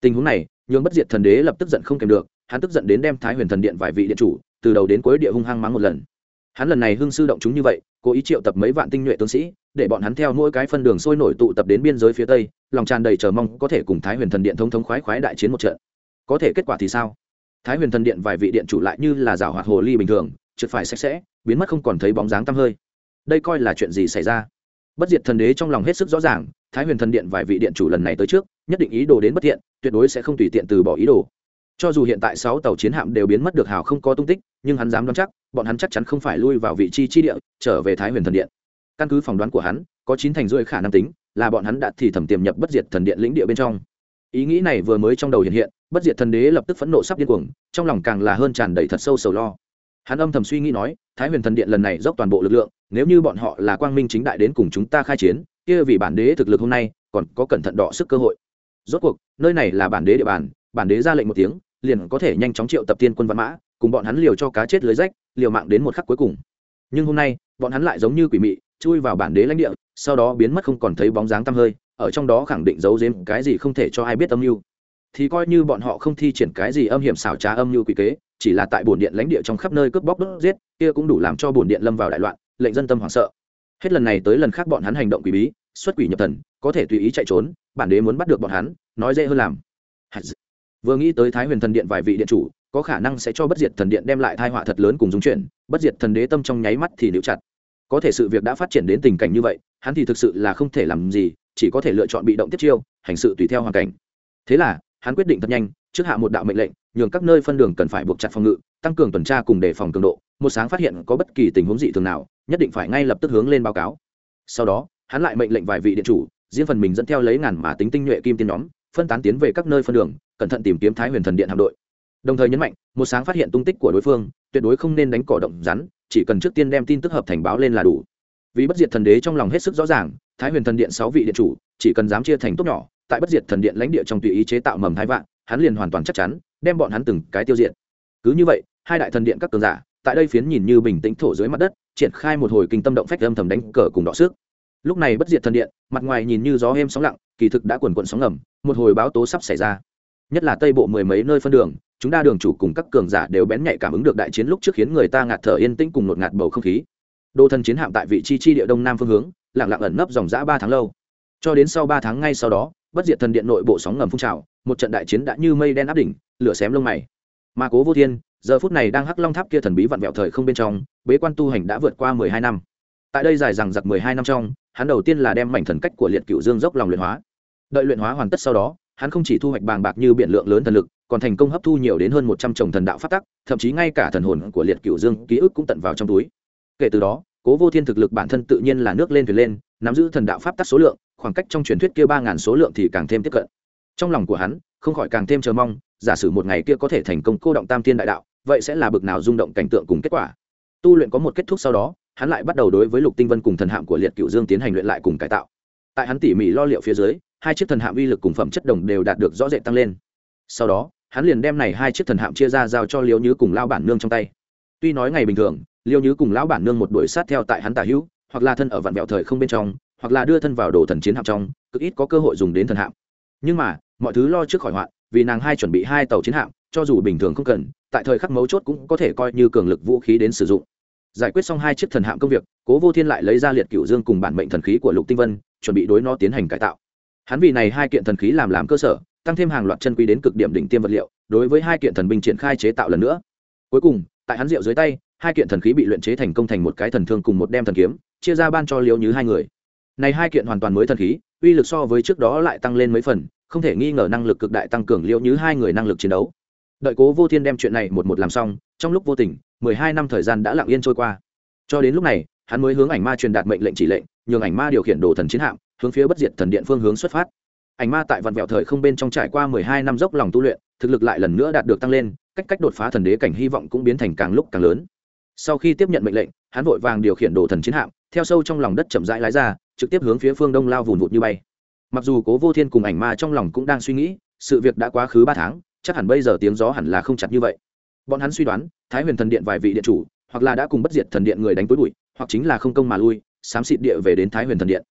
Tình huống này, nhường bất diệt thần đế lập tức giận không kèm được, hắn tức giận đến đem thái huyền thần điện vài vị điện chủ, từ đầu đến cuối địa hung hăng mắng một lần. Hắn lần này hưng sư động chúng như vậy, cố ý triệu tập mấy vạn tinh nhuệ tướng sĩ, để bọn hắn theo mỗi cái phân đường sôi nổi tụ tập đến biên giới phía tây, lòng tràn đầy chờ mong có thể cùng thái huyền thần điện thống thống khoái khoái đại chiến một trận. Có thể kết quả thì sao? Thái huyền thần điện vài vị điện chủ lại như là rào hoạt hồ ly bình thường, trượt phải sạch sẽ, biến mất không còn thấy bóng dáng tăm hơi. Đây coi là chuyện gì xảy ra? Bất diệt thần đế trong lòng hết sức rõ ràng, thái huyền thần điện vài vị điện chủ lần này tới trước, nhất định ý đồ đến bất thiện, tuyệt đối sẽ không tùy tiện từ bỏ ý đồ. Cho dù hiện tại sáu tàu chiến hạm đều biến mất được hào không có tung tích, nhưng hắn dám đoán chắc, bọn hắn chắc chắn không phải lui vào vị trí chi địa, trở về thái huyền thần điện. Căn cứ phỏng đoán của hắn, có chín thành rưỡi khả năng tính là bọn hắn đã thì thẩm tiềm nhập bất diệt thần điện lĩnh địa bên trong. Ý nghĩ này vừa mới trong đầu hiện hiện, bất diệt thần đế lập tức phẫn nộ sắp điên cuồng, trong lòng càng là hơn tràn đầy thật sâu sầu lo hắn âm thầm suy nghĩ nói, thái huyền thần điện lần này dốc toàn bộ lực lượng, nếu như bọn họ là quang minh chính đại đến cùng chúng ta khai chiến, kia vì bản đế thực lực hôm nay, còn có cẩn thận đọ sức cơ hội. Rốt cuộc, nơi này là bản đế địa bàn, bản đế ra lệnh một tiếng, liền có thể nhanh chóng triệu tập tiên quân văn mã, cùng bọn hắn liều cho cá chết lưới rách, liều mạng đến một khắc cuối cùng. Nhưng hôm nay, bọn hắn lại giống như quỷ mị, chui vào bản đế lãnh địa, sau đó biến mất không còn thấy bóng dáng tăm hơi, ở trong đó khẳng định giấu giếm cái gì không thể cho ai biết âm mưu. Thì coi như bọn họ không thi triển cái gì âm hiểm xảo trá âm mưu quỷ kế chỉ là tại bổn điện lãnh địa trong khắp nơi cướp bóc đốt giết, kia cũng đủ làm cho bổn điện lâm vào đại loạn, lệnh dân tâm hoảng sợ. Hết lần này tới lần khác bọn hắn hành động quỷ bí, xuất quỷ nhập thần, có thể tùy ý chạy trốn, bản đế muốn bắt được bọn hắn, nói dễ hơn làm. Vừa nghĩ tới thái huyền thần điện vài vị điện chủ, có khả năng sẽ cho bất diệt thần điện đem lại thai họa thật lớn cùng dung chuyển, bất diệt thần đế tâm trong nháy mắt thì níu chặt. Có thể sự việc đã phát triển đến tình cảnh như vậy, hắn thì thực sự là không thể làm gì, chỉ có thể lựa chọn bị động tiếp chiêu, hành sự tùy theo hoàn cảnh. Thế là, hắn quyết định thật nhanh, trước hạ một đạo mệnh lệnh nhường các nơi phân đường cần phải buộc chặt phòng ngự, tăng cường tuần tra cùng đề phòng cường độ, một sáng phát hiện có bất kỳ tình huống dị thường nào, nhất định phải ngay lập tức hướng lên báo cáo. Sau đó, hắn lại mệnh lệnh vài vị điện chủ, riêng phần mình dẫn theo lấy ngàn mà tính tinh nhuệ kim tiên nhóm, phân tán tiến về các nơi phân đường, cẩn thận tìm kiếm thái huyền thần điện hạm đội. Đồng thời nhấn mạnh, một sáng phát hiện tung tích của đối phương, tuyệt đối không nên đánh cỏ động rắn, chỉ cần trước tiên đem tin tức hợp thành báo lên là đủ. Vì bất diệt thần đế trong lòng hết sức rõ ràng, thái huyền thần điện sáu vị điện chủ, chỉ cần dám chia thành tốt nhỏ, tại bất diệt thần điện lãnh địa trong tùy ý chế tạo mầm thái vạn, hắn liền hoàn toàn chắc chắn đem bọn hắn từng cái tiêu diệt. Cứ như vậy, hai đại thần điện các cường giả, tại đây phiến nhìn như bình tĩnh thổ dưới mặt đất, triển khai một hồi kinh tâm động phách âm thầm đánh cờ cùng đọ sức. Lúc này bất diệt thần điện, mặt ngoài nhìn như gió êm sóng lặng, kỳ thực đã quần quận sóng ngầm, một hồi báo tố sắp xảy ra. Nhất là tây bộ mười mấy nơi phân đường, chúng đa đường chủ cùng các cường giả đều bén nhạy cảm ứng được đại chiến lúc trước khiến người ta ngạt thở yên tĩnh cùng ngột ngạt bầu không khí. Đô thần chiến hạm tại vị chi chi địa đông nam phương hướng, lặng lặng ẩn nấp dòng dã ba tháng lâu. Cho đến sau ba tháng ngay sau đó, bất diệt thần điện nội bộ sóng ngầm phun trào một trận đại chiến đã như mây đen áp đỉnh, lửa xém lông mày. Mà cố vô thiên, giờ phút này đang hắc long tháp kia thần bí vặn vẹo thời không bên trong, bế quan tu hành đã vượt qua mười hai năm. Tại đây dài rằng giặc mười hai năm trong, hắn đầu tiên là đem mảnh thần cách của liệt cựu dương dốc lòng luyện hóa. Đợi luyện hóa hoàn tất sau đó, hắn không chỉ thu hoạch bàng bạc như biển lượng lớn thần lực, còn thành công hấp thu nhiều đến hơn một trăm chồng thần đạo phát tắc, thậm chí ngay cả thần hồn của liệt cựu dương ký ức cũng tận vào trong túi. Kể từ đó, cố vô thiên thực lực bản thân tự nhiên là nước lên thuyền lên, nắm giữ thần đạo pháp tắc số lượng, khoảng cách trong truyền thuyết kia ba ngàn số lượng thì càng thêm tiếp cận trong lòng của hắn, không khỏi càng thêm chờ mong, giả sử một ngày kia có thể thành công cô động tam thiên đại đạo, vậy sẽ là bực nào rung động cảnh tượng cùng kết quả. Tu luyện có một kết thúc sau đó, hắn lại bắt đầu đối với lục tinh vân cùng thần hạm của liệt cựu dương tiến hành luyện lại cùng cải tạo. Tại hắn tỉ mỉ lo liệu phía dưới, hai chiếc thần hạm uy lực cùng phẩm chất đồng đều đạt được rõ rệt tăng lên. Sau đó, hắn liền đem này hai chiếc thần hạm chia ra giao cho liêu nhứ cùng lao bản nương trong tay. Tuy nói ngày bình thường liêu nhứ cùng lão bản nương một đuổi sát theo tại hắn tả hữu, hoặc là thân ở vạn vẹo thời không bên trong, hoặc là đưa thân vào đồ thần chiến hạm trong, cực ít có cơ hội dùng đến thần hạm. Nhưng mà mọi thứ lo trước khỏi hoạn, vì nàng hai chuẩn bị hai tàu chiến hạm, cho dù bình thường không cần, tại thời khắc mấu chốt cũng có thể coi như cường lực vũ khí đến sử dụng. Giải quyết xong hai chiếc thần hạm công việc, cố vô thiên lại lấy ra liệt cựu dương cùng bản mệnh thần khí của lục tinh vân, chuẩn bị đối nó tiến hành cải tạo. Hắn vì này hai kiện thần khí làm làm cơ sở, tăng thêm hàng loạt chân quý đến cực điểm đỉnh tiêm vật liệu, đối với hai kiện thần binh triển khai chế tạo lần nữa. Cuối cùng, tại hắn rượu dưới tay, hai kiện thần khí bị luyện chế thành công thành một cái thần thương cùng một đem thần kiếm, chia ra ban cho liễu như hai người. Này hai kiện hoàn toàn mới thần khí, uy lực so với trước đó lại tăng lên mấy phần không thể nghi ngờ năng lực cực đại tăng cường liễu như hai người năng lực chiến đấu. Đợi cố vô thiên đem chuyện này một một làm xong, trong lúc vô tình, mười hai năm thời gian đã lặng yên trôi qua. Cho đến lúc này, hắn mới hướng ảnh ma truyền đạt mệnh lệnh chỉ lệnh, nhường ảnh ma điều khiển đồ thần chiến hạm, hướng phía bất diệt thần điện phương hướng xuất phát. Ảnh ma tại vạn vẹo thời không bên trong trải qua mười hai năm dốc lòng tu luyện, thực lực lại lần nữa đạt được tăng lên, cách cách đột phá thần đế cảnh hy vọng cũng biến thành càng lúc càng lớn. Sau khi tiếp nhận mệnh lệnh, hắn vội vàng điều khiển đồ thần chiến hạm, theo sâu trong lòng đất chậm rãi lái ra, trực tiếp hướng phía phương đông lao vùn vụt như bay mặc dù cố vô thiên cùng ảnh ma trong lòng cũng đang suy nghĩ, sự việc đã quá khứ ba tháng, chắc hẳn bây giờ tiếng gió hẳn là không chặt như vậy. Bọn hắn suy đoán, thái huyền thần điện vài vị điện chủ, hoặc là đã cùng bất diệt thần điện người đánh tối bụi, hoặc chính là không công mà lui, xám xịt địa về đến thái huyền thần điện.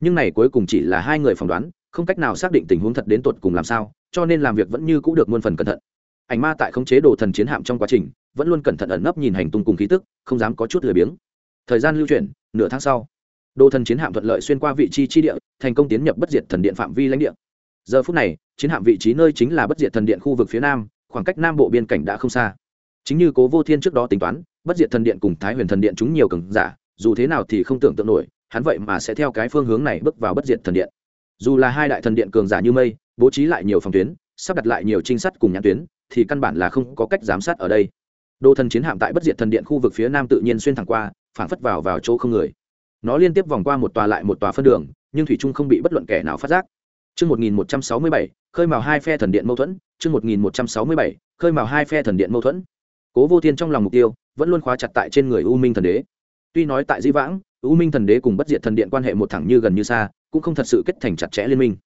Nhưng này cuối cùng chỉ là hai người phỏng đoán, không cách nào xác định tình huống thật đến tột cùng làm sao, cho nên làm việc vẫn như cũng được muôn phần cẩn thận. Ảnh ma tại khống chế đồ thần chiến hạm trong quá trình, vẫn luôn cẩn thận ẩn nấp nhìn hành tung cùng khí tức, không dám có chút lười biếng. Thời gian lưu chuyển, nửa tháng sau đồ thần chiến hạm thuận lợi xuyên qua vị trí chi địa, thành công tiến nhập bất diệt thần điện phạm vi lãnh địa. Giờ phút này, chiến hạm vị trí nơi chính là bất diệt thần điện khu vực phía nam, khoảng cách nam bộ biên cảnh đã không xa. Chính như cố vô thiên trước đó tính toán, bất diệt thần điện cùng thái huyền thần điện chúng nhiều cường giả, dù thế nào thì không tưởng tượng nổi, hắn vậy mà sẽ theo cái phương hướng này bước vào bất diệt thần điện. Dù là hai đại thần điện cường giả như mây, bố trí lại nhiều phòng tuyến, sắp đặt lại nhiều trinh sát cùng nhãn tuyến, thì căn bản là không có cách giám sát ở đây. Đô thần chiến hạm tại bất diệt thần điện khu vực phía nam tự nhiên xuyên thẳng qua phản phất vào vào chỗ không người nó liên tiếp vòng qua một tòa lại một tòa phân đường nhưng thủy trung không bị bất luận kẻ nào phát giác Chương 1167, khơi mào hai phe thần điện mâu thuẫn, chương 1167, khơi mào hai phe thần điện mâu thuẫn. Cố Vô Thiên trong lòng mục tiêu vẫn luôn khóa chặt tại trên người U Minh thần đế. Tuy nói tại Di Vãng, U Minh thần đế cùng Bất Diệt thần điện quan hệ một thẳng như gần như xa, cũng không thật sự kết thành chặt chẽ liên minh.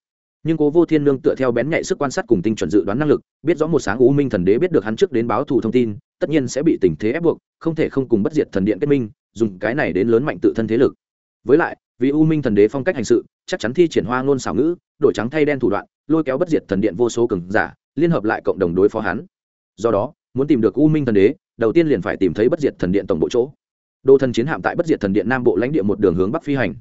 Nhưng Cố Vô Thiên nương tựa theo bén nhạy sức quan sát cùng tinh chuẩn dự đoán năng lực, biết rõ một sáng U Minh thần đế biết được hắn trước đến báo thù thông tin, tất nhiên sẽ bị tình thế ép buộc, không thể không cùng Bất Diệt thần điện kết minh, dùng cái này đến lớn mạnh tự thân thế lực. Với lại, vì U Minh thần đế phong cách hành sự, chắc chắn thi triển hoa ngôn xảo ngữ, đổi trắng thay đen thủ đoạn lôi kéo bất diệt thần điện vô số cường giả liên hợp lại cộng đồng đối phó hắn. Do đó muốn tìm được u minh thần đế đầu tiên liền phải tìm thấy bất diệt thần điện tổng bộ chỗ. Đô thần chiến hạm tại bất diệt thần điện nam bộ lãnh địa một đường hướng bắc phi hành.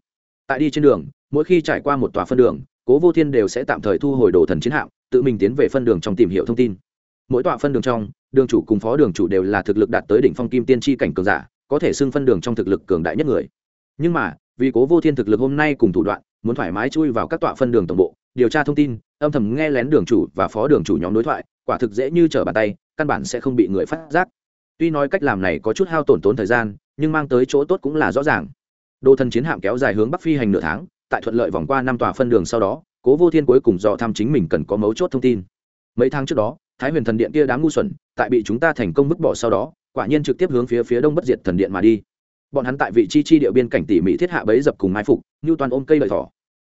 Tại đi trên đường mỗi khi trải qua một tòa phân đường cố vô thiên đều sẽ tạm thời thu hồi đồ thần chiến hạm tự mình tiến về phân đường trong tìm hiểu thông tin. Mỗi tòa phân đường trong đường chủ cùng phó đường chủ đều là thực lực đạt tới đỉnh phong kim tiên tri cảnh cường giả có thể xưng phân đường trong thực lực cường đại nhất người. Nhưng mà vì cố vô thiên thực lực hôm nay cùng thủ đoạn, muốn thoải mái chui vào các tọa phân đường tổng bộ, điều tra thông tin, âm thầm nghe lén đường chủ và phó đường chủ nhóm đối thoại, quả thực dễ như trở bàn tay, căn bản sẽ không bị người phát giác. Tuy nói cách làm này có chút hao tổn tốn thời gian, nhưng mang tới chỗ tốt cũng là rõ ràng. Đô thần chiến hạm kéo dài hướng bắc phi hành nửa tháng, tại thuận lợi vòng qua năm tòa phân đường sau đó, cố vô thiên cuối cùng dò thăm chính mình cần có mấu chốt thông tin. Mấy tháng trước đó, thái huyền thần điện kia đám ngu xuẩn, tại bị chúng ta thành công vứt bỏ sau đó, quả nhiên trực tiếp hướng phía phía đông bất diệt thần điện mà đi bọn hắn tại vị chi chi địa biên cảnh tỉ mỹ thiết hạ bấy dập cùng mai phục như toàn ôm cây lợi thỏ.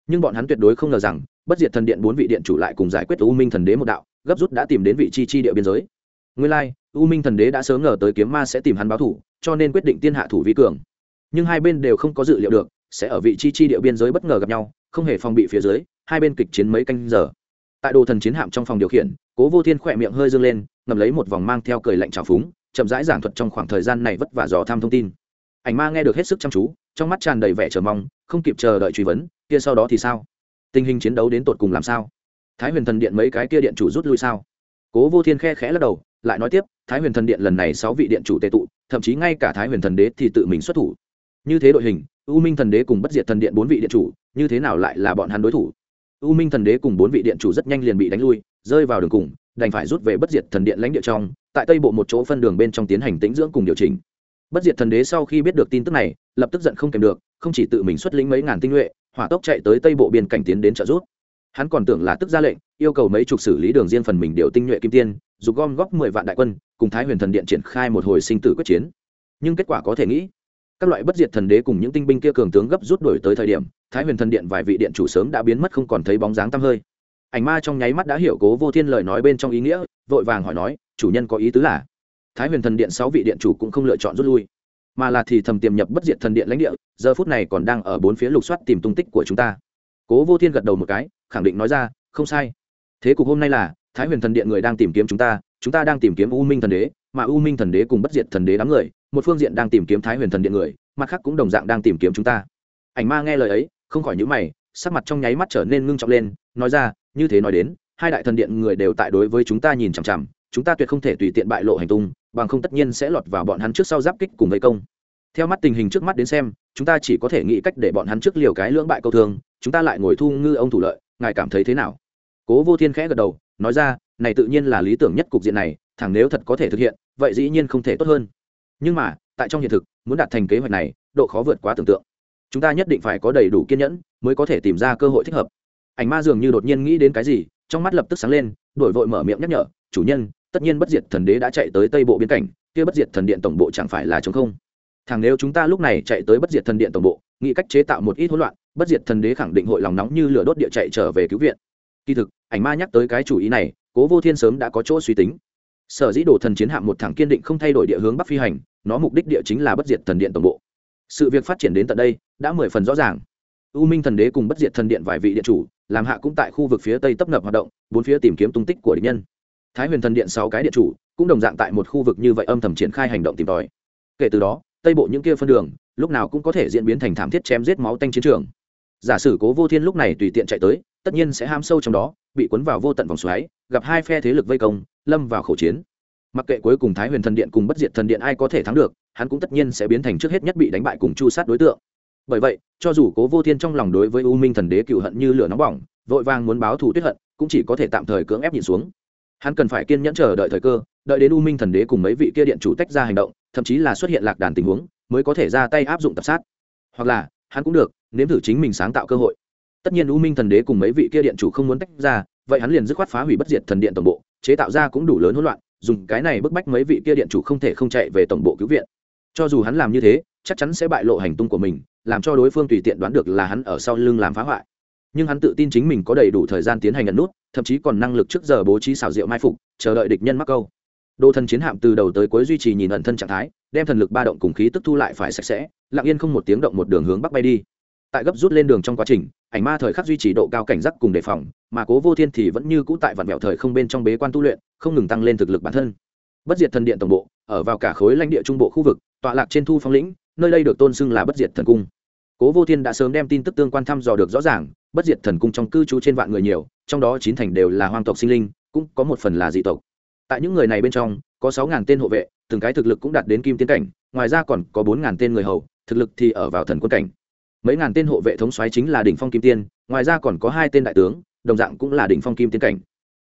Nhưng bọn hắn tuyệt đối không ngờ rằng, bất diệt thần điện bốn vị điện chủ lại cùng giải quyết u minh thần đế một đạo, gấp rút đã tìm đến vị chi chi địa biên giới. Nguyên lai, u minh thần đế đã sớm ngờ tới kiếm ma sẽ tìm hắn báo thủ, cho nên quyết định tiên hạ thủ vi cường. Nhưng hai bên đều không có dự liệu được, sẽ ở vị chi chi địa biên giới bất ngờ gặp nhau, không hề phòng bị phía dưới, hai bên kịch chiến mấy canh giờ. Tại đồ thần chiến hạm trong phòng điều khiển, cố vô thiên khỏe miệng hơi dâng lên ngầm lấy một vòng mang theo cười lạnh trào phúng, chậm rãi giảng thuật trong khoảng thời gian này vất vả dò tham thông tin ảnh ma nghe được hết sức chăm chú, trong mắt tràn đầy vẻ chờ mong, không kịp chờ đợi truy vấn, kia sau đó thì sao? Tình hình chiến đấu đến tột cùng làm sao? Thái huyền thần điện mấy cái kia điện chủ rút lui sao? Cố vô thiên khe khẽ lắc đầu, lại nói tiếp, thái huyền thần điện lần này sáu vị điện chủ tệ tụ, thậm chí ngay cả thái huyền thần đế thì tự mình xuất thủ. Như thế đội hình, u minh thần đế cùng bất diệt thần điện bốn vị điện chủ, như thế nào lại là bọn hắn đối thủ? U minh thần đế cùng bốn vị điện chủ rất nhanh liền bị đánh lui, rơi vào đường cùng, đành phải rút về bất diệt thần điện lãnh địa trong, tại tây bộ một chỗ phân đường bên trong tiến hành tĩnh dưỡng cùng điều chỉnh bất diệt thần đế sau khi biết được tin tức này, lập tức giận không kèm được, không chỉ tự mình xuất lĩnh mấy ngàn tinh nhuệ, hỏa tốc chạy tới tây bộ biên cảnh tiến đến trợ rút hắn còn tưởng là tức ra lệnh, yêu cầu mấy chục xử lý đường riêng phần mình điều tinh nhuệ kim tiên dục gom góp mười vạn đại quân, cùng thái huyền thần điện triển khai một hồi sinh tử quyết chiến. Nhưng kết quả có thể nghĩ, các loại bất diệt thần đế cùng những tinh binh kia cường tướng gấp rút đổi tới thời điểm, thái huyền thần điện vài vị điện chủ sớm đã biến mất không còn thấy bóng dáng tăm hơi. Ảnh ma trong nháy mắt đã hiểu cố vô thiên lời nói bên trong ý nghĩa, vội vàng hỏi nói, chủ nhân có ý tứ là? Thái huyền thần điện sáu vị điện chủ cũng không lựa chọn rút lui, mà là thì thầm tiềm nhập bất diệt thần điện lãnh địa, giờ phút này còn đang ở bốn phía lục soát tìm tung tích của chúng ta. Cố vô thiên gật đầu một cái, khẳng định nói ra, không sai. Thế cục hôm nay là, thái huyền thần điện người đang tìm kiếm chúng ta chúng ta đang tìm kiếm u minh thần đế, mà u minh thần đế cùng bất diệt thần đế đám người, một phương diện đang tìm kiếm thái huyền thần điện người, mặt khác cũng đồng dạng đang tìm kiếm chúng ta. Ảnh ma nghe lời ấy, không khỏi nhữ mày, sắc mặt trong nháy mắt trở nên ngưng trọng lên, nói ra, như thế nói đến, hai đại thần điện người đều tại đối với chúng ta nhìn chằm chằm, chúng ta tuyệt không thể tùy tiện bại lộ hành tung bằng không tất nhiên sẽ lọt vào bọn hắn trước sau giáp kích cùng vây công. Theo mắt tình hình trước mắt đến xem, chúng ta chỉ có thể nghĩ cách để bọn hắn trước liều cái lưỡng bại câu thương, chúng ta lại ngồi thu ngư ông thủ lợi, ngài cảm thấy thế nào? Cố vô thiên khẽ gật đầu, nói ra, này tự nhiên là lý tưởng nhất cục diện này, thẳng nếu thật có thể thực hiện, vậy dĩ nhiên không thể tốt hơn. Nhưng mà, tại trong hiện thực, muốn đạt thành kế hoạch này, độ khó vượt quá tưởng tượng. Chúng ta nhất định phải có đầy đủ kiên nhẫn, mới có thể tìm ra cơ hội thích hợp. Ảnh ma dường như đột nhiên nghĩ đến cái gì, trong mắt lập tức sáng lên, đổi vội mở miệng nhắc nhở, chủ nhân tất nhiên bất diệt thần đế đã chạy tới tây bộ biên cảnh, kia bất diệt thần điện tổng bộ chẳng phải là chống không. Thằng nếu chúng ta lúc này chạy tới bất diệt thần điện tổng bộ, nghĩ cách chế tạo một ít hỗn loạn, bất diệt thần đế khẳng định hội lòng nóng như lửa đốt địa chạy trở về cứu viện. Kỳ thực, ảnh ma nhắc tới cái chủ ý này, cố vô thiên sớm đã có chỗ suy tính. Sở dĩ đồ thần chiến hạm một thẳng kiên định không thay đổi địa hướng bắc phi hành, nó mục đích địa chính là bất diệt thần điện tổng bộ. Sự việc phát triển đến tận đây, đã mười phần rõ ràng. U minh thần đế cùng bất diệt thần điện vài vị điện chủ, làm hạ cũng tại khu vực phía tây tấp nập hoạt động, bốn phía tìm kiếm tung tích của địch nhân thái huyền thần điện sáu cái điện chủ cũng đồng dạng tại một khu vực như vậy âm thầm triển khai hành động tìm tòi. Kể từ đó, tây bộ những kia phân đường lúc nào cũng có thể diễn biến thành thảm thiết chém giết máu tanh chiến trường. Giả sử cố vô thiên lúc này tùy tiện chạy tới, tất nhiên sẽ ham sâu trong đó, bị cuốn vào vô tận vòng xoáy, gặp hai phe thế lực vây công, lâm vào khẩu chiến. Mặc kệ cuối cùng thái huyền thần điện cùng bất diệt thần điện ai có thể thắng được, hắn cũng tất nhiên sẽ biến thành trước hết nhất bị đánh bại cùng chu sát đối tượng. Bởi vậy, cho dù cố vô thiên trong lòng đối với u minh thần đế cựu hận như lửa nóng bỏng, vội vàng muốn báo thù tuyết hận, cũng chỉ có thể tạm thời cưỡng ép nhìn xuống hắn cần phải kiên nhẫn chờ đợi thời cơ, đợi đến u minh thần đế cùng mấy vị kia điện chủ tách ra hành động, thậm chí là xuất hiện lạc đàn tình huống, mới có thể ra tay áp dụng tập sát. Hoặc là, hắn cũng được, nếm thử chính mình sáng tạo cơ hội. Tất nhiên u minh thần đế cùng mấy vị kia điện chủ không muốn tách ra, vậy hắn liền dứt khoát phá hủy bất diệt thần điện tổng bộ, chế tạo ra cũng đủ lớn hỗn loạn, dùng cái này bức bách mấy vị kia điện chủ không thể không chạy về tổng bộ cứu viện. Cho dù hắn làm như thế, chắc chắn sẽ bại lộ hành tung của mình, làm cho đối phương tùy tiện đoán được là hắn ở sau lưng làm phá hoại nhưng hắn tự tin chính mình có đầy đủ thời gian tiến hành nhận nút, thậm chí còn năng lực trước giờ bố trí xảo diệu mai phục, chờ đợi địch nhân mắc câu. Đô thần chiến hạm từ đầu tới cuối duy trì nhìn ẩn thân trạng thái, đem thần lực ba động cùng khí tức thu lại phải sạch sẽ, lặng yên không một tiếng động một đường hướng bắc bay đi. Tại gấp rút lên đường trong quá trình, ảnh ma thời khắc duy trì độ cao cảnh giác cùng đề phòng, mà cố vô thiên thì vẫn như cũ tại vạn vẹo thời không bên trong bế quan tu luyện, không ngừng tăng lên thực lực bản thân. Bất diệt thần điện tổng bộ, ở vào cả khối lãnh địa trung bộ khu vực, tọa lạc trên thu phong lĩnh, nơi đây được tôn xưng là bất diệt thần cung. Cố vô thiên đã sớm đem tin tức tương quan thăm dò được rõ ràng bất diệt thần cung trong cư trú trên vạn người nhiều, trong đó chín thành đều là hoang tộc sinh linh, cũng có một phần là dị tộc. Tại những người này bên trong, có sáu ngàn tên hộ vệ, từng cái thực lực cũng đạt đến kim tiến cảnh, ngoài ra còn có bốn ngàn tên người hầu, thực lực thì ở vào thần quân cảnh. Mấy ngàn tên hộ vệ thống xoáy chính là đỉnh phong kim tiên, ngoài ra còn có hai tên đại tướng, đồng dạng cũng là đỉnh phong kim tiến cảnh.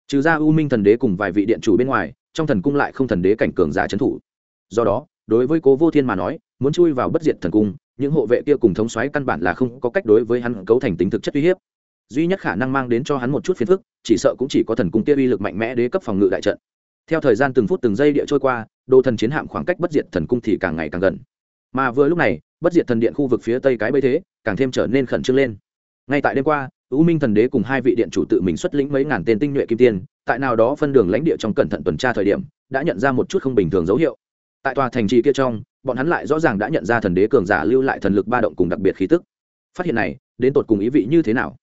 Trừ ra u minh thần đế cùng vài vị điện chủ bên ngoài, trong thần cung lại không thần đế cảnh cường giả trấn thủ. Do đó, đối với cố vô thiên mà nói, muốn chui vào bất diệt thần cung những hộ vệ kia cùng thống xoáy căn bản là không có cách đối với hắn cấu thành tính thực chất uy hiếp. Duy nhất khả năng mang đến cho hắn một chút phiền phức chỉ sợ cũng chỉ có thần cung kia uy lực mạnh mẽ đế cấp phòng ngự đại trận. Theo thời gian từng phút từng giây địa trôi qua đồ thần chiến hạm khoảng cách bất diệt thần cung thì càng ngày càng gần. Mà vừa lúc này bất diệt thần điện khu vực phía tây cái bấy thế càng thêm trở nên khẩn trương lên. Ngay tại đêm qua U Minh Thần Đế cùng hai vị điện chủ tự mình xuất lĩnh mấy ngàn tên tinh nhuệ kim tiên, tại nào đó phân đường lãnh địa trong cẩn thận tuần tra thời điểm, đã nhận ra một chút không bình thường dấu hiệu. Tại tòa thành trì kia trong, bọn hắn lại rõ ràng đã nhận ra thần đế cường giả lưu lại thần lực ba động cùng đặc biệt khí tức. Phát hiện này, đến tột cùng ý vị như thế nào?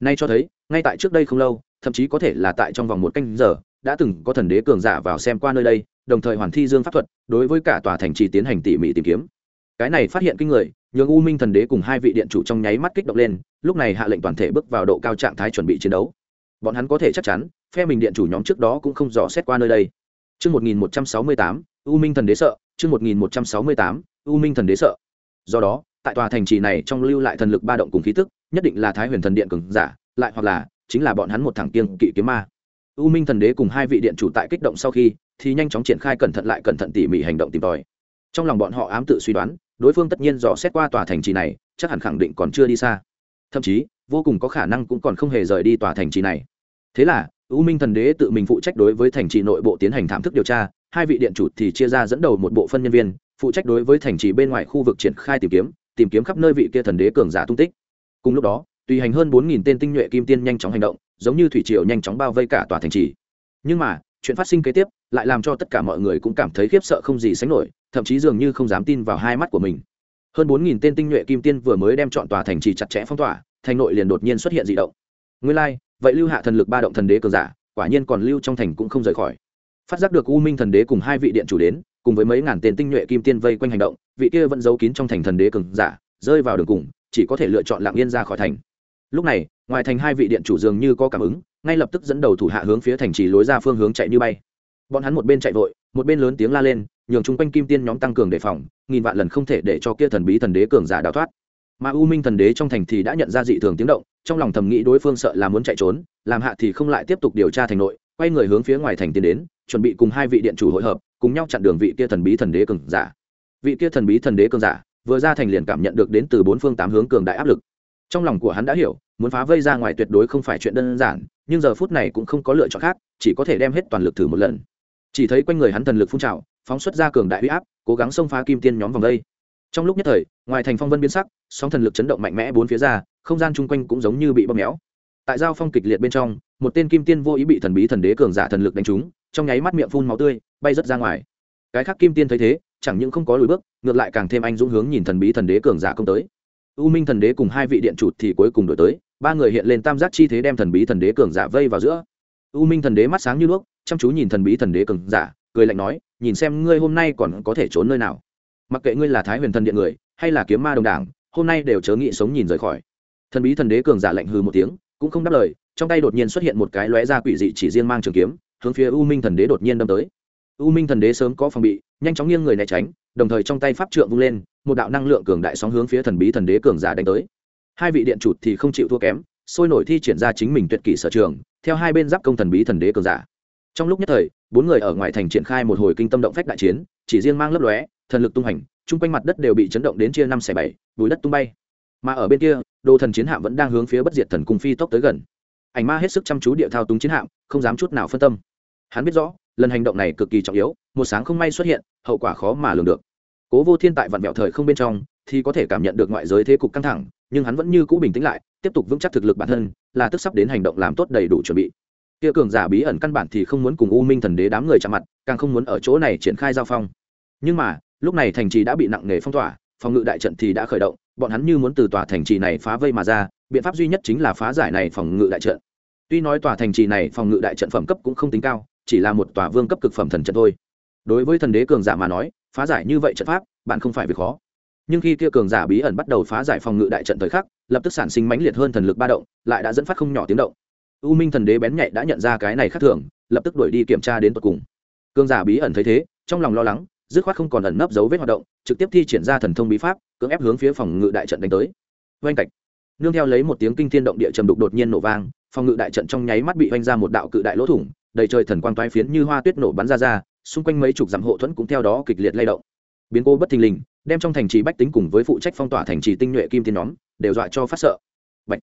Nay cho thấy, ngay tại trước đây không lâu, thậm chí có thể là tại trong vòng một canh giờ, đã từng có thần đế cường giả vào xem qua nơi đây, đồng thời hoàn thi dương pháp thuật, đối với cả tòa thành trì tiến hành tỉ mỉ tìm kiếm. Cái này phát hiện kinh người, nhường U Minh thần đế cùng hai vị điện chủ trong nháy mắt kích động lên, lúc này hạ lệnh toàn thể bước vào độ cao trạng thái chuẩn bị chiến đấu. Bọn hắn có thể chắc chắn, phe mình điện chủ nhóm trước đó cũng không dò xét qua nơi đây. Chương 1168, U Minh thần đế sợ, chương 1168, U Minh thần đế sợ. Do đó, tại tòa thành trì này trong lưu lại thần lực ba động cùng khí tức, nhất định là Thái Huyền thần điện cường giả, lại hoặc là chính là bọn hắn một thằng kiêng kỵ kiếm ma. U Minh thần đế cùng hai vị điện chủ tại kích động sau khi, thì nhanh chóng triển khai cẩn thận lại cẩn thận tỉ mỉ hành động tìm tòi. Trong lòng bọn họ ám tự suy đoán, đối phương tất nhiên dò xét qua tòa thành trì này, chắc hẳn khẳng định còn chưa đi xa. Thậm chí, vô cùng có khả năng cũng còn không hề rời đi tòa thành trì này. Thế là, U Minh thần đế tự mình phụ trách đối với thành trì nội bộ tiến hành thảm thức điều tra, hai vị điện chủ thì chia ra dẫn đầu một bộ phân nhân viên, phụ trách đối với thành trì bên ngoài khu vực triển khai tìm kiếm, tìm kiếm khắp nơi vị kia thần đế cường giả tung tích. Cùng lúc đó, tùy hành hơn bốn nghìn tên tinh nhuệ kim tiên nhanh chóng hành động, giống như thủy triều nhanh chóng bao vây cả tòa thành trì. Nhưng mà, chuyện phát sinh kế tiếp lại làm cho tất cả mọi người cũng cảm thấy khiếp sợ không gì sánh nổi, thậm chí dường như không dám tin vào hai mắt của mình. Hơn bốn nghìn tên tinh nhuệ kim tiên vừa mới đem chọn tòa thành trì chặt chẽ phong tỏa, thành nội liền đột nhiên xuất hiện dị động. Nguyên lai、like, vậy lưu hạ thần lực ba động thần đế cường giả, quả nhiên còn lưu trong thành cũng không rời khỏi phát giác được u minh thần đế cùng hai vị điện chủ đến, cùng với mấy ngàn tên tinh nhuệ kim tiên vây quanh hành động, vị kia vẫn giấu kín trong thành thần đế cường giả, rơi vào đường cùng, chỉ có thể lựa chọn lặng yên ra khỏi thành. Lúc này, ngoài thành hai vị điện chủ dường như có cảm ứng, ngay lập tức dẫn đầu thủ hạ hướng phía thành trì lối ra phương hướng chạy như bay. Bọn hắn một bên chạy vội, một bên lớn tiếng la lên, nhường chung quanh kim tiên nhóm tăng cường đề phòng, nghìn vạn lần không thể để cho kia thần bí thần đế cường giả đào thoát. Mà u minh thần đế trong thành thì đã nhận ra dị thường tiếng động, trong lòng thầm nghĩ đối phương sợ là muốn chạy trốn, làm hạ thì không lại tiếp tục điều tra thành nội quay người hướng phía ngoài thành tiến đến, chuẩn bị cùng hai vị điện chủ hội hợp, cùng nhau chặn đường vị kia thần bí thần đế cường giả. Vị kia thần bí thần đế cường giả, vừa ra thành liền cảm nhận được đến từ bốn phương tám hướng cường đại áp lực. Trong lòng của hắn đã hiểu, muốn phá vây ra ngoài tuyệt đối không phải chuyện đơn giản, nhưng giờ phút này cũng không có lựa chọn khác, chỉ có thể đem hết toàn lực thử một lần. Chỉ thấy quanh người hắn thần lực phun trào, phóng xuất ra cường đại huy áp, cố gắng xông phá kim tiên nhóm vòng đây. Trong lúc nhất thời, ngoài thành phong vân biến sắc, sóng thần lực chấn động mạnh mẽ bốn phía ra, không gian chung quanh cũng giống như bị bóp méo. Tại giao phong kịch liệt bên trong một tên kim tiên vô ý bị thần bí thần đế cường giả thần lực đánh trúng, trong nháy mắt miệng phun máu tươi, bay rớt ra ngoài. Cái khác kim tiên thấy thế, chẳng những không có lùi bước, ngược lại càng thêm anh dũng hướng nhìn thần bí thần đế cường giả công tới. U minh thần đế cùng hai vị điện trụt thì cuối cùng đổi tới, ba người hiện lên tam giác chi thế đem thần bí thần đế cường giả vây vào giữa. U minh thần đế mắt sáng như đuốc, chăm chú nhìn thần bí thần đế cường giả, cười lạnh nói, nhìn xem ngươi hôm nay còn có thể trốn nơi nào? Mặc kệ ngươi là thái huyền thần điện người, hay là kiếm ma đồng đảng, hôm nay đều chớ nghị sống nhìn rời khỏi. Thần bí thần đế cường giả lạnh hừ một tiếng, cũng không đáp lời trong tay đột nhiên xuất hiện một cái lóe ra quỷ dị chỉ riêng mang trường kiếm, hướng phía u minh thần đế đột nhiên đâm tới. U minh thần đế sớm có phòng bị, nhanh chóng nghiêng người né tránh, đồng thời trong tay pháp trượng vung lên, một đạo năng lượng cường đại sóng hướng phía thần bí thần đế cường giả đánh tới. Hai vị điện chủ thì không chịu thua kém, sôi nổi thi triển ra chính mình tuyệt kỷ sở trường, theo hai bên giáp công thần bí thần đế cường giả. Trong lúc nhất thời, bốn người ở ngoài thành triển khai một hồi kinh tâm động phách đại chiến, chỉ riêng mang lấp lóe, thần lực tung hành, chung quanh mặt đất đều bị chấn động đến chia năm xẻ bảy, bùi đất tung bay. Mà ở bên kia, đồ thần chiến hạm vẫn đang hướng phía bất diệt thần cung phi tốc tới gần ảnh ma hết sức chăm chú địa thao túng chiến hạm, không dám chút nào phân tâm. Hắn biết rõ, lần hành động này cực kỳ trọng yếu, một sáng không may xuất hiện, hậu quả khó mà lường được. Cố vô thiên tại vạn mẹo thời không bên trong, thì có thể cảm nhận được ngoại giới thế cục căng thẳng, nhưng hắn vẫn như cũ bình tĩnh lại, tiếp tục vững chắc thực lực bản thân, là tức sắp đến hành động làm tốt đầy đủ chuẩn bị. Kia cường giả bí ẩn căn bản thì không muốn cùng u minh thần đế đám người chạm mặt, càng không muốn ở chỗ này triển khai giao phong. Nhưng mà, lúc này thành trì đã bị nặng nề phong tỏa phòng ngự đại trận thì đã khởi động, bọn hắn như muốn từ tòa thành trì này phá vây mà ra, biện pháp duy nhất chính là phá giải này phòng ngự đại trận. Tuy nói tòa thành trì này phòng ngự đại trận phẩm cấp cũng không tính cao, chỉ là một tòa vương cấp cực phẩm thần trận thôi. Đối với thần đế cường giả mà nói, phá giải như vậy trận pháp, bạn không phải việc khó. Nhưng khi kia cường giả bí ẩn bắt đầu phá giải phòng ngự đại trận thời khắc, lập tức sản sinh mãnh liệt hơn thần lực ba động, lại đã dẫn phát không nhỏ tiếng động. U minh thần đế bén nhạy đã nhận ra cái này khác thường, lập tức đuổi đi kiểm tra đến tận cùng. Cường giả bí ẩn thấy thế, trong lòng lo lắng dứt khoát không còn ẩn nấp dấu vết hoạt động, trực tiếp thi triển ra thần thông bí pháp, cưỡng ép hướng phía phòng ngự đại trận đánh tới. Oanh cạch. Nương theo lấy một tiếng kinh thiên động địa trầm đục đột nhiên nổ vang, phòng ngự đại trận trong nháy mắt bị oanh ra một đạo cự đại lỗ thủng, đầy trời thần quang toái phiến như hoa tuyết nổ bắn ra ra, xung quanh mấy chục dặm hộ thuẫn cũng theo đó kịch liệt lay động. Biến cố bất thình lình, đem trong thành trì bách tính cùng với phụ trách phong tỏa thành trì tinh nhuệ kim tiên nhóm, đều dọa cho phát sợ. Bạch.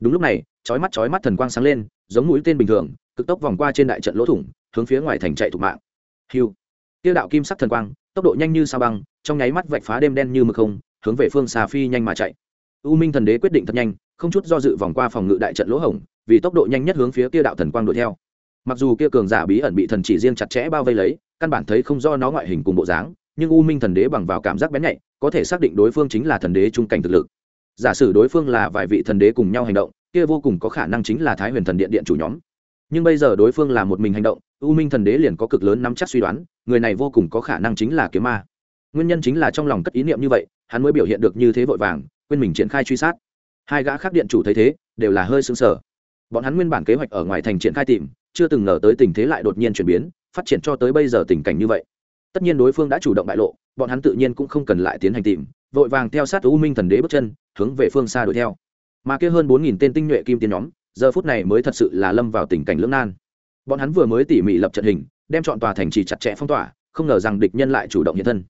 đúng lúc này, chói mắt chói mắt thần quang sáng lên, giống mũi tên bình thường, cực tốc vòng qua trên đại trận lỗ thủng, hướng phía ngoài thành chạy thục mạng. Hiu tiêu đạo kim sắc thần quang, tốc độ nhanh như sao băng, trong nháy mắt vạch phá đêm đen như mực không, hướng về phương xa phi nhanh mà chạy. U minh thần đế quyết định thật nhanh, không chút do dự vòng qua phòng ngự đại trận lỗ hổng, vì tốc độ nhanh nhất hướng phía kia đạo thần quang đuổi theo. Mặc dù kia cường giả bí ẩn bị thần chỉ riêng chặt chẽ bao vây lấy, căn bản thấy không do nó ngoại hình cùng bộ dáng, nhưng u minh thần đế bằng vào cảm giác bén nhạy, có thể xác định đối phương chính là thần đế trung cảnh thực lực. Giả sử đối phương là vài vị thần đế cùng nhau hành động, kia vô cùng có khả năng chính là thái huyền thần điện điện chủ nhóm. Nhưng bây giờ đối phương là một mình hành động u minh thần đế liền có cực lớn nắm chắc suy đoán, người này vô cùng có khả năng chính là kiếm ma. Nguyên nhân chính là trong lòng cất ý niệm như vậy, hắn mới biểu hiện được như thế vội vàng, quên mình triển khai truy sát. Hai gã khác điện chủ thấy thế, đều là hơi sưng sờ. Bọn hắn nguyên bản kế hoạch ở ngoài thành triển khai tìm, chưa từng ngờ tới tình thế lại đột nhiên chuyển biến, phát triển cho tới bây giờ tình cảnh như vậy. Tất nhiên đối phương đã chủ động bại lộ, bọn hắn tự nhiên cũng không cần lại tiến hành tìm, vội vàng theo sát u minh thần đế bước chân, hướng về phương xa đuổi theo. Mà kia hơn bốn nghìn tên tinh nhuệ kim tiến nhóm, giờ phút này mới thật sự là lâm vào tình cảnh lưỡng nan bọn hắn vừa mới tỉ mỉ lập trận hình, đem chọn tòa thành trì chặt chẽ phong tỏa, không ngờ rằng địch nhân lại chủ động hiện thân.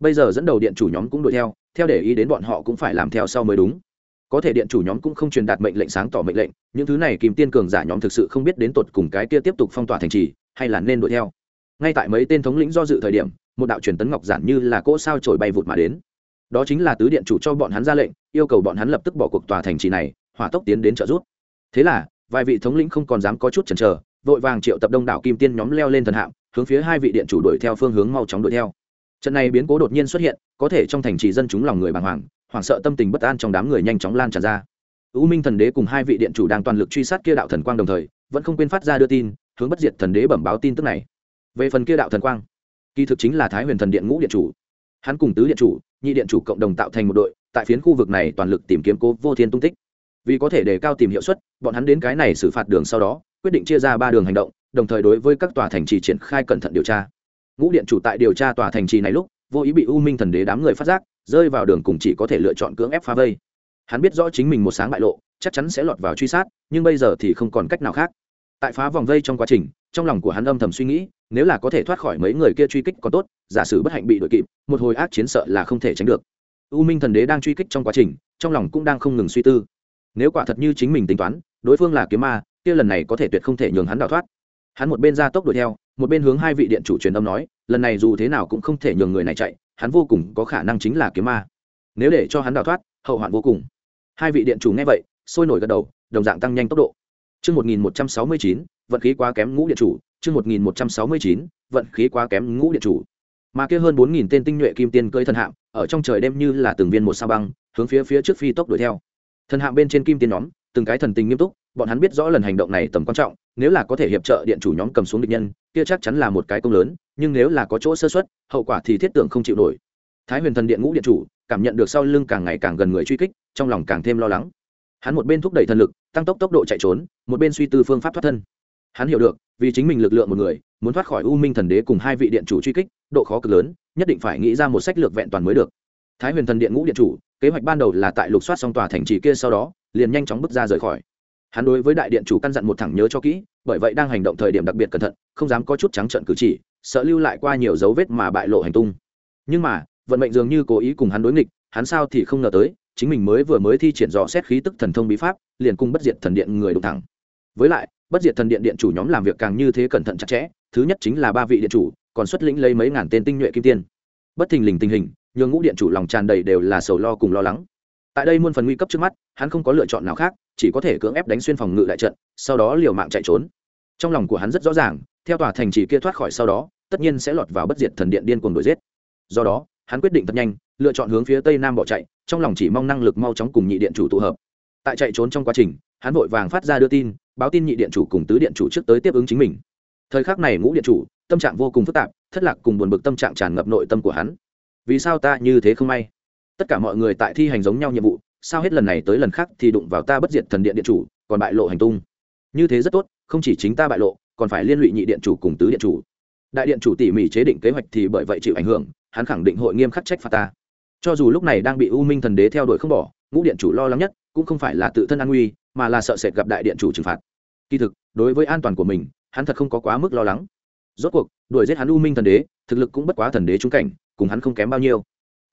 Bây giờ dẫn đầu điện chủ nhóm cũng đuổi theo theo để ý đến bọn họ cũng phải làm theo sau mới đúng. Có thể điện chủ nhóm cũng không truyền đạt mệnh lệnh sáng tỏ mệnh lệnh, những thứ này kìm tiên cường giả nhóm thực sự không biết đến tột cùng cái kia tiếp tục phong tỏa thành trì, hay là nên đuổi theo. Ngay tại mấy tên thống lĩnh do dự thời điểm, một đạo truyền tấn ngọc giản như là cỗ sao trổi bay vụt mà đến. Đó chính là tứ điện chủ cho bọn hắn ra lệnh, yêu cầu bọn hắn lập tức bỏ cuộc tòa thành trì này, hỏa tốc tiến đến trợ giúp. Thế là, vài vị thống lĩnh không còn dám có chút chần chờ vội vàng triệu tập đông đảo kim tiên nhóm leo lên thần hạm, hướng phía hai vị điện chủ đuổi theo phương hướng mau chóng đuổi theo. Trận này biến cố đột nhiên xuất hiện, có thể trong thành trì dân chúng lòng người bàng hoàng, hoảng sợ tâm tình bất an trong đám người nhanh chóng lan tràn ra. U minh thần đế cùng hai vị điện chủ đang toàn lực truy sát kia đạo thần quang đồng thời, vẫn không quên phát ra đưa tin, hướng bất diệt thần đế bẩm báo tin tức này. Về phần kia đạo thần quang, kỳ thực chính là thái huyền thần điện ngũ điện chủ. Hắn cùng tứ điện chủ, nhị điện chủ cộng đồng tạo thành một đội, tại phiến khu vực này toàn lực tìm kiếm cố vô thiên tung tích. Vì có thể đề cao tìm hiệu suất, bọn hắn đến cái này xử phạt đường sau đó quyết định chia ra ba đường hành động, đồng thời đối với các tòa thành trì triển khai cẩn thận điều tra. Ngũ điện chủ tại điều tra tòa thành trì này lúc, vô ý bị u minh thần đế đám người phát giác, rơi vào đường cùng chỉ có thể lựa chọn cưỡng ép phá vây. Hắn biết rõ chính mình một sáng bại lộ, chắc chắn sẽ lọt vào truy sát, nhưng bây giờ thì không còn cách nào khác. Tại phá vòng vây trong quá trình, trong lòng của hắn âm thầm suy nghĩ, nếu là có thể thoát khỏi mấy người kia truy kích còn tốt, giả sử bất hạnh bị đội kịp, một hồi ác chiến sợ là không thể tránh được. U minh thần đế đang truy kích trong quá trình, trong lòng cũng đang không ngừng suy tư. Nếu quả thật như chính mình tính toán, đối phương là kiếm ma kia lần này có thể tuyệt không thể nhường hắn đào thoát hắn một bên ra tốc đuổi theo một bên hướng hai vị điện chủ truyền âm nói lần này dù thế nào cũng không thể nhường người này chạy hắn vô cùng có khả năng chính là kiếm ma nếu để cho hắn đào thoát hậu hoạn vô cùng hai vị điện chủ nghe vậy sôi nổi gật đầu đồng dạng tăng nhanh tốc độ Chương 1169, vận khí quá kém ngũ điện chủ, chương 1169, vận khí quá kém ngũ điện chủ. Mà kia hơn 4000 tên tinh nhuệ kim tiên cưỡi thần hạm, ở trong trời đêm như là từng viên một sao băng, hướng phía phía trước phi tốc đuổi theo. Thần hạm bên trên kim tiên nhóm, từng cái thần tình nghiêm túc, bọn hắn biết rõ lần hành động này tầm quan trọng, nếu là có thể hiệp trợ điện chủ nhóm cầm xuống địch nhân, kia chắc chắn là một cái công lớn, nhưng nếu là có chỗ sơ suất, hậu quả thì thiết tưởng không chịu nổi. Thái Huyền Thần Điện ngũ điện chủ, cảm nhận được sau lưng càng ngày càng gần người truy kích, trong lòng càng thêm lo lắng. Hắn một bên thúc đẩy thần lực tăng tốc tốc độ chạy trốn một bên suy tư phương pháp thoát thân. Hắn hiểu được vì chính mình lực lượng một người muốn thoát khỏi u minh thần đế cùng hai vị điện chủ truy kích độ khó cực lớn nhất định phải nghĩ ra một sách lược vẹn toàn mới được. Thái huyền thần điện ngũ điện chủ kế hoạch ban đầu là tại lục soát xong tòa thành trì kia sau đó liền nhanh chóng bước ra rời khỏi. Hắn đối với đại điện chủ căn dặn một thẳng nhớ cho kỹ, bởi vậy đang hành động thời điểm đặc biệt cẩn thận, không dám có chút trắng trợn cử chỉ, sợ lưu lại qua nhiều dấu vết mà bại lộ hành tung. Nhưng mà, vận mệnh dường như cố ý cùng hắn đối nghịch, hắn sao thì không ngờ tới, chính mình mới vừa mới thi triển dò xét khí tức thần thông bí pháp, liền cung bất diệt thần điện người đụng thẳng. Với lại, bất diệt thần điện điện chủ nhóm làm việc càng như thế cẩn thận chặt chẽ, thứ nhất chính là ba vị điện chủ, còn xuất lĩnh lấy mấy ngàn tên tinh nhuệ kim tiên. Bất thình lình tình hình, nhường ngũ điện chủ lòng tràn đầy đều là sầu lo cùng lo lắng tại đây muôn phần nguy cấp trước mắt, hắn không có lựa chọn nào khác, chỉ có thể cưỡng ép đánh xuyên phòng ngự đại trận, sau đó liều mạng chạy trốn. Trong lòng của hắn rất rõ ràng, theo tòa thành trì kia thoát khỏi sau đó, tất nhiên sẽ lọt vào bất diệt thần điện điên cuồng đuổi giết. Do đó, hắn quyết định thật nhanh, lựa chọn hướng phía tây nam bỏ chạy, trong lòng chỉ mong năng lực mau chóng cùng nhị điện chủ tụ hợp. Tại chạy trốn trong quá trình, hắn vội vàng phát ra đưa tin, báo tin nhị điện chủ cùng tứ điện chủ trước tới tiếp ứng chính mình. Thời khắc này ngũ điện chủ, tâm trạng vô cùng phức tạp, thất lạc cùng buồn bực tâm trạng tràn ngập nội tâm của hắn. Vì sao ta như thế không may? Tất cả mọi người tại thi hành giống nhau nhiệm vụ, sao hết lần này tới lần khác thì đụng vào ta bất diệt thần điện điện chủ, còn bại lộ hành tung? Như thế rất tốt, không chỉ chính ta bại lộ, còn phải liên lụy nhị điện chủ cùng tứ điện chủ. Đại điện chủ tỉ mỉ chế định kế hoạch thì bởi vậy chịu ảnh hưởng, hắn khẳng định hội nghiêm khắc trách phạt ta. Cho dù lúc này đang bị u minh thần đế theo đuổi không bỏ, ngũ điện chủ lo lắng nhất cũng không phải là tự thân an nguy, mà là sợ sệt gặp đại điện chủ trừng phạt. Kỳ thực, đối với an toàn của mình, hắn thật không có quá mức lo lắng. Rốt cuộc, đuổi giết hắn u minh thần đế, thực lực cũng bất quá thần đế trúng cảnh, cùng hắn không kém bao nhiêu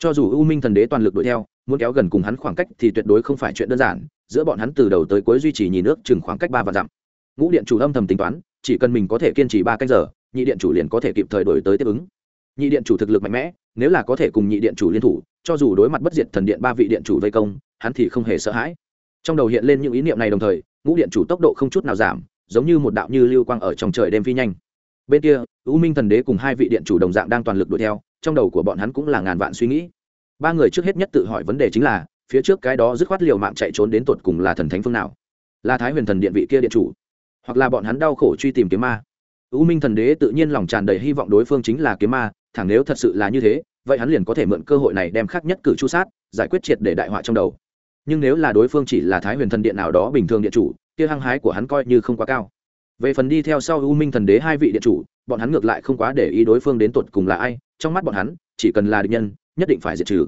cho dù u minh thần đế toàn lực đuổi theo, muốn kéo gần cùng hắn khoảng cách thì tuyệt đối không phải chuyện đơn giản, giữa bọn hắn từ đầu tới cuối duy trì nhìn nước chừng khoảng cách ba vạn dặm. Ngũ điện chủ âm thầm tính toán, chỉ cần mình có thể kiên trì ba canh giờ, nhị điện chủ liền có thể kịp thời đổi tới tiếp ứng. Nhị điện chủ thực lực mạnh mẽ, nếu là có thể cùng nhị điện chủ liên thủ, cho dù đối mặt bất diệt thần điện ba vị điện chủ vây công, hắn thì không hề sợ hãi. Trong đầu hiện lên những ý niệm này đồng thời, ngũ điện chủ tốc độ không chút nào giảm, giống như một đạo như lưu quang ở trong trời đêm phi nhanh. Bên kia, u minh thần đế cùng hai vị điện chủ đồng dạng đang toàn lực đuổi theo trong đầu của bọn hắn cũng là ngàn vạn suy nghĩ. Ba người trước hết nhất tự hỏi vấn đề chính là, phía trước cái đó dứt khoát liều mạng chạy trốn đến tột cùng là thần thánh phương nào? Là thái huyền thần điện vị kia điện chủ, hoặc là bọn hắn đau khổ truy tìm kiếm ma? U minh thần đế tự nhiên lòng tràn đầy hy vọng đối phương chính là kiếm ma, thẳng nếu thật sự là như thế, vậy hắn liền có thể mượn cơ hội này đem khác nhất cử chu sát, giải quyết triệt để đại họa trong đầu. Nhưng nếu là đối phương chỉ là thái huyền thần điện nào đó bình thường điện chủ, kia hăng hái của hắn coi như không quá cao. Về phần đi theo sau u minh thần đế hai vị điện chủ bọn hắn ngược lại không quá để ý đối phương đến tột cùng là ai, trong mắt bọn hắn, chỉ cần là địch nhân, nhất định phải diệt trừ.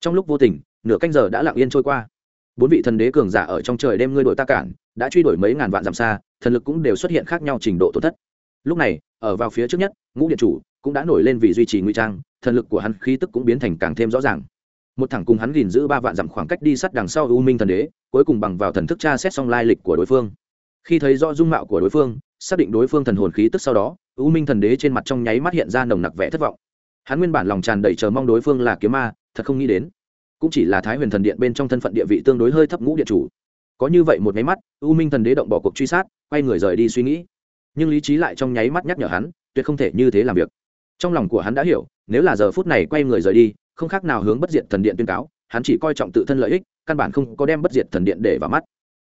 Trong lúc vô tình, nửa canh giờ đã lặng yên trôi qua. Bốn vị thần đế cường giả ở trong trời đêm ngươi đội ta cản, đã truy đuổi mấy ngàn vạn dặm xa, thần lực cũng đều xuất hiện khác nhau trình độ tổn thất. Lúc này, ở vào phía trước nhất, ngũ điện chủ cũng đã nổi lên vì duy trì nguy trang, thần lực của hắn khí tức cũng biến thành càng thêm rõ ràng. Một thẳng cùng hắn gìn giữ ba vạn dặm khoảng cách đi sát đằng sau u minh thần đế, cuối cùng bằng vào thần thức tra xét xong lai lịch của đối phương. Khi thấy rõ dung mạo của đối phương, xác định đối phương thần hồn khí tức sau đó u minh thần đế trên mặt trong nháy mắt hiện ra nồng nặc vẻ thất vọng. Hắn nguyên bản lòng tràn đầy chờ mong đối phương là kiếm ma, thật không nghĩ đến. Cũng chỉ là thái huyền thần điện bên trong thân phận địa vị tương đối hơi thấp ngũ điện chủ. Có như vậy một máy mắt, u minh thần đế động bỏ cuộc truy sát, quay người rời đi suy nghĩ. Nhưng lý trí lại trong nháy mắt nhắc nhở hắn, tuyệt không thể như thế làm việc. Trong lòng của hắn đã hiểu, nếu là giờ phút này quay người rời đi, không khác nào hướng bất diệt thần điện tuyên cáo, hắn chỉ coi trọng tự thân lợi ích, căn bản không có đem bất diệt thần điện để vào mắt.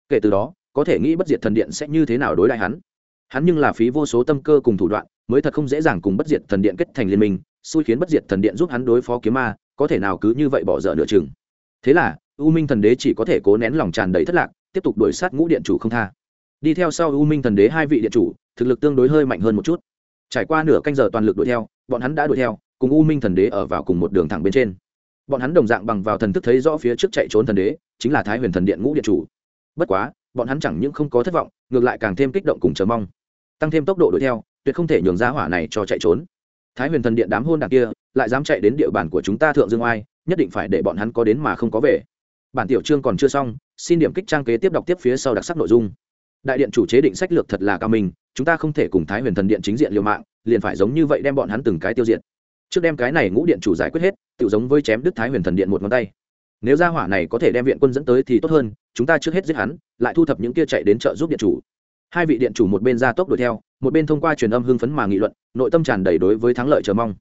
Kể từ đó, có thể nghĩ bất diệt thần điện sẽ như thế nào đối lại hắn hắn nhưng là phí vô số tâm cơ cùng thủ đoạn, mới thật không dễ dàng cùng bất diệt thần điện kết thành liên minh, xui khiến bất diệt thần điện giúp hắn đối phó kiếm ma, có thể nào cứ như vậy bỏ dở nửa chừng. Thế là, u minh thần đế chỉ có thể cố nén lòng tràn đầy thất lạc, tiếp tục đuổi sát ngũ điện chủ không tha. Đi theo sau u minh thần đế hai vị điện chủ, thực lực tương đối hơi mạnh hơn một chút. Trải qua nửa canh giờ toàn lực đuổi theo, bọn hắn đã đuổi theo, cùng u minh thần đế ở vào cùng một đường thẳng bên trên. Bọn hắn đồng dạng bằng vào thần thức thấy rõ phía trước chạy trốn thần đế, chính là thái huyền thần điện ngũ điện chủ. Bất quá, bọn hắn chẳng những không có thất vọng, ngược lại càng thêm kích động cùng chờ mong tăng thêm tốc độ đuổi theo, tuyệt không thể nhường ra hỏa này cho chạy trốn. Thái huyền thần điện đám hôn đ kia lại dám chạy đến địa bàn của chúng ta thượng dương oai, nhất định phải để bọn hắn có đến mà không có về. Bản tiểu chương còn chưa xong, xin điểm kích trang kế tiếp đọc tiếp phía sau đặc sắc nội dung. Đại điện chủ chế định sách lược thật là cao minh, chúng ta không thể cùng thái huyền thần điện chính diện liều mạng, liền phải giống như vậy đem bọn hắn từng cái tiêu diệt. Trước đem cái này ngũ điện chủ giải quyết hết tự giống với chém đức thái huyền thần điện một ngón tay. Nếu ra hỏa này có thể đem viện quân dẫn tới thì tốt hơn, chúng ta trước hết giết hắn, lại thu thập những kia chạy đến trợ giúp điện chủ hai vị điện chủ một bên ra tốc đuổi theo, một bên thông qua truyền âm hưng phấn mà nghị luận, nội tâm tràn đầy đối với thắng lợi chờ mong.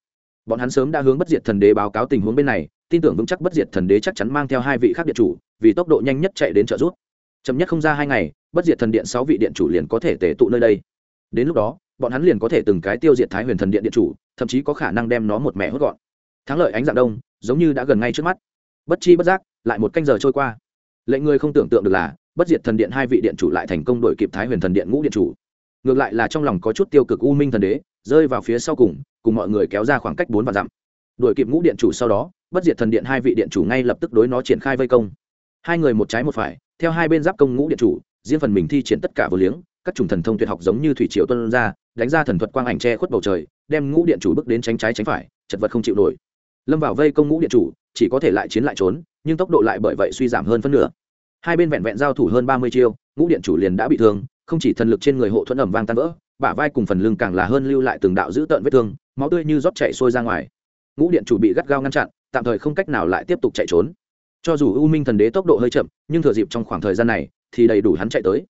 Bọn hắn sớm đã hướng bất diệt thần đế báo cáo tình huống bên này, tin tưởng vững chắc bất diệt thần đế chắc chắn mang theo hai vị khác điện chủ, vì tốc độ nhanh nhất chạy đến trợ giúp. Chậm nhất không ra hai ngày, bất diệt thần điện sáu vị điện chủ liền có thể tể tụ nơi đây. Đến lúc đó, bọn hắn liền có thể từng cái tiêu diệt thái huyền thần điện điện chủ, thậm chí có khả năng đem nó một mẹ hốt gọn. Thắng lợi ánh dạng đông, giống như đã gần ngay trước mắt. Bất chi bất giác, lại một canh giờ trôi qua. Lệnh người không tưởng tượng được là bất diệt thần điện hai vị điện chủ lại thành công đổi kịp thái huyền thần điện ngũ điện chủ. Ngược lại là trong lòng có chút tiêu cực u minh thần đế, rơi vào phía sau cùng cùng mọi người kéo ra khoảng cách bốn và dặm. Đổi kịp ngũ điện chủ sau đó, bất diệt thần điện hai vị điện chủ ngay lập tức đối nó triển khai vây công. Hai người một trái một phải, theo hai bên giáp công ngũ điện chủ, riêng phần mình thi triển tất cả vừa liếng, các chủng thần thông tuyệt học giống như thủy triều tuân ra, đánh ra thần thuật quang ảnh che khuất bầu trời, đem ngũ điện chủ bước đến tránh trái tránh phải, chật vật không chịu nổi. Lâm vào vây công ngũ điện chủ, chỉ có thể lại chiến lại trốn, nhưng tốc độ lại bởi vậy suy giảm hơn phân nửa hai bên vẹn vẹn giao thủ hơn ba mươi chiêu, ngũ điện chủ liền đã bị thương, không chỉ thần lực trên người hộ thuẫn ẩm vang tan vỡ, bả vai cùng phần lưng càng là hơn lưu lại từng đạo giữ tợn vết thương, máu tươi như rót chạy sôi ra ngoài. Ngũ điện chủ bị gắt gao ngăn chặn, tạm thời không cách nào lại tiếp tục chạy trốn. Cho dù u minh thần đế tốc độ hơi chậm, nhưng thừa dịp trong khoảng thời gian này, thì đầy đủ hắn chạy tới.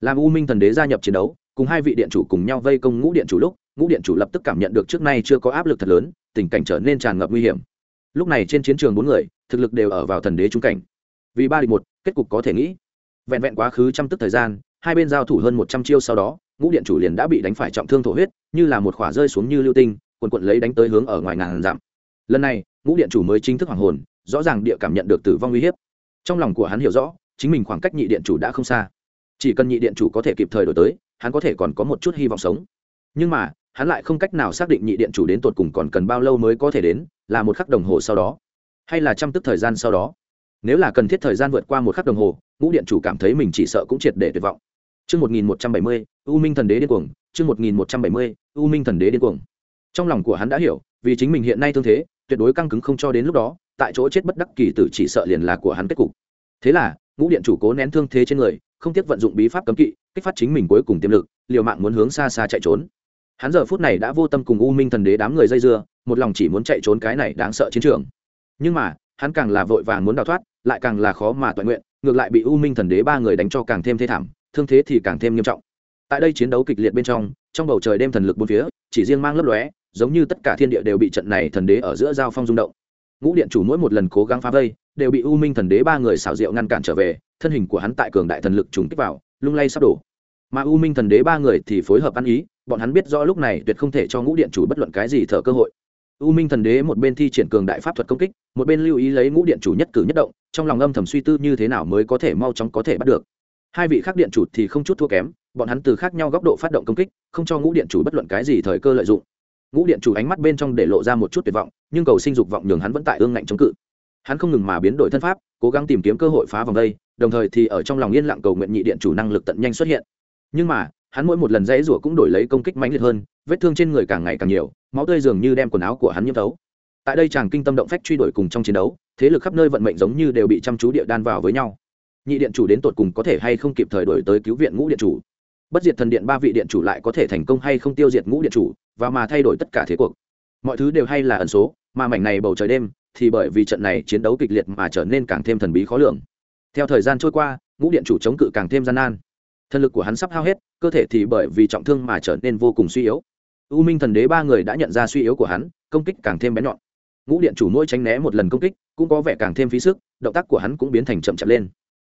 Làm u minh thần đế gia nhập chiến đấu, cùng hai vị điện chủ cùng nhau vây công ngũ điện chủ lúc, ngũ điện chủ lập tức cảm nhận được trước nay chưa có áp lực thật lớn, tình cảnh trở nên tràn ngập nguy hiểm. Lúc này trên chiến trường bốn người, thực lực đều ở vào thần đế trung cảnh. Vì ba địch một kết cục có thể nghĩ. Vẹn vẹn quá khứ trăm tức thời gian, hai bên giao thủ hơn một trăm chiêu sau đó, ngũ điện chủ liền đã bị đánh phải trọng thương thổ huyết, như là một khỏa rơi xuống như lưu tinh quần quận lấy đánh tới hướng ở ngoài ngàn dặm. Lần này, ngũ điện chủ mới chính thức hoàng hồn, rõ ràng địa cảm nhận được tử vong uy hiếp. Trong lòng của hắn hiểu rõ, chính mình khoảng cách nhị điện chủ đã không xa. Chỉ cần nhị điện chủ có thể kịp thời đổi tới, hắn có thể còn có một chút hy vọng sống. Nhưng mà, hắn lại không cách nào xác định nhị điện chủ đến tột cùng còn cần bao lâu mới có thể đến, là một khắc đồng hồ sau đó, hay là trăm tức thời gian sau đó nếu là cần thiết thời gian vượt qua một khắc đồng hồ ngũ điện chủ cảm thấy mình chỉ sợ cũng triệt để tuyệt vọng Chương 1170, U Minh Thần Đế điên cuồng, trước 1170, U Minh Thần Đế điên cuồng. Trong lòng của hắn đã hiểu, vì chính mình hiện nay thương thế, tuyệt đối căng cứng không cho đến lúc đó, tại chỗ chết bất đắc kỳ tử chỉ sợ liền là của hắn kết cục. Thế là, Ngũ Điện chủ cố nén thương thế trên người, không tiếc vận dụng bí pháp cấm kỵ, kích phát chính mình cuối cùng tiềm lực, liều mạng muốn hướng xa xa chạy trốn. hắn giờ phút này đã vô tâm cùng u minh thần đế đám người dây dưa một lòng chỉ muốn chạy trốn cái này đáng sợ chiến trường nhưng mà hắn càng là vội vàng muốn đào thoát lại càng là khó mà toàn nguyện, ngược lại bị u minh thần đế ba người đánh cho càng thêm thê thảm, thương thế thì càng thêm nghiêm trọng. Tại đây chiến đấu kịch liệt bên trong trong bầu trời đêm thần lực bốn phía, chỉ riêng mang lấp lóe, giống như tất cả thiên địa đều bị trận này thần đế ở giữa giao phong rung động. Ngũ điện chủ mỗi một lần cố gắng phá vây, đều bị u minh thần đế ba người xảo diệu ngăn cản trở về, thân hình của hắn tại cường đại thần lực trùng kích vào, lung lay sắp đổ. Mà u minh thần đế ba người thì phối hợp ăn ý, bọn hắn biết rõ lúc này tuyệt không thể cho ngũ điện chủ bất luận cái gì thở cơ hội. U minh thần đế một bên thi triển cường đại pháp thuật công kích, một bên lưu ý lấy ngũ điện chủ nhất cử nhất động trong lòng âm thầm suy tư như thế nào mới có thể mau chóng có thể bắt được. Hai vị khác điện chủ thì không chút thua kém, bọn hắn từ khác nhau góc độ phát động công kích, không cho ngũ điện chủ bất luận cái gì thời cơ lợi dụng. Ngũ điện chủ ánh mắt bên trong để lộ ra một chút tuyệt vọng, nhưng cầu sinh dục vọng nhường hắn vẫn tại ương ngạnh chống cự. Hắn không ngừng mà biến đổi thân pháp, cố gắng tìm kiếm cơ hội phá vòng đây, đồng thời thì ở trong lòng yên lặng cầu nguyện nhị điện chủ năng lực tận nhanh xuất hiện. Nhưng mà, hắn mỗi một lần dãy rủa cũng đổi lấy công kích mãnh liệt hơn, vết thương trên người càng ngày càng nhiều, máu tươi dường như đem quần áo của hắn nhiễm thấu tại đây chàng kinh tâm động phách truy đuổi cùng trong chiến đấu, thế lực khắp nơi vận mệnh giống như đều bị chăm chú địa đan vào với nhau. Nhị điện chủ đến tột cùng có thể hay không kịp thời đổi tới cứu viện ngũ điện chủ? Bất diệt thần điện ba vị điện chủ lại có thể thành công hay không tiêu diệt ngũ điện chủ, và mà thay đổi tất cả thế cuộc. Mọi thứ đều hay là ẩn số, mà mảnh này bầu trời đêm, thì bởi vì trận này chiến đấu kịch liệt mà trở nên càng thêm thần bí khó lường. Theo thời gian trôi qua, ngũ điện chủ chống cự càng thêm gian nan. Thần lực của hắn sắp hao hết, cơ thể thì bởi vì trọng thương mà trở nên vô cùng suy yếu. U minh thần đế ba người đã nhận ra suy yếu của hắn, công kích càng thêm bén nhọn ngũ điện chủ mỗi tránh né một lần công kích, cũng có vẻ càng thêm phí sức, động tác của hắn cũng biến thành chậm chậm lên.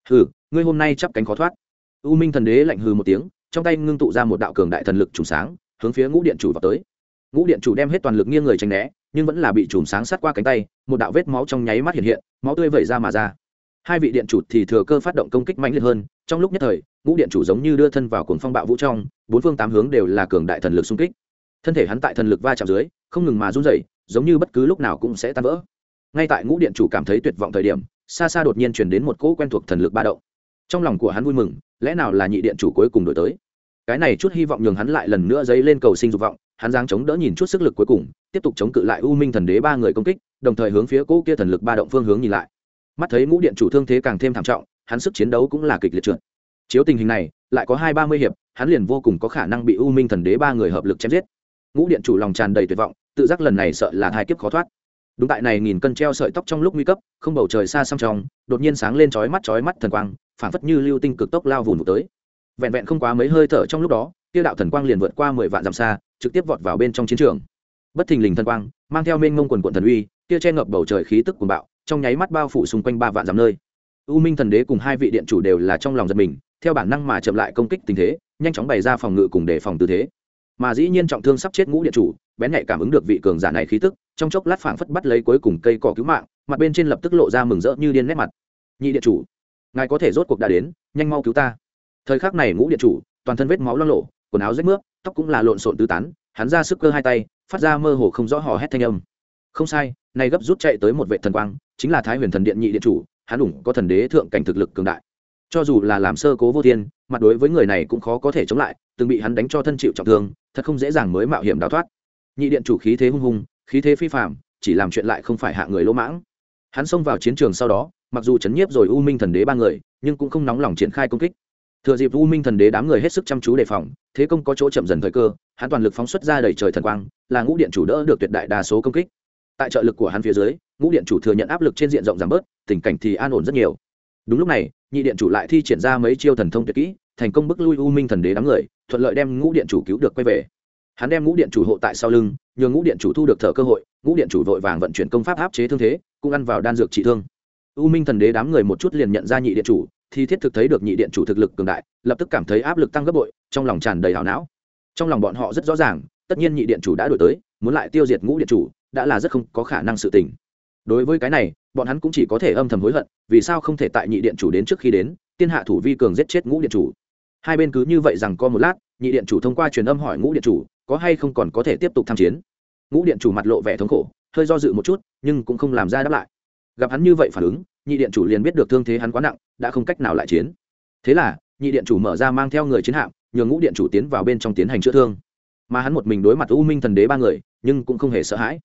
Hừ, ngươi hôm nay chắp cánh khó thoát. U minh thần đế lạnh hừ một tiếng, trong tay ngưng tụ ra một đạo cường đại thần lực trùng sáng, hướng phía ngũ điện chủ vào tới. Ngũ điện chủ đem hết toàn lực nghiêng người tránh né, nhưng vẫn là bị trùng sáng sát qua cánh tay, một đạo vết máu trong nháy mắt hiện hiện, máu tươi vẩy ra mà ra. Hai vị điện chủ thì thừa cơ phát động công kích mạnh liệt hơn, trong lúc nhất thời, ngũ điện chủ giống như đưa thân vào cuồng phong bạo vũ trong, bốn phương tám hướng đều là cường đại thần lực xung kích thân thể hắn tại thần lực va chạm dưới, không ngừng mà run rẩy, giống như bất cứ lúc nào cũng sẽ tan vỡ. Ngay tại ngũ điện chủ cảm thấy tuyệt vọng thời điểm, xa xa đột nhiên chuyển đến một cỗ quen thuộc thần lực ba động. Trong lòng của hắn vui mừng, lẽ nào là nhị điện chủ cuối cùng đổi tới? Cái này chút hy vọng nhường hắn lại lần nữa dấy lên cầu sinh dục vọng, hắn giáng chống đỡ nhìn chút sức lực cuối cùng, tiếp tục chống cự lại u minh thần đế ba người công kích, đồng thời hướng phía cỗ kia thần lực ba động phương hướng nhìn lại. Mắt thấy ngũ điện chủ thương thế càng thêm thảm trọng, hắn sức chiến đấu cũng là kịch liệt trượt. Chiếu tình hình này, lại có hai ba mươi hiệp, hắn liền vô cùng có khả năng bị u minh thần đế ba người hợp lực chém giết ngũ điện chủ lòng tràn đầy tuyệt vọng, tự giác lần này sợ là hai kiếp khó thoát. Đúng tại này nghìn cân treo sợi tóc trong lúc nguy cấp, không bầu trời xa xăm trong, đột nhiên sáng lên chói mắt chói mắt thần quang phản phất như lưu tinh cực tốc lao vùn vụt tới. Vẹn vẹn không quá mấy hơi thở trong lúc đó tiêu đạo thần quang liền vượt qua mười vạn dặm xa, trực tiếp vọt vào bên trong chiến trường. Bất thình lình thần quang, mang theo mênh ngông quần quận thần uy tia che ngập bầu trời khí tức cuồng bạo, trong nháy mắt bao phủ xung quanh ba vạn dặm nơi. U minh thần đế cùng hai vị điện chủ đều là trong lòng giật mình, theo bản năng mà chậm lại công kích tình thế, nhanh chóng bày ra phòng ngự cùng đề phòng tư thế mà dĩ nhiên trọng thương sắp chết ngũ điện chủ, bén nhạy cảm ứng được vị cường giả này khí tức, trong chốc lát phảng phất bắt lấy cuối cùng cây cỏ cứu mạng, mặt bên trên lập tức lộ ra mừng rỡ như điên nét mặt. Nhị điện chủ, ngài có thể rốt cuộc đã đến, nhanh mau cứu ta. Thời khắc này ngũ điện chủ, toàn thân vết máu lo lộ quần áo rách mướp, tóc cũng là lộn xộn tứ tán, hắn ra sức cơ hai tay, phát ra mơ hồ không rõ hò hét thanh âm. Không sai, nay gấp rút chạy tới một vệ thần quang, chính là thái huyền thần điện nhị điện chủ, hắn ủng có thần đế thượng cảnh thực lực cường đại. Cho dù là làm sơ cố vô thiên mặt đối với người này cũng khó có thể chống lại, từng bị hắn đánh cho thân chịu trọng thương, thật không dễ dàng mới mạo hiểm đào thoát. Nhị điện chủ khí thế hung hùng khí thế phi phạm chỉ làm chuyện lại không phải hạ người lỗ mãng. Hắn xông vào chiến trường sau đó, mặc dù chấn nhiếp rồi u minh thần đế ba người, nhưng cũng không nóng lòng triển khai công kích. Thừa dịp u minh thần đế đám người hết sức chăm chú đề phòng, thế công có chỗ chậm dần thời cơ, hắn toàn lực phóng xuất ra đầy trời thần quang, là ngũ điện chủ đỡ được tuyệt đại đa số công kích. Tại trợ lực của hắn phía dưới, ngũ điện chủ thừa nhận áp lực trên diện rộng giảm bớt, tình cảnh thì an ổn rất nhiều đúng lúc này, nhị điện chủ lại thi triển ra mấy chiêu thần thông tuyệt kỹ, thành công bức lui u minh thần đế đám người, thuận lợi đem ngũ điện chủ cứu được quay về. Hắn đem ngũ điện chủ hộ tại sau lưng, nhờ ngũ điện chủ thu được thở cơ hội, ngũ điện chủ vội vàng vận chuyển công pháp áp chế thương thế, cũng ăn vào đan dược trị thương. U minh thần đế đám người một chút liền nhận ra nhị điện chủ, thì thiết thực thấy được nhị điện chủ thực lực cường đại, lập tức cảm thấy áp lực tăng gấp bội, trong lòng tràn đầy hảo não. Trong lòng bọn họ rất rõ ràng, tất nhiên nhị điện chủ đã đổi tới, muốn lại tiêu diệt ngũ điện chủ, đã là rất không có khả năng sự tình đối với cái này, bọn hắn cũng chỉ có thể âm thầm hối hận, vì sao không thể tại nhị điện chủ đến trước khi đến, tiên hạ thủ vi cường giết chết ngũ điện chủ. Hai bên cứ như vậy rằng có một lát, nhị điện chủ thông qua truyền âm hỏi ngũ điện chủ, có hay không còn có thể tiếp tục tham chiến. Ngũ điện chủ mặt lộ vẻ thống khổ, hơi do dự một chút, nhưng cũng không làm ra đáp lại. Gặp hắn như vậy phản ứng, nhị điện chủ liền biết được thương thế hắn quá nặng, đã không cách nào lại chiến. Thế là, nhị điện chủ mở ra mang theo người chiến hạm, nhường ngũ điện chủ tiến vào bên trong tiến hành chữa thương. Mà hắn một mình đối mặt u minh thần đế ba người, nhưng cũng không hề sợ hãi.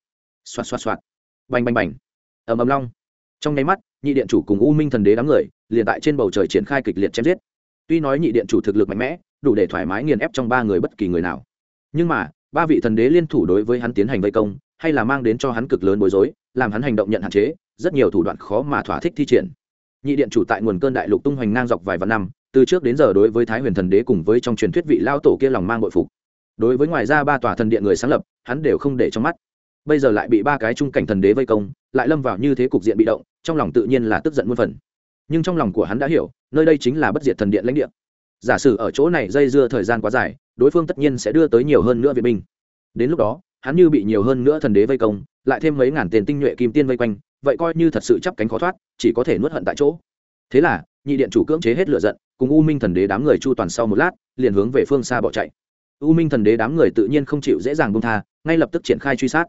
Xoạt xoạt xoạt. Bành bành bành ầm ầm long. Trong nháy mắt, nhị điện chủ cùng u minh thần đế đám người liền tại trên bầu trời triển khai kịch liệt chém giết. Tuy nói nhị điện chủ thực lực mạnh mẽ, đủ để thoải mái nghiền ép trong ba người bất kỳ người nào. Nhưng mà, ba vị thần đế liên thủ đối với hắn tiến hành vây công, hay là mang đến cho hắn cực lớn bối rối, làm hắn hành động nhận hạn chế, rất nhiều thủ đoạn khó mà thỏa thích thi triển. Nhị điện chủ tại nguồn cơn đại lục tung hoành ngang dọc vài vạn năm, từ trước đến giờ đối với thái huyền thần đế cùng với trong truyền thuyết vị lao tổ kia lòng mang bội phục. Đối với ngoài ra ba tòa thần điện người sáng lập, hắn đều không để trong mắt. Bây giờ lại bị ba cái trung cảnh thần đế vây công lại lâm vào như thế cục diện bị động, trong lòng tự nhiên là tức giận muôn phần. Nhưng trong lòng của hắn đã hiểu, nơi đây chính là bất diệt thần điện lãnh địa. Giả sử ở chỗ này dây dưa thời gian quá dài, đối phương tất nhiên sẽ đưa tới nhiều hơn nữa viện binh. Đến lúc đó, hắn như bị nhiều hơn nữa thần đế vây công, lại thêm mấy ngàn tiền tinh nhuệ kim tiên vây quanh, vậy coi như thật sự chắp cánh khó thoát, chỉ có thể nuốt hận tại chỗ. Thế là, nhị điện chủ cưỡng chế hết lựa giận, cùng u minh thần đế đám người chu toàn sau một lát, liền hướng về phương xa bỏ chạy. U minh thần đế đám người tự nhiên không chịu dễ dàng bông tha, ngay lập tức triển khai truy sát.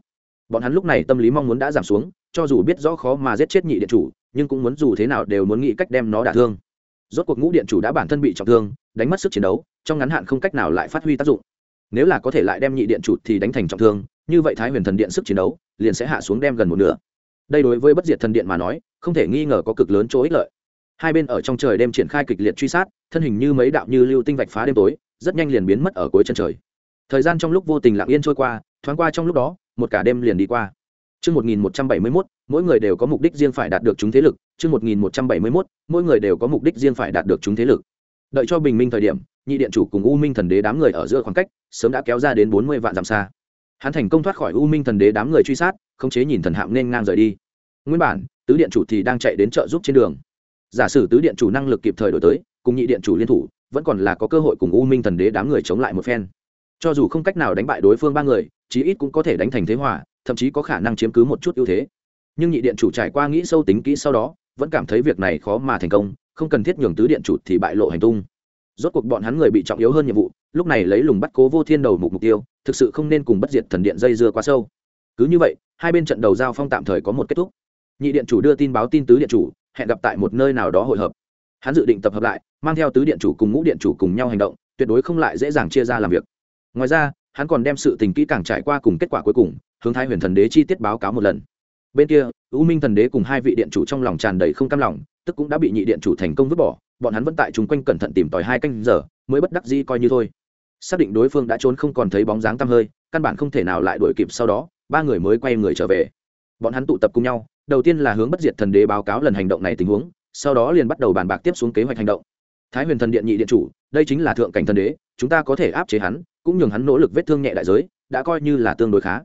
Bọn hắn lúc này tâm lý mong muốn đã giảm xuống cho dù biết rõ khó mà giết chết nhị điện chủ, nhưng cũng muốn dù thế nào đều muốn nghĩ cách đem nó đả thương. Rốt cuộc ngũ điện chủ đã bản thân bị trọng thương, đánh mất sức chiến đấu, trong ngắn hạn không cách nào lại phát huy tác dụng. Nếu là có thể lại đem nhị điện chủ thì đánh thành trọng thương, như vậy thái huyền thần điện sức chiến đấu liền sẽ hạ xuống đem gần một nửa. Đây đối với bất diệt thần điện mà nói, không thể nghi ngờ có cực lớn chỗ ích lợi. Hai bên ở trong trời đêm triển khai kịch liệt truy sát, thân hình như mấy đạo như lưu tinh vạch phá đêm tối, rất nhanh liền biến mất ở cuối chân trời. Thời gian trong lúc vô tình lặng yên trôi qua, thoáng qua trong lúc đó, một cả đêm liền đi qua. Chương 1171, mỗi người đều có mục đích riêng phải đạt được chúng thế lực, chương 1171, mỗi người đều có mục đích riêng phải đạt được chúng thế lực. Đợi cho bình minh thời điểm, nhị điện chủ cùng U Minh thần đế đám người ở giữa khoảng cách, sớm đã kéo ra đến 40 vạn dặm xa. Hắn thành công thoát khỏi U Minh thần đế đám người truy sát, khống chế nhìn thần hạm nên ngang rời đi. Nguyên bản, tứ điện chủ thì đang chạy đến trợ giúp trên đường. Giả sử tứ điện chủ năng lực kịp thời đổi tới, cùng nhị điện chủ liên thủ, vẫn còn là có cơ hội cùng U Minh thần đế đám người chống lại một phen. Cho dù không cách nào đánh bại đối phương ba người, chí ít cũng có thể đánh thành thế hòa, thậm chí có khả năng chiếm cứ một chút ưu thế. Nhưng nhị điện chủ trải qua nghĩ sâu tính kỹ sau đó, vẫn cảm thấy việc này khó mà thành công, không cần thiết nhường tứ điện chủ thì bại lộ hành tung. Rốt cuộc bọn hắn người bị trọng yếu hơn nhiệm vụ, lúc này lấy lùng bắt cố vô thiên đầu mục mục tiêu, thực sự không nên cùng bất diệt thần điện dây dưa quá sâu. Cứ như vậy, hai bên trận đầu giao phong tạm thời có một kết thúc. Nhị điện chủ đưa tin báo tin tứ điện chủ, hẹn gặp tại một nơi nào đó hội hợp. Hắn dự định tập hợp lại, mang theo tứ điện chủ cùng ngũ điện chủ cùng nhau hành động, tuyệt đối không lại dễ dàng chia ra làm việc. Ngoài ra, hắn còn đem sự tình kỹ càng trải qua cùng kết quả cuối cùng hướng thái huyền thần đế chi tiết báo cáo một lần. Bên kia, u minh thần đế cùng hai vị điện chủ trong lòng tràn đầy không cam lòng, tức cũng đã bị nhị điện chủ thành công vứt bỏ, bọn hắn vẫn tại chung quanh cẩn thận tìm tòi hai canh giờ, mới bất đắc dĩ coi như thôi. Xác định đối phương đã trốn không còn thấy bóng dáng tăm hơi, căn bản không thể nào lại đuổi kịp sau đó, ba người mới quay người trở về. Bọn hắn tụ tập cùng nhau, đầu tiên là hướng bất diệt thần đế báo cáo lần hành động này tình huống, sau đó liền bắt đầu bàn bạc tiếp xuống kế hoạch hành động. Thái huyền thần điện nhị điện chủ, đây chính là thượng cảnh thần đế, chúng ta có thể áp chế hắn, cũng nhường hắn nỗ lực vết thương nhẹ đại giới, đã coi như là tương đối khá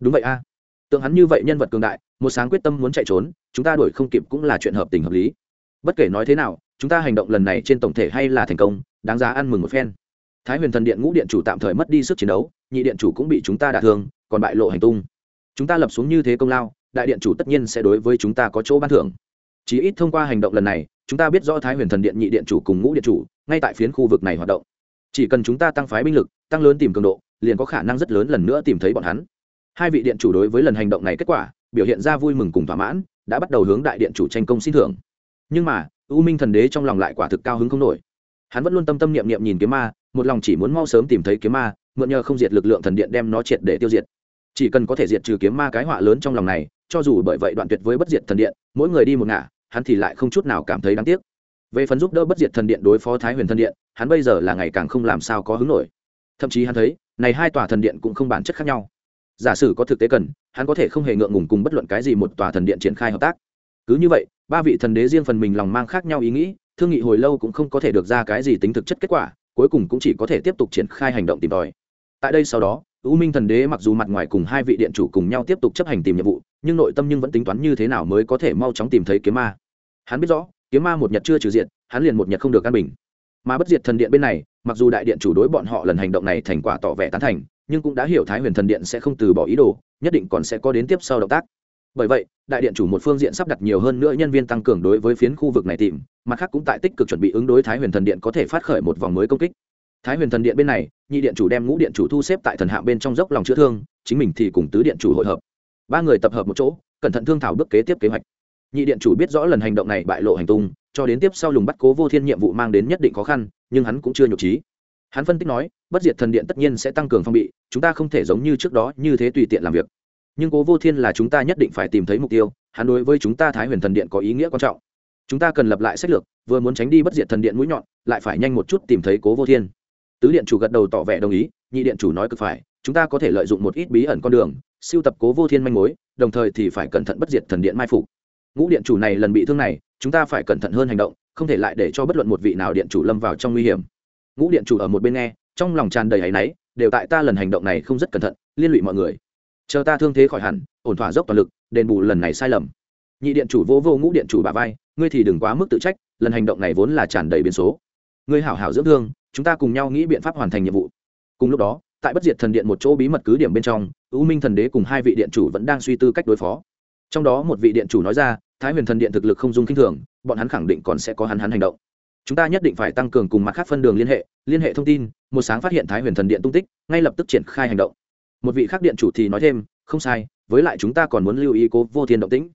đúng vậy a. À. tượng hắn như vậy nhân vật cường đại, một sáng quyết tâm muốn chạy trốn, chúng ta đuổi không kịp cũng là chuyện hợp tình hợp lý. Bất kể nói thế nào, chúng ta hành động lần này trên tổng thể hay là thành công, đáng giá ăn mừng một phen. Thái huyền thần điện ngũ điện chủ tạm thời mất đi sức chiến đấu, nhị điện chủ cũng bị chúng ta đả thương, còn bại lộ hành tung. Chúng ta lập xuống như thế công lao, đại điện chủ tất nhiên sẽ đối với chúng ta có chỗ ban thưởng. Chỉ ít thông qua hành động lần này, chúng ta biết rõ thái huyền thần điện nhị điện chủ cùng ngũ điện chủ ngay tại phiến khu vực này hoạt động. Chỉ cần chúng ta tăng phái binh lực, tăng lớn tìm cường độ, liền có khả năng rất lớn lần nữa tìm thấy bọn hắn hai vị điện chủ đối với lần hành động này kết quả, biểu hiện ra vui mừng cùng thỏa mãn, đã bắt đầu hướng đại điện chủ tranh công xin thưởng. Nhưng mà, u minh thần đế trong lòng lại quả thực cao hứng không nổi. Hắn vẫn luôn tâm tâm niệm niệm nhìn kiếm ma, một lòng chỉ muốn mau sớm tìm thấy kiếm ma, mượn nhờ không diệt lực lượng thần điện đem nó triệt để tiêu diệt. Chỉ cần có thể diệt trừ kiếm ma cái họa lớn trong lòng này, cho dù bởi vậy đoạn tuyệt với bất diệt thần điện, mỗi người đi một ngả, hắn thì lại không chút nào cảm thấy đáng tiếc. Về phần giúp đỡ bất diệt thần điện đối phó thái huyền thần điện, hắn bây giờ là ngày càng không làm sao có hứng nổi. Thậm chí hắn thấy, này hai tòa thần điện cũng không bản chất khác nhau giả sử có thực tế cần hắn có thể không hề ngượng ngùng cùng bất luận cái gì một tòa thần điện triển khai hợp tác cứ như vậy ba vị thần đế riêng phần mình lòng mang khác nhau ý nghĩ thương nghị hồi lâu cũng không có thể được ra cái gì tính thực chất kết quả cuối cùng cũng chỉ có thể tiếp tục triển khai hành động tìm tòi tại đây sau đó U Minh Thần Đế mặc dù mặt ngoài cùng hai vị điện chủ cùng nhau tiếp tục chấp hành tìm nhiệm vụ, nhưng nội tâm nhưng vẫn tính toán như thế nào mới có thể mau chóng tìm thấy kiếm ma. Hắn biết rõ, kiếm ma một nhật chưa trừ diện, hắn liền một nhật không được căn bình. Mà bất diệt thần điện bên này, mặc dù đại điện chủ đối bọn họ lần hành động này thành quả tỏ vẻ tán thành, nhưng cũng đã hiểu thái huyền thần điện sẽ không từ bỏ ý đồ, nhất định còn sẽ có đến tiếp sau động tác. Bởi vậy, đại điện chủ một phương diện sắp đặt nhiều hơn nữa nhân viên tăng cường đối với phiến khu vực này tìm, mặt khác cũng tại tích cực chuẩn bị ứng đối thái huyền thần điện có thể phát khởi một vòng mới công kích. Thái huyền thần điện bên này, nhị điện chủ đem ngũ điện chủ thu xếp tại thần Hạ bên trong dốc lòng chữa thương, chính mình thì cùng tứ điện chủ hội hợp. Ba người tập hợp một chỗ, cẩn thận thương thảo bước kế tiếp kế hoạch. Nhị điện chủ biết rõ lần hành động này bại lộ hành tung, cho đến tiếp sau lùng bắt cố vô thiên nhiệm vụ mang đến nhất định khó khăn, nhưng hắn cũng chưa nhục trí hắn phân tích nói, bất diệt thần điện tất nhiên sẽ tăng cường phong bị, chúng ta không thể giống như trước đó như thế tùy tiện làm việc. Nhưng cố vô thiên là chúng ta nhất định phải tìm thấy mục tiêu, hắn đối với chúng ta thái huyền thần điện có ý nghĩa quan trọng. Chúng ta cần lập lại sách lược, vừa muốn tránh đi bất diệt thần điện mũi nhọn, lại phải nhanh một chút tìm thấy cố vô thiên. Tứ điện chủ gật đầu tỏ vẻ đồng ý, nhị điện chủ nói cực phải, chúng ta có thể lợi dụng một ít bí ẩn con đường, siêu tập cố vô thiên manh mối, đồng thời thì phải cẩn thận bất diệt thần điện mai phục. Ngũ điện chủ này lần bị thương này, chúng ta phải cẩn thận hơn hành động, không thể lại để cho bất luận một vị nào điện chủ lâm vào trong nguy hiểm ngũ điện chủ ở một bên nghe, trong lòng tràn đầy áy náy, đều tại ta lần hành động này không rất cẩn thận, liên lụy mọi người. Chờ ta thương thế khỏi hẳn, ổn thỏa dốc toàn lực, đền bù lần này sai lầm. Nhị điện chủ vô vô ngũ điện chủ bà vai, ngươi thì đừng quá mức tự trách, lần hành động này vốn là tràn đầy biến số. Ngươi hảo hảo dưỡng thương, chúng ta cùng nhau nghĩ biện pháp hoàn thành nhiệm vụ. Cùng lúc đó, tại bất diệt thần điện một chỗ bí mật cứ điểm bên trong ưu minh thần đế cùng hai vị điện chủ vẫn đang suy tư cách đối phó. Trong đó một vị điện chủ nói ra, thái huyền thần điện thực lực không dung k i n h thường, bọn hắn khẳng định còn sẽ có hắn hắn hành động chúng ta nhất định phải tăng cường cùng mặt khác phân đường liên hệ liên hệ thông tin, một sáng phát hiện thái huyền thần điện tung tích, ngay lập tức triển khai hành động. Một vị khác điện chủ thì nói thêm, không sai, với lại chúng ta còn muốn lưu ý cố vô thiên động tĩnh.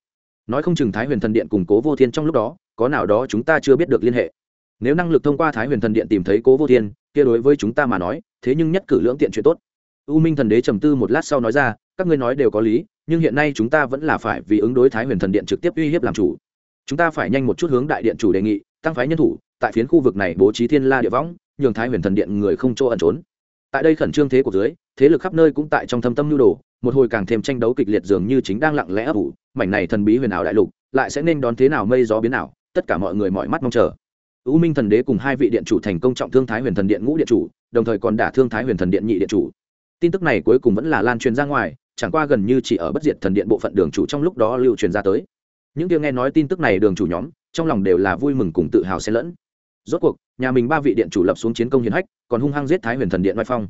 Nói không chừng thái huyền thần điện cùng cố vô thiên trong lúc đó, có nào đó chúng ta chưa biết được liên hệ. Nếu năng lực thông qua thái huyền thần điện tìm thấy cố vô thiên, kia đối với chúng ta mà nói, thế nhưng nhất cử lưỡng tiện chuyện tốt. U minh thần đế trầm tư một lát sau nói ra, các ngươi nói đều có lý, nhưng hiện nay chúng ta vẫn là phải vì ứng đối thái huyền thần điện trực tiếp uy hiếp làm chủ. Chúng ta phải nhanh một chút hướng đại điện chủ đề nghị tăng phái nhân thủ tại phiến khu vực này bố trí thiên la địa võng nhường thái huyền thần điện người không chỗ ẩn trốn tại đây khẩn trương thế của dưới thế lực khắp nơi cũng tại trong thâm tâm nhu đồ một hồi càng thêm tranh đấu kịch liệt dường như chính đang lặng lẽ ấp ủ mảnh này thần bí huyền ảo đại lục lại sẽ nên đón thế nào mây gió biến ảo tất cả mọi người mọi mắt mong chờ U Minh Thần Đế cùng hai vị điện chủ thành công trọng thương Thái Huyền Thần Điện ngũ điện chủ, đồng thời còn đả thương Thái Huyền Thần Điện nhị điện chủ. Tin tức này cuối cùng vẫn là lan truyền ra ngoài, chẳng qua gần như chỉ ở bất diệt thần điện bộ phận đường chủ trong lúc đó lưu truyền ra tới. Những kia nghe nói tin tức này đường chủ nhóm, trong lòng đều là vui mừng cùng tự hào xen lẫn. Rốt cuộc, nhà mình ba vị điện chủ lập xuống chiến công hiển hách, còn hung hăng giết Thái Huyền Thần Điện oai phong.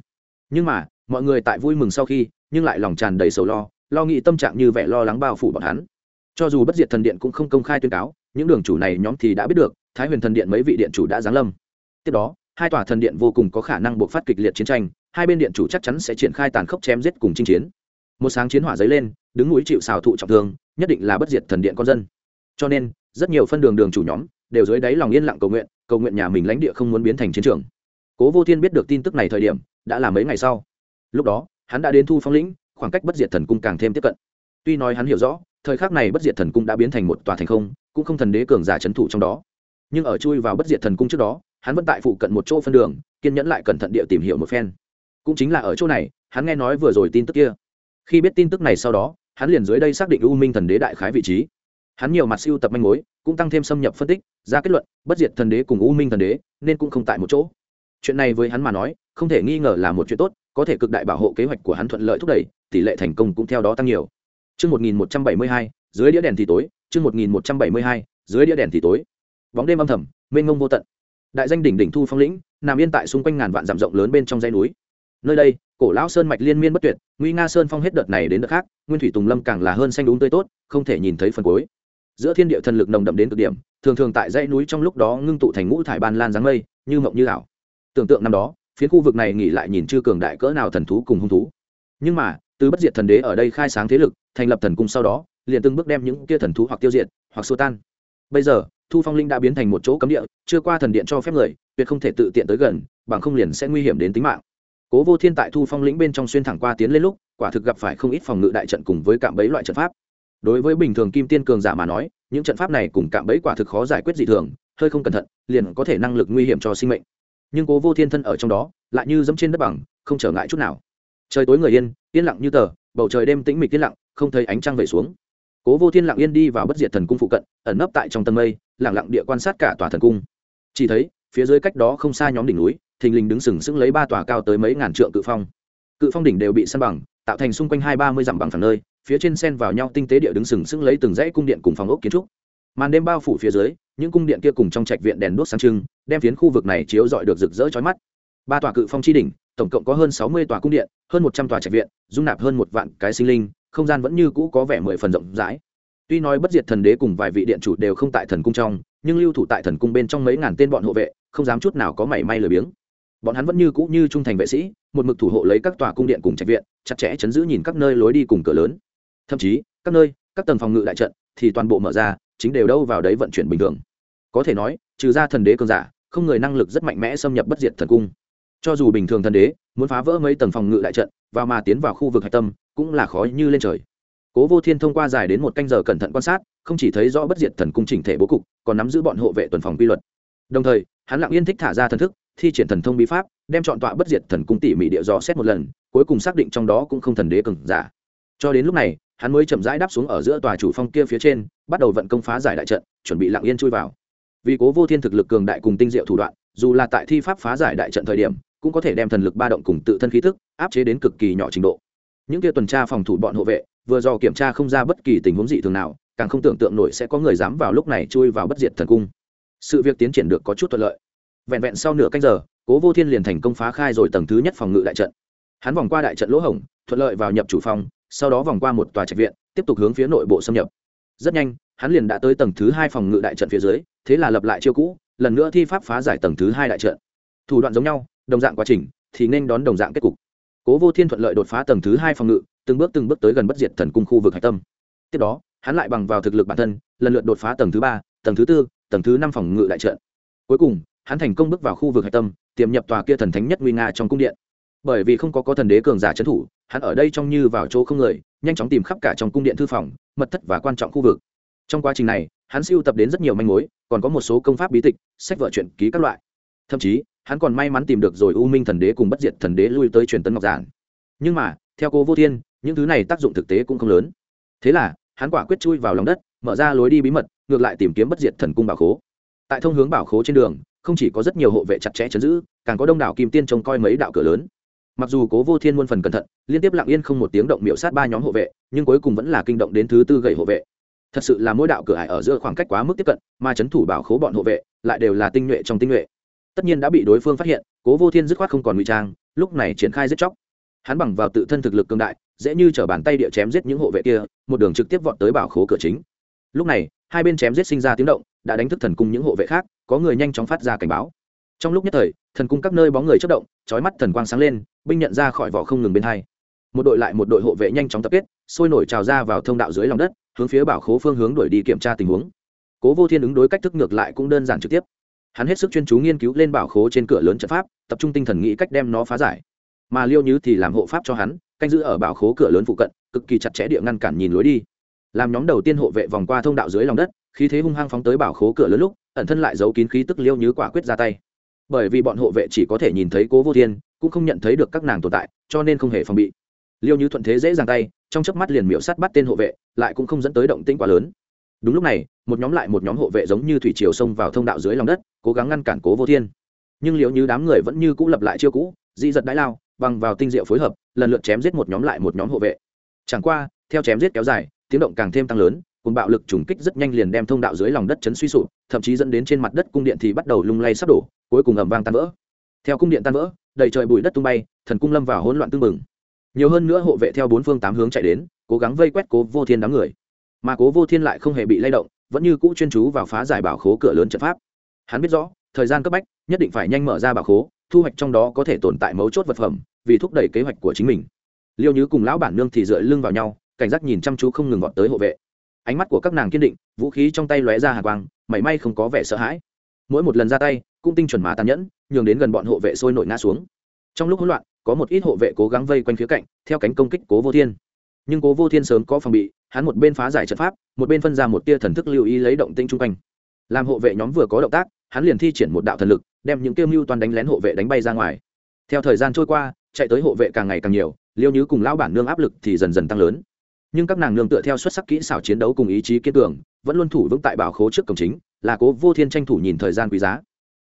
Nhưng mà, mọi người tại vui mừng sau khi, nhưng lại lòng tràn đầy sầu lo, lo nghĩ tâm trạng như vẻ lo lắng bao phủ bọn hắn. Cho dù bất diệt thần điện cũng không công khai tuyên cáo, những đường chủ này nhóm thì đã biết được, thái huyền thần điện mấy vị điện chủ đã giáng lâm tiếp đó hai tòa thần điện vô cùng có khả năng buộc phát kịch liệt chiến tranh hai bên điện chủ chắc chắn sẽ triển khai tàn khốc chém giết cùng chinh chiến một sáng chiến hỏa dấy lên đứng núi chịu xào thụ trọng thương nhất định là bất diệt thần điện con dân cho nên rất nhiều phân đường đường chủ nhóm đều dưới đáy lòng yên lặng cầu nguyện cầu nguyện nhà mình lãnh địa không muốn biến thành chiến trường. Cố vô thiên biết được tin tức này thời điểm, đã là mấy ngày sau. Lúc đó, hắn đã đến thu phong lĩnh, khoảng cách bất diệt thần cung càng thêm tiếp cận. Tuy nói hắn hiểu rõ, thời khắc này bất diệt thần cung đã biến thành một tòa thành không, cũng không thần đế cường giả trấn thủ trong đó. Nhưng ở chui vào bất diệt thần cung trước đó, hắn vẫn tại phụ cận một chỗ phân đường, kiên nhẫn lại cẩn thận địa tìm hiểu một phen. Cũng chính là ở chỗ này, hắn nghe nói vừa rồi tin tức kia. Khi biết tin tức này sau đó, hắn liền dưới đây xác định u minh thần đế đại khái vị trí hắn nhiều mặt siêu tập manh mối cũng tăng thêm xâm nhập phân tích ra kết luận bất diệt thần đế cùng u minh thần đế nên cũng không tại một chỗ. Chuyện này với hắn mà nói không thể nghi ngờ là một chuyện tốt có thể cực đại bảo hộ kế hoạch của hắn thuận lợi thúc đẩy tỷ lệ thành công cũng theo đó tăng nhiều. Trước 1172, dưới đĩa đèn thì tối, trước 1172, dưới đĩa đèn thì tối. Bóng đêm âm thầm mênh mông vô tận. Đại danh đỉnh đỉnh thu phong lĩnh nằm yên tại xung quanh ngàn vạn dặm rộng lớn bên trong dãy núi. Nơi đây cổ lão sơn mạch liên miên bất tuyệt nguy nga sơn phong hết đợt này đến đợt khác nguyên thủy tùng lâm càng là hơn xanh đúng tươi tốt không thể nhìn thấy phần cuối giữa thiên địa thần lực nồng đậm đến cực điểm, thường thường tại dãy núi trong lúc đó ngưng tụ thành ngũ thải ban lan dáng mây, như mộng như ảo. Tưởng tượng năm đó phía khu vực này nghỉ lại nhìn chưa cường đại cỡ nào thần thú cùng hung thú. Nhưng mà, từ bất diệt thần đế ở đây khai sáng thế lực, thành lập thần cung sau đó, liền từng bước đem những kia thần thú hoặc tiêu diệt, hoặc xua tan. Bây giờ, thu phong linh đã biến thành một chỗ cấm địa, chưa qua thần điện cho phép người, tuyệt không thể tự tiện tới gần, bằng không liền sẽ nguy hiểm đến tính mạng. Cố vô thiên tại thu phong lĩnh bên trong xuyên thẳng qua tiến lên lúc, quả thực gặp phải không ít phòng ngự đại trận cùng với cạm bẫy loại trận pháp đối với bình thường kim tiên cường giả mà nói, những trận pháp này cùng cạm bẫy quả thực khó giải quyết dị thường, hơi không cẩn thận, liền có thể năng lực nguy hiểm cho sinh mệnh. Nhưng cố vô thiên thân ở trong đó, lại như dẫm trên đất bằng, không trở ngại chút nào. Trời tối người yên yên lặng như tờ, bầu trời đêm tĩnh mịch yên lặng, không thấy ánh trăng về xuống. Cố vô thiên lặng yên đi vào bất diệt thần cung phụ cận, ẩn nấp tại trong tầng mây lẳng lặng địa quan sát cả tòa thần cung. Chỉ thấy, phía dưới cách đó không xa nhóm đỉnh núi, thình lình đứng sừng sững lấy ba tòa cao tới mấy ngàn trượng cự phong. Cự phong đỉnh đều bị săn bằng, tạo thành xung quanh hai ba mươi dặm bằng phẳng nơi phía trên sen vào nhau tinh tế địa đứng sừng sững lấy từng dãy cung điện cùng phòng ốc kiến trúc. Màn đêm bao phủ phía dưới, những cung điện kia cùng trong trạch viện đèn đuốc sáng trưng, đem phiến khu vực này chiếu rọi được rực rỡ chói mắt. Ba tòa cự phong chi đỉnh, tổng cộng có hơn sáu mươi tòa cung điện, hơn một trăm tòa trạch viện, dung nạp hơn một vạn cái sinh linh, không gian vẫn như cũ có vẻ mười phần rộng rãi. Tuy nói bất diệt thần đế cùng vài vị điện chủ đều không tại thần cung trong, nhưng lưu thủ tại thần cung bên trong mấy ngàn tên bọn hộ vệ, không dám chút nào có mảy may lười biếng. Bọn hắn vẫn như cũ như trung thành vệ sĩ, một mực thủ hộ lấy các tòa cung điện cùng trạch viện, chặt chẽ chấn giữ nhìn các nơi lối đi cùng cửa lớn thậm chí, các nơi, các tầng phòng ngự đại trận thì toàn bộ mở ra, chính đều đâu vào đấy vận chuyển bình thường. Có thể nói, trừ ra thần đế cường giả, không người năng lực rất mạnh mẽ xâm nhập bất diệt thần cung. Cho dù bình thường thần đế, muốn phá vỡ mấy tầng phòng ngự đại trận, và mà tiến vào khu vực hạch tâm, cũng là khó như lên trời. Cố vô thiên thông qua dài đến một canh giờ cẩn thận quan sát, không chỉ thấy rõ bất diệt thần cung chỉnh thể bố cục, còn nắm giữ bọn hộ vệ tuần phòng quy luật. Đồng thời, hắn lặng yên thích thả ra thần thức, thi triển thần thông bí pháp, đem chọn tọa bất diệt thần cung tỉ mỉ địa dò xét một lần, cuối cùng xác định trong đó cũng không thần đế cường giả cho đến lúc này, hắn mới chậm rãi đáp xuống ở giữa tòa chủ phong kia phía trên, bắt đầu vận công phá giải đại trận, chuẩn bị lặng yên chui vào. Vì cố vô thiên thực lực cường đại cùng tinh diệu thủ đoạn, dù là tại thi pháp phá giải đại trận thời điểm, cũng có thể đem thần lực ba động cùng tự thân khí thức áp chế đến cực kỳ nhỏ trình độ. Những kia tuần tra phòng thủ bọn hộ vệ, vừa do kiểm tra không ra bất kỳ tình huống dị thường nào, càng không tưởng tượng nổi sẽ có người dám vào lúc này chui vào bất diệt thần cung. Sự việc tiến triển được có chút thuận lợi. Vẹn vẹn sau nửa canh giờ, cố vô thiên liền thành công phá khai rồi tầng thứ nhất phòng ngự đại trận. Hắn vòng qua đại trận lỗ hổng, thuận lợi vào nhập chủ phòng sau đó vòng qua một tòa trạch viện, tiếp tục hướng phía nội bộ xâm nhập. Rất nhanh, hắn liền đã tới tầng thứ hai phòng ngự đại trận phía dưới, thế là lập lại chiêu cũ, lần nữa thi pháp phá giải tầng thứ hai đại trận. Thủ đoạn giống nhau, đồng dạng quá trình, thì nên đón đồng dạng kết cục. Cố vô thiên thuận lợi đột phá tầng thứ hai phòng ngự, từng bước từng bước tới gần bất diệt thần cung khu vực hạch tâm. Tiếp đó, hắn lại bằng vào thực lực bản thân, lần lượt đột phá tầng thứ ba, tầng thứ tư, tầng thứ năm phòng ngự đại trận. Cuối cùng, hắn thành công bước vào khu vực hạch tâm, tiềm nhập tòa kia thần thánh nhất nguy nga trong cung điện bởi vì không có có thần đế cường giả trấn thủ, hắn ở đây trông như vào chỗ không người, nhanh chóng tìm khắp cả trong cung điện thư phòng, mật thất và quan trọng khu vực. Trong quá trình này, hắn siêu tập đến rất nhiều manh mối, còn có một số công pháp bí tịch, sách vợ truyện, ký các loại. Thậm chí, hắn còn may mắn tìm được rồi u minh thần đế cùng bất diệt thần đế lui tới truyền tấn ngọc giản. Nhưng mà, theo cô vô thiên, những thứ này tác dụng thực tế cũng không lớn. Thế là, hắn quả quyết chui vào lòng đất, mở ra lối đi bí mật, ngược lại tìm kiếm bất diệt thần cung bảo khố. Tại thông hướng bảo khố trên đường, không chỉ có rất nhiều hộ vệ chặt chẽ chấn giữ, càng có đông đảo kim tiên trông coi mấy đạo cửa lớn mặc dù cố vô thiên muôn phần cẩn thận, liên tiếp lặng yên không một tiếng động miệu sát ba nhóm hộ vệ, nhưng cuối cùng vẫn là kinh động đến thứ tư gậy hộ vệ. Thật sự là mỗi đạo cửa ải ở giữa khoảng cách quá mức tiếp cận, mà chấn thủ bảo khố bọn hộ vệ, lại đều là tinh nhuệ trong tinh nhuệ. Tất nhiên đã bị đối phương phát hiện, cố vô thiên dứt khoát không còn ngụy trang, lúc này triển khai giết chóc. Hắn bằng vào tự thân thực lực cường đại, dễ như t bàn tay địa chém giết những hộ vệ kia, một đường trực tiếp vọt tới bảo khố cửa chính. Lúc này, hai bên chém giết sinh ra tiếng động, đã đánh thức thần cung những hộ vệ khác, có người nhanh chóng phát ra cảnh báo. Trong lúc nhất thời, thần cung các nơi bóng người chất động trói mắt thần quang sáng lên binh nhận ra khỏi vỏ không ngừng bên hai. Một đội lại một đội hộ vệ nhanh chóng tập kết, sôi nổi trào ra vào thông đạo dưới lòng đất, hướng phía bảo khố phương hướng đuổi đi kiểm tra tình huống. Cố vô thiên ứng đối cách thức ngược lại cũng đơn giản trực tiếp. Hắn hết sức chuyên chú nghiên cứu lên bảo khố trên cửa lớn trận pháp, tập trung tinh thần nghĩ cách đem nó phá giải. Mà liêu như thì làm hộ pháp cho hắn, canh giữ ở bảo khố cửa lớn phụ cận, cực kỳ chặt chẽ địa ngăn cản nhìn lối đi. Làm nhóm đầu tiên hộ vệ vòng qua thông đạo dưới lòng đất, khí thế hung hăng phóng tới bảo khố cửa lớn lúc, ẩn thân lại giấu kín khí tức liêu như quả quyết ra tay. Bởi vì bọn hộ vệ chỉ có thể nhìn thấy cố vô thiên cũng không nhận thấy được các nàng tồn tại, cho nên không hề phòng bị. Liêu như thuận thế dễ dàng tay, trong chớp mắt liền miễu sát bắt tên hộ vệ, lại cũng không dẫn tới động tĩnh quá lớn. Đúng lúc này, một nhóm lại một nhóm hộ vệ giống như thủy triều xông vào thông đạo dưới lòng đất, cố gắng ngăn cản cố vô thiên. Nhưng liệu như đám người vẫn như cũ lập lại chiêu cũ, dị giật đái lao, bằng vào tinh diệu phối hợp, lần lượt chém giết một nhóm lại một nhóm hộ vệ. Chẳng qua, theo chém giết kéo dài, tiếng động càng thêm tăng lớn, cùng bạo lực trùng kích rất nhanh liền đem thông đạo dưới lòng đất chấn suy sụp, thậm chí dẫn đến trên mặt đất cung điện thì bắt đầu lung lay sắp đổ, cuối cùng ầm vang tan vỡ theo cung điện tan vỡ, đầy trời bụi đất tung bay, thần cung lâm vào hỗn loạn tương bừng. Nhiều hơn nữa hộ vệ theo bốn phương tám hướng chạy đến, cố gắng vây quét cố vô thiên đám người. Mà cố vô thiên lại không hề bị lay động, vẫn như cũ chuyên chú vào phá giải bảo khố cửa lớn trận pháp. Hắn biết rõ, thời gian cấp bách, nhất định phải nhanh mở ra bảo khố, thu hoạch trong đó có thể tồn tại mấu chốt vật phẩm, vì thúc đẩy kế hoạch của chính mình. Liêu như cùng lão bản nương thì dựa lưng vào nhau, cảnh giác nhìn chăm chú không ngừng gọn tới hộ vệ. Ánh mắt của các nàng kiên định, vũ khí trong tay lóe ra hạ quang, mảy may không có vẻ sợ hãi. Mỗi một lần ra tay cũng tinh chuẩn mà tàn nhẫn, nhường đến gần bọn hộ vệ sôi nổi ngã xuống. Trong lúc hỗn loạn, có một ít hộ vệ cố gắng vây quanh phía cạnh, theo cánh công kích cố vô thiên. Nhưng cố vô thiên sớm có phòng bị, hắn một bên phá giải trận pháp, một bên phân ra một tia thần thức lưu ý lấy động tinh chung quanh. Làm hộ vệ nhóm vừa có động tác, hắn liền thi triển một đạo thần lực, đem những tiêu mưu toàn đánh lén hộ vệ đánh bay ra ngoài. Theo thời gian trôi qua, chạy tới hộ vệ càng ngày càng nhiều, liêu như cùng lão bản nương áp lực thì dần dần tăng lớn. Nhưng các nàng nương tựa theo xuất sắc kỹ xảo chiến đấu cùng ý chí kiên cường, vẫn luôn thủ vững tại bảo khố trước cổng chính, là cố vô thiên tranh thủ nhìn thời gian quý giá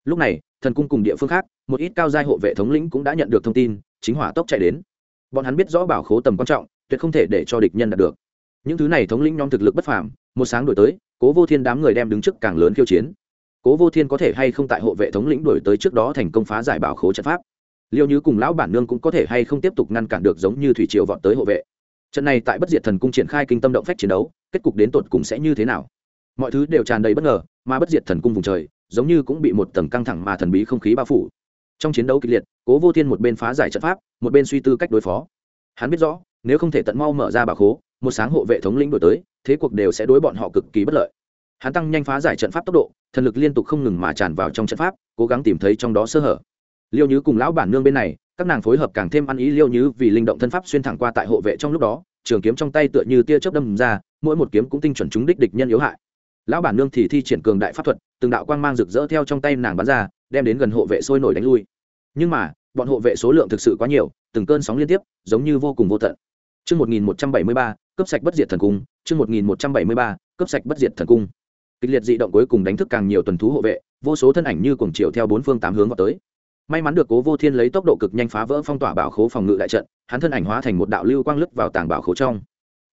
lúc này, thần cung cùng địa phương khác, một ít cao giai hộ vệ thống lĩnh cũng đã nhận được thông tin, chính hỏa tốc chạy đến. Bọn hắn biết rõ bảo khố tầm quan trọng, tuyệt không thể để cho địch nhân đạt được. Những thứ này thống lĩnh nhóm thực lực bất phàm, một sáng đổi tới, cố vô thiên đám người đem đứng trước càng lớn khiêu chiến. Cố vô thiên có thể hay không tại hộ vệ thống lĩnh đổi tới trước đó thành công phá giải bảo khố trận pháp? Liêu như cùng lão bản nương cũng có thể hay không tiếp tục ngăn cản được giống như thủy triều vọt tới hộ vệ? Trận này tại bất diệt thần cung triển khai kinh tâm động phách chiến đấu, kết cục đến tột cùng sẽ như thế nào? Mọi thứ đều tràn đầy bất ngờ, mà bất diệt thần cung vùng trời giống như cũng bị một tầng căng thẳng mà thần bí không khí bao phủ. Trong chiến đấu kịch liệt, cố vô thiên một bên phá giải trận pháp, một bên suy tư cách đối phó. Hắn biết rõ, nếu không thể tận mau mở ra bà khố, một sáng hộ vệ thống lĩnh đổi tới, thế cuộc đều sẽ đối bọn họ cực kỳ bất lợi. Hắn tăng nhanh phá giải trận pháp tốc độ, thần lực liên tục không ngừng mà tràn vào trong trận pháp, cố gắng tìm thấy trong đó sơ hở. Liêu nhứ cùng lão bản nương bên này, các nàng phối hợp càng thêm ăn ý liêu nhứ vì linh động thân pháp xuyên thẳng qua tại hộ vệ trong lúc đó, trường kiếm trong tay tựa như tia chớp đâm ra, mỗi một kiếm cũng tinh chuẩn trúng đích địch nhân yếu hại lão bản nương thì thi triển cường đại pháp thuật từng đạo quang mang rực rỡ theo trong tay nàng bắn ra đem đến gần hộ vệ sôi nổi đánh lui nhưng mà bọn hộ vệ số lượng thực sự quá nhiều từng cơn sóng liên tiếp giống như vô cùng vô tận Chương 1173, cấp sạch bất diệt thần cung, chương 1173, cấp sạch bất diệt thần cung. Kịch liệt dị động cuối cùng đánh thức càng nhiều tuần thú hộ vệ, vô số thân ảnh như cuồng chiều theo bốn phương tám hướng vào tới. May mắn được Cố Vô Thiên lấy tốc độ cực nhanh phá vỡ phong tỏa bảo khố phòng ngự đại trận, hắn thân ảnh hóa thành một đạo lưu quang lướt vào tàng bảo khố trong.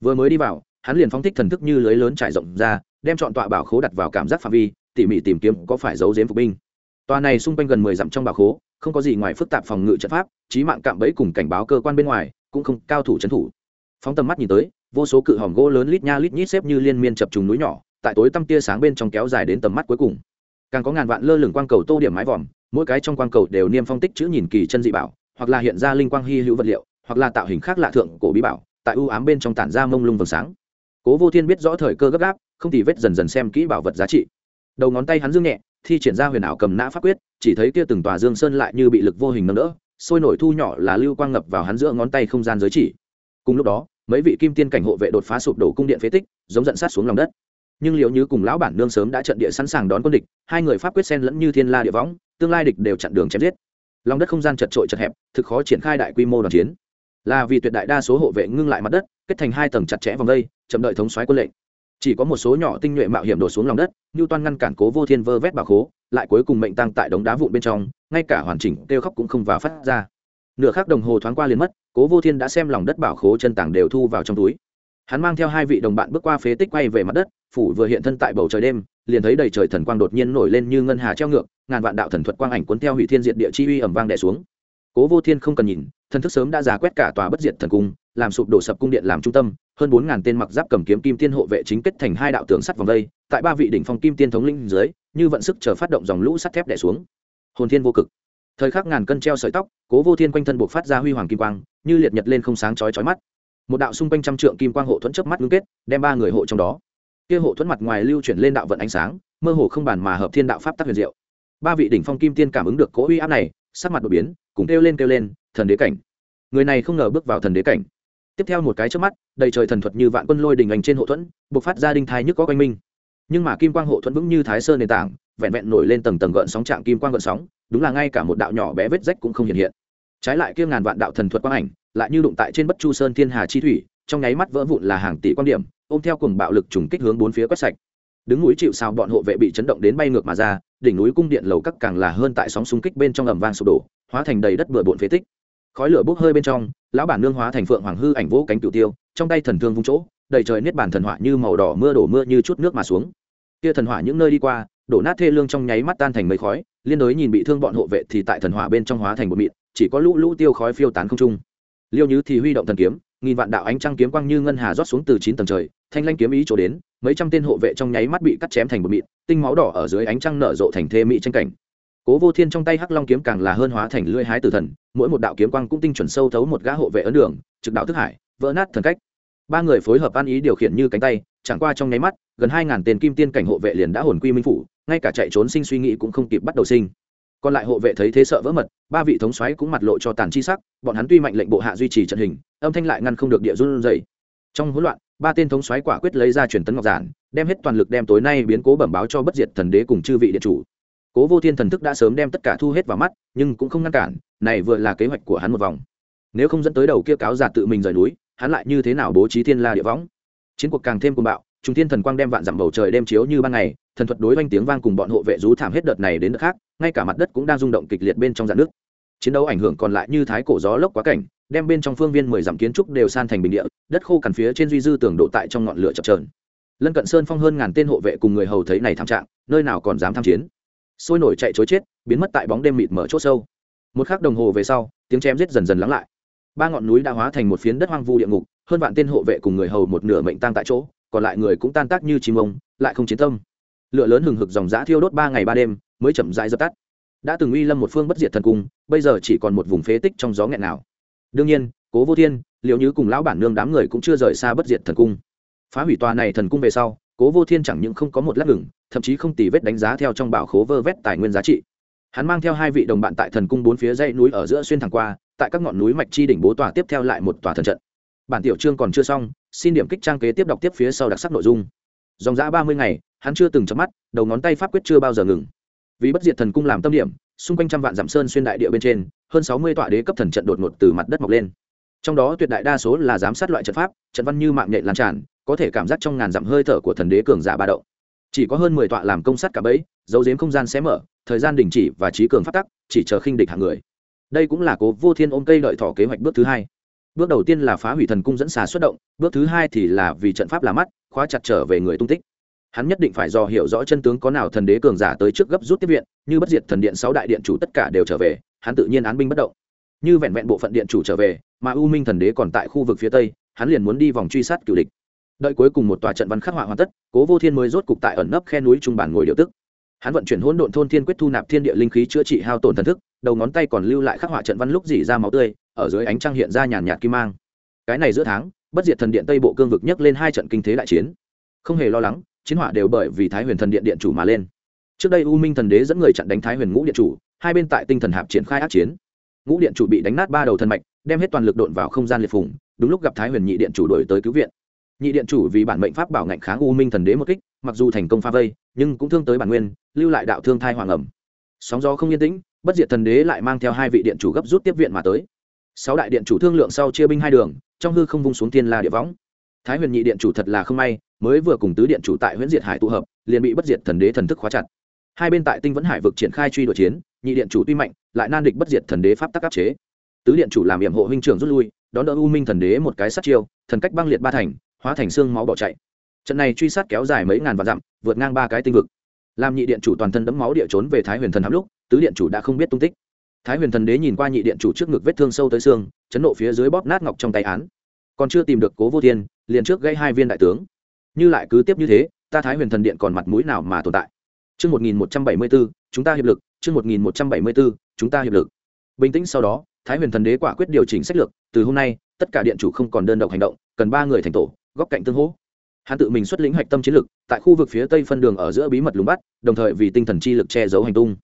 Vừa mới đi vào, hắn liền phóng thích thần thức như lưới lớn trải rộng ra, đem chọn tọa bảo khố đặt vào cảm giác phạm vi, tỉ mỉ tìm kiếm có phải giấu giếm phục binh. Tòa này xung quanh gần mười dặm trong bảo khố, không có gì ngoài phức tạp phòng ngự trận pháp, trí mạng cạm bẫy cùng cảnh báo cơ quan bên ngoài, cũng không cao thủ trấn thủ. Phóng tầm mắt nhìn tới vô số cự hòm gỗ lớn lít nha lít nhít xếp như liên miên chập trùng núi nhỏ tại tối tăm tia sáng bên trong kéo dài đến tầm mắt cuối cùng. Càng có ngàn vạn lơ lửng quang cầu tô điểm mái vòm mỗi cái trong quang cầu đều niêm phong tích chữ nhìn kỳ chân dị bảo hoặc là hiện ra linh quang hy hữu vật liệu hoặc là tạo hình khác lạ thượng cổ bí bảo tại ưu ám bên trong tản ra mông lung vầng sáng cố vô thiên biết rõ thời cơ gấp gáp, không thì vết dần dần xem kỹ bảo vật giá trị. Đầu ngón tay hắn dương nhẹ, thi triển ra huyền ảo cầm nã pháp quyết, chỉ thấy kia từng tòa dương sơn lại như bị lực vô hình nâng đỡ, sôi nổi thu nhỏ là lưu quang ngập vào hắn giữa ngón tay không gian giới chỉ. Cùng lúc đó, mấy vị kim tiên cảnh hộ vệ đột phá sụp đổ cung điện phế tích, giống dẫn sát xuống lòng đất. Nhưng liệu như cùng lão bản nương sớm đã trận địa sẵn sàng đón quân địch, hai người pháp quyết sen lẫn như thiên la địa võng, tương lai địch đều chặn đường chém giết. Lòng đất không gian chật trội chật hẹp, thực khó triển khai đại quy mô đoàn chiến. Là vì tuyệt đại đa số hộ vệ ngưng lại mặt đất kết thành hai tầng chặt chẽ vòng đây, chậm đợi thống xoáy quân lệnh. Chỉ có một số nhỏ tinh nhuệ mạo hiểm đổ xuống lòng đất như toan ngăn cản cố vô thiên vơ vét bà khố, lại cuối cùng mệnh tăng tại đống đá vụn bên trong, ngay cả hoàn chỉnh kêu khóc cũng không vào phát ra. Nửa khắc đồng hồ thoáng qua liền mất, cố vô thiên đã xem lòng đất bảo khố chân tảng đều thu vào trong túi. Hắn mang theo hai vị đồng bạn bước qua phế tích quay về mặt đất, phủ vừa hiện thân tại bầu trời đêm, liền thấy đầy trời thần quang đột nhiên nổi lên như ngân hà treo ngược, ngàn vạn đạo thần thuật quang ảnh cuốn theo hủy thiên diệt địa chi uy ẩm vang đẻ xuống. Cố vô thiên không cần nhìn, thần thức sớm đã giả quét cả tòa bất diệt thần cung làm sụp đổ sập cung điện làm trung tâm, hơn bốn ngàn tên mặc giáp cầm kiếm kim tiên hộ vệ chính kết thành hai đạo tường sắt vòng đây, tại ba vị đỉnh phong kim tiên thống linh dưới, như vận sức chờ phát động dòng lũ sắt thép đẻ xuống. Hồn thiên vô cực. Thời khắc ngàn cân treo sợi tóc, cố vô thiên quanh thân buộc phát ra huy hoàng kim quang, như liệt nhật lên không sáng chói chói mắt. Một đạo xung quanh trăm trượng kim quang hộ thuẫn chớp mắt ngưng kết, đem ba người hộ trong đó. Kia hộ thuẫn mặt ngoài lưu chuyển lên đạo vận ánh sáng, mơ hồ không bàn mà hợp thiên đạo pháp tắc huyền diệu. Ba vị đỉnh phong kim tiên cảm ứng được cố uy áp này, sắc mặt đột biến, cùng kêu lên kêu lên, thần đế cảnh. Người này không ngờ bước vào thần đế cảnh tiếp theo một cái trước mắt, đầy trời thần thuật như vạn quân lôi đình ảnh trên hộ thuẫn buộc phát ra đinh thai nhức có quanh minh. Nhưng mà kim quang hộ thuẫn vững như thái sơn nền tảng, vẹn vẹn nổi lên tầng tầng gợn sóng trạng kim quang gợn sóng, đúng là ngay cả một đạo nhỏ bé vết rách cũng không hiện hiện. Trái lại kia ngàn vạn đạo thần thuật quang ảnh, lại như đụng tại trên bất chu sơn thiên hà chi thủy, trong nháy mắt vỡ vụn là hàng tỷ quan điểm, ôm theo cùng bạo lực trùng kích hướng bốn phía quét sạch. Đứng núi chịu sao bọn hộ vệ bị chấn động đến bay ngược mà ra, đỉnh núi cung điện lầu các càng là hơn tại sóng xung kích bên trong ầm vang sụp đổ, hóa thành đầy đất bừa bộn phế tích khói lửa bốc hơi bên trong, lão bản nương hóa thành phượng hoàng hư ảnh vỗ cánh cửu tiêu, trong tay thần thương vung chỗ, đầy trời niết bàn thần hỏa như màu đỏ mưa đổ mưa như chút nước mà xuống. Kia thần hỏa những nơi đi qua, đổ nát thê lương trong nháy mắt tan thành mây khói, liên đối nhìn bị thương bọn hộ vệ thì tại thần hỏa bên trong hóa thành một mịn, chỉ có lũ lũ tiêu khói phiêu tán không trung. Liêu như thì huy động thần kiếm, nghìn vạn đạo ánh trăng kiếm quang như ngân hà rót xuống từ chín tầng trời, thanh lanh kiếm ý chỗ đến, mấy trăm tên hộ vệ trong nháy mắt bị cắt chém thành một mịn, tinh máu đỏ ở dưới ánh trăng nở rộ thành thê mỹ tranh cảnh cố vô thiên trong tay hắc long kiếm càng là hơn hóa thành lưỡi hái tử thần, mỗi một đạo kiếm quang cũng tinh chuẩn sâu thấu một gã hộ vệ ấn đường, trực đạo thức hải, vỡ nát thần cách. Ba người phối hợp ăn ý điều khiển như cánh tay, chẳng qua trong nháy mắt, gần hai ngàn tên kim tiên cảnh hộ vệ liền đã hồn quy minh phủ, ngay cả chạy trốn sinh suy nghĩ cũng không kịp bắt đầu sinh. Còn lại hộ vệ thấy thế sợ vỡ mật, ba vị thống xoáy cũng mặt lộ cho tàn chi sắc, bọn hắn tuy mạnh lệnh bộ hạ duy trì trận hình, âm thanh lại ngăn không được địa run dày trong hỗn loạn, ba tên thống xoáy quả quyết lấy ra truyền tấn ngọc giản, đem hết toàn lực đem tối nay biến cố bẩm báo cho bất diệt thần đế cùng chư vị địa chủ cố vô thiên thần thức đã sớm đem tất cả thu hết vào mắt, nhưng cũng không ngăn cản, này vừa là kế hoạch của hắn một vòng. Nếu không dẫn tới đầu kia cáo giả tự mình rời núi, hắn lại như thế nào bố trí thiên la địa võng? Chiến cuộc càng thêm cuồng bạo, trung thiên thần quang đem vạn dặm bầu trời đem chiếu như ban ngày, thần thuật đối oanh tiếng vang cùng bọn hộ vệ rú thảm hết đợt này đến đợt khác, ngay cả mặt đất cũng đang rung động kịch liệt bên trong dạn nước. Chiến đấu ảnh hưởng còn lại như thái cổ gió lốc quá cảnh, đem bên trong phương viên mười dặm kiến trúc đều san thành bình địa, đất khô cằn phía trên duy dư tường độ tại trong ngọn lửa chập trờn lân cận sơn phong hơn ngàn tên hộ vệ cùng người hầu thấy này thảm trạng, nơi nào còn dám tham chiến? Sôi nổi chạy chối chết, biến mất tại bóng đêm mịt mở c h ỗ sâu. Một khắc đồng hồ về sau, tiếng chém giết dần dần lắng lại. Ba ngọn núi đã hóa thành một phiến đất hoang vu địa ngục, hơn vạn tên hộ vệ cùng người hầu một nửa mệnh tăng tại chỗ, còn lại người cũng tan tác như chim ông, lại không chiến tâm. Lửa lớn hừng hực dòng giã thiêu đốt ba ngày ba đêm, mới chậm rãi dập tắt. Đã từng uy lâm một phương bất diệt thần cung, bây giờ chỉ còn một vùng phế tích trong gió nghẹn nào. Đương nhiên, cố vô thiên liệu như cùng lão bản nương đám người cũng chưa rời xa bất diệt thần cung. Phá hủy tòa này thần cung về sau, cố vô thiên chẳng những không có một lát ngừng thậm chí không tì vết đánh giá theo trong bảo khố vơ vét tài nguyên giá trị. Hắn mang theo hai vị đồng bạn tại thần cung bốn phía dãy núi ở giữa xuyên thẳng qua, tại các ngọn núi mạch chi đỉnh bố tòa tiếp theo lại một tòa thần trận. Bản tiểu chương còn chưa xong, xin điểm kích trang kế tiếp đọc tiếp phía sau đặc sắc nội dung. Dòng dã ba mươi ngày, hắn chưa từng chấm mắt, đầu ngón tay pháp quyết chưa bao giờ ngừng. Vì bất diệt thần cung làm tâm điểm, xung quanh trăm vạn dặm sơn xuyên đại địa bên trên, hơn sáu mươi tọa đế cấp thần trận đột ngột từ mặt đất mọc lên. Trong đó tuyệt đại đa số là giám sát loại trận pháp, trận văn như mạng nhện lan tràn, có thể cảm giác trong ngàn dặm hơi thở của thần đế cường giả ba động chỉ có hơn mười tọa làm công sát cả bẫy, dấu diếm không gian xé mở, thời gian đình chỉ và trí cường phát tắc, chỉ chờ khinh địch hàng người. Đây cũng là cố vô thiên ôm cây đợi thỏ kế hoạch bước thứ hai. Bước đầu tiên là phá hủy thần cung dẫn xà xuất động, bước thứ hai thì là vì trận pháp là mắt, khóa chặt trở về người tung tích. Hắn nhất định phải dò hiểu rõ chân tướng có nào thần đế cường giả tới trước gấp rút tiếp viện, như bất diệt thần điện sáu đại điện chủ tất cả đều trở về, hắn tự nhiên án binh bất động. Như vẹn vẹn bộ phận điện chủ trở về, mà u minh thần đế còn tại khu vực phía tây, hắn liền muốn đi vòng truy sát cựu địch đợi cuối cùng một tòa trận văn khắc họa hoàn tất, cố vô thiên mới rốt cục tại ẩn nấp khe núi trung bản ngồi điều tức. Hắn vận chuyển hỗn độn thôn thiên quyết thu nạp thiên địa linh khí chữa trị hao tổn thần thức, đầu ngón tay còn lưu lại khắc họa trận văn lúc dỉ ra máu tươi, ở dưới ánh trăng hiện ra nhàn nhạt kim mang. Cái này giữa tháng, bất diệt thần điện tây bộ cương vực nhấc lên hai trận kinh thế đại chiến. Không hề lo lắng, chiến hỏa đều bởi vì thái huyền thần điện điện chủ mà lên. Trước đây u minh thần đế dẫn người chặn đánh thái huyền ngũ điện chủ, hai bên tại tinh thần hạp triển khai ác chiến. Ngũ điện chủ bị đánh nát ba đầu thần mạch, đem hết toàn lực đột vào không gian liệt phùng, đúng lúc gặp thái huyền nhị điện chủ đổi tới cứu viện nhị điện chủ vì bản mệnh pháp bảo ngạnh kháng u minh thần đế một kích, mặc dù thành công pha vây, nhưng cũng thương tới bản nguyên, lưu lại đạo thương thai hoàng ẩm. Sóng gió không yên tĩnh, bất diệt thần đế lại mang theo hai vị điện chủ gấp rút tiếp viện mà tới. Sáu đại điện chủ thương lượng sau chia binh hai đường, trong hư không vung xuống tiên la địa võng. Thái huyền nhị điện chủ thật là không may, mới vừa cùng tứ điện chủ tại huyện diệt hải tụ hợp, liền bị bất diệt thần đế thần thức khóa chặt. Hai bên tại tinh vẫn hải vực triển khai truy đuổi chiến, nhị điện chủ tuy mạnh, lại nan địch bất diệt thần đế pháp tắc áp chế. Tứ điện chủ làm nhiệm hộ huynh trưởng rút lui, đón đỡ u minh thần đế một cái sát chiêu, thần cách băng liệt ba thành hóa thành xương máu bỏ chạy. Trận này truy sát kéo dài mấy ngàn vạn dặm vượt ngang ba cái tinh vực. Làm nhị điện chủ toàn thân đẫm máu địa trốn về thái huyền thần hám lúc tứ điện chủ đã không biết tung tích. Thái huyền thần đế nhìn qua nhị điện chủ trước ngực vết thương sâu tới xương chấn nộ phía dưới bóp nát ngọc trong tay án. Còn chưa tìm được cố vô thiên liền trước gây hai viên đại tướng. Như lại cứ tiếp như thế ta thái huyền thần điện còn mặt mũi nào mà tồn tại? Trước 1174, chúng ta hiệp lực, trước 1174, chúng ta hiệp lực. Bình tĩnh sau đó, Thái Huyền Thần Đế quả quyết điều chỉnh sách lược, từ hôm nay, tất cả điện chủ không còn đơn độc hành động, cần ba người thành tổ, góc cạnh tương hỗ. Hắn tự mình xuất lĩnh hoạch tâm chiến lực, tại khu vực phía tây phân đường ở giữa bí mật lùng bắt, đồng thời vì tinh thần chi lực che giấu hành tung.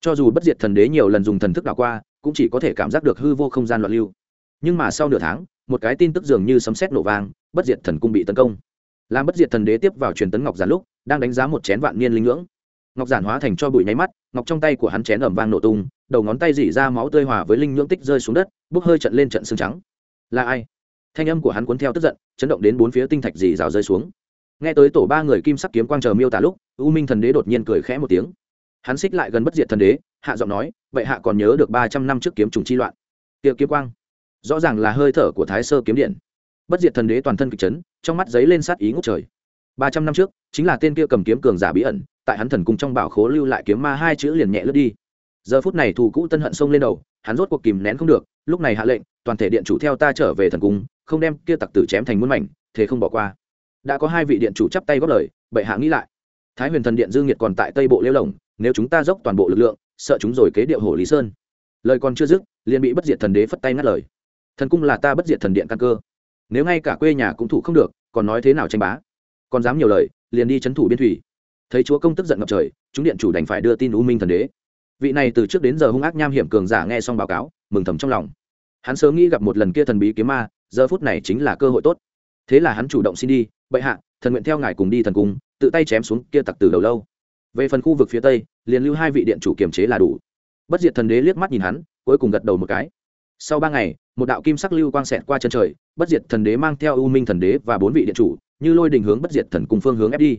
Cho dù bất diệt thần đế nhiều lần dùng thần thức đảo qua, cũng chỉ có thể cảm giác được hư vô không gian loạn lưu. Nhưng mà sau nửa tháng, một cái tin tức dường như sấm sét nổ vang, bất diệt thần cung bị tấn công. Làm bất diệt thần đế tiếp vào truyền tấn ngọc giản lúc, đang đánh giá một chén vạn niên linh ngưỡng ngọc giản hóa thành cho bụi nháy mắt ngọc trong tay của hắn chén ẩm vang nổ tung đầu ngón tay dỉ ra máu tươi hòa với linh nhưỡng tích rơi xuống đất bốc hơi trận lên trận xương trắng là ai thanh âm của hắn cuốn theo tức giận, chấn động đến bốn phía tinh thạch dì rào rơi xuống. Nghe tới tổ ba người kim sắc kiếm quang chờ miêu tả lúc, u minh thần đế đột nhiên cười khẽ một tiếng. Hắn xích lại gần bất diệt thần đế, hạ giọng nói, vậy hạ còn nhớ được ba trăm năm trước kiếm trùng chi loạn? Tiệc kiếm quang, rõ ràng là hơi thở của thái sơ kiếm điện. Bất diệt thần đế toàn thân kịch chấn, trong mắt giấy lên sát ý ngốc trời. Ba trăm năm trước, chính là tên kia cầm kiếm cường giả bí ẩn, tại hắn thần cung trong bảo khố lưu lại kiếm ma hai chữ liền nhẹ lướt đi. Giờ phút này thù cũ tân hận xông lên đầu, hắn rốt cuộc kìm nén không được lúc này hạ lệnh, toàn thể điện chủ theo ta trở về thần cung, không đem kia tặc tử chém thành muôn mảnh, thế không bỏ qua. Đã có hai vị điện chủ chắp tay góp lời, bệ hạ nghĩ lại. Thái huyền thần điện dương nhiệt còn tại tây bộ lêu lồng, nếu chúng ta dốc toàn bộ lực lượng, sợ chúng rồi kế điệu hồ lý sơn. Lời còn chưa dứt, liền bị bất diệt thần đế phất tay ngắt lời. Thần cung là ta bất diệt thần điện căn cơ. Nếu ngay cả quê nhà cũng thủ không được, còn nói thế nào tranh bá? Còn dám nhiều lời, liền đi c h ấ n thủ biên thủy. Thấy chúa công tức giận ngập trời, chúng điện chủ đành phải đưa tin u minh thần đế. Vị này từ trước đến giờ hung ác nham hiểm cường giả nghe xong báo cáo mừng thầm trong lòng. Hắn sớm nghĩ gặp một lần kia thần bí kiếm ma, giờ phút này chính là cơ hội tốt. Thế là hắn chủ động xin đi, bệ hạ, thần nguyện theo ngài cùng đi thần cung, tự tay chém xuống kia tặc từ đầu lâu. Về phần khu vực phía tây, liền lưu hai vị điện chủ kiềm chế là đủ. Bất diệt thần đế liếc mắt nhìn hắn, cuối cùng gật đầu một cái. Sau ba ngày, một đạo kim sắc lưu quang xẹt qua chân trời, bất diệt thần đế mang theo u minh thần đế và bốn vị điện chủ, như lôi đình hướng bất diệt thần cùng phương hướng ép đi.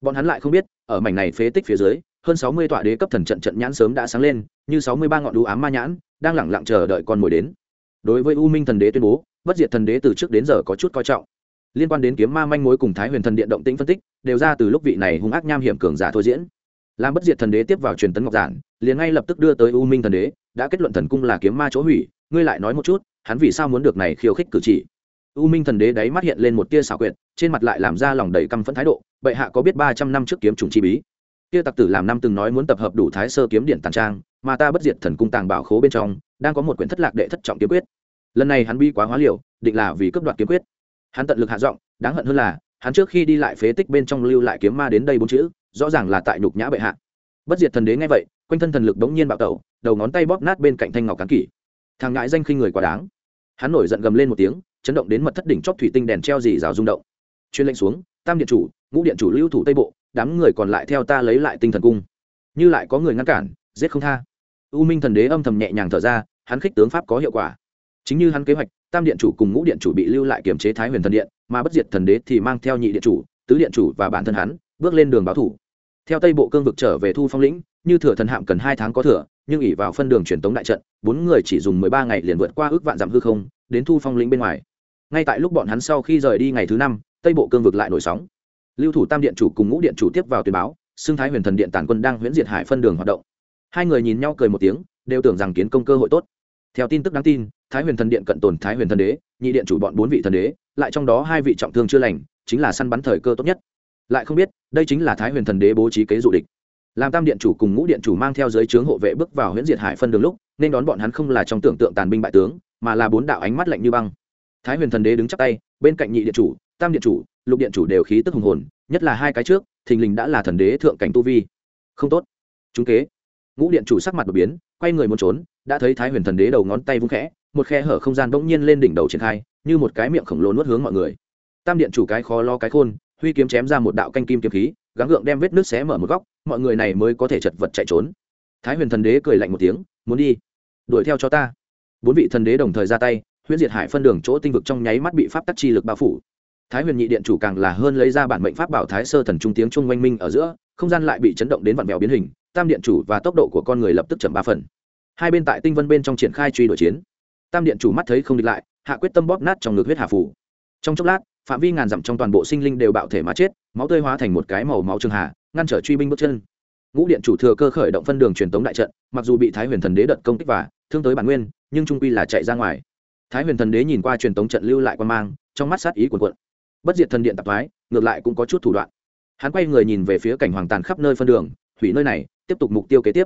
Bọn hắn lại không biết, ở mảnh này phế tích phía dưới, hơn sáu mươi tọa đế cấp thần trận trận nhãn sớm đã sáng lên, như sáu mươi ba ngọn đũ ám ma nhãn đang lẳng lặng chờ đợi con mồi đến. Đối với u minh thần đế tuyên bố, bất diệt thần đế từ trước đến giờ có chút coi trọng. Liên quan đến kiếm ma manh mối cùng thái huyền thần điện động tĩnh phân tích, đều ra từ lúc vị này hung ác nham hiểm cường giả thôi diễn. Làm bất diệt thần đế tiếp vào truyền tấn ngọc giản, liền ngay lập tức đưa tới u minh thần đế, đã kết luận thần cung là kiếm ma chỗ hủy, ngươi lại nói một chút, hắn vì sao muốn được này khiêu khích cử chỉ? U minh thần đế đáy mắt hiện lên một tia xảo quyệt, trên mặt lại làm ra lòng đầy căm phẫn thái độ, bệ hạ có biết ba trăm năm trước kiếm trùng chi bí? Kia tặc tử làm năm từng nói muốn tập hợp đủ thái sơ kiếm điện tàn trang mà ta bất diệt thần cung tàng bảo khố bên trong, đang có một quyển thất lạc đệ thất trọng kiếm quyết. Lần này hắn bi quá hóa liều, định là vì cấp đoạt kiếm quyết. Hắn tận lực hạ giọng, đáng hận hơn là, hắn trước khi đi lại phế tích bên trong lưu lại kiếm ma đến đây bốn chữ, rõ ràng là tại nhục nhã bệ hạ. Bất diệt thần đế nghe vậy, quanh thân thần lực đống nhiên bạo tẩu, đầu ngón tay bóp nát bên cạnh thanh ngọc cán kỷ. Thằng ngại danh khinh người quá đáng. Hắn nổi giận gầm lên một tiếng, chấn động đến mật thất đỉnh chóp thủy tinh đèn treo dì rào rung động. Chuyên lệnh xuống, tam điện chủ, ngũ điện chủ lưu thủ tây bộ, đám người còn lại theo ta lấy lại tinh thần cung. Như lại có người ngăn cản giết không tha. U minh thần đế âm thầm nhẹ nhàng thở ra, hắn khích tướng pháp có hiệu quả. Chính như hắn kế hoạch, tam điện chủ cùng ngũ điện chủ bị lưu lại kiềm chế thái huyền thần điện, mà bất diệt thần đế thì mang theo nhị điện chủ, tứ điện chủ và bản thân hắn, bước lên đường báo thủ. Theo tây bộ cương vực trở về thu phong lĩnh, như thừa thần hạm cần hai tháng có thừa, nhưng ỉ vào phân đường truyền tống đại trận, bốn người chỉ dùng mười ba ngày liền vượt qua ước vạn dặm hư không, đến thu phong lĩnh bên ngoài. Ngay tại lúc bọn hắn sau khi rời đi ngày thứ năm, tây bộ cương vực lại nổi sóng. Lưu thủ tam điện chủ cùng ngũ điện chủ tiếp vào tuyên báo, xưng thái huyền thần điện tản quân đang huyễn diệt hải phân đường hoạt động hai người nhìn nhau cười một tiếng, đều tưởng rằng kiến công cơ hội tốt. Theo tin tức đáng tin, thái huyền thần điện cận tồn thái huyền thần đế, nhị điện chủ bọn bốn vị thần đế, lại trong đó hai vị trọng thương chưa lành, chính là săn bắn thời cơ tốt nhất. Lại không biết, đây chính là thái huyền thần đế bố trí kế dụ địch. Làm tam điện chủ cùng ngũ điện chủ mang theo giới trướng hộ vệ bước vào huyễn diệt hải phân đường lúc, nên đón bọn hắn không là trong tưởng tượng tàn binh bại tướng, mà là bốn đạo ánh mắt lạnh như băng. Thái huyền thần đế đứng chắc tay, bên cạnh nhị điện chủ, tam điện chủ, lục điện chủ đều khí tức hùng hồn, nhất là hai cái trước, thình lình đã là thần đế thượng cảnh tu vi. Không tốt. Chúng kế ngũ điện chủ sắc mặt đột biến, quay người muốn trốn, đã thấy thái huyền thần đế đầu ngón tay vung khẽ, một khe hở không gian bỗng nhiên lên đỉnh đầu triển khai, như một cái miệng khổng lồ nuốt hướng mọi người. Tam điện chủ cái khó lo cái khôn, huy kiếm chém ra một đạo canh kim kiếm khí, gắng gượng đem vết nước xé mở một góc, mọi người này mới có thể chật vật chạy trốn. Thái huyền thần đế cười lạnh một tiếng, muốn đi, đuổi theo cho ta. Bốn vị thần đế đồng thời ra tay, huyễn diệt hải phân đường chỗ tinh vực trong nháy mắt bị pháp tắc chi lực bao phủ. Thái huyền nhị điện chủ càng là hơn lấy ra bản mệnh pháp bảo thái sơ thần trung tiếng trung oanh minh ở giữa, không gian lại bị chấn động đến vặn vẹo biến hình tam điện chủ và tốc độ của con người lập tức chậm ba phần. Hai bên tại tinh vân bên trong triển khai truy đuổi chiến. Tam điện chủ mắt thấy không địch lại, hạ quyết tâm bóp nát trong ngực huyết hà phủ trong chốc lát, phạm vi ngàn dặm trong toàn bộ sinh linh đều bạo thể mà chết, máu tươi hóa thành một cái màu máu trường hà, ngăn trở truy binh bước chân. Ngũ điện chủ thừa cơ khởi động phân đường truyền tống đại trận, mặc dù bị thái huyền thần đế đợt công kích và thương tới bản nguyên, nhưng trung quy là chạy ra ngoài. Thái huyền thần đế nhìn qua truyền tống trận lưu lại quan mang, trong mắt sát ý quần quận bất diệt thần điện tạp thoái, ngược lại cũng có chút thủ đoạn. Hắn quay người nhìn về phía cảnh hoàng tàn khắp nơi phân đường hủy nơi này, tiếp tục mục tiêu kế tiếp.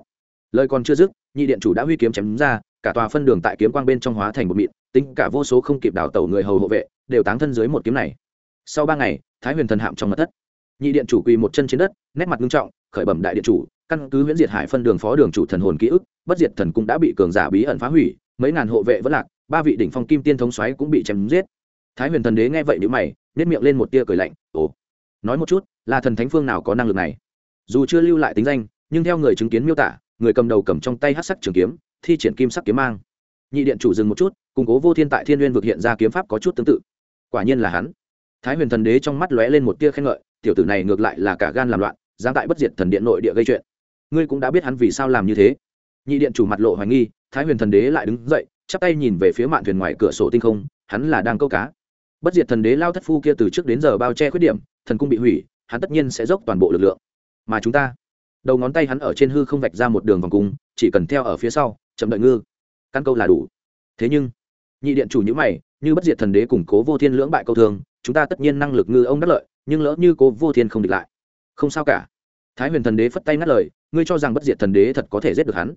Lời còn chưa dứt, nhị điện chủ đã huy kiếm chém ra, cả tòa phân đường tại kiếm quang bên trong hóa thành một mịn, tính cả vô số không kịp đào tẩu người hầu hộ vệ, đều táng thân dưới một kiếm này. Sau ba ngày, thái huyền thần hạm trong mặt thất. Nhị điện chủ quỳ một chân trên đất, nét mặt nghiêm trọng, khởi bẩm đại điện chủ, căn cứ huyễn diệt hải phân đường phó đường chủ thần hồn ký ức, bất diệt thần cũng đã bị cường giả bí ẩn phá hủy, mấy ngàn hộ vệ vẫn lạc, ba vị đỉnh phong kim tiên thống xoáy cũng bị chém giết. Thái huyền thần đế nghe vậy nếu mày nếp miệng lên một tia cười lạnh, ồ, nói một chút, là thần thánh phương nào có năng lực này? Dù chưa lưu lại tính danh, nhưng theo người chứng kiến miêu tả, người cầm đầu cầm trong tay hát sắc trường kiếm, thi triển kim sắc kiếm mang. Nhị điện chủ dừng một chút củng cố vô thiên tại thiên n vực hiện ra kiếm pháp có chút tương tự. Quả nhiên là hắn. Thái huyền thần đế trong mắt lóe lên một tia khen ngợi, tiểu tử này ngược lại là cả gan làm loạn giáng tại bất diệt thần điện nội địa gây chuyện. Ngươi cũng đã biết hắn vì sao làm như thế. Nhị điện chủ mặt lộ hoài nghi, thái huyền thần đế lại đứng dậy, chắp tay nhìn về phía mạn thuyền ngoài cửa sổ tinh không, hắn là đang câu cá. Bất diệt thần đế lao thất phu kia từ trước đến giờ bao che khuyết điểm, thần cung bị hủy, hắn tất nhiên sẽ dốc toàn bộ lực lượng mà chúng ta. Đầu ngón tay hắn ở trên hư không vạch ra một đường vòng cung, chỉ cần theo ở phía sau, chậm đợi ngư. Căn câu là đủ. Thế nhưng, nhị điện chủ nhữ mày, như bất diệt thần đế củng cố vô thiên lưỡng bại câu thường, chúng ta tất nhiên năng lực ngư ông đắc lợi, nhưng lỡ như cố vô thiên không địch lại. Không sao cả. Thái huyền thần đế phất tay ngắt lời, ngươi cho rằng bất diệt thần đế thật có thể giết được hắn?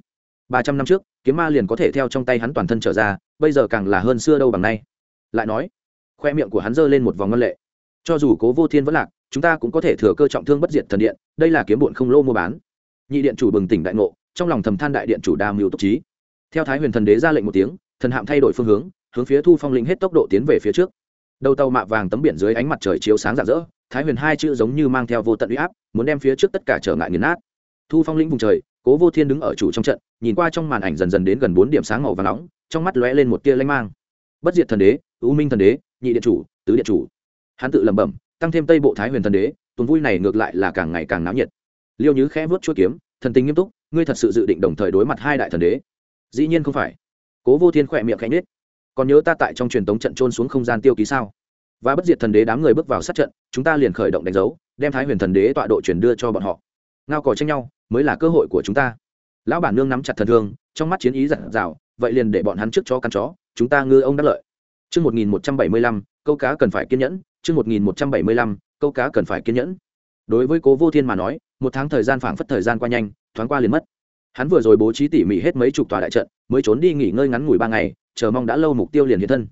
Ba trăm năm trước, kiếm ma liền có thể theo trong tay hắn toàn thân trở ra, bây giờ càng là hơn xưa đâu bằng nay. Lại nói, khoe miệng của hắn giơ lên một vòng ngân lệ. Cho dù cố vô thiên vẫn lạc chúng ta cũng có thể thừa cơ trọng thương bất diệt thần điện, đây là kiếm bụn không lô mua bán. Nhị điện chủ bừng tỉnh đại ngộ, trong lòng thầm than đại điện chủ đa mưu tốc trí. Theo thái huyền thần đế ra lệnh một tiếng, thần hạm thay đổi phương hướng hướng phía thu phong lĩnh hết tốc độ tiến về phía trước. Đầu tàu mạ vàng tấm biển dưới ánh mặt trời chiếu sáng rạng rỡ, thái huyền hai chữ giống như mang theo vô tận uy áp, muốn đem phía trước tất cả trở ngại nghiền nát. Thu phong lĩnh vùng trời, cố vô thiên đứng ở chủ trong trận, nhìn qua trong màn ảnh dần dần đến gần bốn điểm sáng màu và nóng, trong mắt lóe lên một tia lanh mang. Bất diệt thần đế ưu minh thần đế, nhị điện chủ, tứ điện chủ. Hắn tự lẩm bẩm tăng thêm tây bộ thái huyền thần đế tuần vui này ngược lại là càng ngày càng náo nhiệt. Liêu nhứ khẽ vớt chuỗi kiếm thần tình nghiêm túc ngươi thật sự dự định đồng thời đối mặt hai đại thần đế? Dĩ nhiên không phải. Cố vô thiên khỏe miệng khẽ nhết còn nhớ ta tại trong truyền tống trận trôn xuống không gian tiêu ký sao? Và bất diệt thần đế đám người bước vào sát trận chúng ta liền khởi động đánh dấu đem thái huyền thần đế tọa độ truyền đưa cho bọn họ. Ngao cò tranh nhau mới là cơ hội của chúng ta. Lão bản nương nắm chặt thần thương trong mắt chiến ý giặt rào vậy liền để bọn hắn trước cho căn chó chúng ta ngư ông đắc lợi. Chương 1175, câu cá cần phải kiên nhẫn, chương 1175, câu cá cần phải kiên nhẫn. Đối với Cố Vô Thiên mà nói, một tháng thời gian phảng phất thời gian qua nhanh, thoáng qua liền mất. Hắn vừa rồi bố trí tỉ mỉ hết mấy chục tòa đại trận, mới trốn đi nghỉ ngơi ngắn ngủi ba ngày, chờ mong đã lâu mục tiêu liền hiện thân.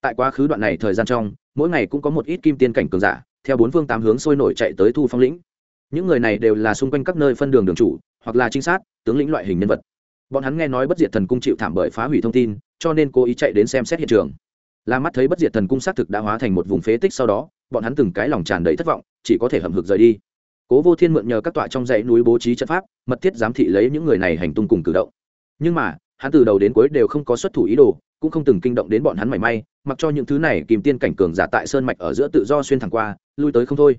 Tại quá khứ đoạn này thời gian trong, mỗi ngày cũng có một ít kim tiên cảnh cường giả, theo bốn phương tám hướng sôi nổi chạy tới Thu Phong lĩnh. Những người này đều là xung quanh các nơi phân đường đường chủ, hoặc là trinh sát, tướng lĩnh loại hình nhân vật. Bọn hắn nghe nói bất diệt thần cung chịu thảm bởi phá hủy thông tin, cho nên cố ý chạy đến xem xét hiện trường la mắt thấy bất diệt thần cung xác thực đã hóa thành một vùng phế tích sau đó, bọn hắn từng cái lòng tràn đầy thất vọng, chỉ có thể hầm hực rời đi. Cố vô thiên mượn nhờ các tọa trong dãy núi bố trí trận pháp, mật thiết giám thị lấy những người này hành tung cùng cử động. Nhưng mà, hắn từ đầu đến cuối đều không có xuất thủ ý đồ, cũng không từng kinh động đến bọn hắn mảy may, mặc cho những thứ này kìm tiên cảnh cường giả tại sơn mạch ở giữa tự do xuyên thẳng qua, lui tới không thôi.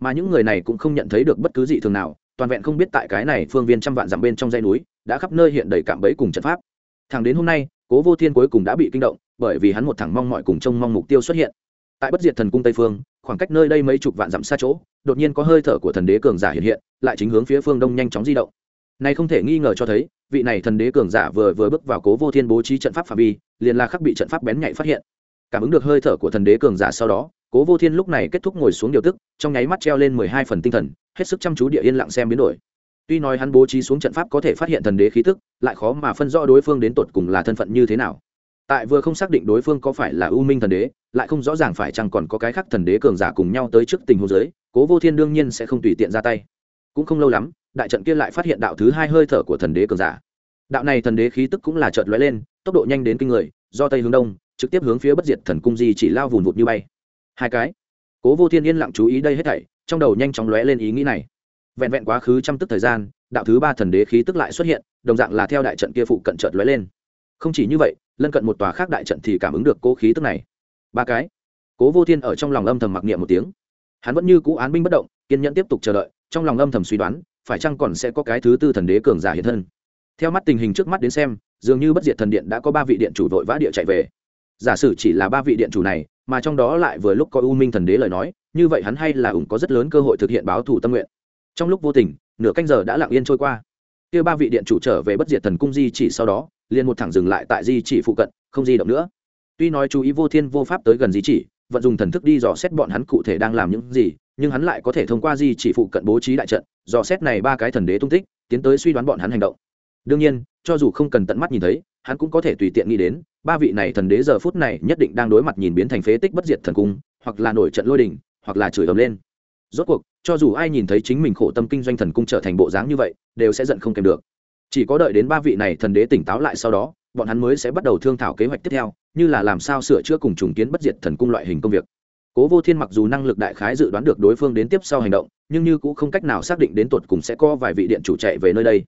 Mà những người này cũng không nhận thấy được bất cứ gì thường nào, toàn vẹn không biết tại cái này phương viên trăm vạn dặm bên trong dãy núi, đã khắp nơi hiện đầy cạm bẫy cùng trận pháp. Thẳng đến hôm nay, cố vô thiên cuối cùng đã bị kinh động bởi vì hắn một thẳng mong mọi cùng trông mong mục tiêu xuất hiện. Tại bất diệt thần cung tây phương, khoảng cách nơi đây mấy chục vạn dặm xa chỗ, đột nhiên có hơi thở của thần đế cường giả hiện hiện, lại chính hướng phía phương đông nhanh chóng di động. Này không thể nghi ngờ cho thấy, vị này thần đế cường giả vừa vừa bước vào cố vô thiên bố trí trận pháp phạm vi, liền là khắc bị trận pháp bén nhạy phát hiện. Cảm ứng được hơi thở của thần đế cường giả sau đó, cố vô thiên lúc này kết thúc ngồi xuống điều tức, trong nháy mắt treo lên mười hai phần tinh thần, hết sức chăm chú địa yên lặng xem biến đổi. Tuy nói hắn bố trí xuống trận pháp có thể phát hiện thần đế khí tức, lại khó mà phân rõ đối phương đến tột cùng là thân phận như thế nào tại vừa không xác định đối phương có phải là ưu minh thần đế, lại không rõ ràng phải chăng còn có cái khác thần đế cường giả cùng nhau tới trước tình huống giới cố vô thiên đương nhiên sẽ không tùy tiện ra tay. Cũng không lâu lắm, đại trận kia lại phát hiện đạo thứ hai hơi thở của thần đế cường giả. Đạo này thần đế khí tức cũng là trợt lóe lên, tốc độ nhanh đến kinh người, do tây hướng đông, trực tiếp hướng phía bất diệt thần cung di chỉ lao vùn vụt như bay. Hai cái. Cố vô thiên yên lặng chú ý đây hết thảy, trong đầu nhanh chóng lóe lên ý nghĩ này. Vẹn vẹn quá khứ trăm tức thời gian, đạo thứ ba thần đế khí tức lại xuất hiện, đồng dạng là theo đại trận kia phụ cận trợt lóe lên. Không chỉ như vậy lân cận một tòa khác đại trận thì cảm ứng được cố khí tức này. Ba cái. Cố vô thiên ở trong lòng âm thầm mặc niệm một tiếng. Hắn vẫn như cũ án binh bất động, kiên nhẫn tiếp tục chờ đợi, trong lòng âm thầm suy đoán, phải chăng còn sẽ có cái thứ tư thần đế cường giả hiện thân. Theo mắt tình hình trước mắt đến xem, dường như bất diệt thần điện đã có ba vị điện chủ vội vã địa chạy về. Giả sử chỉ là ba vị điện chủ này, mà trong đó lại vừa lúc có u minh thần đế lời nói, như vậy hắn hay là ủng có rất lớn cơ hội thực hiện báo thủ tâm nguyện. Trong lúc vô tình, nửa canh giờ đã lặng yên trôi qua. Kia ba vị điện chủ trở về bất diệt thần cung di chỉ sau đó liền một thẳng dừng lại tại di chỉ phụ cận, không di động nữa. Tuy nói chú ý vô thiên vô pháp tới gần di chỉ, vận dùng thần thức đi dò xét bọn hắn cụ thể đang làm những gì, nhưng hắn lại có thể thông qua di chỉ phụ cận bố trí đại trận, dò xét này ba cái thần đế tung tích, tiến tới suy đoán bọn hắn hành động. Đương nhiên, cho dù không cần tận mắt nhìn thấy, hắn cũng có thể tùy tiện nghĩ đến, ba vị này thần đế giờ phút này nhất định đang đối mặt nhìn biến thành phế tích bất diệt thần cung, hoặc là nổi trận lôi đình, hoặc là chửi ầm lên. Rốt cuộc, cho dù ai nhìn thấy chính mình khổ tâm kinh doanh thần cung trở thành bộ dáng như vậy, đều sẽ giận không kèm được chỉ có đợi đến ba vị này thần đế tỉnh táo lại sau đó, bọn hắn mới sẽ bắt đầu thương thảo kế hoạch tiếp theo, như là làm sao sửa chữa cùng trùng kiến bất diệt thần cung loại hình công việc. Cố vô thiên mặc dù năng lực đại khái dự đoán được đối phương đến tiếp sau hành động, nhưng như cũng không cách nào xác định đến tột cùng sẽ có vài vị điện chủ chạy về nơi đây.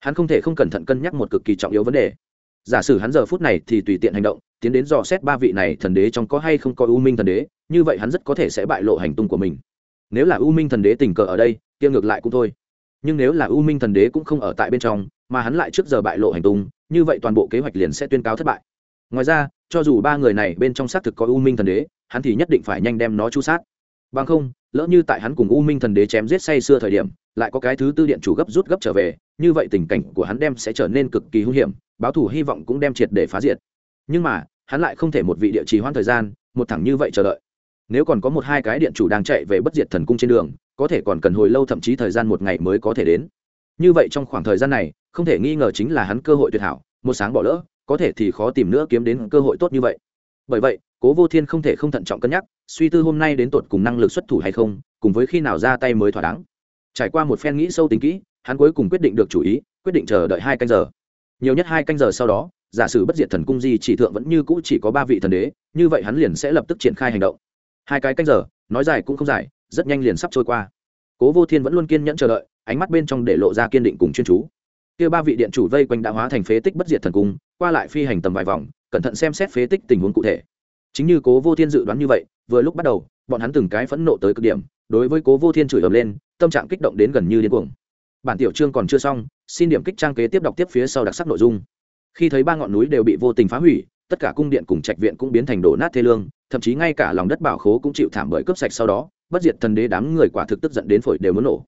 Hắn không thể không cẩn thận cân nhắc một cực kỳ trọng yếu vấn đề. Giả sử hắn giờ phút này thì tùy tiện hành động, tiến đến dò xét ba vị này thần đế trong có hay không có u minh thần đế, như vậy hắn rất có thể sẽ bại lộ hành tung của mình. Nếu là u minh thần đế tình cờ ở đây, kia ngược lại cũng thôi. Nhưng nếu là u minh thần đế cũng không ở tại bên trong mà hắn lại trước giờ bại lộ hành tung, như vậy toàn bộ kế hoạch liền sẽ tuyên cáo thất bại. Ngoài ra, cho dù ba người này bên trong xác thực có u minh thần đế, hắn thì nhất định phải nhanh đem nó chu sát. Bằng không, lỡ như tại hắn cùng u minh thần đế chém giết say xưa thời điểm, lại có cái thứ tư điện chủ gấp rút gấp trở về, như vậy tình cảnh của hắn đem sẽ trở nên cực kỳ hung hiểm, báo thủ hy vọng cũng đem triệt để phá diệt. Nhưng mà, hắn lại không thể một vị địa trì hoãn thời gian, một thẳng như vậy chờ đợi. Nếu còn có một hai cái điện chủ đang chạy về bất diệt thần cung trên đường, có thể còn cần hồi lâu thậm chí thời gian một ngày mới có thể đến như vậy trong khoảng thời gian này, không thể nghi ngờ chính là hắn cơ hội tuyệt hảo, một sáng bỏ lỡ, có thể thì khó tìm nữa kiếm đến cơ hội tốt như vậy. Bởi vậy, cố vô thiên không thể không thận trọng cân nhắc, suy tư hôm nay đến tột cùng năng lực xuất thủ hay không, cùng với khi nào ra tay mới thỏa đáng. Trải qua một phen nghĩ sâu tính kỹ, hắn cuối cùng quyết định được chủ ý, quyết định chờ đợi hai canh giờ. Nhiều nhất hai canh giờ sau đó, giả sử bất diệt thần cung di chỉ thượng vẫn như cũ chỉ có ba vị thần đế, như vậy hắn liền sẽ lập tức triển khai hành động. Hai cái canh giờ, nói dài cũng không dài, rất nhanh liền sắp trôi qua cố vô thiên vẫn luôn kiên nhẫn chờ đợi, ánh mắt bên trong để lộ ra kiên định cùng chuyên chú. Kia ba vị điện chủ vây quanh đã hóa thành phế tích bất diệt thần cung, qua lại phi hành tầm vài vòng, cẩn thận xem xét phế tích tình huống cụ thể. Chính như cố vô thiên dự đoán như vậy, vừa lúc bắt đầu, bọn hắn từng cái phẫn nộ tới cực điểm, đối với cố vô thiên chửi ầm lên, tâm trạng kích động đến gần như điên cuồng. Bản tiểu chương còn chưa xong, xin điểm kích trang kế tiếp đọc tiếp phía sau đặc sắc nội dung. Khi thấy ba ngọn núi đều bị vô tình phá hủy, tất cả cung điện cùng trạch viện cũng biến thành đổ nát thê lương, thậm chí ngay cả lòng đất bảo khố cũng chịu thảm bởi cướp sạch sau đó bất diệt thần đế đám người quả thực tức giận đến phổi đều muốn nổ.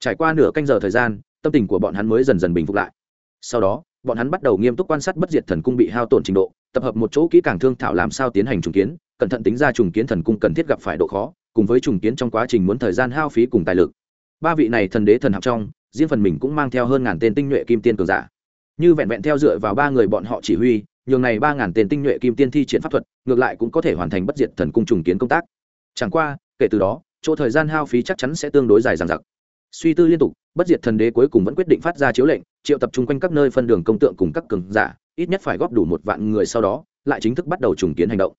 Trải qua nửa canh giờ thời gian, tâm tình của bọn hắn mới dần dần bình phục lại. Sau đó, bọn hắn bắt đầu nghiêm túc quan sát bất diệt thần cung bị hao tổn trình độ, tập hợp một chỗ kỹ càng thương thảo làm sao tiến hành trùng kiến, cẩn thận tính ra trùng kiến thần cung cần thiết gặp phải độ khó, cùng với trùng kiến trong quá trình muốn thời gian hao phí cùng tài lực. Ba vị này thần đế thần học trong, riêng phần mình cũng mang theo hơn ngàn tên tinh nhuệ kim tiên cường giả. Như vẹn vẹn theo dựa vào ba người bọn họ chỉ huy, nhường này ba ngàn tên tinh nhuệ kim tiên thi triển pháp thuật, ngược lại cũng có thể hoàn thành bất diệt thần cung trùng kiến công tác. Chẳng qua kể từ đó, chỗ thời gian hao phí chắc chắn sẽ tương đối dài dằng dặc. Suy tư liên tục, bất diệt thần đế cuối cùng vẫn quyết định phát ra chiếu lệnh, triệu tập trung quanh các nơi phân đường công tượng cùng các cường giả, ít nhất phải góp đủ một vạn người sau đó, lại chính thức bắt đầu trùng kiến hành động.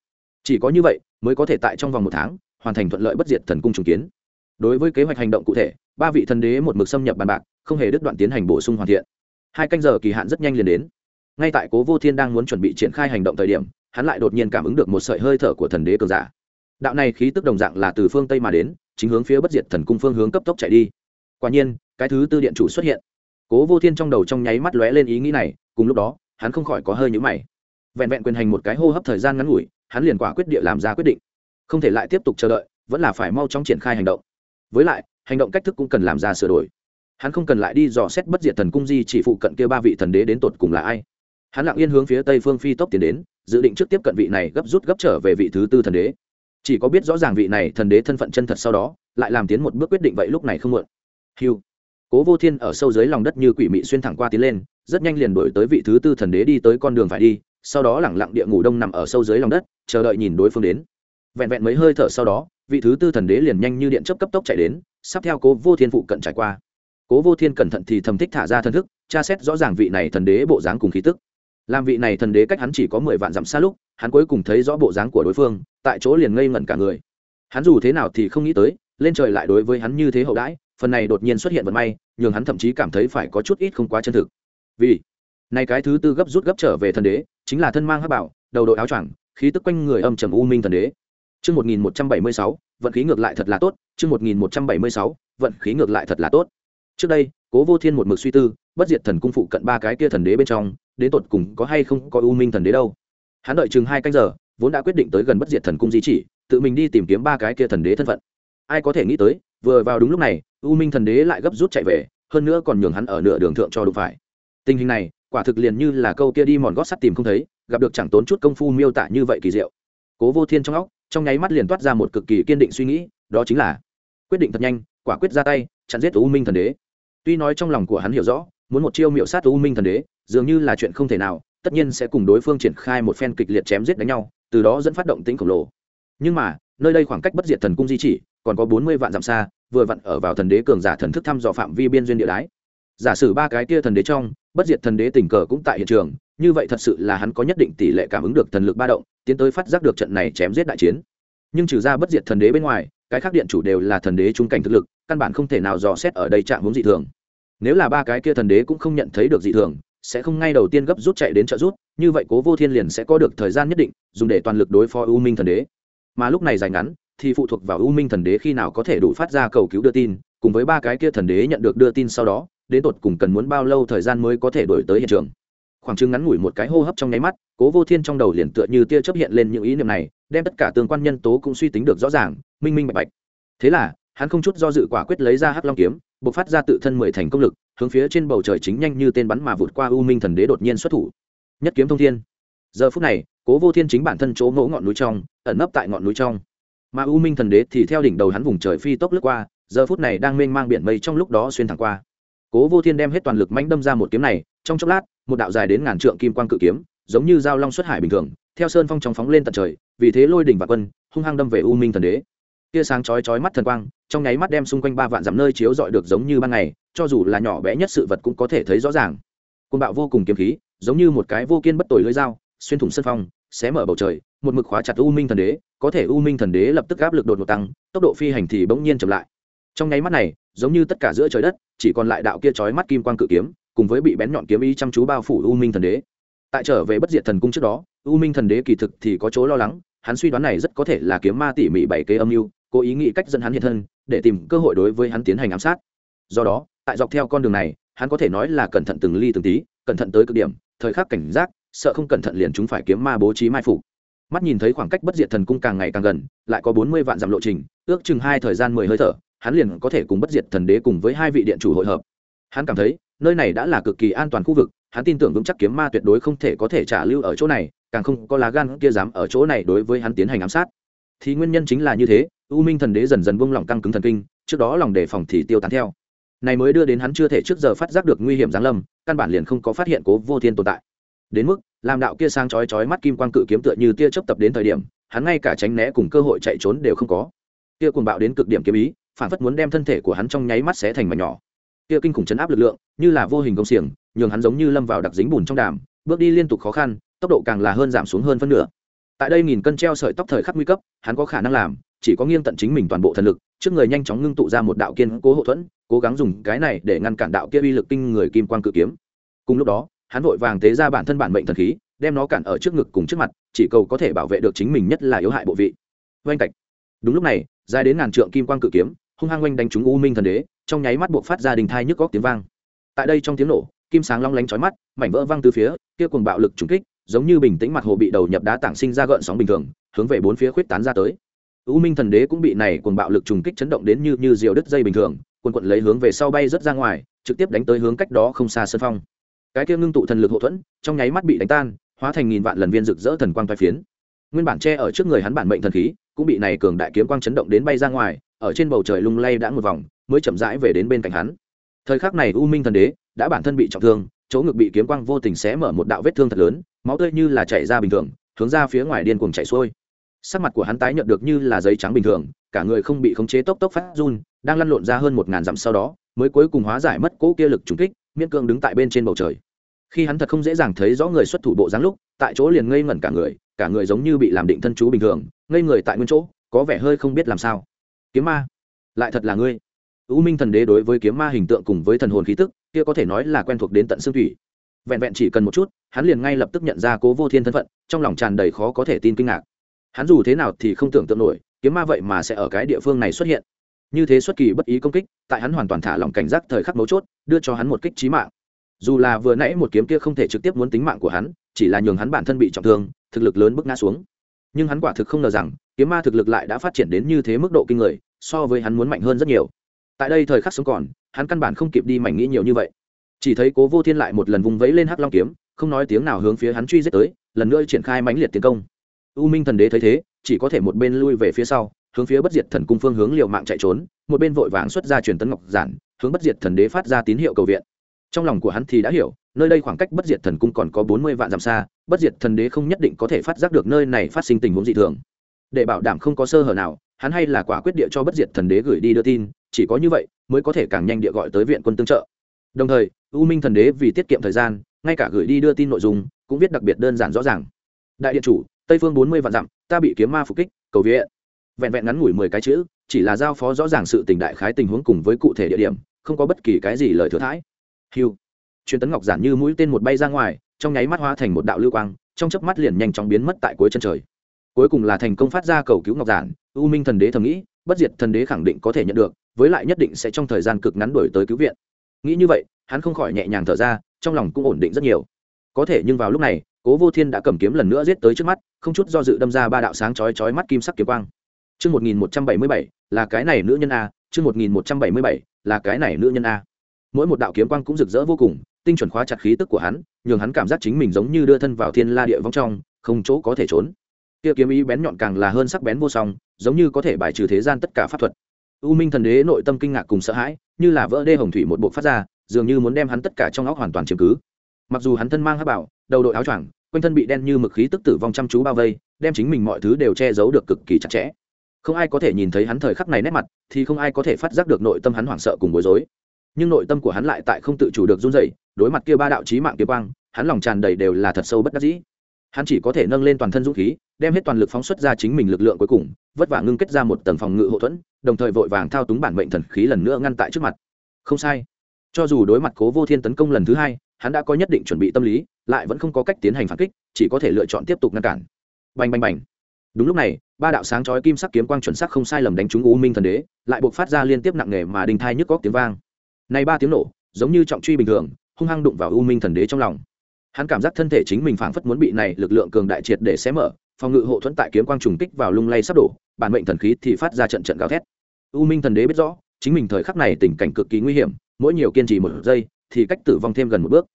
Chỉ có như vậy, mới có thể tại trong vòng một tháng, hoàn thành thuận lợi bất diệt thần cung trùng kiến. Đối với kế hoạch hành động cụ thể, ba vị thần đế một mực xâm nhập bàn bạc, không hề đứt đoạn tiến hành bổ sung hoàn thiện. Hai canh giờ kỳ hạn rất nhanh liền đến. Ngay tại cố vô thiên đang muốn chuẩn bị triển khai hành động thời điểm, hắn lại đột nhiên cảm ứng được một sợi hơi thở của thần đế cường giả đạo này khí tức đồng dạng là từ phương tây mà đến, chính hướng phía bất diệt thần cung phương hướng cấp tốc chạy đi. Quả nhiên, cái thứ tư điện chủ xuất hiện. Cố vô thiên trong đầu trong nháy mắt lóe lên ý nghĩ này, cùng lúc đó, hắn không khỏi có hơi nhữ mày. Vẹn vẹn quyền hành một cái hô hấp thời gian ngắn ngủi, hắn liền quả quyết địa làm ra quyết định. Không thể lại tiếp tục chờ đợi, vẫn là phải mau chóng triển khai hành động. Với lại, hành động cách thức cũng cần làm ra sửa đổi. Hắn không cần lại đi dò xét bất diệt thần cung di chỉ phụ cận kia ba vị thần đế đến tột cùng là ai. Hắn lặng yên hướng phía tây phương phi tốc tiến đến, dự định trước tiếp cận vị này gấp rút gấp trở về vị thứ tư thần đế chỉ có biết rõ ràng vị này thần đế thân phận chân thật sau đó, lại làm tiến một bước quyết định vậy lúc này không muộn. Hiu cố vô thiên ở sâu dưới lòng đất như quỷ mị xuyên thẳng qua tiến lên, rất nhanh liền đổi tới vị thứ tư thần đế đi tới con đường phải đi, sau đó lẳng lặng địa ngủ đông nằm ở sâu dưới lòng đất, chờ đợi nhìn đối phương đến. Vẹn vẹn mấy hơi thở sau đó, vị thứ tư thần đế liền nhanh như điện chấp cấp tốc chạy đến, sắp theo cố vô thiên phụ cận trải qua. Cố vô thiên cẩn thận thì thầm thích thả ra thân thức, tra xét rõ ràng vị này thần đế bộ dáng cùng khí tức. Làm vị này thần đế cách hắn chỉ có mười vạn dặm xa lúc hắn cuối cùng thấy rõ bộ dáng của đối phương tại chỗ liền ngây ngẩn cả người hắn dù thế nào thì không nghĩ tới lên trời lại đối với hắn như thế hậu đãi phần này đột nhiên xuất hiện vận may nhường hắn thậm chí cảm thấy phải có chút ít không quá chân thực vì này cái thứ tư gấp rút gấp trở về thần đế chính là thân mang hắc bảo đầu đội áo choàng khí tức quanh người âm trầm u minh thần đế Chương 1176, vận khí ngược lại thật là tốt, chương 1176, vận khí ngược lại thật là tốt. Trước đây, Cố Vô Thiên một mực suy tư, bất diệt thần cung phụ cận ba cái kia thần đế bên trong, đến tột cùng có hay không có U Minh thần đế đâu. Hắn đợi chừng hai canh giờ, vốn đã quyết định tới gần bất diệt thần cung di chỉ, tự mình đi tìm kiếm ba cái kia thần đế thân phận. Ai có thể nghĩ tới, vừa vào đúng lúc này, U Minh thần đế lại gấp rút chạy về, hơn nữa còn nhường hắn ở nửa đường thượng cho đụng phải. Tình hình này, quả thực liền như là câu kia đi mòn gót sắt tìm không thấy, gặp được chẳng tốn chút công phu miêu tả như vậy kỳ diệu. Cố Vô Thiên trong óc, trong nháy mắt liền toát ra một cực kỳ kiên định suy nghĩ đó chính là quyết định thật nhanh quả quyết ra tay chặn giết u minh thần đế tuy nói trong lòng của hắn hiểu rõ muốn một chiêu miệu sát u minh thần đế dường như là chuyện không thể nào tất nhiên sẽ cùng đối phương triển khai một phen kịch liệt chém giết đánh nhau, từ đó dẫn phát động tính khổng lồ. Nhưng mà, nơi đây khoảng cách bất diệt thần cung di chỉ, còn có bốn mươi vạn dặm xa, vừa vặn ở vào thần đế cường giả thần thức thăm dò phạm vi biên duyên địa đái. Giả sử ba cái kia thần đế trong, bất diệt thần đế tình cờ cũng tại hiện trường, như vậy thật sự là hắn có nhất định tỷ lệ cảm ứng được thần lực ba động, tiến tới phát giác được trận này chém giết đại chiến. Nhưng trừ ra bất diệt thần đế bên ngoài, cái khác điện chủ đều là thần đế trung cảnh thực lực, căn bản không thể nào dò xét ở đây chạm hướng dị thường. Nếu là ba cái kia thần đế cũng không nhận thấy được dị thường sẽ không ngay đầu tiên gấp rút chạy đến trợ rút như vậy cố vô thiên liền sẽ có được thời gian nhất định, dùng để toàn lực đối phó u minh thần đế. Mà lúc này dài ngắn, thì phụ thuộc vào u minh thần đế khi nào có thể đủ phát ra cầu cứu đưa tin, cùng với ba cái kia thần đế nhận được đưa tin sau đó, đến tột cùng cần muốn bao lâu thời gian mới có thể đổi tới hiện trường. Khoảng chừng ngắn ngủi một cái hô hấp trong nháy mắt, cố vô thiên trong đầu liền tựa như tia chấp hiện lên những ý niệm này, đem tất cả tương quan nhân tố cũng suy tính được rõ ràng, minh minh bạch bạch. Thế là hắn không chút do dự quả quyết lấy ra hắc long kiếm buộc phát ra tự thân mười thành công lực, hướng phía trên bầu trời chính nhanh như tên bắn mà vụt qua u minh thần đế đột nhiên xuất thủ. Nhất kiếm thông thiên. Giờ phút này, cố vô thiên chính bản thân chỗ ngỗ ngọn núi trong, ẩn nấp tại ngọn núi trong. Mà u minh thần đế thì theo đỉnh đầu hắn vùng trời phi tốc lướt qua, giờ phút này đang mênh mang biển mây trong lúc đó xuyên thẳng qua. Cố vô thiên đem hết toàn lực mánh đâm ra một kiếm này, trong chốc lát, một đạo dài đến ngàn trượng kim quang cự kiếm, giống như dao long xuất hải bình thường, theo sơn phong trong phóng lên tận trời, vì thế lôi đỉnh và quân, hung hăng đâm về u minh thần đế. Tia sáng chói chói mắt thần quang trong nháy mắt đem xung quanh ba vạn dặm nơi chiếu dọi được giống như ban ngày, cho dù là nhỏ bé nhất sự vật cũng có thể thấy rõ ràng. Côn bạo vô cùng kiếm khí, giống như một cái vô kiên bất tồi lưỡi dao, xuyên thủng sân phong, xé mở bầu trời, một mực khóa chặt u minh thần đế, có thể u minh thần đế lập tức áp lực đột ngột tăng, tốc độ phi hành thì bỗng nhiên chậm lại. Trong nháy mắt này, giống như tất cả giữa trời đất, chỉ còn lại đạo kia chói mắt kim quang cự kiếm, cùng với bị bén nhọn kiếm ý chăm chú bao phủ u minh thần đế. Tại trở về bất diệt thần cung trước đó, u minh thần đế kỳ thực thì có chỗ lo lắng, hắn suy đoán này rất có thể là kiếm ma tỉ mỉ bảy kế âm mưu cố ý nghĩ cách dẫn hắn hiện thân, để tìm cơ hội đối với hắn tiến hành ám sát. Do đó, tại dọc theo con đường này, hắn có thể nói là cẩn thận từng ly từng tí, cẩn thận tới cực điểm, thời khắc cảnh giác, sợ không cẩn thận liền chúng phải kiếm ma bố trí mai phục. Mắt nhìn thấy khoảng cách bất diệt thần cung càng ngày càng gần, lại có bốn mươi vạn dặm lộ trình, ước chừng hai thời gian mười hơi thở, hắn liền có thể cùng bất diệt thần đế cùng với hai vị điện chủ hội hợp. Hắn cảm thấy, nơi này đã là cực kỳ an toàn khu vực, hắn tin tưởng vững chắc kiếm ma tuyệt đối không thể có thể trả lưu ở chỗ này, càng không có lá gan kia dám ở chỗ này đối với hắn tiến hành ám sát. Thì nguyên nhân chính là như thế u minh thần đế dần dần buông lỏng căng cứng thần kinh, trước đó lòng đề phòng thì tiêu tán theo. Này mới đưa đến hắn chưa thể trước giờ phát giác được nguy hiểm giáng lâm, căn bản liền không có phát hiện cố vô thiên tồn tại. Đến mức, làm đạo kia sang chói chói mắt kim quang cự kiếm tựa như tia chớp tập đến thời điểm, hắn ngay cả tránh né cùng cơ hội chạy trốn đều không có. Kia cuồng bạo đến cực điểm kiếm ý, phản phất muốn đem thân thể của hắn trong nháy mắt xé thành mảnh nhỏ. Kia kinh khủng chấn áp lực lượng, như là vô hình công xiềng, nhường hắn giống như lâm vào đặc dính bùn trong đàm, bước đi liên tục khó khăn, tốc độ càng là hơn giảm xuống hơn phân nửa. Tại đây nghìn cân treo sợi tóc thời khắc nguy cấp, hắn có khả năng làm chỉ có nghiêng tận chính mình toàn bộ thần lực, trước người nhanh chóng ngưng tụ ra một đạo kiên cố hậu thuẫn, cố gắng dùng cái này để ngăn cản đạo kia uy lực kinh người kim quang cự kiếm. Cùng lúc đó, hắn vội vàng tế ra bản thân bản mệnh thần khí, đem nó cản ở trước ngực cùng trước mặt, chỉ cầu có thể bảo vệ được chính mình nhất là yếu hại bộ vị. Oanh cạch. Đúng lúc này, dài đến ngàn trượng kim quang cự kiếm, hung hăng oanh đánh trúng u minh thần đế, trong nháy mắt buộc phát ra đình thai nhức góc tiếng vang. Tại đây trong tiếng nổ, kim sáng long lánh chói mắt, mảnh vỡ văng từ phía, kia cùng bạo lực trúng kích, giống như bình tĩnh mặt hồ bị đầu nhập đá tảng sinh ra gợn sóng bình thường, hướng về bốn phía khuyết tán ra tới u minh thần đế cũng bị này cuồng bạo lực trùng kích chấn động đến như như diều đứt dây bình thường, quần cuộn lấy hướng về sau bay rất ra ngoài, trực tiếp đánh tới hướng cách đó không xa sân phong. Cái kia ngưng tụ thần lực hộ thuẫn, trong nháy mắt bị đánh tan, hóa thành nghìn vạn lần viên rực rỡ thần quang toai phiến. Nguyên bản che ở trước người hắn bản mệnh thần khí, cũng bị này cường đại kiếm quang chấn động đến bay ra ngoài, ở trên bầu trời lung lay đã một vòng, mới chậm rãi về đến bên cạnh hắn. Thời khắc này u minh thần đế đã bản thân bị trọng thương, chỗ ngực bị kiếm quang vô tình xé mở một đạo vết thương thật lớn, máu tươi như là chảy ra bình thường, hướng ra phía ngoài điên cuồng chảy xuôi sắc mặt của hắn tái nhợt được như là giấy trắng bình thường, cả người không bị khống chế tốc tốc phát run, đang lăn lộn ra hơn một ngàn dặm sau đó, mới cuối cùng hóa giải mất cỗ kia lực trùng kích, miễn cương đứng tại bên trên bầu trời. Khi hắn thật không dễ dàng thấy rõ người xuất thủ bộ dáng lúc, tại chỗ liền ngây ngẩn cả người cả người giống như bị làm định thân chú bình thường, ngây người tại nguyên chỗ, có vẻ hơi không biết làm sao. Kiếm ma, lại thật là ngươi. U minh thần đế đối với kiếm ma hình tượng cùng với thần hồn khí tức, kia có thể nói là quen thuộc đến tận xương thủy. Vẹn vẹn chỉ cần một chút, hắn liền ngay lập tức nhận ra cố vô thiên thân phận, trong lòng tràn đầy khó có thể tin kinh ngạc hắn dù thế nào thì không tưởng tượng nổi, kiếm ma vậy mà sẽ ở cái địa phương này xuất hiện. Như thế xuất kỳ bất ý công kích, tại hắn hoàn toàn thả lỏng cảnh giác thời khắc mấu chốt, đưa cho hắn một kích trí mạng. Dù là vừa nãy một kiếm kia không thể trực tiếp muốn tính mạng của hắn, chỉ là nhường hắn bản thân bị trọng thương, thực lực lớn bước ngã xuống. Nhưng hắn quả thực không ngờ rằng, kiếm ma thực lực lại đã phát triển đến như thế mức độ kinh người, so với hắn muốn mạnh hơn rất nhiều. Tại đây thời khắc sống còn, hắn căn bản không kịp đi mảnh nghĩ nhiều như vậy. Chỉ thấy cố vô thiên lại một lần vùng vẫy lên hắc long kiếm, không nói tiếng nào hướng phía hắn truy giết tới, lần nữa triển khai mãnh liệt tiến công u minh thần đế thấy thế, chỉ có thể một bên lui về phía sau, hướng phía bất diệt thần cung phương hướng liều mạng chạy trốn, một bên vội vàng xuất ra truyền tấn ngọc giản, hướng bất diệt thần đế phát ra tín hiệu cầu viện. Trong lòng của hắn thì đã hiểu, nơi đây khoảng cách bất diệt thần cung còn có bốn mươi vạn dặm xa, bất diệt thần đế không nhất định có thể phát giác được nơi này phát sinh tình huống dị thường. Để bảo đảm không có sơ hở nào, hắn hay là quả quyết địa cho bất diệt thần đế gửi đi đưa tin, chỉ có như vậy mới có thể càng nhanh địa gọi tới viện quân tương trợ. Đồng thời, u minh thần đế vì tiết kiệm thời gian, ngay cả gửi đi đưa tin nội dung cũng viết đặc biệt đơn giản rõ ràng đại điện chủ, tây phương bốn mươi vạn dặm, ta bị kiếm ma phục kích, cầu viện. Vẹn vẹn ngắn ngủi mười cái chữ, chỉ là giao phó rõ ràng sự tình đại khái tình huống cùng với cụ thể địa điểm, không có bất kỳ cái gì lời thừa thãi. Hiu truyền tấn ngọc giản như mũi tên một bay ra ngoài, trong nháy mắt hóa thành một đạo lưu quang, trong chớp mắt liền nhanh chóng biến mất tại cuối chân trời. Cuối cùng là thành công phát ra cầu cứu ngọc giản, u minh thần đế thầm nghĩ, bất diệt thần đế khẳng định có thể nhận được, với lại nhất định sẽ trong thời gian cực ngắn đổi tới cứu viện. Nghĩ như vậy, hắn không khỏi nhẹ nhàng thở ra, trong lòng cũng ổn định rất nhiều. Có thể nhưng vào lúc này cố vô thiên đã cầm kiếm lần nữa giết tới trước mắt, không chút do dự đâm ra ba đạo sáng chói chói mắt kim sắc kiếm quang. Chương một nghìn một trăm bảy mươi bảy, là cái này nữ nhân a, chương một nghìn một trăm bảy mươi bảy, là cái này nữ nhân a. Mỗi một đạo kiếm quang cũng rực rỡ vô cùng, tinh chuẩn khóa chặt khí tức của hắn, nhường hắn cảm giác chính mình giống như đưa thân vào thiên la địa vong trong, không chỗ có thể trốn. Kia kiếm ý bén nhọn càng là hơn sắc bén vô song, giống như có thể bài trừ thế gian tất cả pháp thuật. U minh thần đế nội tâm kinh ngạc cùng sợ hãi, như là vỡ đê hồng thủy một bộ phát ra, dường như muốn đem hắn tất cả trong óc hoàn toàn chiếm cứ mặc dù hắn thân mang hát bảo, đầu đội áo choàng, quanh thân bị đen như mực khí tức tử vong chăm chú bao vây, đem chính mình mọi thứ đều che giấu được cực kỳ chặt chẽ. Không ai có thể nhìn thấy hắn thời khắc này nét mặt, thì không ai có thể phát giác được nội tâm hắn hoảng sợ cùng bối rối. Nhưng nội tâm của hắn lại tại không tự chủ được run rẩy, đối mặt kia ba đạo chí mạng kia quang, hắn lòng tràn đầy đều là thật sâu bất đắc dĩ. Hắn chỉ có thể nâng lên toàn thân dũng khí, đem hết toàn lực phóng xuất ra chính mình lực lượng cuối cùng, vất vả ngưng kết ra một tầng phòng ngự hậu thuẫn, đồng thời vội vàng thao túng bản mệnh thần khí lần nữa ngăn tại trước mặt. Không sai. Cho dù đối mặt cố vô thiên tấn công lần thứ hai hắn đã có nhất định chuẩn bị tâm lý, lại vẫn không có cách tiến hành phản kích, chỉ có thể lựa chọn tiếp tục ngăn cản. Bành bành bành. Đúng lúc này, ba đạo sáng chói kim sắc kiếm quang chuẩn sắc không sai lầm đánh trúng u minh thần đế, lại buộc phát ra liên tiếp nặng nề mà đình thai nhức góc tiếng vang. Này ba tiếng nổ, giống như trọng truy bình thường, hung hăng đụng vào u minh thần đế trong lòng. Hắn cảm giác thân thể chính mình phảng phất muốn bị này lực lượng cường đại triệt để xé mở, phòng ngự hộ thuẫn tại kiếm quang trùng kích vào lung lay sắp đổ, bản mệnh thần khí thì phát ra trận trận gào thét. U minh thần đế biết rõ, chính mình thời khắc này tình cảnh cực kỳ nguy hiểm, mỗi nhiều kiên trì một giây thì cách tử vong thêm gần một bước.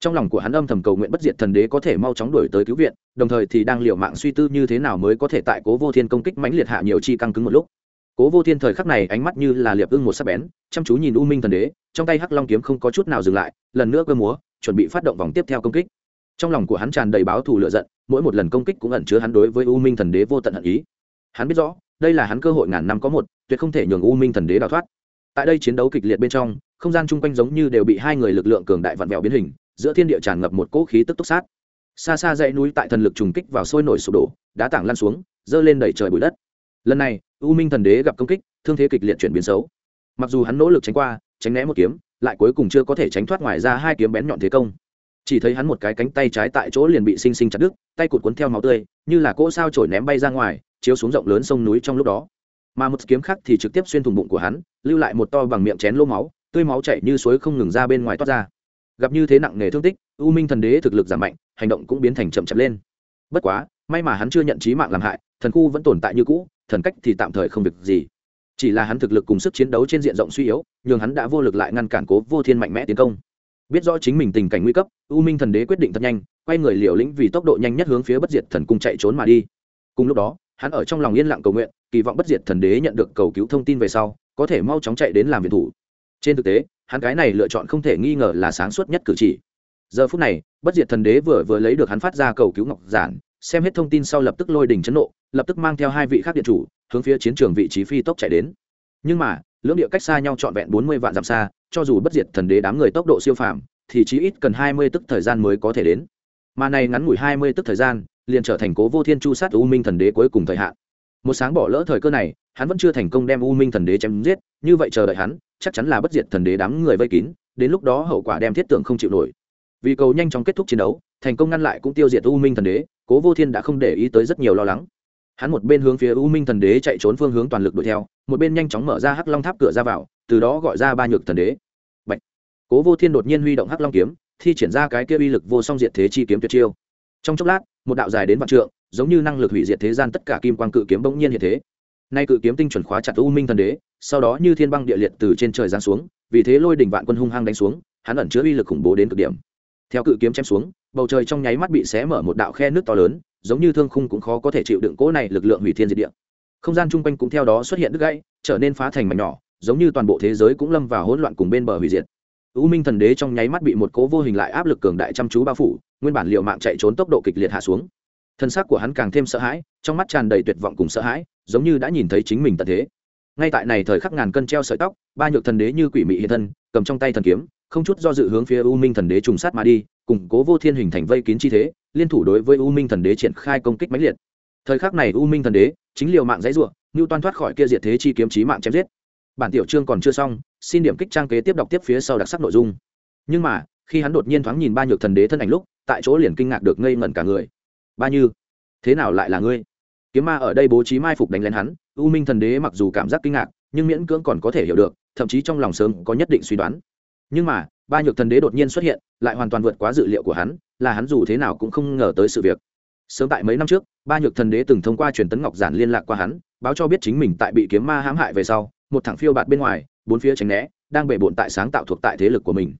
Trong lòng của hắn âm thầm cầu nguyện bất diệt thần đế có thể mau chóng đuổi tới cứu viện, đồng thời thì đang liều mạng suy tư như thế nào mới có thể tại cố vô thiên công kích mãnh liệt hạ nhiều chi căng cứng một lúc. Cố vô thiên thời khắc này ánh mắt như là liệp ưng một sắc bén, chăm chú nhìn u minh thần đế, trong tay hắc long kiếm không có chút nào dừng lại, lần nữa cơ múa, chuẩn bị phát động vòng tiếp theo công kích. Trong lòng của hắn tràn đầy báo thù lựa giận, mỗi một lần công kích cũng ẩn chứa hắn đối với u minh thần đế vô tận hận ý. Hắn biết rõ, đây là hắn cơ hội ngàn năm có một, tuyệt không thể nhường u minh thần đế đào thoát. Tại đây chiến đấu kịch liệt bên trong không gian chung quanh giống như đều bị hai người lực lượng cường đại vặn vẹo biến hình, giữa thiên địa tràn ngập một cỗ khí tức túc sát. Xa xa dãy núi tại thần lực trùng kích vào sôi nổi sụp đổ, đá tảng lan xuống, dơ lên đẩy trời bụi đất. Lần này, u minh thần đế gặp công kích, thương thế kịch liệt chuyển biến xấu. Mặc dù hắn nỗ lực tránh qua, tránh né một kiếm, lại cuối cùng chưa có thể tránh thoát ngoài ra hai kiếm bén nhọn thế công. Chỉ thấy hắn một cái cánh tay trái tại chỗ liền bị xinh xinh chặt đứt, tay cụt cuốn theo máu tươi, như là cỗ sao trổi ném bay ra ngoài, chiếu xuống rộng lớn sông núi trong lúc đó. Mà một kiếm khác thì trực tiếp xuyên thủng bụng của hắn, lưu lại một to bằng miệng chén lô máu tươi máu chảy như suối không ngừng ra bên ngoài toát ra. Gặp như thế nặng nề thương tích, u minh thần đế thực lực giảm mạnh, hành động cũng biến thành chậm chậm lên. Bất quá, may mà hắn chưa nhận trí mạng làm hại, thần khu vẫn tồn tại như cũ, thần cách thì tạm thời không việc gì. Chỉ là hắn thực lực cùng sức chiến đấu trên diện rộng suy yếu nhưng hắn đã vô lực lại ngăn cản cố vô thiên mạnh mẽ tiến công. Biết rõ chính mình tình cảnh nguy cấp, u minh thần đế quyết định thật nhanh, quay người liều lĩnh vì tốc độ nhanh nhất hướng phía bất diệt thần cung chạy trốn mà đi. Cùng lúc đó, hắn ở trong lòng yên lặng cầu nguyện, kỳ vọng bất diệt thần đế nhận được cầu cứu thông tin về sau, có thể mau chóng chạy đến làm viện thủ trên thực tế, hắn cái này lựa chọn không thể nghi ngờ là sáng suốt nhất cử chỉ. Giờ phút này, bất diệt thần đế vừa vừa lấy được hắn phát ra cầu cứu ngọc giản, xem hết thông tin sau lập tức lôi đỉnh chấn nộ, lập tức mang theo hai vị khác điện chủ, hướng phía chiến trường vị trí phi tốc chạy đến. Nhưng mà, lưỡng địa cách xa nhau trọn vẹn bốn mươi vạn dặm xa, cho dù bất diệt thần đế đám người tốc độ siêu phàm, thì chí ít cần hai mươi tức thời gian mới có thể đến. Mà này ngắn ngủi hai mươi tức thời gian, liền trở thành cố vô thiên chu sát u minh thần đế cuối cùng thời hạn. Một sáng bỏ lỡ thời cơ này, hắn vẫn chưa thành công đem u minh thần đế chém giết, như vậy chờ đợi hắn chắc chắn là bất diệt thần đế đám người vây kín, đến lúc đó hậu quả đem thiết tưởng không chịu nổi. Vì cầu nhanh chóng kết thúc chiến đấu, thành công ngăn lại cũng tiêu diệt u minh thần đế, cố vô thiên đã không để ý tới rất nhiều lo lắng. Hắn một bên hướng phía u minh thần đế chạy trốn phương hướng toàn lực đuổi theo, một bên nhanh chóng mở ra hắc long tháp cửa ra vào, từ đó gọi ra ba nhược thần đế. Bạch. cố vô thiên đột nhiên huy động hắc long kiếm, thi triển ra cái kia uy lực vô song diệt thế chi kiếm tuyệt chiêu. Trong chốc lát, một đạo dài đến vạn trượng, giống như năng lực hủy diệt thế gian tất cả kim quang cự kiếm bỗng nhiên hiện thế nay cự kiếm tinh chuẩn khóa chặt u minh thần đế, sau đó như thiên băng địa liệt từ trên trời giáng xuống, vì thế lôi đỉnh vạn quân hung hăng đánh xuống, hắn ẩn chứa uy lực khủng bố đến cực điểm. Theo cự kiếm chém xuống, bầu trời trong nháy mắt bị xé mở một đạo khe nước to lớn, giống như thương khung cũng khó có thể chịu đựng cỗ này lực lượng hủy thiên diệt địa. Không gian chung quanh cũng theo đó xuất hiện đứt gãy, trở nên phá thành mảnh nhỏ, giống như toàn bộ thế giới cũng lâm vào hỗn loạn cùng bên bờ hủy diệt. U minh thần đế trong nháy mắt bị một cố vô hình lại áp lực cường đại chăm chú bao phủ, nguyên bản liệu mạng chạy trốn tốc độ kịch liệt hạ xuống thân xác của hắn càng thêm sợ hãi, trong mắt tràn đầy tuyệt vọng cùng sợ hãi, giống như đã nhìn thấy chính mình tận thế. Ngay tại này thời khắc ngàn cân treo sợi tóc, ba nhược thần đế như quỷ mị hiện thân, cầm trong tay thần kiếm, không chút do dự hướng phía u minh thần đế trùng sát mà đi, củng cố vô thiên hình thành vây kín chi thế, liên thủ đối với u minh thần đế triển khai công kích mãnh liệt. Thời khắc này u minh thần đế, chính liều mạng dãy ruộng như toan thoát khỏi kia diệt thế chi kiếm chí mạng chém giết. Bản tiểu chương còn chưa xong, xin điểm kích trang kế tiếp đọc tiếp phía sau đặc sắc nội dung. Nhưng mà, khi hắn đột nhiên thoáng nhìn ba nhược thần đế thân ảnh lúc, tại chỗ liền kinh ngạc được ngây ngẩn cả người ba như. Thế nào lại là ngươi? Kiếm ma ở đây bố trí mai phục đánh lén hắn, u minh thần đế mặc dù cảm giác kinh ngạc, nhưng miễn cưỡng còn có thể hiểu được, thậm chí trong lòng sớm có nhất định suy đoán. Nhưng mà, ba nhược thần đế đột nhiên xuất hiện, lại hoàn toàn vượt quá dự liệu của hắn, là hắn dù thế nào cũng không ngờ tới sự việc. Sớm tại mấy năm trước, ba nhược thần đế từng thông qua truyền tấn ngọc giản liên lạc qua hắn, báo cho biết chính mình tại bị kiếm ma hãm hại về sau, một thằng phiêu bạt bên ngoài, bốn phía tránh né, đang bể bộn tại sáng tạo thuộc tại thế lực của mình.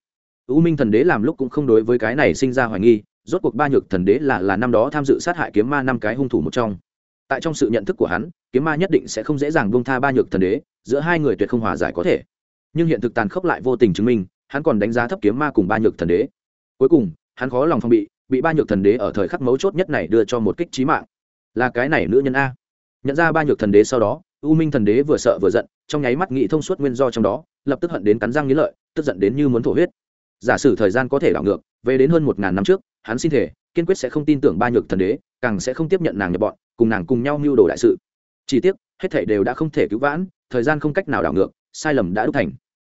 U minh thần đế làm lúc cũng không đối với cái này sinh ra hoài nghi rốt cuộc ba nhược thần đế là là năm đó tham dự sát hại kiếm ma năm cái hung thủ một trong. Tại trong sự nhận thức của hắn, kiếm ma nhất định sẽ không dễ dàng buông tha ba nhược thần đế, giữa hai người tuyệt không hòa giải có thể. Nhưng hiện thực tàn khốc lại vô tình chứng minh, hắn còn đánh giá thấp kiếm ma cùng ba nhược thần đế. Cuối cùng, hắn khó lòng phong bị bị ba nhược thần đế ở thời khắc mấu chốt nhất này đưa cho một kích trí mạng. Là cái này nữ nhân a. Nhận ra ba nhược thần đế sau đó, u minh thần đế vừa sợ vừa giận, trong nháy mắt nghĩ thông suốt nguyên do trong đó, lập tức hận đến cắn răng nghĩ lợi, tức giận đến như muốn thổ huyết. Giả sử thời gian có thể đảo ngược, về đến hơn một ngàn năm trước hắn xin thể, kiên quyết sẽ không tin tưởng ba nhược thần đế, càng sẽ không tiếp nhận nàng nhập bọn, cùng nàng cùng nhau mưu đồ đại sự. Chỉ tiếc, hết thể đều đã không thể cứu vãn, thời gian không cách nào đảo ngược, sai lầm đã đúc thành.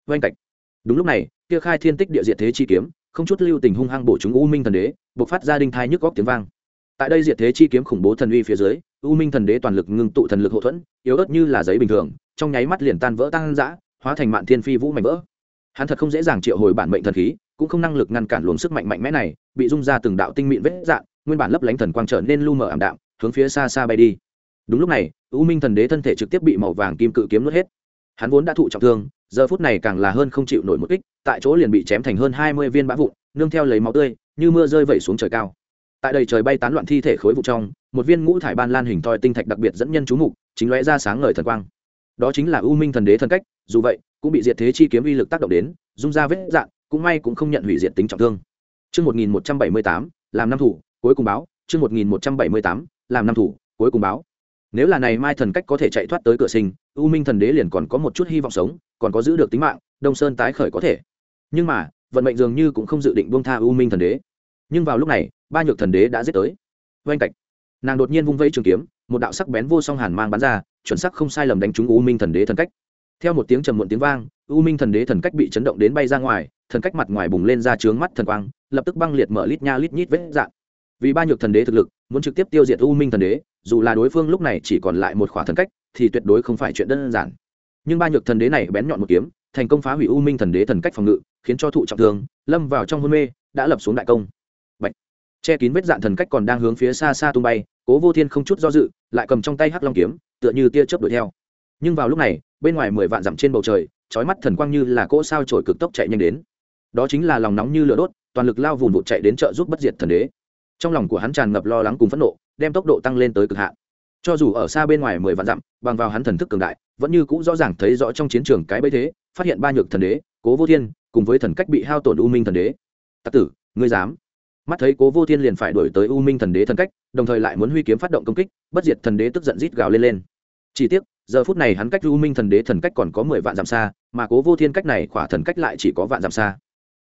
Oanh cạch. Đúng lúc này, kia khai thiên tích địa diệt thế chi kiếm, không chút lưu tình hung hăng bổ chúng u minh thần đế buộc phát ra đinh thai nhức góc tiếng vang. Tại đây diệt thế chi kiếm khủng bố thần uy phía dưới, u minh thần đế toàn lực ngưng tụ thần lực hậu thuẫn, yếu ớt như là giấy bình thường, trong nháy mắt liền tan vỡ tăng dã hóa thành mạn thiên phi vũ mạnh vỡ. Hắn thật không dễ dàng triệu hồi bản mệnh thần khí cũng không năng lực ngăn cản luồng sức mạnh mạnh mẽ này, bị rung ra từng đạo tinh mịn vết dạn, nguyên bản lấp lánh thần quang trở nên lu mờ ảm đạm, hướng phía xa xa bay đi. Đúng lúc này, u minh thần đế thân thể trực tiếp bị màu vàng kim cự kiếm nuốt hết. Hắn vốn đã thụ trọng thương, giờ phút này càng là hơn không chịu nổi một kích, tại chỗ liền bị chém thành hơn hai mươi viên bã vụn, nương theo lấy máu tươi, như mưa rơi vẩy xuống trời cao. Tại đầy trời bay tán loạn thi thể khối vụ trong, một viên ngũ thải ban lan hình thoi tinh thạch đặc biệt dẫn nhân chú mục, chính lóe ra sáng ngời thần quang. Đó chính là u minh thần đế thân cách, dù vậy, cũng bị diệt thế chi kiếm uy lực tác động đến, dung ra vết dạn cũng may cũng không nhận hủy diệt tính trọng thương Chương 1178, làm năm thủ, cuối cùng báo, chương 1178, làm năm thủ, cuối cùng báo. Nếu là này Mai thần cách có thể chạy thoát tới cửa sinh, U Minh thần đế liền còn có một chút hy vọng sống, còn có giữ được tính mạng, Đông Sơn tái khởi có thể. Nhưng mà, vận mệnh dường như cũng không dự định buông tha U Minh thần đế. Nhưng vào lúc này, ba nhược thần đế đã giết tới. Oanh cạch. Nàng đột nhiên vung vẫy trường kiếm, một đạo sắc bén vô song hàn mang bắn ra, chuẩn xác không sai lầm đánh trúng U Minh thần đế thần cách. Theo một tiếng trầm muộn tiếng vang, U Minh thần đế thần cách bị chấn động đến bay ra ngoài, thần cách mặt ngoài bùng lên ra trướng mắt thần quang, lập tức băng liệt mở lít nha lít nhít vết dạng. vì ba nhược thần đế thực lực, muốn trực tiếp tiêu diệt u minh thần đế, dù là đối phương lúc này chỉ còn lại một khỏa thần cách, thì tuyệt đối không phải chuyện đơn giản nhưng ba nhược thần đế này bén nhọn một kiếm, thành công phá hủy u minh thần đế thần cách phòng ngự, khiến cho thụ trọng thương, lâm vào trong hôn mê, đã lập xuống đại công Bạch. che kín vết dạn thần cách còn đang hướng phía xa xa tung bay, cố vô thiên không chút do dự, lại cầm trong tay hắc long kiếm, tựa như tia chớp đuổi theo nhưng vào lúc này, bên ngoài mười vạn dặm trên bầu trời trói mắt thần quang như là cỗ sao trổi cực tốc chạy nhanh đến đó chính là lòng nóng như lửa đốt, toàn lực lao vùn vụt chạy đến trợ giúp bất diệt thần đế. Trong lòng của hắn tràn ngập lo lắng cùng phẫn nộ, đem tốc độ tăng lên tới cực hạn. Cho dù ở xa bên ngoài mười vạn dặm, bằng vào hắn thần thức cường đại, vẫn như cũng rõ ràng thấy rõ trong chiến trường cái bấy thế, phát hiện ba nhược thần đế, cố vô thiên, cùng với thần cách bị hao tổn u minh thần đế. Tặc tử, ngươi dám? Mắt thấy cố vô thiên liền phải đổi tới u minh thần đế thần cách, đồng thời lại muốn huy kiếm phát động công kích, bất diệt thần đế tức giận rít gào lên lên. Chỉ tiếc, giờ phút này hắn cách u minh thần đế thần cách còn có mười vạn dặm xa, mà cố vô thiên cách này khỏa thần cách lại chỉ có vạn dặm xa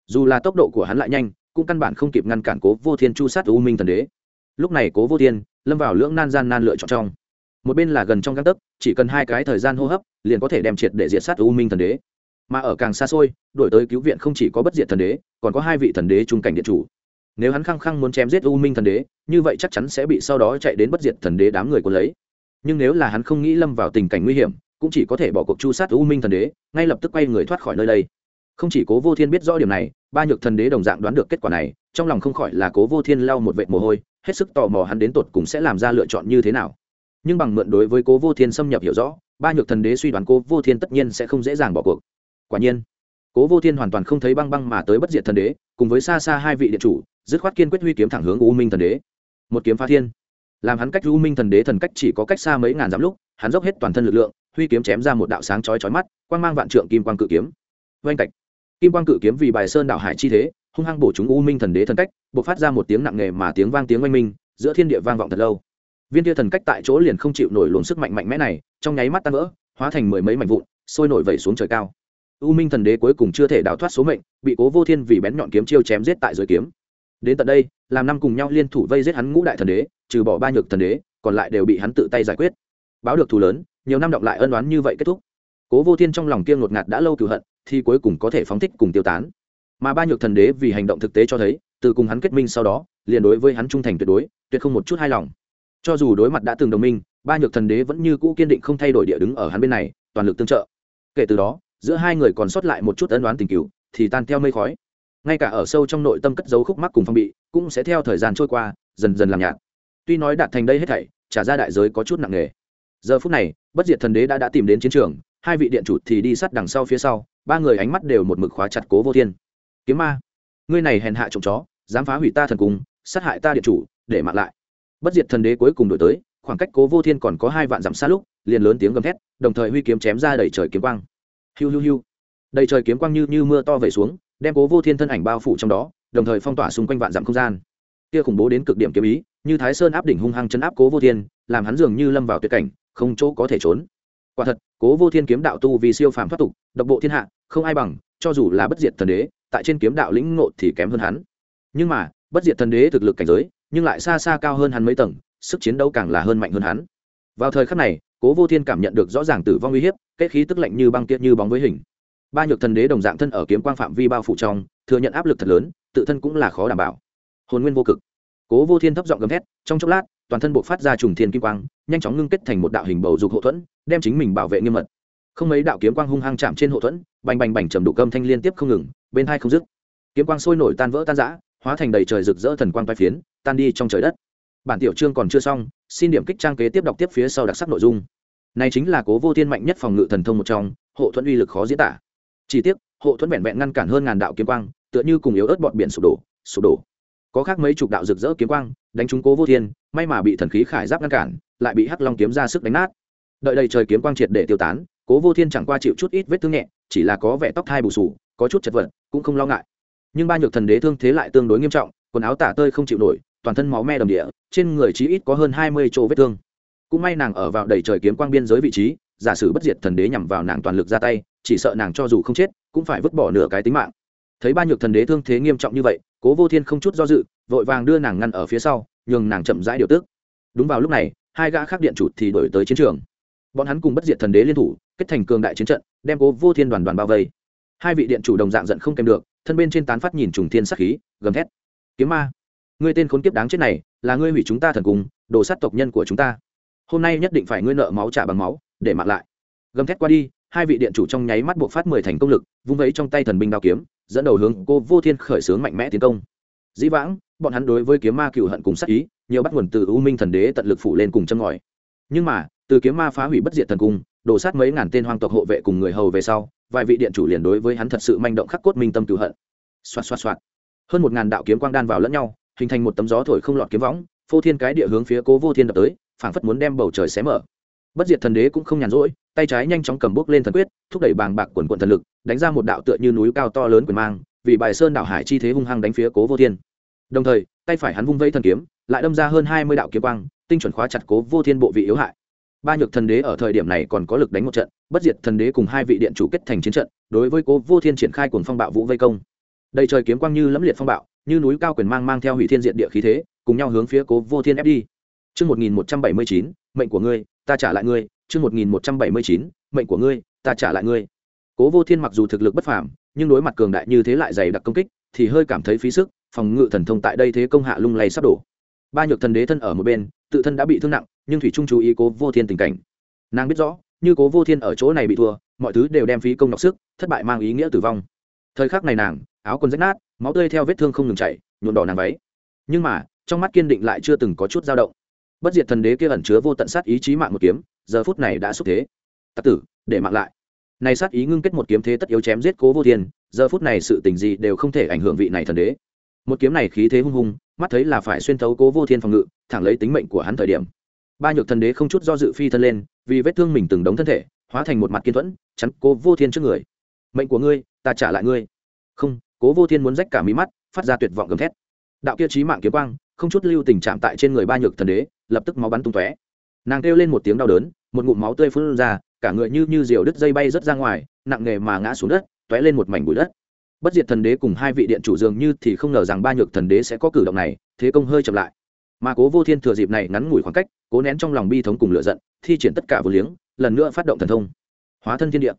dù là tốc độ của hắn lại nhanh, cũng căn bản không kịp ngăn cản cố vô thiên chu sát u minh thần đế. Lúc này cố vô thiên lâm vào lưỡng nan gian nan lựa chọn trong. Một bên là gần trong găng tấc, chỉ cần hai cái thời gian hô hấp, liền có thể đem triệt để diệt sát u minh thần đế. Mà ở càng xa xôi, đổi tới cứu viện không chỉ có bất diệt thần đế, còn có hai vị thần đế trung cảnh điện chủ. Nếu hắn khăng khăng muốn chém giết u minh thần đế, như vậy chắc chắn sẽ bị sau đó chạy đến bất diệt thần đế đám người quân lấy. Nhưng nếu là hắn không nghĩ lâm vào tình cảnh nguy hiểm, cũng chỉ có thể bỏ cuộc chu sát u minh thần đế, ngay lập tức quay người thoát khỏi nơi đây không chỉ cố vô thiên biết rõ điểm này, ba nhược thần đế đồng dạng đoán được kết quả này, trong lòng không khỏi là cố vô thiên lau một vệ mồ hôi, hết sức tò mò hắn đến tột cùng sẽ làm ra lựa chọn như thế nào. Nhưng bằng mượn đối với cố vô thiên xâm nhập hiểu rõ, ba nhược thần đế suy đoán cố vô thiên tất nhiên sẽ không dễ dàng bỏ cuộc. Quả nhiên, cố vô thiên hoàn toàn không thấy băng băng mà tới bất diệt thần đế, cùng với xa xa hai vị điện chủ, dứt khoát kiên quyết huy kiếm thẳng hướng u minh thần đế. Một kiếm phá thiên. Làm hắn cách u minh thần đế thần cách chỉ có cách xa mấy ngàn dặm lúc, hắn dốc hết toàn thân lực lượng, huy kiếm chém ra một đạo sáng chói chói mắt, quang mang vạn trượng kim quang cự kiếm. Oanh cạch kim quang cự kiếm vì bài sơn đạo hải chi thế, hung hăng bổ chúng u minh thần đế thần cách b ộ c phát ra một tiếng nặng nề mà tiếng vang tiếng oanh minh, giữa thiên địa vang vọng thật lâu. Viên tia thần cách tại chỗ liền không chịu nổi luồng sức mạnh mạnh mẽ này, trong nháy mắt tan vỡ, hóa thành mười mấy mảnh vụn, sôi nổi vẩy xuống trời cao. U minh thần đế cuối cùng chưa thể đào thoát số mệnh, bị cố vô thiên vì bén nhọn kiếm chiêu chém giết tại dưới kiếm. Đến tận đây, làm năm cùng nhau liên thủ vây giết hắn ngũ đại thần đế, trừ bỏ ba nhược thần đế, còn lại đều bị hắn tự tay giải quyết. Báo được thù lớn, nhiều năm động lại ân đoán như vậy kết thúc cố vô thiên trong lòng kia ngột ngạt đã lâu cựu hận, thì cuối cùng có thể phóng thích cùng tiêu tán. Mà ba nhược thần đế vì hành động thực tế cho thấy, từ cùng hắn kết minh sau đó, liền đối với hắn trung thành tuyệt đối, tuyệt không một chút hài lòng. Cho dù đối mặt đã từng đồng minh, ba nhược thần đế vẫn như cũ kiên định không thay đổi địa đứng ở hắn bên này, toàn lực tương trợ. Kể từ đó, giữa hai người còn sót lại một chút ân đoán tình cựu thì tan theo mây khói. Ngay cả ở sâu trong nội tâm cất dấu khúc mắc cùng phong bị, cũng sẽ theo thời gian trôi qua, dần dần làm nhạt. Tuy nói đạt thành đây hết thảy, trả ra đại giới có chút nặng nề. Giờ phút này, bất diệt thần đế đã đã tìm đến chiến trường hai vị điện chủ thì đi sát đằng sau phía sau, ba người ánh mắt đều một mực khóa chặt cố vô thiên. Kiếm ma, ngươi này hèn hạ trộm chó, dám phá hủy ta thần cung, sát hại ta điện chủ, để mạng lại. Bất diệt thần đế cuối cùng đổi tới, khoảng cách cố vô thiên còn có hai vạn dặm xa lúc, liền lớn tiếng gầm thét, đồng thời huy kiếm chém ra đầy trời kiếm quang. Hiu hiu hiu. Đầy trời kiếm quang như như mưa to về xuống, đem cố vô thiên thân ảnh bao phủ trong đó, đồng thời phong tỏa xung quanh vạn dặm không gian. Kia khủng bố đến cực điểm kiếm ý, như thái sơn áp đỉnh hung hăng chấn áp cố vô thiên, làm hắn dường như lâm vào tuyệt cảnh, không chỗ có thể trốn quả thật, cố vô thiên kiếm đạo tu vì siêu phàm thoát tục, độc bộ thiên hạ, không ai bằng, cho dù là bất diệt thần đế, tại trên kiếm đạo lĩnh ngộ thì kém hơn hắn. Nhưng mà, bất diệt thần đế thực lực cảnh giới, nhưng lại xa xa cao hơn hắn mấy tầng, sức chiến đấu càng là hơn mạnh hơn hắn. Vào thời khắc này, cố vô thiên cảm nhận được rõ ràng tử vong uy hiếp kết khí tức lạnh như băng tiết như bóng với hình. Ba nhược thần đế đồng dạng thân ở kiếm quang phạm vi bao phủ trong, thừa nhận áp lực thật lớn, tự thân cũng là khó đảm bảo. Hồn nguyên vô cực. Cố vô thiên thấp giọng gầm thét, trong chốc lát toàn thân bộ phát ra trùng thiên kim quang, nhanh chóng ngưng kết thành một đạo hình bầu dục hậu thuẫn, đem chính mình bảo vệ nghiêm mật. Không mấy đạo kiếm quang hung hăng chạm trên hậu thuẫn, bành bành bành trầm đủ cơm thanh liên tiếp không ngừng, bên hai không dứt. Kiếm quang sôi nổi tan vỡ tan rã, hóa thành đầy trời rực rỡ thần quang vai phiến, tan đi trong trời đất. Bản tiểu chương còn chưa xong, xin điểm kích trang kế tiếp đọc tiếp phía sau đặc sắc nội dung. Này chính là cố vô thiên mạnh nhất phòng ngự thần thông một trong, hộ thuẫn uy lực khó diễn tả. Chỉ tiếc, hộ thuẫn vẹn vẹn ngăn cản hơn ngàn đạo kiếm quang, tựa như cùng yếu ớt bọn biển sụp đổ sụp đổ có khác mấy chục đạo rực rỡ kiếm quang, đánh trúng cố vô thiên, may mà bị thần khí khải giáp ngăn cản, lại bị hắc long kiếm ra sức đánh nát. Đợi đầy trời kiếm quang triệt để tiêu tán, cố vô thiên chẳng qua chịu chút ít vết thương nhẹ, chỉ là có vẻ tóc thai bù sù có chút chật vật, cũng không lo ngại. Nhưng ba nhược thần đế thương thế lại tương đối nghiêm trọng, quần áo tả tơi không chịu nổi, toàn thân máu me đầm địa, trên người chí ít có hơn hai mươi chỗ vết thương. Cũng may nàng ở vào đầy trời kiếm quang biên giới vị trí, giả sử bất diệt thần đế nhằm vào nàng toàn lực ra tay, chỉ sợ nàng cho dù không chết, cũng phải vứt bỏ nửa cái tính mạng. Thấy ba nhược thần đế thương thế nghiêm trọng như vậy cố vô thiên không chút do dự, vội vàng đưa nàng ngăn ở phía sau, nhường nàng chậm rãi điều tức. Đúng vào lúc này, hai gã khác điện chủ thì đổi tới chiến trường. Bọn hắn cùng bất diệt thần đế liên thủ, kết thành cường đại chiến trận, đem cố vô thiên đoàn đoàn bao vây. Hai vị điện chủ đồng dạng giận không kèm được, thân bên trên tán phát nhìn trùng thiên sắc khí, gầm thét. Kiếm ma, ngươi tên khốn kiếp đáng chết này, là ngươi hủy chúng ta thần cung đồ sát tộc nhân của chúng ta. Hôm nay nhất định phải ngươi nợ máu trả bằng máu, để mặc lại. Gầm thét qua đi hai vị điện chủ trong nháy mắt buộc phát mười thành công lực, vung vấy trong tay thần binh đao kiếm, dẫn đầu hướng cô vô thiên khởi xướng mạnh mẽ tiến công. Dĩ vãng, bọn hắn đối với kiếm ma cựu hận cùng sát ý, nhiều bắt nguồn từ u minh thần đế tận lực phủ lên cùng châm ngòi. Nhưng mà, từ kiếm ma phá hủy bất diệt thần cung, đổ sát mấy ngàn tên hoang tộc hộ vệ cùng người hầu về sau, vài vị điện chủ liền đối với hắn thật sự manh động khắc cốt minh tâm cựu hận. Xoạt xoạt xoạt. Hơn một ngàn đạo kiếm quang đan vào lẫn nhau, hình thành một tấm gió thổi không lọt kiếm võng, phô thiên cái địa hướng phía cố vô thiên đập tới, phảng phất muốn đem bầu trời xé mở bất diệt thần đế cũng không nhàn rỗi tay trái nhanh chóng cầm bốc lên thần quyết thúc đẩy bàng bạc quần quận thần lực đánh ra một đạo tựa như núi cao to lớn quyền mang vì bài sơn đảo hải chi thế hung hăng đánh phía cố vô thiên. Đồng thời tay phải hắn vung vây thần kiếm lại đâm ra hơn hai mươi đạo kiếm quang tinh chuẩn khóa chặt cố vô thiên bộ vị yếu hại. Ba nhược thần đế ở thời điểm này còn có lực đánh một trận bất diệt thần đế cùng hai vị điện chủ kết thành chiến trận đối với cố vô thiên triển khai cuồng phong bạo vũ vây công. Đầy trời kiếm quang như lẫm liệt phong bạo như núi cao quyền mang mang theo hủy thiên diện địa khí thế cùng nhau hướng phía cố vô thiên ép đi. Chương 1179, mệnh của ngươi, ta trả lại ngươi, chương 1179, mệnh của ngươi, ta trả lại ngươi. Cố Vô Thiên mặc dù thực lực bất phàm, nhưng đối mặt cường đại như thế lại dày đặc công kích, thì hơi cảm thấy phí sức, phòng ngự thần thông tại đây thế công hạ lung lay sắp đổ. Ba nhược thần đế thân ở một bên, tự thân đã bị thương nặng, nhưng thủy trung chú ý Cố Vô Thiên tình cảnh. Nàng biết rõ, như Cố Vô Thiên ở chỗ này bị thua, mọi thứ đều đem phí công nhọc sức, thất bại mang ý nghĩa tử vong. Thời khắc này nàng, áo quần rách nát, máu tươi theo vết thương không ngừng chảy, nhuộm đỏ nàng váy. Nhưng mà, trong mắt kiên định lại chưa từng có chút dao động bất diệt thần đế kia ẩn chứa vô tận sát ý chí mạng một kiếm, giờ phút này đã xúc thế. Tặc tử, để mạng lại. Này sát ý ngưng kết một kiếm thế tất yếu chém giết cố vô thiên, giờ phút này sự tình gì đều không thể ảnh hưởng vị này thần đế. Một kiếm này khí thế hung hùng mắt thấy là phải xuyên thấu cố vô thiên phòng ngự, thẳng lấy tính mệnh của hắn thời điểm. Ba nhược thần đế không chút do dự phi thân lên, vì vết thương mình từng đống thân thể, hóa thành một mặt kiên thuẫn, chắn cố vô thiên trước người. Mệnh của ngươi, ta trả lại ngươi. Không, cố vô thiên muốn rách cả mí mắt, phát ra tuyệt vọng gầm thét. Đạo kia trí mạng kiếm quang, không chút lưu tình chạm tại trên người ba nhược thần đế lập tức máu bắn tung tóe. Nàng kêu lên một tiếng đau đớn, một ngụm máu tươi phun ra, cả người như như diều đứt dây bay rớt ra ngoài, nặng nghề mà ngã xuống đất, tóe lên một mảnh bụi đất. Bất diệt thần đế cùng hai vị điện chủ dường như thì không ngờ rằng ba nhược thần đế sẽ có cử động này, thế công hơi chậm lại. Mà cố vô thiên thừa dịp này ngắn ngủi khoảng cách, cố nén trong lòng bi thống cùng lựa giận, thi triển tất cả vô liếng, lần nữa phát động thần thông. Hóa thân thiên địa.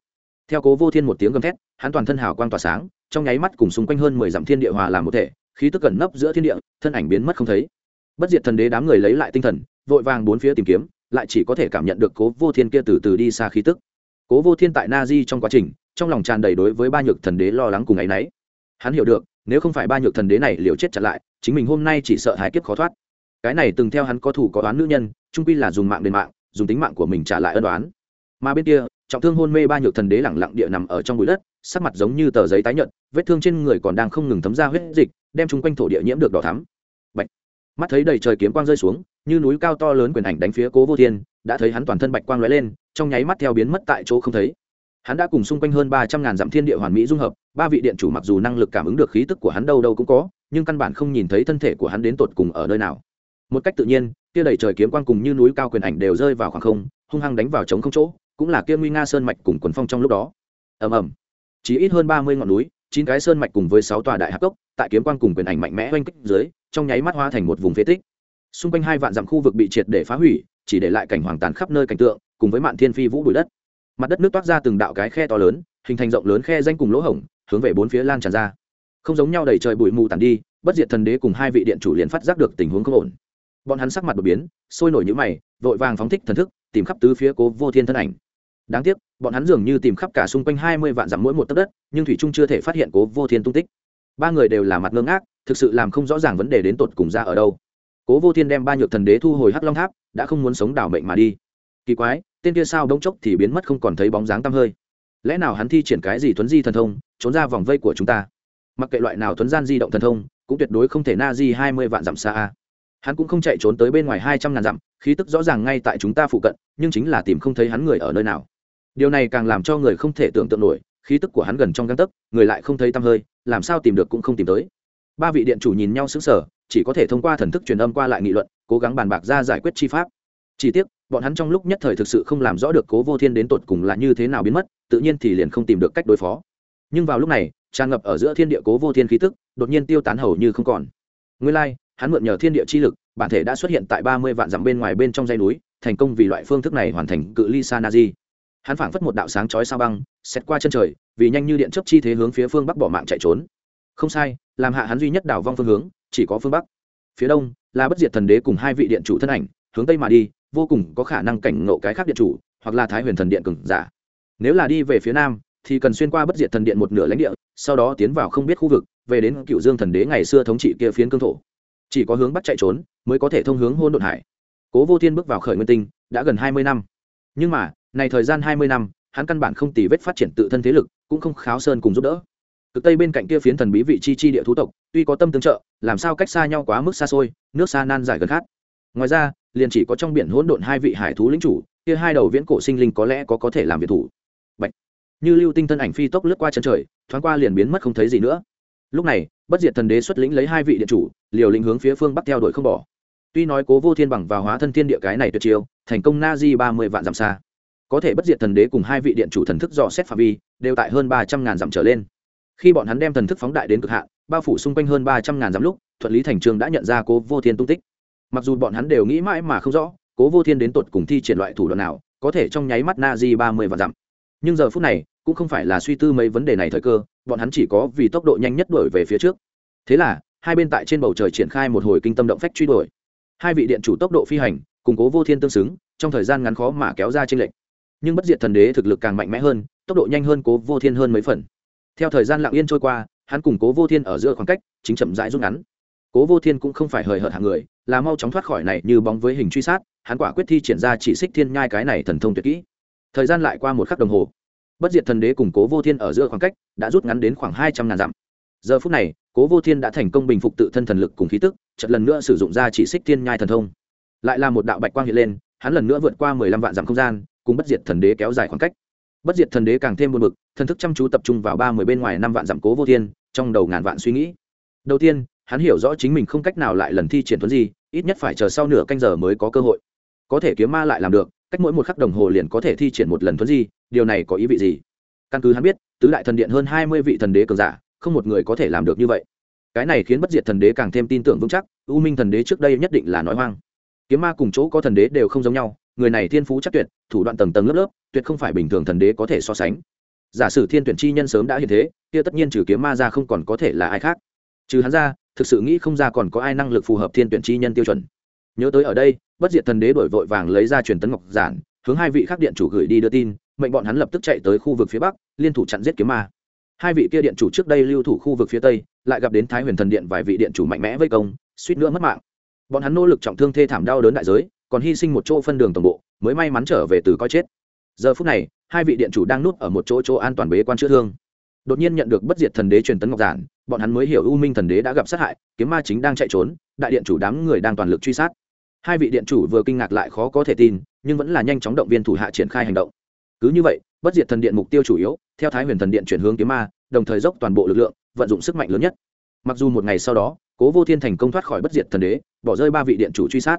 Theo cố vô thiên một tiếng gầm thét, hắn toàn thân hào quang tỏa sáng, trong nháy mắt cùng xung quanh hơn mười dặm thiên địa hòa làm một thể, khí tức cẩn nấp giữa thiên địa, thân ảnh biến mất không thấy bất diệt thần đế đám người lấy lại tinh thần, vội vàng bốn phía tìm kiếm, lại chỉ có thể cảm nhận được cố vô thiên kia từ từ đi xa khí tức. Cố vô thiên tại na di trong quá trình, trong lòng tràn đầy đối với ba nhược thần đế lo lắng cùng ấ y n ấ y hắn hiểu được, nếu không phải ba nhược thần đế này liều chết chặn lại, chính mình hôm nay chỉ sợ hái kiếp khó thoát. Cái này từng theo hắn có thủ có đoán nữ nhân trung quy là dùng mạng đền mạng, dùng tính mạng của mình trả lại ân đoán mà bên kia, trọng thương hôn mê ba nhược thần đế lẳng lặng địa nằm ở trong bụi đất, sắc mặt giống như tờ giấy tái nhợt, vết thương trên người còn đang không ngừng thấm ra huyết dịch, đem chung quanh thổ địa nhiễm được đỏ thắm mắt thấy đầy trời kiếm quang rơi xuống, như núi cao to lớn quyền ảnh đánh phía cố vô thiên, đã thấy hắn toàn thân bạch quang lóe lên, trong nháy mắt theo biến mất tại chỗ không thấy. Hắn đã cùng xung quanh hơn ba trăm ngàn dặm thiên địa hoàn mỹ dung hợp, ba vị điện chủ mặc dù năng lực cảm ứng được khí tức của hắn đâu đâu cũng có, nhưng căn bản không nhìn thấy thân thể của hắn đến tột cùng ở nơi nào. Một cách tự nhiên, kia đầy trời kiếm quang cùng như núi cao quyền ảnh đều rơi vào khoảng không, hung hăng đánh vào trống không chỗ, cũng là kia nguy nga sơn mạch cùng quần phong trong lúc đó. Ầm ầm. Chỉ ít hơn ba mươi ngọn núi, chín cái sơn mạch cùng với sáu tòa đại hạp cốc, tại kiếm quang cùng quyền ảnh mạnh mẽ oanh kích dưới trong nháy mắt hóa thành một vùng phế tích. Xung quanh hai vạn dặm khu vực bị triệt để phá hủy, chỉ để lại cảnh hoàng tàn khắp nơi cảnh tượng, cùng với mạn thiên phi vũ bụi đất. Mặt đất nước toát ra từng đạo cái khe to lớn, hình thành rộng lớn khe danh cùng lỗ hổng, hướng về bốn phía lan tràn ra. Không giống nhau đầy trời bụi mù tàn đi, bất diệt thần đế cùng hai vị điện chủ liền phát giác được tình huống không ổn. Bọn hắn sắc mặt đột biến, sôi nổi như mày, vội vàng phóng thích thần thức, tìm khắp tứ phía cố vô thiên thân ảnh. Đáng tiếc, bọn hắn dường như tìm khắp cả xung quanh hai mươi vạn dặm mỗi một tấc đất, nhưng thủy trung chưa thể phát hiện cố vô thiên tung tích. Ba người đều là mặt ngơ ngác thực sự làm không rõ ràng vấn đề đến tột cùng ra ở đâu. Cố vô thiên đem ba nhược thần đế thu hồi hắc long tháp, đã không muốn sống đảo mệnh mà đi. Kỳ quái, tên kia sao bỗng chốc thì biến mất không còn thấy bóng dáng tăm hơi. Lẽ nào hắn thi triển cái gì thuấn di thần thông, trốn ra vòng vây của chúng ta? Mặc kệ loại nào thuấn gian di động thần thông, cũng tuyệt đối không thể na di hai mươi vạn dặm xa hắn cũng không chạy trốn tới bên ngoài hai trăm ngàn dặm, khí tức rõ ràng ngay tại chúng ta phụ cận, nhưng chính là tìm không thấy hắn người ở nơi nào. Điều này càng làm cho người không thể tưởng tượng nổi, khí tức của hắn gần trong găng tấc, người lại không thấy tăm hơi, làm sao tìm được cũng không tìm tới ba vị điện chủ nhìn nhau xứng sở chỉ có thể thông qua thần thức truyền âm qua lại nghị luận, cố gắng bàn bạc ra giải quyết chi pháp. Chỉ tiếc, bọn hắn trong lúc nhất thời thực sự không làm rõ được cố vô thiên đến tột cùng là như thế nào biến mất, tự nhiên thì liền không tìm được cách đối phó. Nhưng vào lúc này, tràn ngập ở giữa thiên địa cố vô thiên khí tức, đột nhiên tiêu tán hầu như không còn. Nguyên lai, hắn mượn nhờ thiên địa chi lực, bản thể đã xuất hiện tại ba mươi vạn dặm bên ngoài bên trong dây núi, thành công vì loại phương thức này hoàn thành cự ly sa na di hắn phảng phất một đạo sáng chói sao băng xét qua chân trời, vì nhanh như điện chấp chi thế hướng phía phương bắc bỏ mạng chạy trốn không sai, làm hạ hắn duy nhất đảo vong phương hướng, chỉ có phương bắc. Phía đông, là bất diệt thần đế cùng hai vị điện chủ thân ảnh, hướng tây mà đi, vô cùng có khả năng cảnh ngộ cái khác điện chủ, hoặc là thái huyền thần điện cường giả. Nếu là đi về phía nam, thì cần xuyên qua bất diệt thần điện một nửa lãnh địa, sau đó tiến vào không biết khu vực, về đến cựu dương thần đế ngày xưa thống trị kia phiến cương thổ. Chỉ có hướng bắt chạy trốn, mới có thể thông hướng hôn đột hải. Cố vô thiên bước vào khởi nguyên tinh, đã gần hai mươi năm. Nhưng mà, này thời gian hai mươi năm, hắn căn bản không tì vết phát triển tự thân thế lực, cũng không kháo sơn cùng giúp đỡ cực tây bên cạnh kia phiến thần bí vị chi chi địa thú tộc, tuy có tâm tương trợ, làm sao cách xa nhau quá mức xa xôi, nước xa nan dài gần khát ngoài ra, liền chỉ có trong biển hỗn độn hai vị hải thú lĩnh chủ, kia hai đầu viễn cổ sinh linh có lẽ có có thể làm việc thủ. Bạch. như lưu tinh thân ảnh phi tốc lướt qua chân trời, thoáng qua liền biến mất không thấy gì nữa. Lúc này, bất diệt thần đế xuất lĩnh lấy hai vị điện chủ, liều lĩnh hướng phía phương bắc theo đuổi không bỏ. Tuy nói cố vô thiên bằng và hóa thân thiên địa cái này tuyệt chiêu, thành công na di ba mươi vạn dặm xa. Có thể bất diệt thần đế cùng hai vị điện chủ thần thức dò xét phạm vi, đều tại hơn ba trăm ngàn dặm trở lên khi bọn hắn đem thần thức phóng đại đến cực hạn, bao phủ xung quanh hơn ba trăm ngàn dặm lúc thuận lý thành trường đã nhận ra cố vô thiên tung tích. Mặc dù bọn hắn đều nghĩ mãi mà không rõ, cố vô thiên đến tột cùng thi triển loại thủ đoạn nào, có thể trong nháy mắt na di ba mươi vạn dặm. Nhưng giờ phút này, cũng không phải là suy tư mấy vấn đề này thời cơ, bọn hắn chỉ có vì tốc độ nhanh nhất đuổi về phía trước. Thế là, hai bên tại trên bầu trời triển khai một hồi kinh tâm động phách truy đuổi. Hai vị điện chủ tốc độ phi hành củng cố vô thiên tương xứng, trong thời gian ngắn khó mà kéo ra tranh lệch. Nhưng bất diệt thần đế thực lực càng mạnh mẽ hơn, tốc độ nhanh hơn cố vô thiên hơn mấy phần theo thời gian lặng yên trôi qua, hắn cùng cố vô thiên ở giữa khoảng cách chính chậm rãi rút ngắn. Cố vô thiên cũng không phải hời hợt hàng người, là mau chóng thoát khỏi này như bóng với hình truy sát, hắn quả quyết thi triển ra chỉ xích thiên nhai cái này thần thông tuyệt kỹ. Thời gian lại qua một khắc đồng hồ. Bất diệt thần đế cùng cố vô thiên ở giữa khoảng cách đã rút ngắn đến khoảng hai trăm ngàn dặm. Giờ phút này, cố vô thiên đã thành công bình phục tự thân thần lực cùng khí tức chật lần nữa sử dụng ra chỉ xích thiên nhai thần thông. Lại là một đạo bạch quang hiện lên, hắn lần nữa vượt qua mười lăm vạn dặm không gian, cùng bất diệt thần đế kéo dài khoảng cách. Bất diệt thần đế càng thêm buồn bực thần thức chăm chú tập trung vào ba mươi bên ngoài năm vạn dặm cố vô thiên, trong đầu ngàn vạn suy nghĩ. Đầu tiên, hắn hiểu rõ chính mình không cách nào lại lần thi triển thuấn gì ít nhất phải chờ sau nửa canh giờ mới có cơ hội. Có thể kiếm ma lại làm được, cách mỗi một khắc đồng hồ liền có thể thi triển một lần thuấn gì điều này có ý vị gì? Căn cứ hắn biết, tứ đại thần điện hơn hai mươi vị thần đế cường giả, không một người có thể làm được như vậy. Cái này khiến bất diệt thần đế càng thêm tin tưởng vững chắc, u minh thần đế trước đây nhất định là nói hoang. Kiếm ma cùng chỗ có thần đế đều không giống nhau, người này thiên phú chắc tuyệt, thủ đoạn tầng tầng lớp lớp, tuyệt không phải bình thường thần đế có thể so sánh giả sử thiên tuyển chi nhân sớm đã hiện thế, kia tất nhiên trừ kiếm ma ra không còn có thể là ai khác. Trừ hắn ra, thực sự nghĩ không ra còn có ai năng lực phù hợp thiên tuyển chi nhân tiêu chuẩn. Nhớ tới ở đây, bất diệt thần đế đổi vội vàng lấy ra truyền tấn ngọc giản, hướng hai vị khác điện chủ gửi đi đưa tin, mệnh bọn hắn lập tức chạy tới khu vực phía bắc, liên thủ chặn giết kiếm ma. Hai vị kia điện chủ trước đây lưu thủ khu vực phía tây, lại gặp đến thái huyền thần điện vài vị điện chủ mạnh mẽ vây công, suýt nữa mất mạng. Bọn hắn nỗ lực trọng thương thê thảm đau đớn đại giới, còn hy sinh một chỗ phân đường tổng bộ, mới may mắn trở về từ coi chết. Giờ phút này hai vị điện chủ đang núp ở một chỗ chỗ an toàn bế quan chữa thương. Đột nhiên nhận được bất diệt thần đế truyền tấn ngọc giản, bọn hắn mới hiểu u minh thần đế đã gặp sát hại, kiếm ma chính đang chạy trốn, đại điện chủ đám người đang toàn lực truy sát. Hai vị điện chủ vừa kinh ngạc lại khó có thể tin, nhưng vẫn là nhanh chóng động viên thủ hạ triển khai hành động. Cứ như vậy, bất diệt thần điện mục tiêu chủ yếu, theo thái huyền thần điện chuyển hướng kiếm ma, đồng thời dốc toàn bộ lực lượng, vận dụng sức mạnh lớn nhất. Mặc dù một ngày sau đó, cố vô thiên thành công thoát khỏi bất diệt thần đế, bỏ rơi ba vị điện chủ truy sát.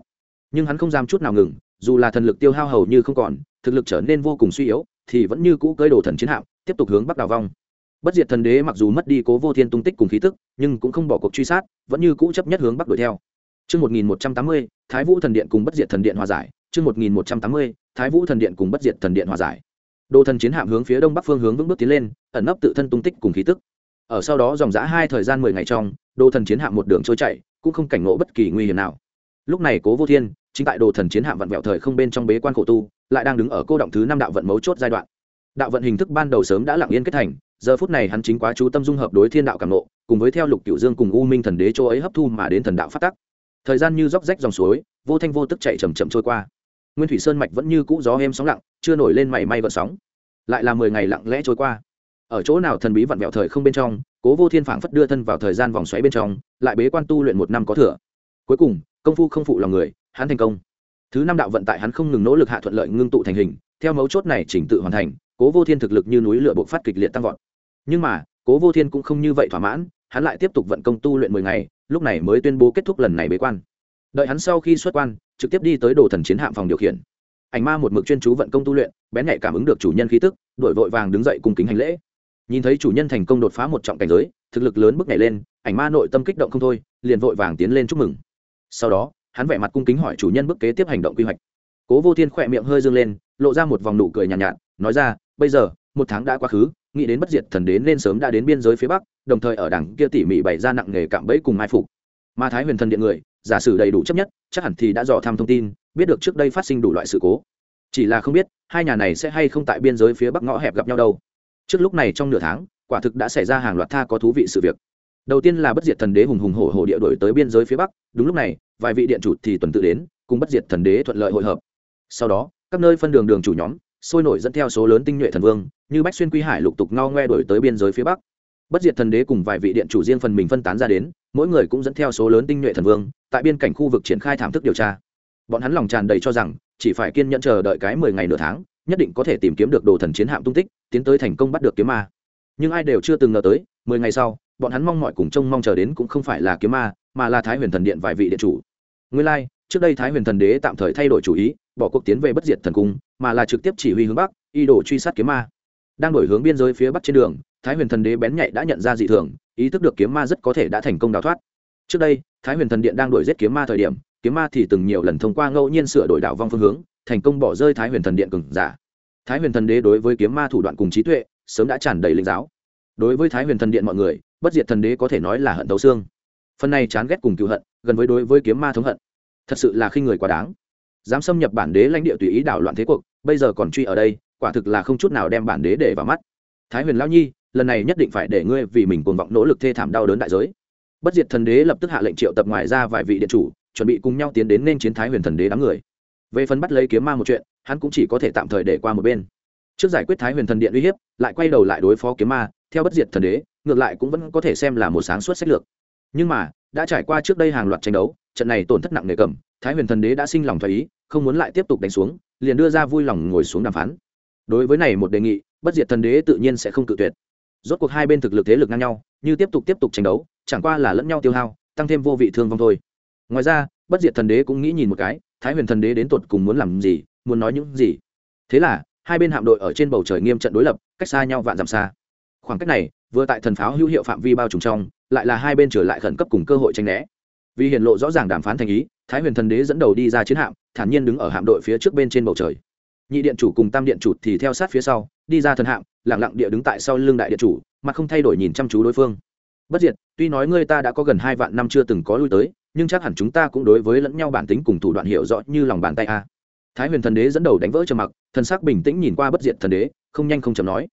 Nhưng hắn không dám chút nào ngừng, dù là thần lực tiêu hao hầu như không còn, thực lực trở nên vô cùng suy yếu thì vẫn như cũ cơi đồ thần chiến hạm tiếp tục hướng bắc đào vong bất diệt thần đế mặc dù mất đi cố vô thiên tung tích cùng khí tức nhưng cũng không bỏ cuộc truy sát vẫn như cũ chấp nhất hướng bắc đuổi theo Chương 1180, Thái Vũ thần điện cùng bất diệt thần điện hòa giải. Chương 1180, Thái Vũ thần điện cùng bất diệt thần điện hòa giải. Đồ thần chiến hạm hướng phía đông bắc phương hướng vững bước tiến lên, ẩn nấp tự thân tung tích cùng khí tức. Ở sau đó dòng dã hai thời gian mười ngày trong, đồ thần chiến hạm một đường trôi chạy, cũng không cảnh ngộ bất kỳ nguy hiểm nào. Lúc này Cố Vô Thiên, chính tại đồ thần chiến hạm vận vẹo thời không bên trong bế quan khổ tu, lại đang đứng ở cô động thứ năm đạo vận mấu chốt giai đoạn. Đạo vận hình thức ban đầu sớm đã lặng yên kết thành, giờ phút này hắn chính quá chú tâm dung hợp đối thiên đạo cảm nộ, cùng với theo lục cựu dương cùng u minh thần đế chỗ ấy hấp thu mà đến thần đạo phát tắc. Thời gian như róc rách dòng suối vô thanh vô tức chạy chầm chậm trôi qua. Nguyên thủy sơn mạch vẫn như cũ gió êm sóng lặng chưa nổi lên mảy may vợ sóng. Lại là mười ngày lặng lẽ trôi qua. Ở chỗ nào thần bí vặn vẹo thời không bên trong cố vô thiên phảng phất đưa thân vào thời gian vòng xoáy bên trong lại bế quan tu luyện một năm có thừa. Cuối cùng công phu không phụ lòng người, hắn thành công. Thứ năm đạo vận tại hắn không ngừng nỗ lực hạ thuận lợi ngưng tụ thành hình, theo mấu chốt này chỉnh tự hoàn thành, cố vô thiên thực lực như núi lửa bộc phát kịch liệt tăng vọt. Nhưng mà, cố vô thiên cũng không như vậy thỏa mãn, hắn lại tiếp tục vận công tu luyện mười ngày, lúc này mới tuyên bố kết thúc lần này bế quan. Đợi hắn sau khi xuất quan, trực tiếp đi tới đồ thần chiến hạm phòng điều khiển. Ảnh ma một mực chuyên chú vận công tu luyện, bén nhạy cảm ứng được chủ nhân khí tức đổi vội vàng đứng dậy cùng kính hành lễ. Nhìn thấy chủ nhân thành công đột phá một trọng cảnh giới, thực lực lớn bước nhảy lên, ảnh ma nội tâm kích động không thôi, liền vội vàng tiến lên chúc mừng sau đó hắn vẻ mặt cung kính hỏi chủ nhân bước kế tiếp hành động quy hoạch. Cố vô thiên khỏe miệng hơi dương lên lộ ra một vòng nụ cười nhàn nhạt, nhạt nói ra bây giờ một tháng đã quá khứ nghĩ đến bất diệt thần đến nên sớm đã đến biên giới phía bắc đồng thời ở đằng kia tỉ mỉ bày ra nặng nghề cạm bẫy cùng mai phục. Mà thái huyền thần điện người giả sử đầy đủ chấp nhất chắc hẳn thì đã dò tham thông tin biết được trước đây phát sinh đủ loại sự cố. Chỉ là không biết hai nhà này sẽ hay không tại biên giới phía bắc ngõ hẹp gặp nhau đâu. Trước lúc này trong nửa tháng quả thực đã xảy ra hàng loạt tha có thú vị sự việc đầu tiên là bất diệt thần đế hùng hùng hổ hổ địa đổi tới biên giới phía bắc, đúng lúc này, vài vị điện chủ thì tuần tự đến, cùng bất diệt thần đế thuận lợi hội hợp. Sau đó, các nơi phân đường đường chủ nhóm sôi nổi dẫn theo số lớn tinh nhuệ thần vương, như bách xuyên quy hải lục tục ngao ngoe đổi tới biên giới phía bắc. Bất diệt thần đế cùng vài vị điện chủ riêng phần mình phân tán ra đến, mỗi người cũng dẫn theo số lớn tinh nhuệ thần vương, tại biên cảnh khu vực triển khai thảm thức điều tra. Bọn hắn lòng tràn đầy cho rằng, chỉ phải kiên nhẫn chờ đợi cái mười ngày nửa tháng, nhất định có thể tìm kiếm được đồ thần chiến hạm tung tích, tiến tới thành công bắt được kiếm ma. Nhưng ai đều chưa từng ngờ tới, mười ngày sau bọn hắn mong mọi cùng trông mong chờ đến cũng không phải là kiếm ma mà là thái huyền thần điện vài vị điện chủ. Nguyên lai、like, trước đây thái huyền thần đế tạm thời thay đổi chủ ý bỏ cuộc tiến về bất diệt thần cung mà là trực tiếp chỉ huy hướng bắc y đổ truy sát kiếm ma. Đang đổi hướng biên giới phía bắc trên đường thái huyền thần đế bén nhạy đã nhận ra dị thường ý thức được kiếm ma rất có thể đã thành công đào thoát. Trước đây thái huyền thần điện đang đổi giết kiếm ma thời điểm kiếm ma thì từng nhiều lần thông qua ngẫu nhiên sửa đổi đạo vong phương hướng thành công bỏ rơi thái huyền thần điện cừng giả. Thái huyền thần đế đối với kiếm ma thủ đoạn cùng trí tuệ sớm đã tràn đầy linh giáo. Đối với thái huyền thần điện mọi người bất diệt thần đế có thể nói là hận tấu xương. Phần này chán ghét cùng cựu hận, gần với đối với kiếm ma thống hận. Thật sự là khi người quá đáng. Dám xâm nhập bản đế lãnh địa tùy ý đảo loạn thế cuộc, bây giờ còn truy ở đây, quả thực là không chút nào đem bản đế để vào mắt. Thái huyền lao nhi, lần này nhất định phải để ngươi vì mình cuồng vọng nỗ lực thê thảm đau đớn đại giới. Bất diệt thần đế lập tức hạ lệnh triệu tập ngoài ra vài vị điện chủ, chuẩn bị cùng nhau tiến đến nên chiến thái huyền thần đế đám người. Về phần bắt lấy kiếm ma một chuyện, hắn cũng chỉ có thể tạm thời để qua một bên. Trước giải quyết thái huyền thần điện uy hiếp, lại quay đầu lại đối phó kiếm ma, theo bất diệt thần đế ngược lại cũng vẫn có thể xem là một sáng suốt sách lược. Nhưng mà, đã trải qua trước đây hàng loạt tranh đấu, trận này tổn thất nặng nề cầm, thái huyền thần đế đã sinh lòng thoái ý, không muốn lại tiếp tục đánh xuống, liền đưa ra vui lòng ngồi xuống đàm phán. Đối với này một đề nghị, bất diệt thần đế tự nhiên sẽ không cự tuyệt. Rốt cuộc hai bên thực lực thế lực ngang nhau, như tiếp tục tiếp tục tranh đấu, chẳng qua là lẫn nhau tiêu hao, tăng thêm vô vị thương vong thôi. Ngoài ra, bất diệt thần đế cũng nghĩ nhìn một cái, thái huyền thần đế đến tột cùng muốn làm gì, muốn nói những gì? Thế là, hai bên hạm đội ở trên bầu trời nghiêm trận đối lập, cách xa nhau vạn dặm xa. Khoảng cách này vừa tại thần pháo hữu hiệu phạm vi bao trùm trong, lại là hai bên trở lại khẩn cấp cùng cơ hội tranh né. Vì hiện lộ rõ ràng đàm phán thành ý, thái huyền thần đế dẫn đầu đi ra chiến hạm, thản nhiên đứng ở hạm đội phía trước bên trên bầu trời. Nhị điện chủ cùng tam điện chủ thì theo sát phía sau, đi ra thần hạm lẳng lặng địa đứng tại sau lưng đại điện chủ, mà không thay đổi nhìn chăm chú đối phương. Bất diệt, tuy nói ngươi ta đã có gần hai vạn năm chưa từng có lui tới, nhưng chắc hẳn chúng ta cũng đối với lẫn nhau bản tính cùng thủ đoạn hiểu rõ như lòng bàn tay a. Thái huyền thần đế dẫn đầu đánh vỡ trầm mặc, thần sắc bình tĩnh nhìn qua bất diệt thần đế, không nhanh không chầm nói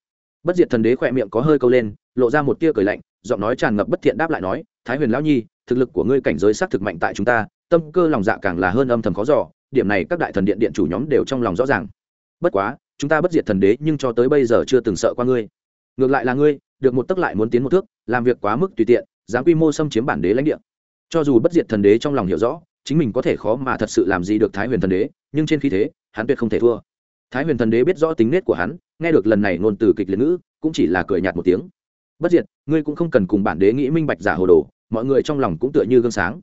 bất diệt thần đế khỏe miệng có hơi câu lên, lộ ra một tia cười lạnh, giọng nói tràn ngập bất thiện đáp lại nói, thái huyền lão nhi, thực lực của ngươi cảnh giới xác thực mạnh tại chúng ta, tâm cơ lòng dạ càng là hơn âm thầm khó giỏ điểm này các đại thần điện điện chủ nhóm đều trong lòng rõ ràng. Bất quá, chúng ta bất diệt thần đế nhưng cho tới bây giờ chưa từng sợ qua ngươi. Ngược lại là ngươi, được một tấc lại muốn tiến một thước, làm việc quá mức tùy tiện, dám quy mô xâm chiếm bản đế lãnh địa. Cho dù bất diệt thần đế trong lòng hiểu rõ, chính mình có thể khó mà thật sự làm gì được thái huyền thần đế, nhưng trên khí thế, hắn tuyệt không thể thua. Thái huyền thần đế biết rõ tính nết của hắn nghe được lần này ngôn từ kịch liệt ngữ, cũng chỉ là cười nhạt một tiếng. Bất diệt, ngươi cũng không cần cùng bản đế nghĩ minh bạch giả hồ đồ, mọi người trong lòng cũng tựa như gương sáng.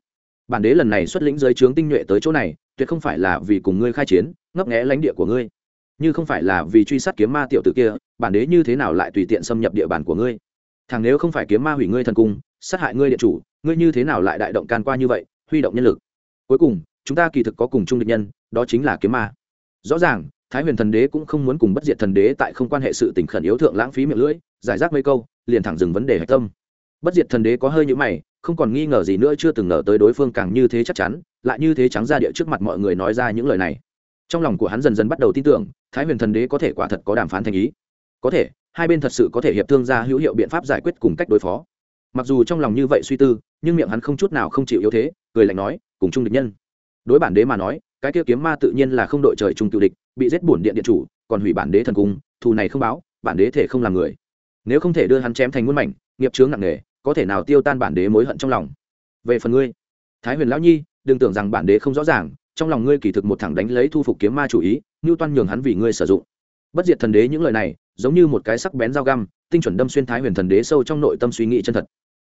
Bản đế lần này xuất lĩnh giới trướng tinh nhuệ tới chỗ này, tuyệt không phải là vì cùng ngươi khai chiến, ngấp nghẽ lãnh địa của ngươi. Như không phải là vì truy sát kiếm ma tiểu tử kia, bản đế như thế nào lại tùy tiện xâm nhập địa bàn của ngươi? Thằng nếu không phải kiếm ma hủy ngươi thần cung, sát hại ngươi địa chủ, ngươi như thế nào lại đại động can qua như vậy, huy động nhân lực? Cuối cùng, chúng ta kỳ thực có cùng chung địch nhân, đó chính là kiếm ma. Rõ ràng thái huyền thần đế cũng không muốn cùng bất diệt thần đế tại không quan hệ sự tình khẩn yếu thượng lãng phí miệng lưỡi, giải rác mấy câu, liền thẳng dừng vấn đề hạch tâm. Bất diệt thần đế có hơi nhữ mày, không còn nghi ngờ gì nữa, chưa từng ngờ tới đối phương càng như thế chắc chắn, lại như thế trắng ra địa trước mặt mọi người nói ra những lời này. Trong lòng của hắn dần dần bắt đầu tin tưởng, thái huyền thần đế có thể quả thật có đàm phán thành ý. Có thể, hai bên thật sự có thể hiệp thương ra hữu hiệu biện pháp giải quyết cùng cách đối phó. Mặc dù trong lòng như vậy suy tư, nhưng miệng hắn không chút nào không chịu yếu thế, cười lạnh nói, cùng chung địch nhân. Đối bản đế mà nói, cái kia kiếm ma tự nhiên là không đội trời chung cựu địch bị giết bổn điện điện chủ, còn hủy bản đế thần cung, thù này không báo, bản đế thể không làm người. Nếu không thể đưa hắn chém thành muôn mảnh, nghiệp chướng nặng nề, có thể nào tiêu tan bản đế mối hận trong lòng? Về phần ngươi, thái huyền lão nhi, đừng tưởng rằng bản đế không rõ ràng, trong lòng ngươi kỳ thực một thẳng đánh lấy thu phục kiếm ma chủ ý như toan nhường hắn vì ngươi sử dụng. Bất diệt thần đế những lời này, giống như một cái sắc bén dao găm, tinh chuẩn đâm xuyên thái huyền thần đế sâu trong nội tâm suy nghĩ chân thật.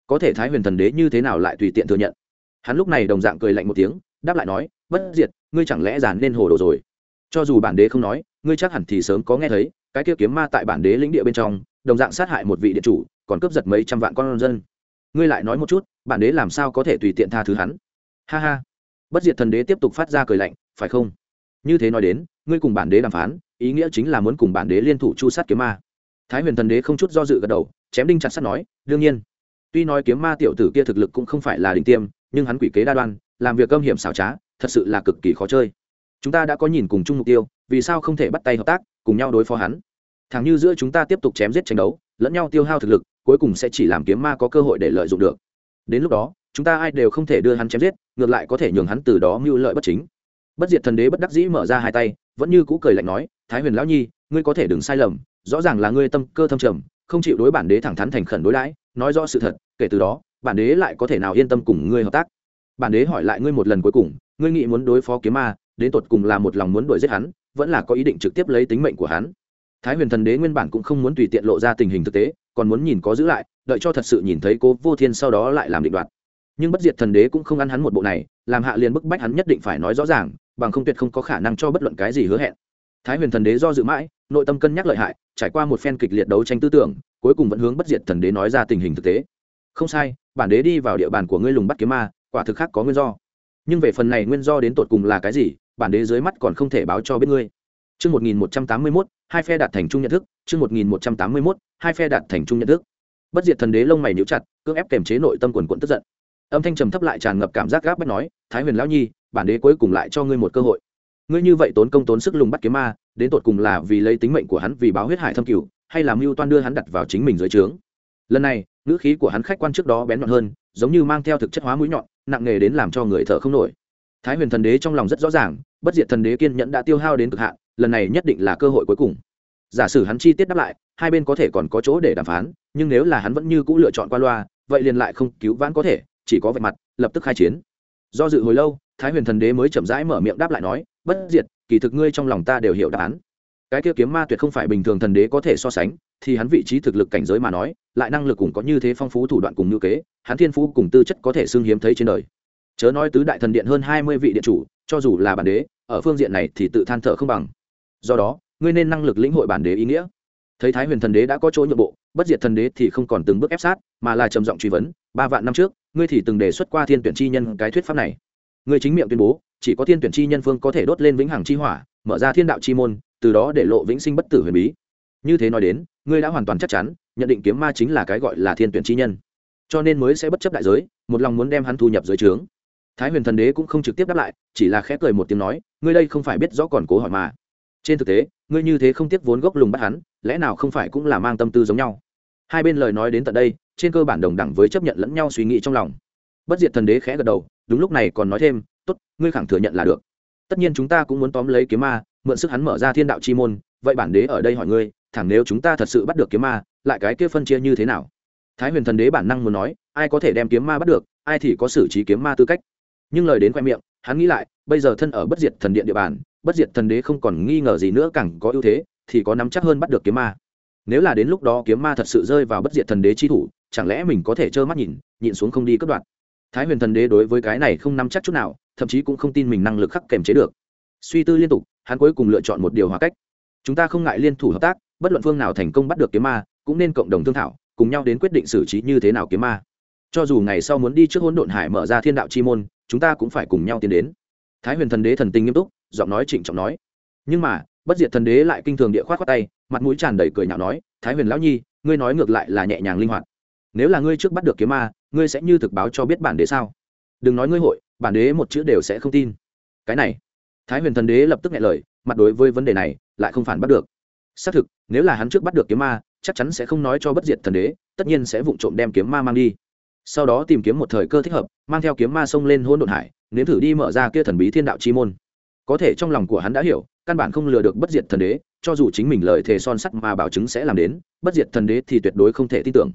Có thể thái huyền thần đế như thế nào lại tùy tiện thừa nhận? Hắn lúc này đồng dạng cười lạnh một tiếng, đáp lại nói, bất diệt, ngươi chẳng lẽ giàn nên hồ đồ rồi? Cho dù bản đế không nói, ngươi chắc hẳn thì sớm có nghe thấy, cái kia kiếm ma tại bản đế lĩnh địa bên trong, đồng dạng sát hại một vị điện chủ, còn cướp giật mấy trăm vạn con dân. Ngươi lại nói một chút, bản đế làm sao có thể tùy tiện tha thứ hắn? Ha ha. Bất diệt thần đế tiếp tục phát ra cười lạnh, phải không? Như thế nói đến, ngươi cùng bản đế đàm phán, ý nghĩa chính là muốn cùng bản đế liên thủ chu sát kiếm ma. Thái huyền thần đế không chút do dự gật đầu, chém đinh chặt sắt nói, đương nhiên. Tuy nói kiếm ma tiểu tử kia thực lực cũng không phải là đỉnh tiêm, nhưng hắn quỷ kế đa đoan, làm việc âm hiểm xảo trá, thật sự là cực kỳ khó chơi chúng ta đã có nhìn cùng chung mục tiêu, vì sao không thể bắt tay hợp tác, cùng nhau đối phó hắn? Thẳng như giữa chúng ta tiếp tục chém giết tranh đấu, lẫn nhau tiêu hao thực lực, cuối cùng sẽ chỉ làm kiếm ma có cơ hội để lợi dụng được. Đến lúc đó, chúng ta ai đều không thể đưa hắn chém giết, ngược lại có thể nhường hắn từ đó mưu lợi bất chính. Bất diệt thần đế bất đắc dĩ mở ra hai tay, vẫn như cũ cười lạnh nói, thái huyền lão nhi, ngươi có thể đừng sai lầm, rõ ràng là ngươi tâm cơ thâm trầm, không chịu đối bản đế thẳng thắn thành khẩn đối đãi, nói rõ sự thật, kể từ đó, bản đế lại có thể nào yên tâm cùng ngươi hợp tác? Bản đế hỏi lại ngươi một lần cuối cùng, ngươi nghĩ muốn đối phó kiếm ma đến tột cùng là một lòng muốn đuổi giết hắn, vẫn là có ý định trực tiếp lấy tính mệnh của hắn. Thái huyền thần đế nguyên bản cũng không muốn tùy tiện lộ ra tình hình thực tế, còn muốn nhìn có giữ lại, đợi cho thật sự nhìn thấy cố vô thiên sau đó lại làm định đoạt. Nhưng bất diệt thần đế cũng không ăn hắn một bộ này, làm hạ liền bức bách hắn nhất định phải nói rõ ràng, bằng không tuyệt không có khả năng cho bất luận cái gì hứa hẹn. Thái huyền thần đế do dự mãi, nội tâm cân nhắc lợi hại, trải qua một phen kịch liệt đấu tranh tư tưởng, cuối cùng vẫn hướng bất diệt thần đế nói ra tình hình thực tế. Không sai, bản đế đi vào địa bàn của ngươi lùng bắt kiếm ma, quả thực khác có nguyên do. Nhưng về phần này nguyên do đến tột cùng là cái gì bản đế dưới mắt còn không thể báo cho biết ngươi Chương 1181, hai phe đạt thành chung nhận thức, chương 1181, hai phe đạt thành chung nhận thức. Bất diệt thần đế lông mày nhíu chặt, cưỡng ép kềm chế nội tâm quần quật tức giận. Âm thanh trầm thấp lại tràn ngập cảm giác gáp bách nói, "Thái Huyền lão nhi, bản đế cuối cùng lại cho ngươi một cơ hội. Ngươi như vậy tốn công tốn sức lùng bắt kiếm ma, đến tột cùng là vì lấy tính mệnh của hắn vì báo huyết hải thâm cửu, hay là mưu toan đưa hắn đặt vào chính mình dưới trướng?" Lần này, ngữ khí của hắn khách quan trước đó bén nhọn hơn, giống như mang theo thực chất hóa mũi nhọn, nặng nề đến làm cho người thở không nổi. Thái Huyền thần đế trong lòng rất rõ ràng, bất diệt thần đế kiên nhẫn đã tiêu hao đến cực hạn, lần này nhất định là cơ hội cuối cùng. Giả sử hắn chi tiết đáp lại hai bên có thể còn có chỗ để đàm phán nhưng nếu là hắn vẫn như c ũ lựa chọn qua loa vậy liền lại không cứu vãn có thể chỉ có vạch mặt lập tức khai chiến. Do dự hồi lâu thái huyền thần đế mới chậm rãi mở miệng đáp lại nói bất diệt kỳ thực ngươi trong lòng ta đều hiểu đáp án. Cái kia kiếm ma tuyệt không phải bình thường thần đế có thể so sánh thì hắn vị trí thực lực cảnh giới mà nói lại năng lực cùng có như thế phong phú thủ đoạn cùng ngữ kế hắn thiên phú cùng tư chất có thể xưng hiếm thấy trên đời. Chớ nói tứ đại thần điện hơn hai mươi vị điện chủ cho dù là bản đế, ở phương diện này thì tự than thở không bằng. Do đó, ngươi nên năng lực lĩnh hội bản đế ý nghĩa. Thấy thái huyền thần đế đã có chỗ nhượng bộ, bất diệt thần đế thì không còn từng bước ép sát, mà là trầm giọng truy vấn, ba vạn năm trước, ngươi thì từng đề xuất qua thiên tuyển chi nhân cái thuyết pháp này. Ngươi chính miệng tuyên bố, chỉ có thiên tuyển chi nhân phương có thể đốt lên vĩnh hằng chi hỏa, mở ra thiên đạo chi môn, từ đó để lộ vĩnh sinh bất tử huyền bí. Như thế nói đến, ngươi đã hoàn toàn chắc chắn, nhận định kiếm ma chính là cái gọi là thiên tuyển chi nhân. Cho nên mới sẽ bất chấp đại giới, một lòng muốn đem hắn thu nhập dưới trướng thái huyền thần đế cũng không trực tiếp đáp lại, chỉ là khẽ cười một tiếng nói, ngươi đây không phải biết rõ còn cố hỏi mà. Trên thực tế, ngươi như thế không tiếc vốn gốc lùng bắt hắn, lẽ nào không phải cũng là mang tâm tư giống nhau? Hai bên lời nói đến tận đây, trên cơ bản đồng đẳng với chấp nhận lẫn nhau suy nghĩ trong lòng. Bất diệt thần đế khẽ gật đầu, đúng lúc này còn nói thêm, tốt, ngươi khẳng thừa nhận là được. Tất nhiên chúng ta cũng muốn tóm lấy kiếm ma, mượn sức hắn mở ra thiên đạo chi môn, vậy bản đế ở đây hỏi ngươi, thẳng nếu chúng ta thật sự bắt được kiếm ma, lại cái kia phân chia như thế nào? Thái huyền thần đế bản năng muốn nói, ai có thể đem kiếm ma bắt được, ai thì có xử trí kiếm ma tư cách nhưng lời đến khoe miệng, hắn nghĩ lại, bây giờ thân ở bất diệt thần điện địa bàn, bất diệt thần đế không còn nghi ngờ gì nữa, càng có ưu thế, thì có nắm chắc hơn bắt được kiếm ma. Nếu là đến lúc đó kiếm ma thật sự rơi vào bất diệt thần đế chi thủ, chẳng lẽ mình có thể trơ mắt nhìn, nhịn xuống không đi cất đoạn thái huyền thần đế đối với cái này không nắm chắc chút nào, thậm chí cũng không tin mình năng lực khắc kềm chế được. Suy tư liên tục, hắn cuối cùng lựa chọn một điều hòa cách. Chúng ta không ngại liên thủ hợp tác, bất luận phương nào thành công bắt được kiếm ma, cũng nên cộng đồng thương thảo, cùng nhau đến quyết định xử trí như thế nào kiếm ma cho dù ngày sau muốn đi trước hỗn độn hải mở ra thiên đạo chi môn, chúng ta cũng phải cùng nhau tiến đến. Thái huyền thần đế thần tình nghiêm túc, giọng nói trịnh trọng nói. Nhưng mà, bất diệt thần đế lại kinh thường địa khoát khoát tay, mặt mũi tràn đầy cười nhạo nói, thái huyền lão nhi, ngươi nói ngược lại là nhẹ nhàng linh hoạt. Nếu là ngươi trước bắt được kiếm ma, ngươi sẽ như thực báo cho biết bản đế sao? Đừng nói ngươi hội, bản đế một chữ đều sẽ không tin. Cái này, thái huyền thần đế lập tức nghe lời, mặt đối với vấn đề này, lại không phản bắt được. Xác thực, nếu là hắn trước bắt được kiếm ma, chắc chắn sẽ không nói cho bất diệt thần đế, tất nhiên sẽ vụng trộm đem kiếm ma mang đi sau đó tìm kiếm một thời cơ thích hợp, mang theo kiếm ma sông lên hôn đồn hải, nếm thử đi mở ra kia thần bí thiên đạo chi môn. Có thể trong lòng của hắn đã hiểu, căn bản không lừa được bất diệt thần đế, cho dù chính mình lời thề son sắt mà bảo chứng sẽ làm đến, bất diệt thần đế thì tuyệt đối không thể tin tưởng.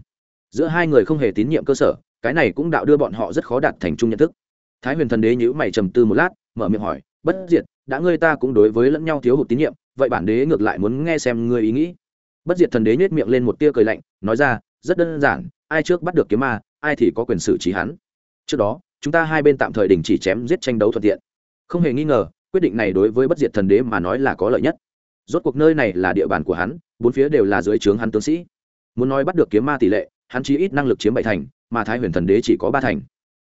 Giữa hai người không hề tín nhiệm cơ sở, cái này cũng đạo đưa bọn họ rất khó đạt thành chung nhận thức. Thái huyền thần đế nhữ mày trầm tư một lát, mở miệng hỏi, bất diệt, đã ngươi ta cũng đối với lẫn nhau thiếu hụt tín nhiệm, vậy bản đế ngược lại muốn nghe xem ngươi ý nghĩ. Bất diệt thần đế nhếch miệng lên một tia cười lạnh, nói ra, rất đơn giản, ai trước bắt được kiếm ma ai thì có quyền xử trí hắn. Trước đó, chúng ta hai bên tạm thời đình chỉ chém giết tranh đấu thuận tiện. Không hề nghi ngờ, quyết định này đối với bất diệt thần đế mà nói là có lợi nhất. Rốt cuộc nơi này là địa bàn của hắn, bốn phía đều là dưới trướng hắn tướng sĩ. Muốn nói bắt được kiếm ma tỷ lệ, hắn chỉ ít năng lực chiếm bảy thành, mà thái huyền thần đế chỉ có ba thành.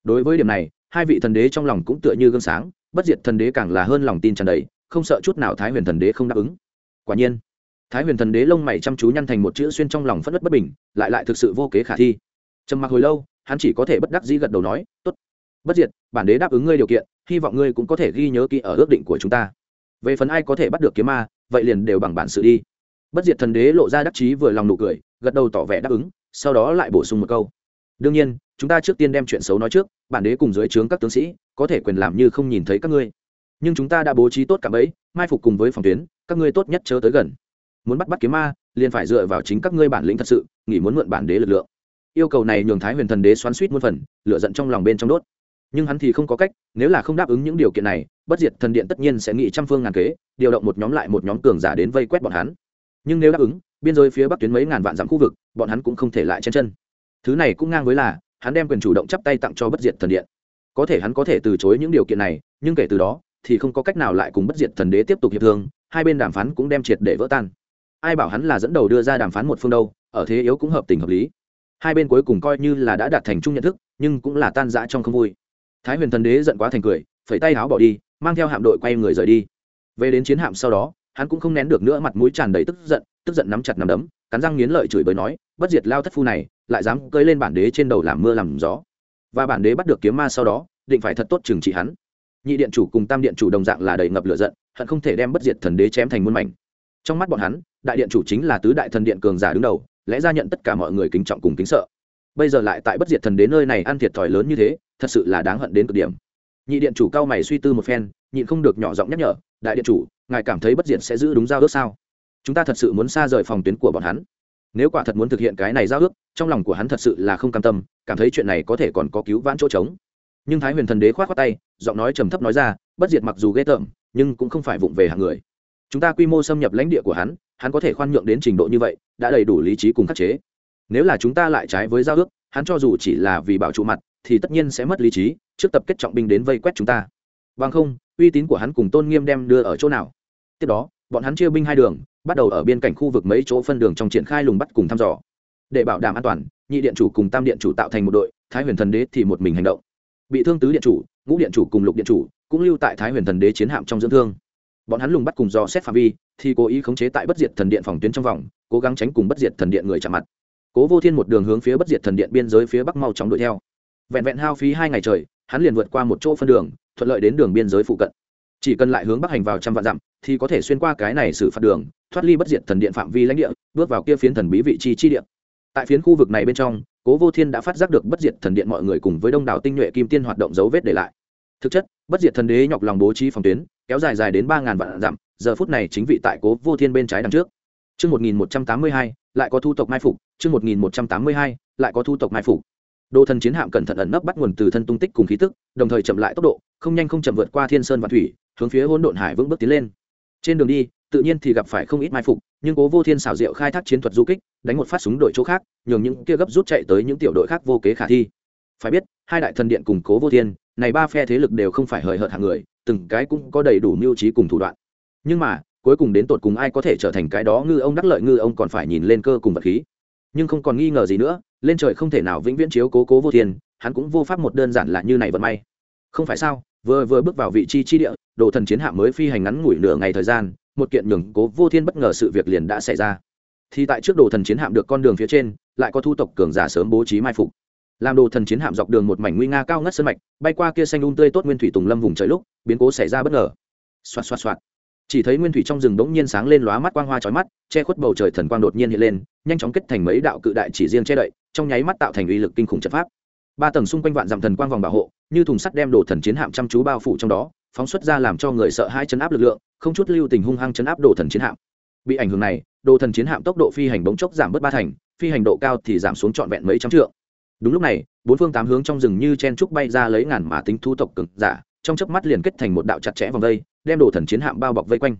Đối với điểm này, hai vị thần đế trong lòng cũng tựa như gương sáng, bất diệt thần đế càng là hơn lòng tin tràn đầy, không sợ chút nào thái huyền thần đế không đáp ứng. Quả nhiên, thái huyền thần đế lông mày chăm chú nhăn thành một chữ xuyên trong lòng phất đất bất bình, lại lại thực sự vô kế khả thi trầm mặc hồi lâu, hắn chỉ có thể bất đắc dĩ gật đầu nói, tốt, bất diệt, bản đế đáp ứng ngươi điều kiện, hy vọng ngươi cũng có thể ghi nhớ kỹ ở ước định của chúng ta. Về phần ai có thể bắt được kiếm ma, vậy liền đều bằng bản sự đi. Bất diệt thần đế lộ ra đắc chí vừa lòng nụ cười, gật đầu tỏ vẻ đáp ứng, sau đó lại bổ sung một câu. Đương nhiên, chúng ta trước tiên đem chuyện xấu nói trước, bản đế cùng dưới trướng các tướng sĩ, có thể quyền làm như không nhìn thấy các ngươi. Nhưng chúng ta đã bố trí tốt cả bẫy, mai phục cùng với phòng tuyến, các ngươi tốt nhất chớ tới gần. Muốn bắt bắt kiếm ma, liền phải dựa vào chính các ngươi bản lĩnh thật sự, nghỉ muốn mượn bản đế lực lượng yêu cầu này nhường thái huyền thần đế xoắn suýt muôn phần lựa giận trong lòng bên trong đốt. Nhưng hắn thì không có cách, nếu là không đáp ứng những điều kiện này, bất diệt thần điện tất nhiên sẽ nghĩ trăm phương ngàn kế, điều động một nhóm lại một nhóm cường giả đến vây quét bọn hắn. Nhưng nếu đáp ứng, biên giới phía bắc tuyến mấy ngàn vạn dặm khu vực, bọn hắn cũng không thể lại chen chân. Thứ này cũng ngang với là, hắn đem quyền chủ động chắp tay tặng cho bất diệt thần điện. Có thể hắn có thể từ chối những điều kiện này, nhưng kể từ đó, thì không có cách nào lại cùng bất diệt thần đế tiếp tục hiệp thương, hai bên đàm phán cũng đem triệt để vỡ tan. Ai bảo hắn là dẫn đầu đưa ra đàm phán một phương đâu, ở thế yếu cũng hợp tình hợp lý hai bên cuối cùng coi như là đã đạt thành chung nhận thức, nhưng cũng là tan rã trong không vui. Thái huyền thần đế giận quá thành cười, phẩy tay áo bỏ đi, mang theo hạm đội quay người rời đi. Về đến chiến hạm sau đó, hắn cũng không nén được nữa mặt mũi tràn đầy tức giận tức giận nắm chặt nắm đấm, cắn răng nghiến lợi chửi bới nói, bất diệt lao thất phu này, lại dám cơi lên bản đế trên đầu làm mưa làm gió. Và bản đế bắt được kiếm ma sau đó, định phải thật tốt trừng trị hắn. Nhị điện chủ cùng tam điện chủ đồng dạng là đầy ngập lửa giận, hận không thể đem bất diệt thần đế chém thành muôn mảnh. Trong mắt bọn hắn, đại điện chủ chính là tứ đại thần điện cường giả đứng đầu lẽ ra nhận tất cả mọi người kính trọng cùng kính sợ. Bây giờ lại tại bất diệt thần đến nơi này ăn thiệt thòi lớn như thế, thật sự là đáng hận đến cực điểm. Nhị điện chủ cao mày suy tư một phen, nhịn không được nhỏ giọng nhắc nhở, đại điện chủ, ngài cảm thấy bất diệt sẽ giữ đúng giao ước sao? Chúng ta thật sự muốn xa rời phòng tuyến của bọn hắn. Nếu quả thật muốn thực hiện cái này giao ước, trong lòng của hắn thật sự là không cam tâm, cảm thấy chuyện này có thể còn có cứu vãn chỗ trống. Nhưng thái huyền thần đế k h o á t khoác tay, giọng nói trầm thấp nói ra, bất diệt mặc dù ghê tởm, nhưng cũng không phải vụng về hàng người. Chúng ta quy mô xâm nhập lãnh địa của hắn hắn có thể khoan nhượng đến trình độ như vậy, đã đầy đủ lý trí cùng khắc chế. Nếu là chúng ta lại trái với giao ước, hắn cho dù chỉ là vì bảo trụ mặt, thì tất nhiên sẽ mất lý trí, trước tập kết trọng binh đến vây quét chúng ta. Bằng không, uy tín của hắn cùng tôn nghiêm đem đưa ở chỗ nào? Tiếp đó, bọn hắn chia binh hai đường, bắt đầu ở biên cảnh khu vực mấy chỗ phân đường trong triển khai lùng bắt cùng thăm dò. Để bảo đảm an toàn, nhị điện chủ cùng tam điện chủ tạo thành một đội, thái huyền thần đế thì một mình hành động. Bị thương tứ điện chủ, ngũ điện chủ cùng lục điện chủ cũng lưu tại thái huyền thần đế chiến hạm trong dưỡng thương bọn hắn lùng bắt cùng dò xét phạm vi, thì cố ý khống chế tại bất diệt thần điện phòng tuyến trong vòng, cố gắng tránh cùng bất diệt thần điện người chạm mặt. Cố vô thiên một đường hướng phía bất diệt thần điện biên giới phía bắc mau chóng đuổi theo. Vẹn vẹn hao phí hai ngày trời, hắn liền vượt qua một chỗ phân đường, thuận lợi đến đường biên giới phụ cận. Chỉ cần lại hướng bắc hành vào trăm vạn dặm, thì có thể xuyên qua cái này xử phạt đường, thoát ly bất diệt thần điện phạm vi lãnh địa, bước vào kia phiến thần bí vị trí chi điện tại phiến khu vực này bên trong, cố vô thiên đã phát giác được bất diệt thần điện mọi người cùng với đông đảo tinh nhuệ kim tiên hoạt động dấu vết để lại. Thực chất, bất diệt thần đế nhọc lòng bố trí phòng tuyến kéo dài dài đến ba ngàn vạn dặm giờ phút này chính vị tại cố vô thiên bên trái đằng trước chương một nghìn một trăm tám mươi hai lại có thu tộc mai phục, chương 1182, lại có thu tộc mai phục. Đô thần chiến hạm cẩn thận ẩn nấp bắt nguồn từ thân tung tích cùng khí tức, đồng thời chậm lại tốc độ, không nhanh không chậm vượt qua thiên sơn và thủy, hướng phía hỗn độn hải vững bước tiến lên. Trên đường đi, tự nhiên thì gặp phải không ít mai phục, nhưng Cố Vô Thiên xảo diệu khai thác chiến thuật du kích, đánh một phát súng đội chỗ khác, nhường những kia gấp rút chạy tới những tiểu đội khác vô kế khả thi. Phải biết, hai đại thần điện cùng Cố Vô Thiên, này ba phe thế lực đều không phải hời hợt hạng người, từng cái cũng có đầy đủ mưu trí cùng thủ đoạn. Nhưng mà, cuối cùng đến tột cùng ai có thể trở thành cái đó ngư ông đắc lợi ngư ông còn phải nhìn lên cơ cùng vật khí. Nhưng không còn nghi ngờ gì nữa lên trời không thể nào vĩnh viễn chiếu cố cố vô thiên hắn cũng vô pháp một đơn giản là như này vận may. Không phải sao vừa vừa bước vào vị trí chi địa đồ thần chiến hạm mới phi hành ngắn ngủi nửa ngày thời gian một kiện nhường cố vô thiên bất ngờ sự việc liền đã xảy ra. Thì tại trước đồ thần chiến hạm được con đường phía trên lại có thu tộc cường giả sớm bố trí mai phục làm đồ thần chiến hạm dọc đường một mảnh nguy nga cao ngất sân mạch, bay qua kia xanh un tươi tốt nguyên thủy tùng lâm vùng trời lúc, biến cố xảy ra bất ngờ. Xoạt xoạt xoạt. Chỉ thấy nguyên thủy trong rừng đống nhiên sáng lên lóa mắt quang hoa chói mắt, che khuất bầu trời thần quang đột nhiên hiện lên, nhanh chóng kết thành mấy đạo cự đại chỉ riêng che đậy, trong nháy mắt tạo thành uy lực kinh khủng trận pháp. Ba tầng xung quanh vạn dặm thần quang vòng bảo hộ, như thùng sắt đem đồ thần chiến hạm chăm chú bao phủ trong đó, phóng xuất ra làm cho người sợ hai chấn áp lực lượng, không chút lưu tình hung hăng chấn áp đồ thần chiến hạm. Bị ảnh hưởng này, đồ thần chiến hạm tốc độ phi hành bỗng chốc giảm bớt ba thành, phi hành độ cao thì giảm xuống trọn vẹn mấy trăm trượng đúng lúc này, bốn phương tám hướng trong rừng như chen trúc bay ra lấy ngàn mà tính thu tộc cực giả, trong chớp mắt liền kết thành một đạo chặt chẽ vòng vây, đem đồ thần chiến hạm bao bọc vây quanh.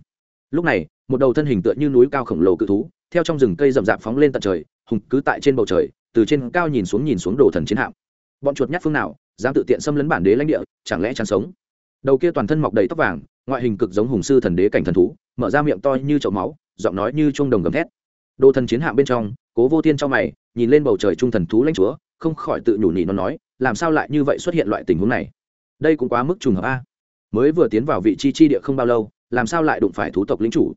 Lúc này, một đầu thân hình tựa như núi cao khổng lồ cự thú, theo trong rừng cây rậm rạp phóng lên tận trời, hùng cứ tại trên bầu trời, từ trên cao nhìn xuống nhìn xuống đồ thần chiến hạm. Bọn chuột nhát phương nào, dám tự tiện xâm lấn bản đế lãnh địa, chẳng lẽ chán sống? Đầu kia toàn thân mọc đầy tóc vàng, ngoại hình cực giống hùng sư thần đế cảnh thần thú, mở ra miệng to như chậu máu, giọng nói như chuông đồng gầm thét. Đồ thần chiến hạm bên trong, cố vô thiên trong mày, nhìn lên bầu trời trung thần thú lãnh chúa không khỏi tự nhủ nhỉ nó nói, làm sao lại như vậy xuất hiện loại tình huống này? Đây cũng quá mức trùng hợp a. Mới vừa tiến vào vị trí chi địa không bao lâu, làm sao lại đụng phải thú tộc lính chủ?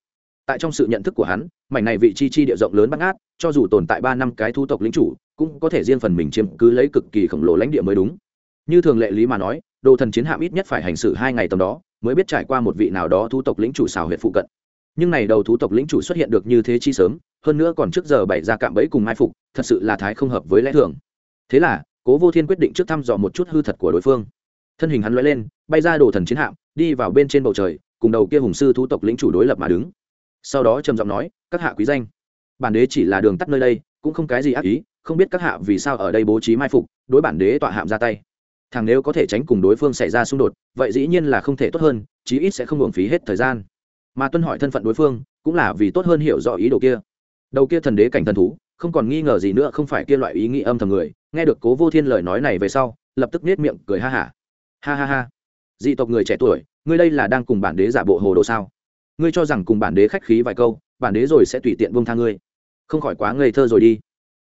Tại trong sự nhận thức của hắn, mảnh này vị chi chi địa rộng lớn bắt ngát, cho dù tồn tại ba năm cái thú tộc lính chủ, cũng có thể riêng phần mình chiếm cứ lấy cực kỳ khổng lồ lãnh địa mới đúng. Như thường lệ lý mà nói, đồ thần chiến hạm ít nhất phải hành xử hai ngày tầm đó, mới biết trải qua một vị nào đó thú tộc lĩnh chủ xào huyệt phụ cận. Nhưng này đầu thú tộc lĩnh chủ xuất hiện được như thế chi sớm, hơn nữa còn trước giờ bày ra cạm bẫy cùng mai phục, thật sự là thái không hợp với lẽ thường thế là, cố vô thiên quyết định trước thăm dò một chút hư thật của đối phương. Thân hình hắn l lên, bay ra đồ thần chiến hạm, đi vào bên trên bầu trời, cùng đầu kia hùng sư thú tộc lĩnh chủ đối lập mà đứng. Sau đó trầm giọng nói, các hạ quý danh, bản đế chỉ là đường tắt nơi đây, cũng không cái gì ác ý, không biết các hạ vì sao ở đây bố trí mai phục, đối bản đế tọa hạm ra tay. Thằng nếu có thể tránh cùng đối phương xảy ra xung đột, vậy dĩ nhiên là không thể tốt hơn, chí ít sẽ không hưởng phí hết thời gian. Mà tuân hỏi thân phận đối phương, cũng là vì tốt hơn hiểu rõ ý đồ kia. Đầu kia thần đế cảnh thần thú, không còn nghi ngờ gì nữa, không phải kia loại ý nghĩ âm thầm người nghe được cố vô thiên lời nói này về sau, lập tức nết miệng cười ha hả. Ha. ha ha. Ha dị tộc người trẻ tuổi, ngươi đây là đang cùng bản đế giả bộ hồ đồ sao? Ngươi cho rằng cùng bản đế khách khí vài câu, bản đế rồi sẽ tùy tiện buông tha ngươi. Không khỏi quá ngây thơ rồi đi.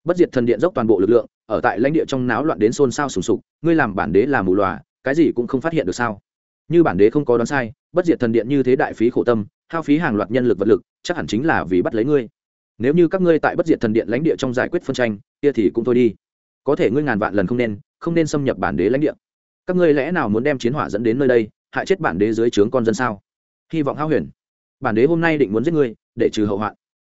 Bất diệt thần điện dốc toàn bộ lực lượng, ở tại lãnh địa trong náo loạn đến xôn xao sùng sục, ngươi làm bản đế là mù lòa cái gì cũng không phát hiện được sao? Như bản đế không có đoán sai, bất diệt thần điện như thế đại phí khổ tâm, hao phí hàng loạt nhân lực vật lực, chắc hẳn chính là vì bắt lấy ngươi. Nếu như các ngươi tại bất diệt thần điện lãnh địa trong giải quyết phân tranh, kia thì cũng thôi đi có thể ngươi ngàn vạn lần không nên không nên xâm nhập bản đế lãnh địa. Các ngươi lẽ nào muốn đem chiến hỏa dẫn đến nơi đây, hại chết bản đế dưới trướng con dân sao? Hy vọng hao huyền. Bản đế hôm nay định muốn giết ngươi, để trừ hậu hoạn.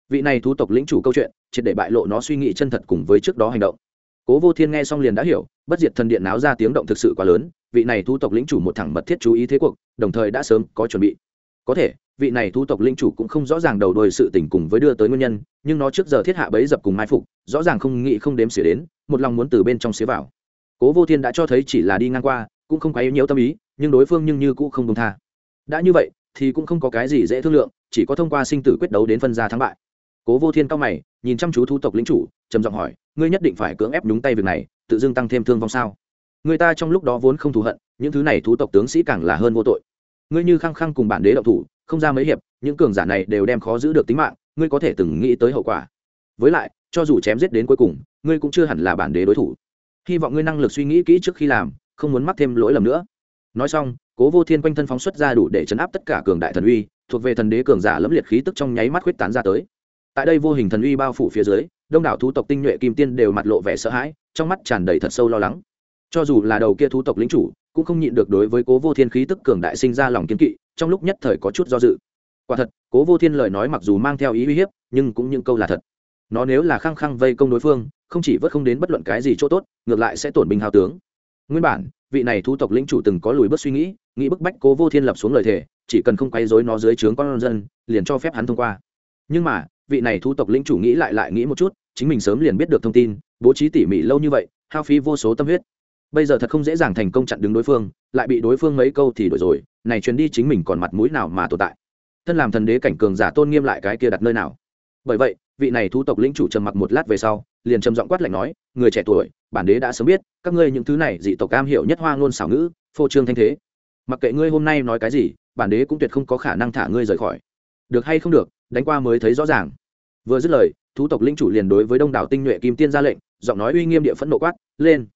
Vị này thú tộc lĩnh chủ câu chuyện, triệt để bại lộ nó suy nghĩ chân thật cùng với trước đó hành động. Cố vô thiên nghe xong liền đã hiểu, bất diệt thần điện náo ra tiếng động thực sự quá lớn, vị này thú tộc lĩnh chủ một thẳng mật thiết chú ý thế cuộc, đồng thời đã sớm có chuẩn bị. Có thể vị này thú tộc linh chủ cũng không rõ ràng đầu đuôi sự tình cùng với đưa tới nguyên nhân, nhưng nó trước giờ thiết hạ bấy dập cùng mai phục, rõ ràng không nghĩ không đếm xỉa đến, một lòng muốn từ bên trong xía vào. Cố vô thiên đã cho thấy chỉ là đi ngang qua, cũng không quá yếu nhiễu tâm ý, nhưng đối phương nhưng như cũng không công tha. Đã như vậy, thì cũng không có cái gì dễ thương lượng, chỉ có thông qua sinh tử quyết đấu đến phân ra thắng bại. Cố vô thiên cao mày, nhìn chăm chú thú tộc lính chủ, trầm giọng hỏi, ngươi nhất định phải cưỡng ép nhúng tay việc này, tự dưng tăng thêm thương vong sao? Người ta trong lúc đó vốn không thù hận, những thứ này thú tộc tướng sĩ càng là hơn vô tội. Ngươi như khăng khăng cùng bản đế đậu thủ không ra mấy hiệp, những cường giả này đều đem khó giữ được tính mạng, ngươi có thể từng nghĩ tới hậu quả. Với lại, cho dù chém giết đến cuối cùng, ngươi cũng chưa hẳn là bản đế đối thủ. Hy vọng ngươi năng lực suy nghĩ kỹ trước khi làm, không muốn mắc thêm lỗi lầm nữa. Nói xong, cố vô thiên quanh thân phóng xuất ra đủ để chấn áp tất cả cường đại thần uy, thuộc về thần đế cường giả lẫm liệt khí tức trong nháy mắt khuyết tán ra tới. Tại đây vô hình thần uy bao phủ phía dưới, đông đảo thú tộc tinh nhuệ kim tiên đều mặt lộ vẻ sợ hãi, trong mắt tràn đầy thật sâu lo lắng. Cho dù là đầu kia thú tộc lính chủ, cũng không nhịn được đối với cố vô thiên khí tức cường đại sinh ra lòng kiên kỵ trong lúc nhất thời có chút do dự. Quả thật, cố vô thiên lời nói mặc dù mang theo ý uy hiếp, nhưng cũng những câu là thật. Nó nếu là khăng khăng vây công đối phương, không chỉ vớt không đến bất luận cái gì chỗ tốt, ngược lại sẽ tổn binh hào tướng. Nguyên bản, vị này thu tộc lĩnh chủ từng có lùi bước suy nghĩ nghĩ bức bách cố vô thiên lập xuống lời thề, chỉ cần không quay dối nó dưới trướng con dân, liền cho phép hắn thông qua. Nhưng mà, vị này thu tộc lĩnh chủ nghĩ lại lại nghĩ một chút, chính mình sớm liền biết được thông tin, bố trí tỉ mỉ lâu như vậy, hao phí vô số tâm huyết bây giờ thật không dễ dàng thành công chặn đứng đối phương, lại bị đối phương mấy câu thì đổi rồi, này chuyến đi chính mình còn mặt mũi nào mà tồn tại. Thân làm thần đế cảnh cường giả tôn nghiêm lại cái kia đặt nơi nào? Bởi vậy, vị này thú tộc lĩnh chủ trầm mặc một lát về sau, liền trầm giọng quát lạnh nói, người trẻ tuổi, bản đế đã sớm biết, các ngươi những thứ này dị tộc cam hiểu nhất hoa ngôn xảo ngữ, phô trương thanh thế. Mặc kệ ngươi hôm nay nói cái gì, bản đế cũng tuyệt không có khả năng thả ngươi rời khỏi. Được hay không được, đánh qua mới thấy rõ ràng. Vừa dứt lời, thú tộc linh chủ liền đối với đông đảo tinh nhuệ kim tiên ra lệnh, giọng nói uy nghiêm địa phẫn nộ quát, lên!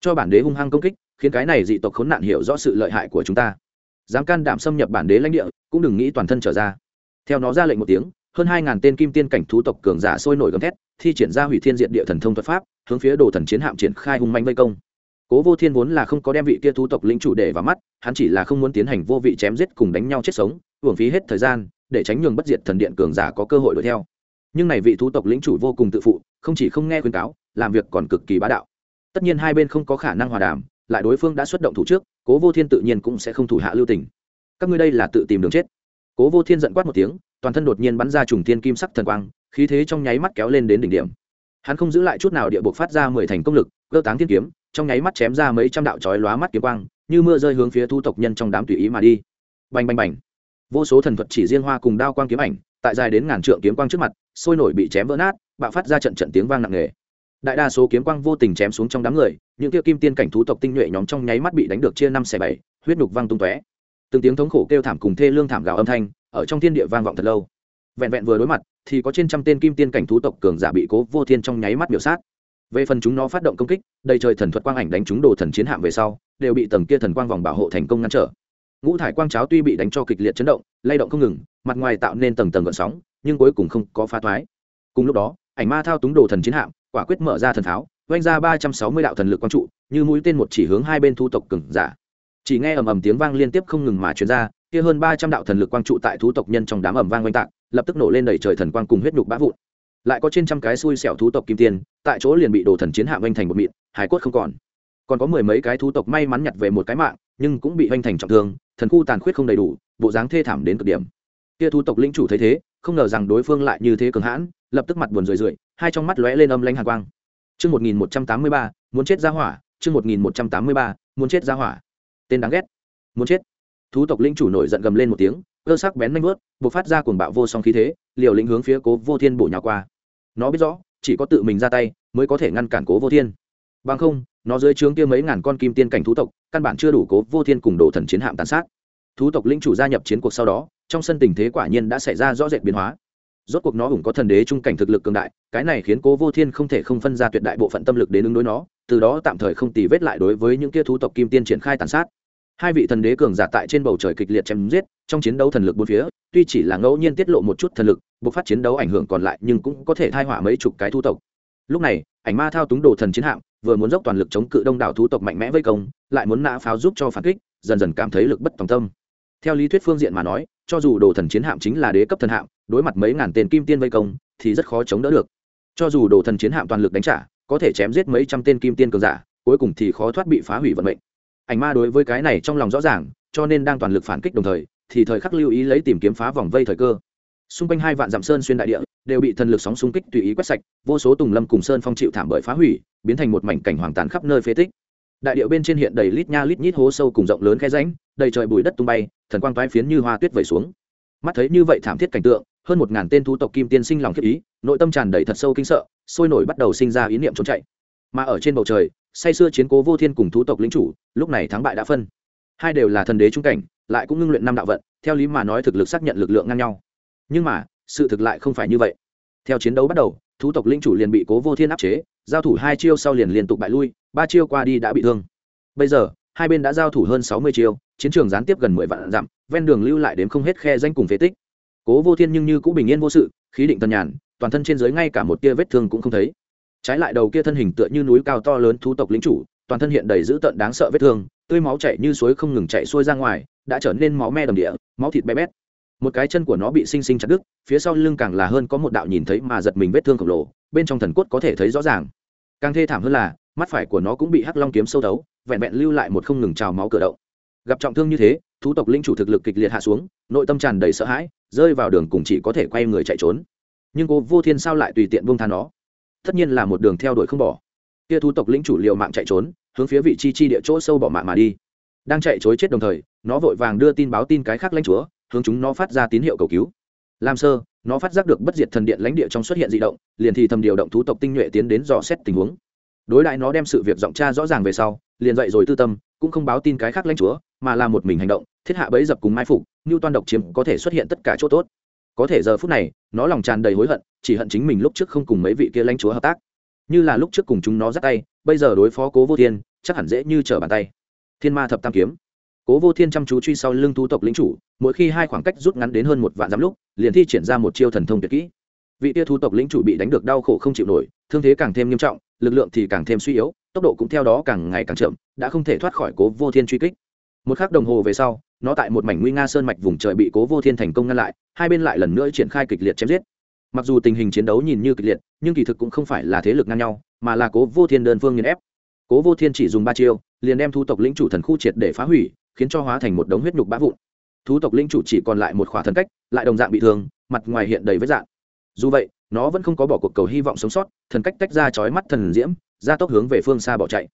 Cho bản đế hung hăng công kích, khiến cái này dị tộc khốn nạn hiểu rõ sự lợi hại của chúng ta. Dám can đảm xâm nhập bản đế lãnh địa, cũng đừng nghĩ toàn thân trở ra. Theo nó ra lệnh một tiếng, hơn hai ngàn tên kim tiên cảnh thú tộc cường giả sôi nổi gầm thét, thi triển ra hủy thiên diện địa thần thông thuật pháp, hướng phía đồ thần chiến hạm triển khai hung manh vây công. Cố vô thiên vốn là không có đem vị kia thú tộc lĩnh chủ để vào mắt, hắn chỉ là không muốn tiến hành vô vị chém giết cùng đánh nhau chết sống hưởng phí hết thời gian, để tránh nhường bất diệt thần điện cường giả có cơ hội đuổi theo. Nhưng này vị thú tộc lĩnh chủ vô cùng tự phụ, không chỉ không nghe khuyên cáo, làm việc còn cực kỳ bá đạo tất nhiên hai bên không có khả năng hòa đàm, lại đối phương đã xuất động thủ trước, cố vô thiên tự nhiên cũng sẽ không thủ hạ lưu tình. Các ngươi đây là tự tìm đường chết. Cố vô thiên giận quát một tiếng, toàn thân đột nhiên bắn ra trùng thiên kim sắc thần quang, khí thế trong nháy mắt kéo lên đến đỉnh điểm. Hắn không giữ lại chút nào địa bộ phát ra mười thành công lực, cơ táng thiên kiếm, trong nháy mắt chém ra mấy trăm đạo chói lóa mắt kiếm quang, như mưa rơi hướng phía thu tộc nhân trong đám tùy ý mà đi. Bành bành bành. Vô số thần thuật chỉ riêng hoa cùng đao quang kiếm ảnh, tại dài đến ngàn trượng kiếm quang trước mặt, sôi nổi bị chém vỡ nát, bạo phát ra trận trận tiếng vang nặng nề đại đa số kiếm quang vô tình chém xuống trong đám người, những kia kim tiên cảnh thú tộc tinh nhuệ nhóm trong nháy mắt bị đánh được chia năm xẻ bảy, huyết nhục văng tung tóe. Từng tiếng thống khổ kêu thảm cùng thê lương thảm gào âm thanh, ở trong thiên địa vang vọng thật lâu. Vẹn vẹn vừa đối mặt, thì có trên trăm tên kim tiên cảnh thú tộc cường giả bị cố vô thiên trong nháy mắt biểu sát. Về phần chúng nó phát động công kích, đầy trời thần thuật quang ảnh đánh chúng đồ thần chiến hạm về sau, đều bị tầng kia thần quang vòng bảo hộ thành công ngăn trở. Ngũ thải quang cháo tuy bị đánh cho kịch liệt chấn động, lay động không ngừng, mặt ngoài tạo nên tầng tầng gợn sóng, nhưng cuối cùng không có phá thoái. Cùng lúc đó ảnh ma thao túng đồ thần chiến hạm, quả quyết mở ra thần tháo oanh ra ba trăm sáu mươi đạo thần lực quang trụ, như mũi tên một chỉ hướng hai bên thu tộc cừng giả. Chỉ nghe ầm ầm tiếng vang liên tiếp không ngừng mà truyền ra, kia hơn ba trăm đạo thần lực quang trụ tại thú tộc nhân trong đám ầm vang oanh tạc, lập tức nổ lên đẩy trời thần quang cùng huyết nhục bã vụn. Lại có trên trăm cái xui xẻo thú tộc kim tiên tại chỗ liền bị đồ thần chiến hạm oanh thành một mịn hải cốt không còn. Còn có mười mấy cái thú tộc may mắn nhặt về một cái mạng, nhưng cũng bị oanh thành trọng thương, thần khu tàn khuyết không đầy đủ, bộ dáng thê thảm đến cực điểm. Kia thú tộc lĩnh chủ thấy thế, không ngờ rằng đối phương lại như thế cường hãn lập tức mặt buồn rười rượi hai trong mắt lóe lên âm lanh hàn quang Chương 1183, muốn chết ra hỏa, chương 1183, muốn chết ra hỏa. Tên đáng ghét. Muốn chết. Thú tộc linh chủ nổi giận gầm lên một tiếng, cơ sắc bén nhanh vớt, bộc phát ra cuồng bạo vô song khí thế, liều lĩnh hướng phía Cố Vô Thiên bổ nhào qua. Nó biết rõ, chỉ có tự mình ra tay mới có thể ngăn cản Cố Vô Thiên. Bằng không, nó dưới trướng kia mấy ngàn con kim tiên cảnh thú tộc, căn bản chưa đủ Cố Vô Thiên cùng độ thần chiến hạm tàn sát. Thú tộc linh chủ gia nhập chiến cuộc sau đó, trong sân tình thế quả nhiên đã xảy ra rõ rệt biến hóa rốt cuộc nó hùng có thần đế trung cảnh thực lực cường đại, cái này khiến cố vô thiên không thể không phân ra tuyệt đại bộ phận tâm lực đến ứng đối nó, từ đó tạm thời không tì vết lại đối với những kia thú tộc kim tiên triển khai tàn sát. Hai vị thần đế cường giả tại trên bầu trời kịch liệt chém giết, trong chiến đấu thần lực bốn phía, tuy chỉ là ngẫu nhiên tiết lộ một chút thần lực buộc phát chiến đấu ảnh hưởng còn lại nhưng cũng có thể thai họa mấy chục cái thú tộc. Lúc này, ảnh ma thao túng đồ thần chiến hạm, vừa muốn dốc toàn lực chống cự đông đảo thú tộc mạnh mẽ vây công, lại muốn nã pháo giúp cho phản kích, dần dần cảm thấy lực bất tòng tâm. Theo lý thuyết phương diện mà nói, cho dù đồ thần chiến hạm chính là đế cấp thần hạm đối mặt mấy ngàn tên kim tiên vây công, thì rất khó chống đỡ được. Cho dù đồ thần chiến hạm toàn lực đánh trả, có thể chém giết mấy trăm tên kim tiên cường giả, cuối cùng thì khó thoát bị phá hủy vận mệnh. Ảnh ma đối với cái này trong lòng rõ ràng, cho nên đang toàn lực phản kích đồng thời, thì thời khắc lưu ý lấy tìm kiếm phá vòng vây thời cơ. Xung quanh hai vạn dặm sơn xuyên đại địa, đều bị thần lực sóng xung kích tùy ý quét sạch, vô số tùng lâm cùng sơn phong chịu thảm bởi phá hủy, biến thành một mảnh cảnh hoàng tàn khắp nơi phế tích. Đại điệu bên trên hiện đầy lít nha lít nhít hố sâu cùng rộng lớn khe ránh đầy trời bụi đất tung bay, thần quang toái phiến như hoa tuyết vẩy xuống. Mắt thấy như vậy thảm thiết cảnh tượng hơn một ngàn tên thú tộc kim tiên sinh lòng khiếp ý, nội tâm tràn đầy thật sâu kinh sợ, sôi nổi bắt đầu sinh ra ý niệm trốn chạy. Mà ở trên bầu trời, say xưa chiến cố vô thiên cùng thú tộc lính chủ, lúc này thắng bại đã phân. Hai đều là thần đế trung cảnh, lại cũng ngưng luyện năm đạo vận, theo lý mà nói thực lực xác nhận lực lượng ngang nhau. Nhưng mà, sự thực lại không phải như vậy. Theo chiến đấu bắt đầu, thú tộc linh chủ liền bị cố vô thiên áp chế, giao thủ hai chiêu sau liền liên tục bại lui, ba chiêu qua đi đã bị thương. Bây giờ, hai bên đã giao thủ hơn sáu mươi chiêu, chiến trường gián tiếp gần mười vạn dặm, ven đường lưu lại đến không hết khe danh cùng phế tích cố vô thiên nhưng như cũng bình yên vô sự, khí định tần nhàn, toàn thân trên dưới ngay cả một tia vết thương cũng không thấy. Trái lại đầu kia thân hình tựa như núi cao to lớn thú tộc lính chủ, toàn thân hiện đầy dữ tợn đáng sợ vết thương, tươi máu chảy như suối không ngừng chạy xuôi ra ngoài, đã trở nên máu me đầm địa, máu thịt bé bét. Một cái chân của nó bị xinh xinh chặt đứt, phía sau lưng càng là hơn có một đạo nhìn thấy mà giật mình vết thương khổng lồ, bên trong thần cốt có thể thấy rõ ràng. Càng thê thảm hơn là, mắt phải của nó cũng bị hắc long kiếm sâu đấu vẹn vẹn lưu lại một không ngừng trào máu cửa động. Gặp trọng thương như thế, thú tộc linh chủ thực lực kịch liệt hạ xuống, nội tâm tràn đầy sợ hãi rơi vào đường cùng chỉ có thể quay người chạy trốn. Nhưng cô vô thiên sao lại tùy tiện buông tha nó? Tất nhiên là một đường theo đuổi không bỏ. Kia thú tộc lĩnh chủ liệu mạng chạy trốn, hướng phía vị chi chi địa chỗ sâu bỏ mạng mà đi. Đang chạy chối chết đồng thời, nó vội vàng đưa tin báo tin cái khác lãnh chúa, hướng chúng nó phát ra tín hiệu cầu cứu. Làm sơ, nó phát giác được bất diệt thần điện lãnh địa trong xuất hiện d ị động, liền thì thầm điều động thú tộc tinh nhuệ tiến đến dò xét tình huống đối đại nó đem sự việc giọng tra rõ ràng về sau, liền dậy rồi tư tâm, cũng không báo tin cái khác lãnh chúa, mà là một mình hành động, thiết hạ bấy dập cùng mai phục như toan độc chiếm có thể xuất hiện tất cả chỗ tốt. Có thể giờ phút này, nó lòng tràn đầy hối hận, chỉ hận chính mình lúc trước không cùng mấy vị kia lãnh chúa hợp tác. Như là lúc trước cùng chúng nó dắt tay, bây giờ đối phó cố vô thiên, chắc hẳn dễ như trở bàn tay. Thiên ma thập tam kiếm. Cố vô thiên chăm chú truy sau lưng thu tộc lính chủ, mỗi khi hai khoảng cách rút ngắn đến hơn một vạn dặm lúc, liền thi triển ra một chiêu thần thông tuyệt kỹ vị tia thu tộc lĩnh chủ bị đánh được đau khổ không chịu nổi, thương thế càng thêm nghiêm trọng, lực lượng thì càng thêm suy yếu, tốc độ cũng theo đó càng ngày càng chậm, đã không thể thoát khỏi cố vô thiên truy kích. Một k h ắ c đồng hồ về sau, nó tại một mảnh nguy nga sơn mạch vùng trời bị cố vô thiên thành công ngăn lại, hai bên lại lần nữa triển khai kịch liệt chém giết. Mặc dù tình hình chiến đấu nhìn như kịch liệt, nhưng kỳ thực cũng không phải là thế lực ngang nhau, mà là cố vô thiên đơn phương nghiền ép. Cố vô thiên chỉ dùng ba chiêu, liền đem thu tộc lĩnh chủ thần khu triệt để phá hủy, khiến cho hóa thành một đống huyết nhục bã vụn. Thú tộc lĩnh chủ chỉ còn lại một khỏa thần cách, lại đồng dạng bị thương, mặt ngoài hiện đầy vết dạng dù vậy, nó vẫn không có bỏ cuộc cầu hy vọng sống sót, thần cách tách ra chói mắt thần diễm ra tốc hướng về phương xa bỏ chạy.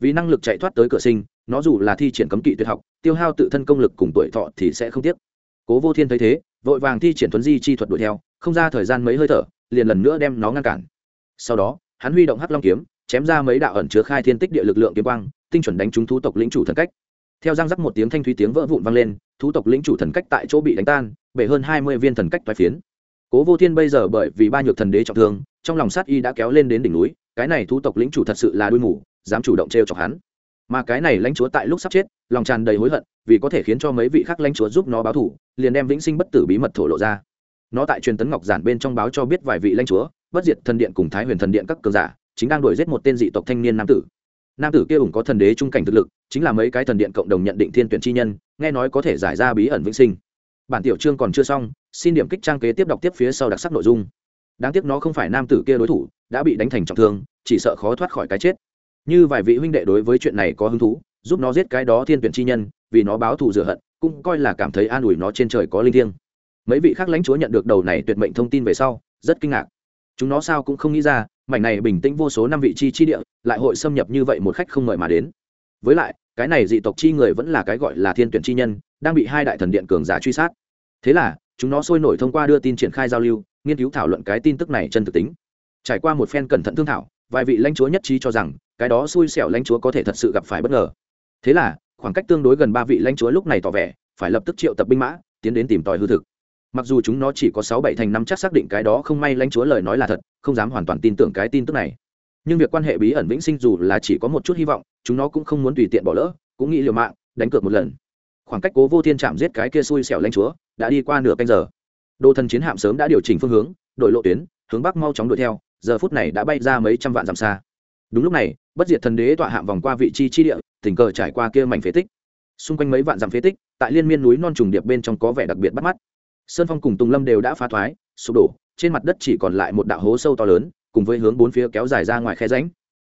Vì năng lực chạy thoát tới cửa sinh, nó dù là thi triển cấm kỵ tuyệt học, tiêu hao tự thân công lực cùng tuổi thọ thì sẽ không tiếc. Cố vô thiên thấy thế, vội vàng thi triển tuấn di chi thuật đuổi theo, không ra thời gian mấy hơi thở, liền lần nữa đem nó ngăn cản. Sau đó, hắn huy động hắc long kiếm, chém ra mấy đạo ẩn chứa khai thiên tích địa lực lượng kiếm quang, tinh chuẩn đánh trúng thú tộc lĩnh chủ thần cách. Theo giang rắc một tiếng thanh thúy tiếng vỡ vụn vang lên, thú tộc lĩnh chủ thần cách tại chỗ bị đánh tan, bể hơn hai mươi viên thần cách toái phiến cố vô thiên bây giờ bởi vì ba nhược thần đế trọng thương, trong lòng sát y đã kéo lên đến đỉnh núi, cái này thu tộc lĩnh chủ thật sự là đuôi mù, dám chủ động t chọc hắn. Mà cái này lãnh chúa tại lúc sắp chết, lòng tràn đầy hối hận, vì có thể khiến cho mấy vị khác lãnh chúa giúp nó báo thủ liền đem vĩnh sinh bất tử bí mật thổ lộ ra. Nó tại truyền tấn ngọc giản bên trong báo cho biết vài vị lãnh chúa, bất diệt thần điện cùng thái huyền thần điện các cường giả, chính đang đuổi giết một tên dị tộc thanh niên nam tử. Nam tử kia ủng có thần đế trung cảnh thực lực, chính là mấy cái thần điện cộng đồng nhận định thiên tuyển chi nhân, nghe nói có thể giải ra bí ẩn vĩnh sinh. Bản tiểu chương còn chưa xong xin điểm kích trang kế tiếp đọc tiếp phía sau đặc sắc nội dung. Đáng tiếc nó không phải nam tử kia đối thủ, đã bị đánh thành trọng thương, chỉ sợ khó thoát khỏi cái chết. Như vài vị huynh đệ đối với chuyện này có hứng thú, giúp nó giết cái đó thiên tuyển chi nhân, vì nó báo thù rửa hận, cũng coi là cảm thấy an ủi nó trên trời có linh thiêng. Mấy vị khác lãnh chúa nhận được đầu này tuyệt mệnh thông tin về sau, rất kinh ngạc. Chúng nó sao cũng không nghĩ ra, mảnh này bình tĩnh vô số năm vị chi chi địa, lại hội xâm nhập như vậy một khách không mời mà đến. Với lại, cái này dị tộc chi người vẫn là cái gọi là thiên tuyển chi nhân, đang bị hai đại thần điện cường giả truy sát. Thế là chúng nó sôi nổi thông qua đưa tin triển khai giao lưu, nghiên cứu thảo luận cái tin tức này chân thực tính. Trải qua một phen cẩn thận thương thảo, vài vị lãnh chúa nhất trí cho rằng, cái đó xui xẻo lãnh chúa có thể thật sự gặp phải bất ngờ. Thế là, khoảng cách tương đối gần ba vị lãnh chúa lúc này tỏ vẻ, phải lập tức triệu tập binh mã, tiến đến tìm tòi hư thực. Mặc dù chúng nó chỉ có sáu bảy thành năm chắc xác định cái đó không may lãnh chúa lời nói là thật, không dám hoàn toàn tin tưởng cái tin tức này. Nhưng việc quan hệ bí ẩn vĩnh sinh dù là chỉ có một chút hy vọng, chúng nó cũng không muốn tùy tiện bỏ lỡ, cũng nghĩ liều mạng, đánh cược một lần. Khoảng cách cố vô thiên chạm giết cái kia xui xẻo lãnh chúa đã đi qua nửa canh giờ. Đô thần chiến hạm sớm đã điều chỉnh phương hướng đổi lộ tuyến, hướng bắc mau chóng đuổi theo, giờ phút này đã bay ra mấy trăm vạn dặm xa. Đúng lúc này, bất diệt thần đế tọa hạm vòng qua vị trí chi địa, tình cờ trải qua kia mảnh phế tích. Xung quanh mấy vạn dặm phế tích, tại liên miên núi non trùng điệp bên trong có vẻ đặc biệt bắt mắt. Sơn phong cùng tùng lâm đều đã phá thoái, sụp đổ, trên mặt đất chỉ còn lại một đạo hố sâu to lớn, cùng với hướng bốn phía kéo dài ra ngoài khe ránh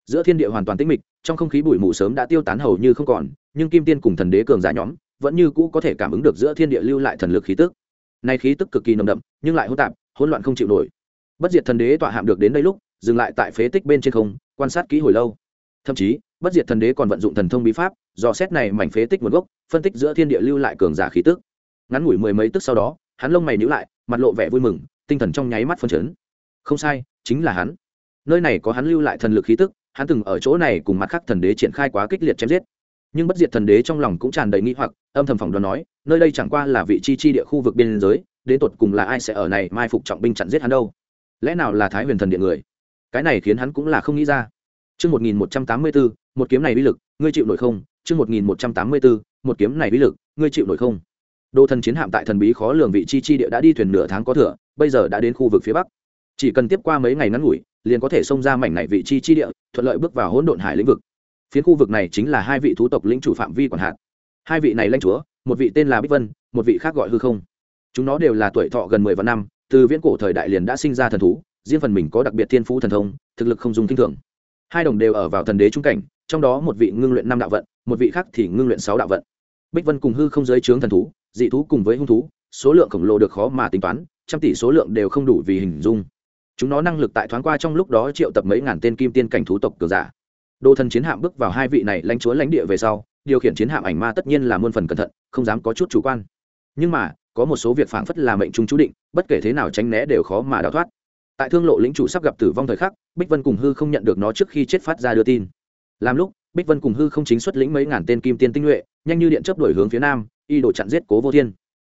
giữa thiên địa hoàn toàn tĩnh mịch, trong không khí bụi mù sớm đã tiêu tán hầu như không còn, nhưng kim tiên cùng thần đế cường giả nhóm vẫn như cũ có thể cảm ứng được giữa thiên địa lưu lại thần lực khí tức. Nay khí tức cực kỳ nồng đậm, nhưng lại hỗn tạp, hỗn loạn không chịu nổi. Bất diệt thần đế tọa hạm được đến đây lúc, dừng lại tại phế tích bên trên không, quan sát kỹ hồi lâu. Thậm chí, bất diệt thần đế còn vận dụng thần thông bí pháp dò xét này mảnh phế tích nguồn gốc, phân tích giữa thiên địa lưu lại cường giả khí tức. Ngắn ngủi mười mấy tức sau đó, hắn lông mày nhíu lại, mặt lộ vẻ vui mừng, tinh thần trong nháy mắt phân chấn. Không sai, chính là hắn. Nơi này có hắn lưu lại thần lực khí tức, hắn từng ở chỗ này cùng mặt khác thần đế triển khai quá kích liệt chém giết nhưng bất diệt thần đế trong lòng cũng tràn đầy nghi hoặc âm thầm phỏng đoán nói nơi đây chẳng qua là vị chi chi địa khu vực biên giới đến tột cùng là ai sẽ ở này mai phục trọng binh chặn giết hắn đâu lẽ nào là thái huyền thần điện người cái này khiến hắn cũng là không nghĩ ra Chương 1184, một trăm tám mươi tư, một kiếm này uy lực, ngươi chịu nổi không? Chương 1184, một trăm tám mươi tư, một kiếm này uy lực, ngươi chịu nổi không? Đô thần chiến hạm tại thần bí khó lường vị chi chi địa đã đi thuyền nửa tháng có thừa, bây giờ đã đến khu vực phía bắc. Chỉ cần tiếp qua mấy ngày ngắn ngủi, liền có thể xông ra mảnh này vị chi chi địa, thuận lợi bước vào hỗn độn hải lĩnh vực. Phía khu vực này chính là hai vị thú tộc lĩnh chủ phạm vi quản hạt. Hai vị này lãnh chúa, một vị tên là Bích Vân, một vị khác gọi hư không. Chúng nó đều là tuổi thọ gần mười vạn năm, từ viễn cổ thời đại liền đã sinh ra thần thú, riêng phần mình có đặc biệt thiên phú thần thông, thực lực không dùng kinh thường hai đồng đều ở vào thần đế trung cảnh trong đó một vị ngưng luyện năm đạo vận một vị khác thì ngưng luyện sáu đạo vận bích vân cùng hư không giới trướng thần thú dị thú cùng với hung thú số lượng khổng lồ được khó mà tính toán trăm tỷ số lượng đều không đủ vì hình dung chúng nó năng lực tại thoáng qua trong lúc đó triệu tập mấy ngàn tên kim tiên cảnh thú tộc cường giả đô thần chiến hạm bước vào hai vị này lãnh chúa lãnh địa về sau, điều khiển chiến hạm ảnh ma tất nhiên là muôn phần cẩn thận, không dám có chút chủ quan. Nhưng mà, có một số việc phảng phất là mệnh trung chú định, bất kể thế nào tránh né đều khó mà đào thoát. Tại thương lộ lĩnh chủ sắp gặp tử vong thời khắc, bích vân cùng hư không nhận được nó trước khi chết phát ra đưa tin. Làm lúc, bích vân cùng hư không chính xuất lĩnh mấy ngàn tên kim tiên tinh nhuệ, nhanh như điện chấp đổi hướng phía nam, y đổ chặn giết cố vô thiên.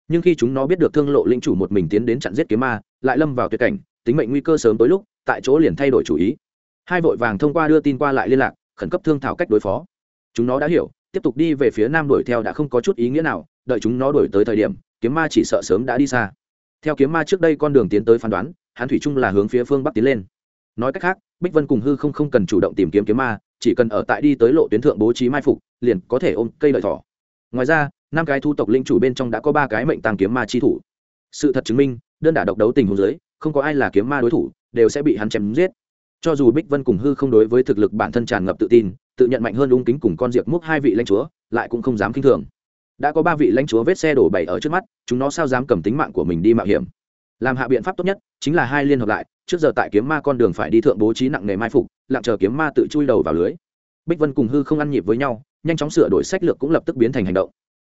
Nhưng khi chúng nó biết được thương lộ lĩnh chủ một mình tiến đến chặn giết kiếm ma, lại lâm vào tuyệt cảnh, tính mệnh nguy cơ sớm tối lúc, tại chỗ liền thay đổi chủ ý hai vội vàng thông qua đưa tin qua lại liên lạc, khẩn cấp thương thảo cách đối phó. Chúng nó đã hiểu, tiếp tục đi về phía nam đuổi theo đã không có chút ý nghĩa nào, đợi chúng nó đuổi tới thời điểm, kiếm ma chỉ sợ sớm đã đi xa. Theo kiếm ma trước đây con đường tiến tới phán đoán, hắn thủy chung là hướng phía phương bắc tiến lên. Nói cách khác, bích vân cùng hư không không cần chủ động tìm kiếm kiếm ma, chỉ cần ở tại đi tới lộ tuyến thượng bố trí mai phục, liền có thể ôm cây lợi thỏ. Ngoài ra, năm cái thu tộc linh chủ bên trong đã có ba cái mệnh tăng kiếm ma chi thủ. Sự thật chứng minh, đơn đả độc đấu tình huống giới không có ai là kiếm ma đối thủ, đều sẽ bị hắn chém giết cho dù bích vân cùng hư không đối với thực lực bản thân tràn ngập tự tin, tự nhận mạnh hơn ung kính cùng con diệp múc hai vị lãnh chúa, lại cũng không dám k i n h thường. Đã có ba vị lãnh chúa vết xe đổ bày ở trước mắt, chúng nó sao dám cầm tính mạng của mình đi mạo hiểm? Làm hạ biện pháp tốt nhất chính là hai liên hợp lại, trước giờ tại kiếm ma con đường phải đi thượng bố trí nặng nề mai phục, lặng chờ kiếm ma tự chui đầu vào lưới. Bích vân cùng hư không ăn nhịp với nhau, nhanh chóng sửa đổi sách lược cũng lập tức biến thành hành động.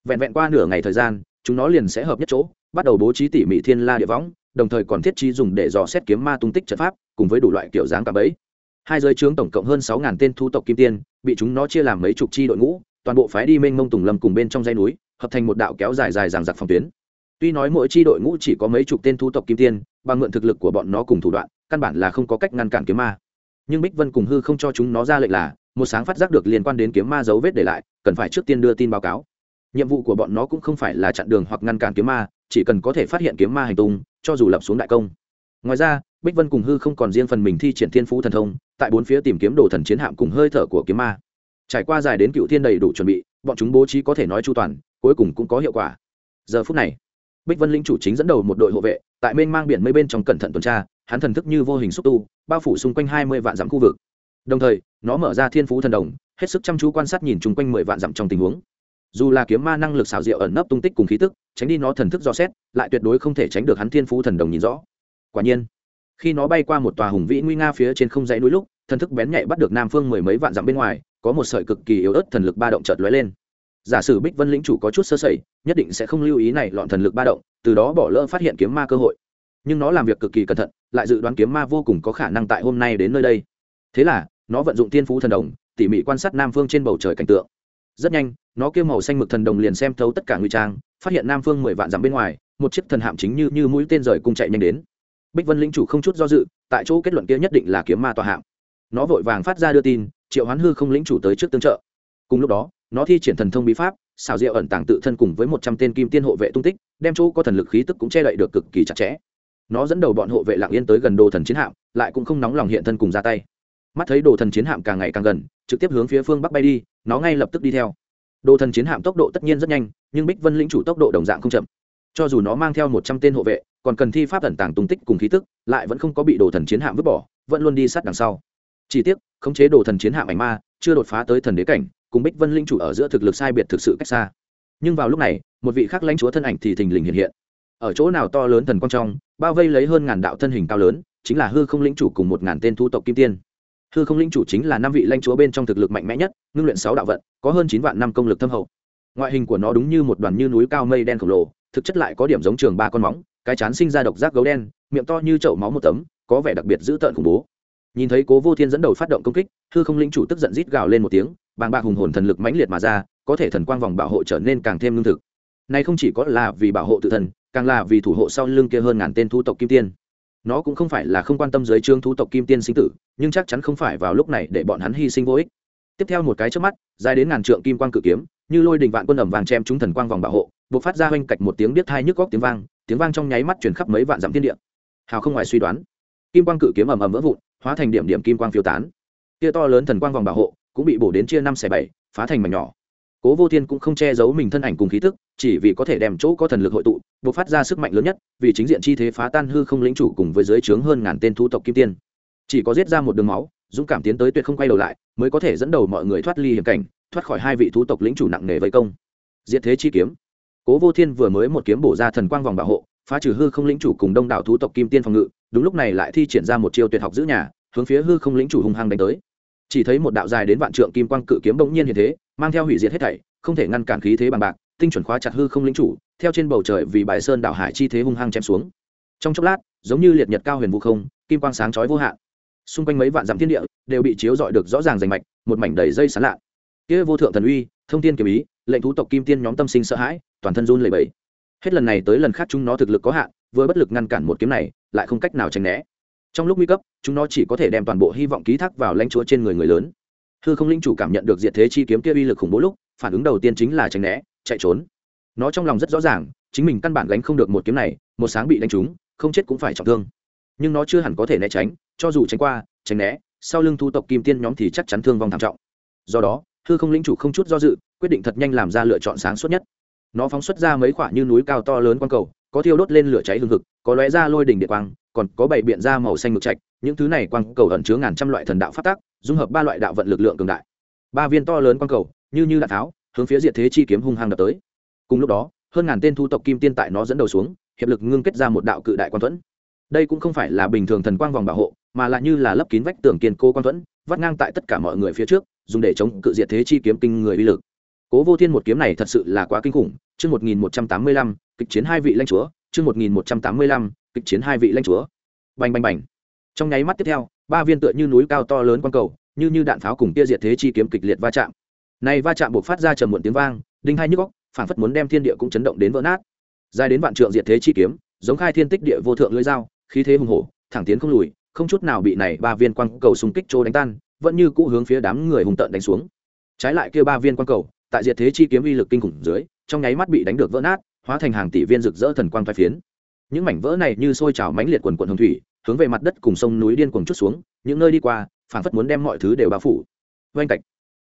Vẹn vẹn qua nửa ngày thời gian, chúng nó liền sẽ hợp nhất chỗ, bắt đầu bố trí tỉ mỉ thiên la địa võng, đồng thời còn thiết trí dùng để dò xét kiếm ma tung tích trận pháp cùng với đủ loại kiểu dáng cả bẫy. Hai giới trướng tổng cộng hơn sáu ngàn tên thu tộc kim tiên, bị chúng nó chia làm mấy chục chi đội ngũ, toàn bộ phái đi mênh mông tùng lâm cùng bên trong dây núi, hợp thành một đạo kéo dài dài dằng dặc phòng tuyến. Tuy nói mỗi chi đội ngũ chỉ có mấy chục tên thu tộc kim tiên, bằng mượn thực lực của bọn nó cùng thủ đoạn, căn bản là không có cách ngăn cản kiếm ma. Nhưng bích vân cùng hư không cho chúng nó ra lệnh là, một sáng phát giác được liên quan đến kiếm ma dấu vết để lại, cần phải trước tiên đưa tin báo cáo. Nhiệm vụ của bọn nó cũng không phải là chặn đường hoặc ngăn cản kiếm ma, chỉ cần có thể phát hiện kiếm ma hành tung, cho dù lập xuống đại công. Ngoài ra bích vân cùng hư không còn riêng phần mình thi triển thiên phú thần thông, tại bốn phía tìm kiếm đồ thần chiến hạm cùng hơi thở của kiếm ma. Trải qua dài đến cựu thiên đầy đủ chuẩn bị, bọn chúng bố trí có thể nói chu toàn, cuối cùng cũng có hiệu quả. Giờ phút này, bích vân linh chủ chính dẫn đầu một đội hộ vệ, tại mênh mang biển mây bên trong cẩn thận tuần tra, hắn thần thức như vô hình xúc tu, bao phủ xung quanh hai mươi vạn dặm khu vực. Đồng thời, nó mở ra thiên phú thần đồng, hết sức chăm chú quan sát nhìn chung quanh mười vạn dặm trong tình huống. Dù là kiếm ma năng lực xảo diệu ẩn nấp tung tích cùng khí tức, tránh đi nó thần thức do xét, lại tuyệt đối không thể tránh được hắn thiên phú thần đồng nhìn rõ. Quả nhiên khi nó bay qua một tòa hùng vĩ nguy nga phía trên không dãy núi lúc, thần thức bén nhạy bắt được nam phương mười mấy vạn dặm bên ngoài, có một sợi cực kỳ yếu ớt thần lực ba động chợt lóe lên. Giả sử bích vân lĩnh chủ có chút sơ sẩy, nhất định sẽ không lưu ý này lọn thần lực ba động, từ đó bỏ lỡ phát hiện kiếm ma cơ hội. Nhưng nó làm việc cực kỳ cẩn thận, lại dự đoán kiếm ma vô cùng có khả năng tại hôm nay đến nơi đây. Thế là, nó vận dụng tiên phú thần đồng, tỉ mỉ quan sát nam phương trên bầu trời cảnh tượng. Rất nhanh, nó kêu màu xanh mực thần đồng liền xem thấu tất cả nguy trang, phát hiện nam phương mười vạn dặm bên ngoài, một chiếc thần hạm chính như như mũi tên rời cung chạy nhanh đến bích vân lĩnh chủ không chút do dự, tại chỗ kết luận kia nhất định là kiếm ma tòa hạng. nó vội vàng phát ra đưa tin, triệu hoán hư không lĩnh chủ tới trước tương trợ. Cùng lúc đó, nó thi triển thần thông bí pháp xào diệu ẩn tàng tự thân cùng với một trăm tên kim tiên hộ vệ tung tích, đem chỗ có thần lực khí tức cũng che đậy được cực kỳ chặt chẽ. Nó dẫn đầu bọn hộ vệ lặng yên tới gần đồ thần chiến hạm, lại cũng không nóng lòng hiện thân cùng ra tay. Mắt thấy đồ thần chiến hạm càng ngày càng gần, trực tiếp hướng phía phương bắc bay đi, nó ngay lập tức đi theo. Đồ thần chiến hạm tốc độ tất nhiên rất nhanh, nhưng bích vân lĩnh chủ tốc độ đồng dạng không chậm. Cho dù nó mang theo một trăm tên hộ vệ còn cần thi pháp ẩn tàng tung tích cùng khí tức, lại vẫn không có bị đồ thần chiến hạm vứt bỏ, vẫn luôn đi sát đằng sau. Chỉ tiếc, khống chế đồ thần chiến hạm ảnh ma, chưa đột phá tới thần đế cảnh, cùng bích vân linh chủ ở giữa thực lực sai biệt thực sự cách xa. Nhưng vào lúc này, một vị khác lãnh chúa thân ảnh thì thình lình hiện hiện. Ở chỗ nào to lớn thần quang trong, bao vây lấy hơn ngàn đạo thân hình cao lớn, chính là hư không lĩnh chủ cùng một ngàn tên thu tộc kim tiên. Hư không lĩnh chủ chính là năm vị lãnh chúa bên trong thực lực mạnh mẽ nhất, ngưng luyện sáu đạo vận, có hơn chín vạn năm công lực thâm hậu. Ngoại hình của nó đúng như một đoàn như núi cao mây đen khổng lồ, thực chất lại có điểm giống trường ba con móng cái chán sinh ra độc giác gấu đen, miệng to như chậu máu một tấm, có vẻ đặc biệt dữ tợn khủng bố. Nhìn thấy cố vô thiên dẫn đầu phát động công kích, hư không linh chủ tức giận rít gào lên một tiếng, bàng bạc hùng hồn thần lực mãnh liệt mà ra, có thể thần quang vòng bảo hộ trở nên càng thêm lương thực. Này không chỉ có là vì bảo hộ tự thân, càng là vì thủ hộ sau lưng kia hơn ngàn tên thu tộc kim tiên. Nó cũng không phải là không quan tâm dưới trương thu tộc kim tiên sinh tử, nhưng chắc chắn không phải vào lúc này để bọn hắn hy sinh vô ích. Tiếp theo một cái trước mắt, dài đến ngàn trượng kim quang cự kiếm, như lôi đình vạn quân ẩm vàng chém chúng thần quang vòng bảo hộ buộc phát ra oanh cạch một tiếng biết thai nhức góc tiếng vang tiếng vang trong nháy mắt chuyển khắp mấy vạn dặm thiên địa. Hào không ngoài suy đoán. Kim quang cự kiếm ầm ầm vỡ vụn, hóa thành điểm điểm kim quang phiêu tán. Kia to lớn thần quang vòng bảo hộ cũng bị bổ đến chia năm xẻ bảy, phá thành mảnh nhỏ. Cố vô thiên cũng không che giấu mình thân ảnh cùng khí tức, chỉ vì có thể đem chỗ có thần lực hội tụ buộc phát ra sức mạnh lớn nhất, vì chính diện chi thế phá tan hư không lĩnh chủ cùng với dưới trướng hơn ngàn tên thu tộc kim tiên. Chỉ có giết ra một đường máu, dũng cảm tiến tới tuyệt không quay đầu lại, mới có thể dẫn đầu mọi người thoát ly hiểm cảnh, thoát khỏi hai vị thú tộc lĩnh chủ nặng nề vây công. Diệt thế chi kiếm cố vô thiên vừa mới một kiếm bổ ra thần quang vòng bảo hộ, phá trừ hư không lĩnh chủ cùng đông đảo thú tộc kim tiên phòng ngự, đúng lúc này lại thi triển ra một chiêu tuyệt học giữ nhà, hướng phía hư không lĩnh chủ hung hăng đánh tới. Chỉ thấy một đạo dài đến vạn trượng kim quang cự kiếm bỗng nhiên hiện thế, mang theo hủy diệt hết thảy, không thể ngăn cản khí thế bằng bạc, tinh chuẩn khóa chặt hư không lĩnh chủ, theo trên bầu trời vì bài sơn đảo hải chi thế hung hăng chém xuống. Trong chốc lát, giống như liệt nhật cao huyền vũ không, kim quang sáng chói vô hạn. Xung quanh mấy vạn dặm thiên địa đều bị chiếu rọi được rõ ràng rành mạch, một mảnh đầy dây sán lạ. Kia vô thượng thần uy, thông tiên kiếm ý, lệnh thú tộc kim tiên nhóm tâm sinh sợ hãi toàn thân run lẩy bẩy. Hết lần này tới lần khác chúng nó thực lực có hạn, vừa bất lực ngăn cản một kiếm này, lại không cách nào tránh né. Trong lúc nguy cấp, chúng nó chỉ có thể đem toàn bộ hy vọng ký thác vào lãnh chúa trên người người lớn. Hư không linh chủ cảm nhận được diệt thế chi kiếm kia uy lực khủng bố lúc, phản ứng đầu tiên chính là tránh né, chạy trốn. Nó trong lòng rất rõ ràng, chính mình căn bản gánh không được một kiếm này, một sáng bị đánh trúng, không chết cũng phải trọng thương. Nhưng nó chưa hẳn có thể né tránh, cho dù tránh qua, tránh né, sau lưng thu tộc kim tiên nhóm thì chắc chắn thương vong thảm trọng. Do đó, hư không lĩnh chủ không chút do dự, quyết định thật nhanh làm ra lựa chọn sáng suốt nhất nó phóng xuất ra mấy khoả như núi cao to lớn quang cầu, có thiêu đốt lên lửa cháy hương thực có lóe ra lôi đỉnh điện quang, còn có bảy biện ra màu xanh ngực trạch, những thứ này quang cầu ẩn chứa ngàn trăm loại thần đạo phát tác dung hợp ba loại đạo vận lực lượng cường đại. Ba viên to lớn quang cầu, như như đạn tháo, hướng phía diệt thế chi kiếm hung hăng đập tới. Cùng lúc đó, hơn ngàn tên thu tộc kim tiên tại nó dẫn đầu xuống, hiệp lực ngưng kết ra một đạo cự đại quang thuẫn. Đây cũng không phải là bình thường thần quang vòng bảo hộ, mà là như là lấp kín vách tường kiên cô quang thuẫn, vắt ngang tại tất cả mọi người phía trước, dùng để chống cự diệt thế chi kiếm kinh người uy lực cố vô thiên một kiếm này thật sự là quá kinh khủng. Chương một nghìn một trăm tám mươi lăm, kịch chiến hai vị lãnh chúa. Chương một nghìn một trăm tám mươi lăm, kịch chiến hai vị lãnh chúa. Bành bành bành. Trong nháy mắt tiếp theo, ba viên tựa như núi cao to lớn quang cầu, như như đạn pháo cùng tia diệt thế chi kiếm kịch liệt va chạm. Này va chạm buộc phát ra trầm muộn tiếng vang, đinh hai nhức góc phản phất muốn đem thiên địa cũng chấn động đến vỡ nát. Dài đến vạn trượng diệt thế chi kiếm, giống khai thiên tích địa vô thượng lưỡi dao, khí thế hùng hổ, thẳng tiến không lùi, không chút nào bị này ba viên quang cầu xung kích trô đánh tan, vẫn như cũ hướng phía đám người hùng tợn đánh xuống. Trái lại kia ba viên quang cầu tại diệt thế chi kiếm uy lực kinh khủng dưới, trong nháy mắt bị đánh được vỡ nát, hóa thành hàng tỷ viên rực rỡ thần quang thoái phiến. Những mảnh vỡ này như sôi trào mãnh liệt quần quần hồng thủy, hướng về mặt đất cùng sông núi điên cuồng chút xuống, những nơi đi qua, phảng phất muốn đem mọi thứ đều bao phủ. Oanh cạch.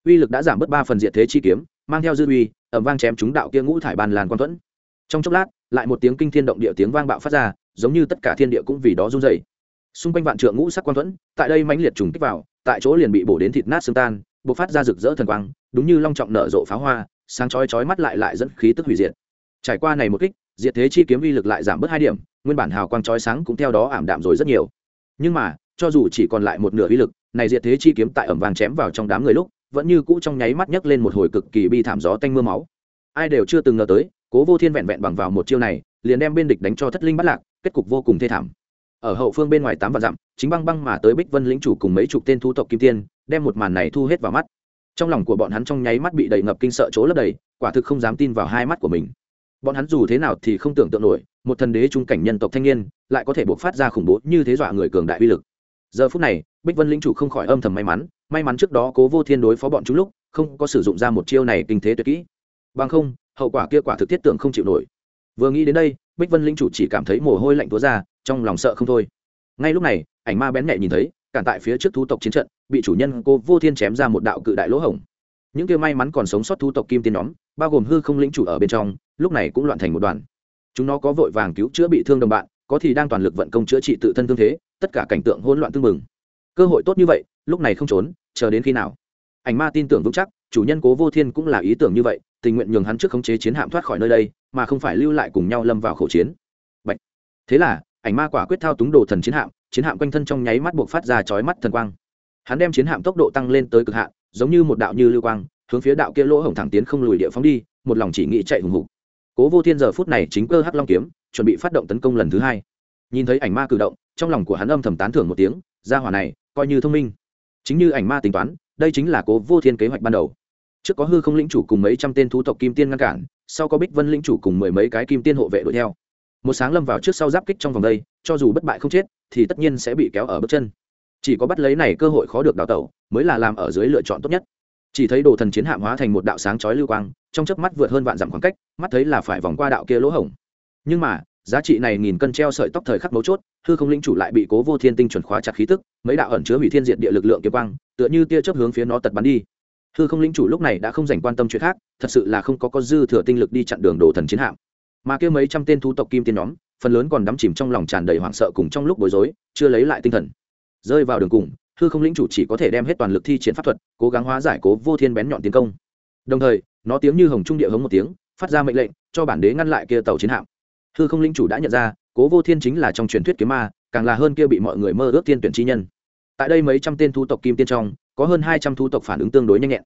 Uy lực đã giảm bớt ba phần diệt thế chi kiếm, mang theo dư uy ẩm vang chém chúng đạo kia ngũ thải bàn làn quan thuẫn. Trong chốc lát, lại một tiếng kinh thiên động địa tiếng vang bạo phát ra, giống như tất cả thiên địa cũng vì đó run dày xung quanh vạn trượng ngũ sắc quan thuẫn, tại đây mãnh liệt trùng kích vào, tại chỗ liền bị bổ đến thịt nát xương tan, bộc phát ra rực rỡ thần quang đúng như long trọng nở rộ pháo hoa, sáng chói chói mắt lại lại dẫn khí tức hủy diệt. Trải qua này một kích, diệt thế chi kiếm uy lực lại giảm bớt hai điểm, nguyên bản hào quang chói sáng cũng theo đó ảm đạm rồi rất nhiều. Nhưng mà, cho dù chỉ còn lại một nửa uy lực, này diệt thế chi kiếm tại ẩm vàng chém vào trong đám người lúc, vẫn như cũ trong nháy mắt nhấc lên một hồi cực kỳ bi thảm gió tanh mưa máu. Ai đều chưa từng ngờ tới, cố vô thiên vẹn vẹn bằng vào một chiêu này, liền đem bên địch đánh cho thất linh bắt lạc, kết cục vô cùng thê thảm. Ở hậu phương bên ngoài tám vạn dặm, chính băng băng mà tới bích vân lĩnh chủ cùng mấy chục tên thu tộc kim tiên, đem một màn này thu hết vào mắt trong lòng của bọn hắn trong nháy mắt bị đầy ngập kinh sợ chỗ lấp đầy, quả thực không dám tin vào hai mắt của mình. Bọn hắn dù thế nào thì không tưởng tượng nổi, một thần đế trung cảnh nhân tộc thanh niên lại có thể buộc phát ra khủng bố như thế dọa người cường đại uy lực. Giờ phút này, bích vân lĩnh chủ không khỏi âm thầm may mắn may mắn trước đó cố vô thiên đối phó bọn chúng lúc, không có sử dụng ra một chiêu này kinh thế tuyệt kỹ. Bằng không, hậu quả kia quả thực thiết tưởng không chịu nổi. Vừa nghĩ đến đây, bích vân lĩnh chủ chỉ cảm thấy mồ hôi lạnh túa ra, trong lòng sợ không thôi. Ngay lúc này, ảnh ma bén nhẹ nhìn thấy cản tại phía trước thú tộc chiến trận, bị chủ nhân cô vô thiên chém ra một đạo cự đại lỗ hổng. Những kia may mắn còn sống sót thú tộc kim tiên nhóm, bao gồm hư không lĩnh chủ ở bên trong, lúc này cũng loạn thành một đoàn. Chúng nó có vội vàng cứu chữa bị thương đồng bạn, có thì đang toàn lực vận công chữa trị tự thân thương thế, tất cả cảnh tượng hỗn loạn tương mừng. Cơ hội tốt như vậy, lúc này không trốn, chờ đến khi nào? Ảnh ma tin tưởng vững chắc, chủ nhân cố vô thiên cũng là ý tưởng như vậy, tình nguyện nhường hắn trước khống chế chiến hạm thoát khỏi nơi đây, mà không phải lưu lại cùng nhau lâm vào khẩu chiến. Bạch. thế là ảnh ma quả quyết thao túng đồ thần chiến hạm chiến hạm quanh thân trong nháy mắt buộc phát ra chói mắt thần quang. Hắn đem chiến hạm tốc độ tăng lên tới cực hạn, giống như một đạo như lưu quang, hướng phía đạo kia lỗ hổng thẳng tiến không lùi địa phóng đi, một lòng chỉ nghĩ chạy hùng hục. Cố vô thiên giờ phút này chính cơ hắc long kiếm, chuẩn bị phát động tấn công lần thứ hai. Nhìn thấy ảnh ma cử động, trong lòng của hắn âm thầm tán thưởng một tiếng, gia hỏa này, coi như thông minh. Chính như ảnh ma tính toán, đây chính là cố vô thiên kế hoạch ban đầu. Trước có hư không lĩnh chủ cùng mấy trăm tên thú tộc kim tiên ngăn cản, sau có bích vân lĩnh chủ cùng mười mấy cái kim tiên hộ vệ đuổi theo một sáng lâm vào trước sau giáp kích trong vòng đây, cho dù bất bại không chết, thì tất nhiên sẽ bị kéo ở bước chân. Chỉ có bắt lấy này cơ hội khó được đào tẩu, mới là làm ở dưới lựa chọn tốt nhất. Chỉ thấy đồ thần chiến hạm hóa thành một đạo sáng chói lưu quang, trong chớp mắt vượt hơn vạn dặm khoảng cách, mắt thấy là phải vòng qua đạo kia lỗ hổng. Nhưng mà, giá trị này nghìn cân treo sợi tóc thời khắc mấu chốt, hư không linh chủ lại bị cố vô thiên tinh chuẩn khóa chặt khí tức, mấy đạo ẩn chứa hủy thiên diệt địa lực lượng kiếm quang, tựa như tia chớp hướng phía nó tật bắn đi. Hư không linh chủ lúc này đã không dành quan tâm chuyện khác, thật sự là không có có dư thừa tinh lực đi chặn đường đồ thần chiến hạm mà kia mấy trăm tên thú tộc kim tiên nhóm, phần lớn còn đắm chìm trong lòng tràn đầy hoảng sợ cùng trong lúc bối rối, chưa lấy lại tinh thần. Rơi vào đường cùng, hư không lĩnh chủ chỉ có thể đem hết toàn lực thi triển pháp thuật, cố gắng hóa giải cố vô thiên bén nhọn tiến công. Đồng thời, nó tiếng như hồng trung địa hống một tiếng, phát ra mệnh lệnh, cho bản đế ngăn lại kia tàu chiến hạm. Hư không lĩnh chủ đã nhận ra, cố vô thiên chính là trong truyền thuyết kiếm ma, càng là hơn kia bị mọi người mơ ước tiên tuyển chi nhân. Tại đây mấy trăm tên thu tộc kim tiên trong, có hơn hai trăm thu tộc phản ứng tương đối nhanh nhẹn.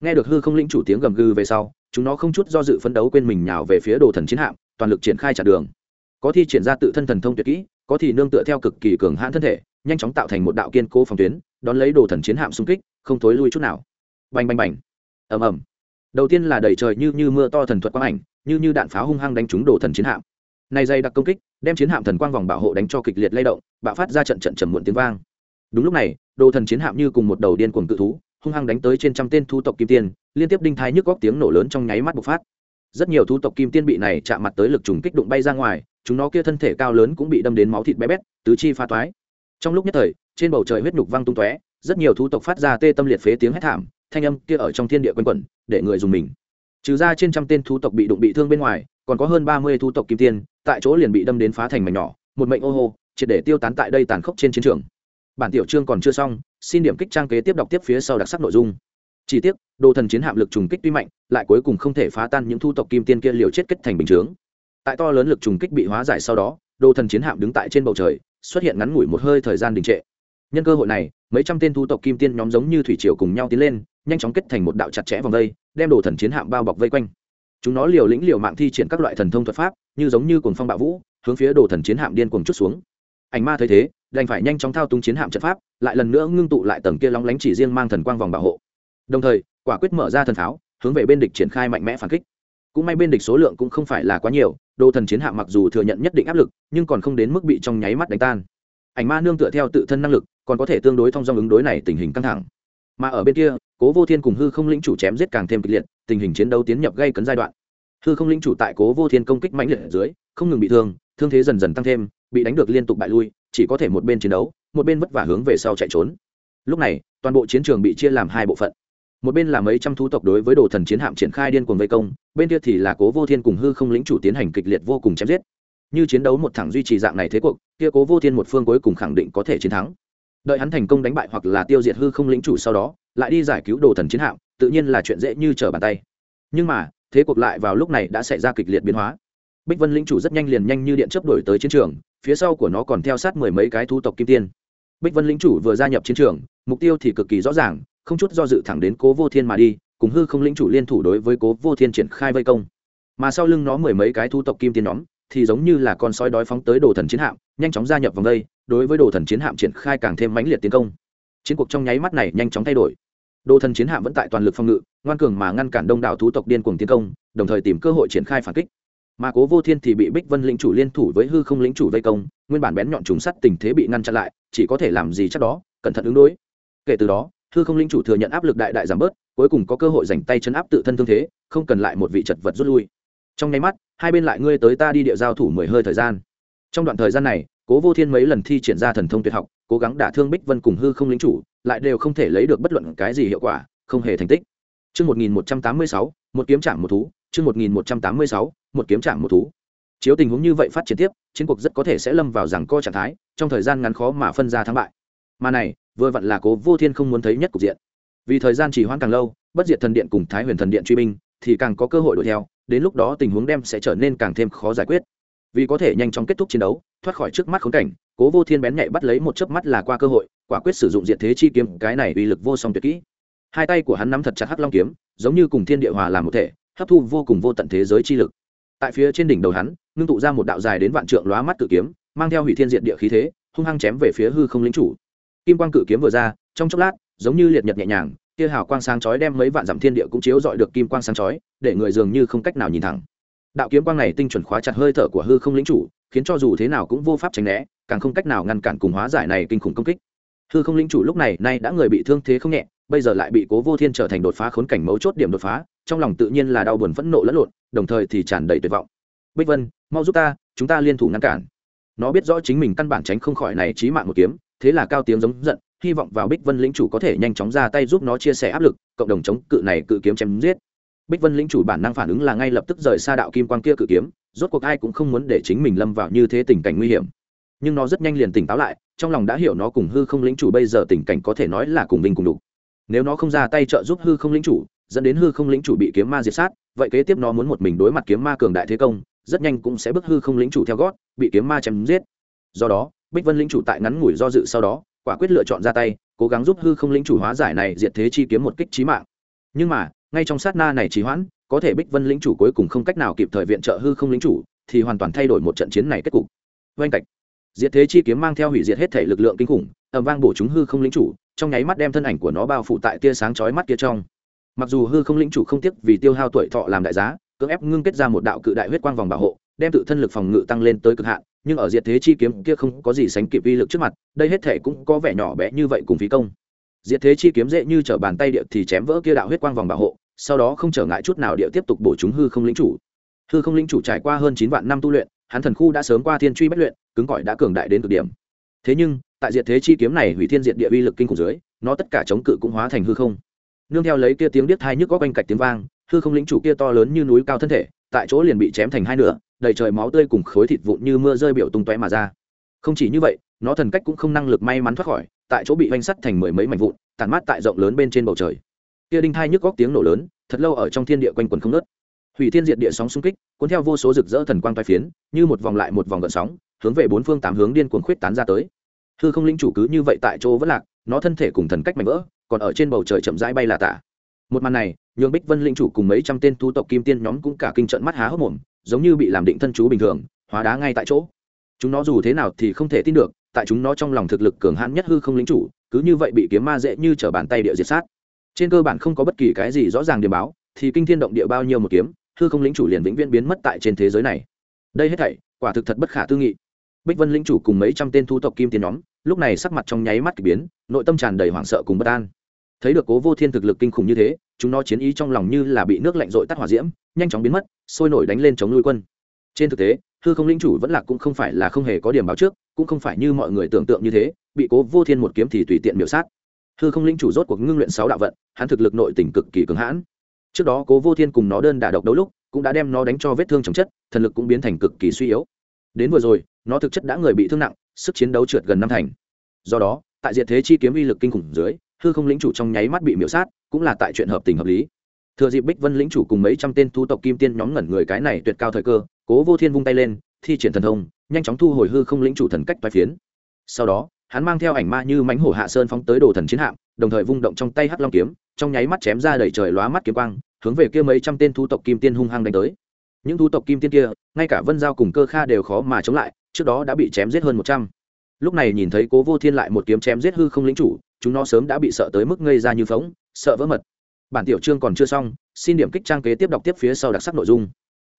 Nghe được hư không lĩnh chủ tiếng gầm gừ về sau chúng nó không chút do dự phấn đấu quên mình nhào về phía đồ thần chiến hạm, toàn lực triển khai chặn đường. Có thi triển ra tự thân thần thông tuyệt kỹ, có thì nương tựa theo cực kỳ cường hãn thân thể, nhanh chóng tạo thành một đạo kiên cố phòng tuyến, đón lấy đồ thần chiến hạm xung kích, không thối lui chút nào. Bành bành bành. Ầm ầm. Đầu tiên là đầy trời như như mưa to thần thuật quang ảnh, như như đạn pháo hung hăng đánh trúng đồ thần chiến hạm. Này dày đặc công kích, đem chiến hạm thần quang vòng bảo hộ đánh cho kịch liệt lay động, bạo phát ra trận trận trầm muộn tiếng vang. Đúng lúc này, đồ thần chiến hạm như cùng một đầu điên cuồng cự thú hung hăng đánh tới trên trăm tên thu tộc kim tiên, liên tiếp đinh thái nhức góc tiếng nổ lớn trong nháy mắt bộc phát. Rất nhiều thu tộc kim tiên bị này chạm mặt tới lực trùng kích đụng bay ra ngoài, chúng nó kia thân thể cao lớn cũng bị đâm đến máu thịt bé bét, tứ chi pha toái. Trong lúc nhất thời, trên bầu trời huyết nhục văng tung tóe, rất nhiều thu tộc phát ra tê tâm liệt phế tiếng hét thảm, thanh âm kia ở trong thiên địa quanh quẩn, để người dùng mình. Trừ ra trên trăm tên thu tộc bị đụng bị thương bên ngoài, còn có hơn ba mươi thu tộc kim tiên, tại chỗ liền bị đâm đến phá thành mảnh nhỏ, một mệnh ô hô, triệt để tiêu tán tại đây tàn khốc trên chiến trường bản tiểu chương còn chưa xong xin điểm kích trang kế tiếp đọc tiếp phía sau đặc sắc nội dung. Chi tiết, đồ thần chiến hạm lực trùng kích tuy mạnh lại cuối cùng không thể phá tan những thu tộc kim tiên kia liều chết kết thành bình chướng. Tại to lớn lực trùng kích bị hóa giải sau đó đồ thần chiến hạm đứng tại trên bầu trời xuất hiện ngắn ngủi một hơi thời gian đình trệ. Nhân cơ hội này mấy trăm tên thu tộc kim tiên nhóm giống như thủy triều cùng nhau tiến lên nhanh chóng kết thành một đạo chặt chẽ vòng vây đem đồ thần chiến hạm bao bọc vây quanh. Chúng nó liều lĩnh liều mạng thi triển các loại thần thông thuật pháp như giống như cuồng phong bạo vũ hướng phía đồ thần chiến hạm điên cuồng chút xuống. Ảnh ma thấy thế đành phải nhanh chóng thao túng chiến hạm trận pháp, lại lần nữa ngưng tụ lại tầng kia lóng lánh chỉ riêng mang thần quang vòng bảo hộ. Đồng thời, quả quyết mở ra thần pháo, hướng về bên địch triển khai mạnh mẽ phản kích. Cũng may bên địch số lượng cũng không phải là quá nhiều, đồ thần chiến hạm mặc dù thừa nhận nhất định áp lực, nhưng còn không đến mức bị trong nháy mắt đánh tan. Ảnh ma nương tựa theo tự thân năng lực, còn có thể tương đối thông dong ứng đối này tình hình căng thẳng. Mà ở bên kia, cố vô thiên cùng hư không lĩnh chủ chém giết càng thêm kịch liệt, tình hình chiến đấu tiến nhập gây cấn giai đoạn. Hư không lĩnh chủ tại cố vô thiên công kích mãnh liệt ở dưới, không ngừng bị thương thương thế dần dần tăng thêm, bị đánh được liên tục bại lui chỉ có thể một bên chiến đấu, một bên vất vả hướng về sau chạy trốn. Lúc này, toàn bộ chiến trường bị chia làm hai bộ phận. Một bên là mấy trăm thú tộc đối với đồ thần chiến hạm triển khai điên cuồng vây công, bên kia thì là cố vô thiên cùng hư không lĩnh chủ tiến hành kịch liệt vô cùng chém giết. Như chiến đấu một thẳng duy trì dạng này thế cuộc, kia cố vô thiên một phương cuối cùng khẳng định có thể chiến thắng. Đợi hắn thành công đánh bại hoặc là tiêu diệt hư không lĩnh chủ sau đó, lại đi giải cứu đồ thần chiến hạm, tự nhiên là chuyện dễ như trở bàn tay. Nhưng mà, thế cuộc lại vào lúc này đã xảy ra kịch liệt biến hóa bích vân lĩnh chủ rất nhanh liền nhanh như điện chấp đổi tới chiến trường, phía sau của nó còn theo sát mười mấy cái thu tộc kim tiên. Bích vân lĩnh chủ vừa gia nhập chiến trường, mục tiêu thì cực kỳ rõ ràng, không chút do dự thẳng đến cố vô thiên mà đi, cùng hư không lĩnh chủ liên thủ đối với cố vô thiên triển khai vây công. Mà sau lưng nó mười mấy cái thu tộc kim tiên nhóm, thì giống như là con sói đói phóng tới đồ thần chiến hạm, nhanh chóng gia nhập vòng đây, đối với đồ thần chiến hạm triển khai càng thêm mãnh liệt tiến công. Chiến cuộc trong nháy mắt này nhanh chóng thay đổi. Đồ thần chiến hạm vẫn tại toàn lực phòng ngự, ngoan cường mà ngăn cản đông đảo thú tộc điên cuồng tiến công, đồng thời tìm cơ hội triển khai phản kích mà cố vô thiên thì bị bích vân lĩnh chủ liên thủ với hư không lĩnh chủ vây công nguyên bản bén nhọn trùng sắt tình thế bị ngăn chặn lại chỉ có thể làm gì chắc đó cẩn thận ứng đối. Kể từ đó hư không lĩnh chủ thừa nhận áp lực đại đại giảm bớt cuối cùng có cơ hội dành tay chấn áp tự thân thương thế không cần lại một vị chật vật rút lui. Trong nháy mắt hai bên lại ngươi tới ta đi địa giao thủ mười hơi thời gian. Trong đoạn thời gian này cố vô thiên mấy lần thi triển ra thần thông tuyệt học cố gắng đả thương bích vân cùng hư không lính chủ lại đều không thể lấy được bất luận cái gì hiệu quả không hề thành tích. Trước 1186, một kiếm chạm một thú, chương 1186, một kiếm trạng một thú. Chiếu tình huống như vậy phát triển tiếp, chiến cuộc rất có thể sẽ lâm vào rằng co trạng thái, trong thời gian ngắn khó mà phân ra thắng bại. Mà này, vừa vặn là Cố Vô Thiên không muốn thấy nhất cục diện. Vì thời gian trì hoãn càng lâu, bất diệt thần điện cùng Thái Huyền thần điện truy binh, thì càng có cơ hội đuổi theo, đến lúc đó tình huống đem sẽ trở nên càng thêm khó giải quyết vì có thể nhanh chóng kết thúc chiến đấu thoát khỏi trước mắt khốn cảnh cố vô thiên bén nhạy bắt lấy một chớp mắt là qua cơ hội quả quyết sử dụng diện thế chi kiếm cái này uy lực vô song tuyệt kỹ hai tay của hắn nắm thật chặt hắc long kiếm giống như cùng thiên địa hòa làm một thể hấp thu vô cùng vô tận thế giới chi lực. Tại phía trên đỉnh đầu hắn, ngưng tụ ra một đạo dài đến vạn trượng lóa mắt cự kiếm, mang theo hủy thiên diện địa khí thế, hung hăng chém về phía hư không lính chủ. Kim quang cự kiếm vừa ra, trong chốc lát, giống như liệt nhật nhẹ nhàng kia hào quang sáng chói đem mấy vạn dặm thiên địa cũng chiếu dọi được kim quang sáng chói, để người dường như không cách nào nhìn thẳng. Đạo kiếm quang này tinh chuẩn khóa chặt hơi thở của hư không lĩnh chủ, khiến cho dù thế nào cũng vô pháp tránh né, càng không cách nào ngăn cản cùng hóa giải này kinh khủng công kích. Hư không lĩnh chủ lúc này, nay đã người bị thương thế không nhẹ bây giờ lại bị cố vô thiên trở thành đột phá khốn cảnh mấu chốt điểm đột phá, trong lòng tự nhiên là đau buồn phẫn nộ lẫn lộn, đồng thời thì tràn đầy tuyệt vọng. Bích vân, mau giúp ta, chúng ta liên thủ ngăn cản. Nó biết rõ chính mình căn bản tránh không khỏi này trí mạng một kiếm, thế là cao tiếng giống giận, hy vọng vào bích vân lĩnh chủ có thể nhanh chóng ra tay giúp nó chia sẻ áp lực, cộng đồng chống cự này cự kiếm chém giết. Bích vân lĩnh chủ bản năng phản ứng là ngay lập tức rời xa đạo kim quang kia cự kiếm, rốt cuộc ai cũng không muốn để chính mình lâm vào như thế tình cảnh nguy hiểm. Nhưng nó rất nhanh liền tỉnh táo lại, trong lòng đã hiểu nó cùng hư không lĩnh chủ bây giờ tình cảnh có thể nói là cùng vinh cùng đủ nếu nó không ra tay trợ giúp hư không lĩnh chủ, dẫn đến hư không lĩnh chủ bị kiếm ma diệt sát, vậy kế tiếp nó muốn một mình đối mặt kiếm ma cường đại thế công, rất nhanh cũng sẽ bức hư không lĩnh chủ theo gót, bị kiếm ma chém giết. Do đó, bích vân lĩnh chủ tại ngắn ngủi do dự sau đó, quả quyết lựa chọn ra tay, cố gắng giúp hư không lĩnh chủ hóa giải này diệt thế chi kiếm một kích trí mạng. Nhưng mà, ngay trong sát na này trì hoãn, có thể bích vân lĩnh chủ cuối cùng không cách nào kịp thời viện trợ hư không lĩnh chủ, thì hoàn toàn thay đổi một trận chiến này kết cục. Oanh cạch. Diệt thế chi kiếm mang theo hủy diệt hết thể lực lượng kinh khủng ẩm vang bổ chúng hư không lĩnh chủ trong nháy mắt đem thân ảnh của nó bao phủ tại tia sáng chói mắt kia trong. Mặc dù hư không lĩnh chủ không tiếc vì tiêu hao tuổi thọ làm đại giá, cưỡng ép ngưng kết ra một đạo cự đại huyết quang vòng bảo hộ, đem tự thân lực phòng ngự tăng lên tới cực hạn, nhưng ở diệt thế chi kiếm kia không có gì sánh kịp vi lực trước mặt, đây hết thể cũng có vẻ nhỏ bé như vậy cùng phí công. Diệt thế chi kiếm dễ như t bàn tay địa thì chém vỡ kia đạo huyết quang vòng bảo hộ, sau đó không trở ngại chút nào địa tiếp tục bổ chúng hư không lĩnh chủ. Hư không lĩnh chủ trải qua hơn chín vạn năm tu luyện, hắn thần khu đã sớm qua thiên truy bất luyện, cứng cỏi đã cường đại đến cực điểm. Thế nhưng tại diệt thế chi kiếm này hủy thiên diệt địa uy lực kinh khủng dưới, nó tất cả chống cự cũng hóa thành hư không. Nương theo lấy kia tiếng điếc hai nhức góc quanh cạch tiếng vang, hư không lĩnh chủ kia to lớn như núi cao thân thể, tại chỗ liền bị chém thành hai nửa, đầy trời máu tươi cùng khối thịt vụn như mưa rơi biểu tung tóe mà ra. Không chỉ như vậy, nó thần cách cũng không năng lực may mắn thoát khỏi, tại chỗ bị oanh sắt thành mười mấy mảnh vụn tàn mát tại rộng lớn bên trên bầu trời. Kia đinh thai nhức góc tiếng nổ lớn, thật lâu ở trong thiên địa quanh quần không nớt hủy thiên diệt địa sóng xung kích, cuốn theo vô số rực rỡ thần quang toai phiến, như một vòng lại một vòng gợn sóng, hướng về bốn phương tám hướng điên cuồng khuyết tán ra tới hư không linh chủ cứ như vậy tại chỗ vẫn lạc, nó thân thể cùng thần cách mạnh vỡ, còn ở trên bầu trời chậm rãi bay là tả. Một màn này, nhường bích vân linh chủ cùng mấy trăm tên thu tộc kim tiên nhóm cũng cả kinh trận mắt há hốc mồm, giống như bị làm định thân chú bình thường, hóa đá ngay tại chỗ. Chúng nó dù thế nào thì không thể tin được, tại chúng nó trong lòng thực lực cường hãn nhất hư không lính chủ, cứ như vậy bị kiếm ma dễ như t r ở bàn tay địa diệt sát. Trên cơ bản không có bất kỳ cái gì rõ ràng điểm báo, thì kinh thiên động địa bao nhiêu một kiếm, hư không lính chủ liền vĩnh viễn biến mất tại trên thế giới này. Đây hết thảy, quả thực thật bất khả tư nghị. Bích vân lính chủ cùng mấy trăm tên thu tộc kim tiên nhóm lúc này sắc mặt trong nháy mắt k ỳ biến, nội tâm tràn đầy hoảng sợ cùng bất an. Thấy được cố vô thiên thực lực kinh khủng như thế, chúng nó chiến ý trong lòng như là bị nước lạnh dội tắt hỏa diễm, nhanh chóng biến mất, sôi nổi đánh lên chống nuôi quân. Trên thực tế, hư không linh chủ vẫn là cũng không phải là không hề có điểm báo trước, cũng không phải như mọi người tưởng tượng như thế, bị cố vô thiên một kiếm thì tùy tiện miểu sát. Hư không linh chủ rốt cuộc ngưng luyện sáu đạo vận, hắn thực lực nội tỉnh cực kỳ cứng hãn. Trước đó cố vô thiên cùng nó đơn đả độc đấu lúc, cũng đã đem nó đánh cho vết thương chồng chất, thần lực cũng biến thành cực kỳ suy yếu đến vừa rồi, nó thực chất đã người bị thương nặng, sức chiến đấu trượt gần năm thành. Do đó, tại diệt thế chi kiếm uy lực kinh khủng dưới, hư không lĩnh chủ trong nháy mắt bị miễu sát, cũng là tại chuyện hợp tình hợp lý. Thừa dịp bích vân lĩnh chủ cùng mấy trăm tên thu tộc kim tiên nhóm ngẩn người cái này tuyệt cao thời cơ, cố vô thiên vung tay lên, thi triển thần thông, nhanh chóng thu hồi hư không lĩnh chủ thần cách toái phiến. Sau đó, hắn mang theo ảnh ma như mánh hổ hạ sơn phóng tới đồ thần chiến hạm, đồng thời vung động trong tay hắc long kiếm, trong nháy mắt chém ra đầy trời lóa mắt kiếm quang, hướng về kia mấy trăm tên thu tộc kim tiên hung hăng đánh tới những thu tộc kim tiên kia, ngay cả vân giao cùng cơ kha đều khó mà chống lại, trước đó đã bị chém giết hơn một trăm. Lúc này nhìn thấy cố vô thiên lại một kiếm chém giết hư không lĩnh chủ, chúng nó sớm đã bị sợ tới mức ngây ra như phóng, sợ vỡ mật. Bản tiểu chương còn chưa xong, xin điểm kích trang kế tiếp đọc tiếp phía sau đặc sắc nội dung.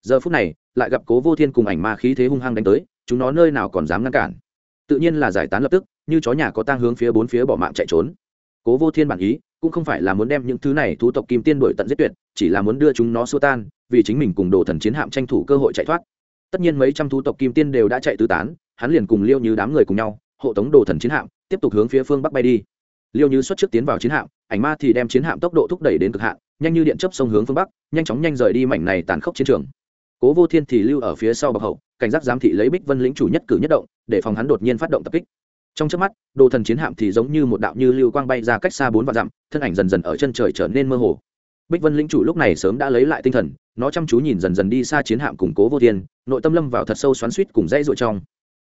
Giờ phút này, lại gặp cố vô thiên cùng ảnh ma khí thế hung hăng đánh tới, chúng nó nơi nào còn dám ngăn cản. Tự nhiên là giải tán lập tức, như chó nhà có tang hướng phía bốn phía bỏ mạng chạy trốn. Cố vô thiên bản ý cũng không phải là muốn đem những thứ này thú tộc kim tiên đổi tận giết tuyệt, chỉ là muốn đưa chúng nó xua tan, vì chính mình cùng đồ thần chiến hạm tranh thủ cơ hội chạy thoát. Tất nhiên mấy trăm thú tộc kim tiên đều đã chạy tứ tán, hắn liền cùng liêu như đám người cùng nhau, hộ tống đồ thần chiến hạm, tiếp tục hướng phía phương bắc bay đi. Liêu như xuất trước tiến vào chiến hạm, ảnh ma thì đem chiến hạm tốc độ thúc đẩy đến cực hạn, nhanh như điện chấp sông hướng phương bắc, nhanh chóng nhanh rời đi mảnh này tàn khốc chiến trường. Cố vô thiên thì lưu ở phía sau bậc hậu, cảnh giác giám thị lấy bích vân lĩnh chủ nhất cử nhất động, để phòng hắn đột nhiên phát động tập kích trong trước mắt, đồ thần chiến hạm thì giống như một đạo như lưu quang bay ra cách xa bốn vạn dặm, thân ảnh dần dần ở chân trời trở nên mơ hồ. Bích vân lĩnh chủ lúc này sớm đã lấy lại tinh thần, nó chăm chú nhìn dần dần đi xa chiến hạm củng cố vô thiên, nội tâm lâm vào thật sâu xoắn suýt cùng dãy dội trong.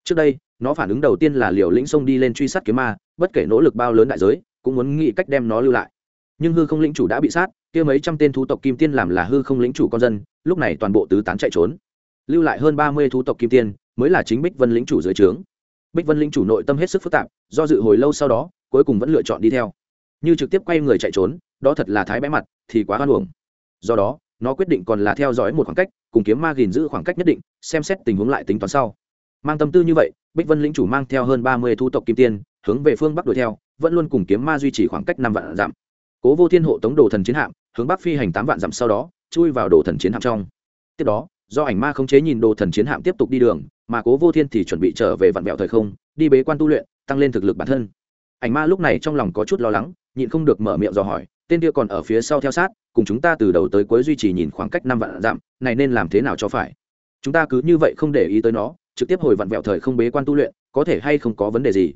Trước đây, nó phản ứng đầu tiên là liều lĩnh sông đi lên truy sát kiếm ma, bất kể nỗ lực bao lớn đại giới, cũng muốn nghĩ cách đem nó lưu lại. Nhưng hư không lĩnh chủ đã bị sát, kia mấy trăm tên thú tộc kim tiên làm là hư không lĩnh chủ con dân, lúc này toàn bộ tứ tán chạy trốn. Lưu lại hơn ba mươi thú tộc kim tiên, mới là chính bích vân lĩnh chủ dưới trướng bích vân Linh chủ nội tâm hết sức phức tạp, do dự hồi lâu sau đó, cuối cùng vẫn lựa chọn đi theo. Như trực tiếp quay người chạy trốn, đó thật là thái bẽ mặt, thì quá hoan hồng do đó, nó quyết định còn là theo dõi một khoảng cách, cùng kiếm ma gìn giữ khoảng cách nhất định, xem xét tình huống lại tính toán sau. Mang tâm tư như vậy, bích vân lĩnh chủ mang theo hơn ba mươi thu tộc kim tiên, hướng về phương bắc đuổi theo, vẫn luôn cùng kiếm ma duy trì khoảng cách năm vạn dặm. Cố vô thiên hộ tống đồ thần chiến hạm, hướng bắc phi hành tám vạn dặm sau đó, chui vào đồ thần chiến hạm trong. Tiếp đó, do ảnh ma không chế nhìn đồ thần chiến hạm tiếp tục đi đường mà cố vô thiên thì chuẩn bị trở về vạn vẹo thời không, đi bế quan tu luyện, tăng lên thực lực bản thân. Ảnh ma lúc này trong lòng có chút lo lắng, nhịn không được mở miệng dò hỏi, tên kia còn ở phía sau theo sát, cùng chúng ta từ đầu tới cuối duy trì nhìn khoảng cách năm vạn dặm, này nên làm thế nào cho phải? Chúng ta cứ như vậy không để ý tới nó, trực tiếp hồi vặn vẹo thời không bế quan tu luyện, có thể hay không có vấn đề gì?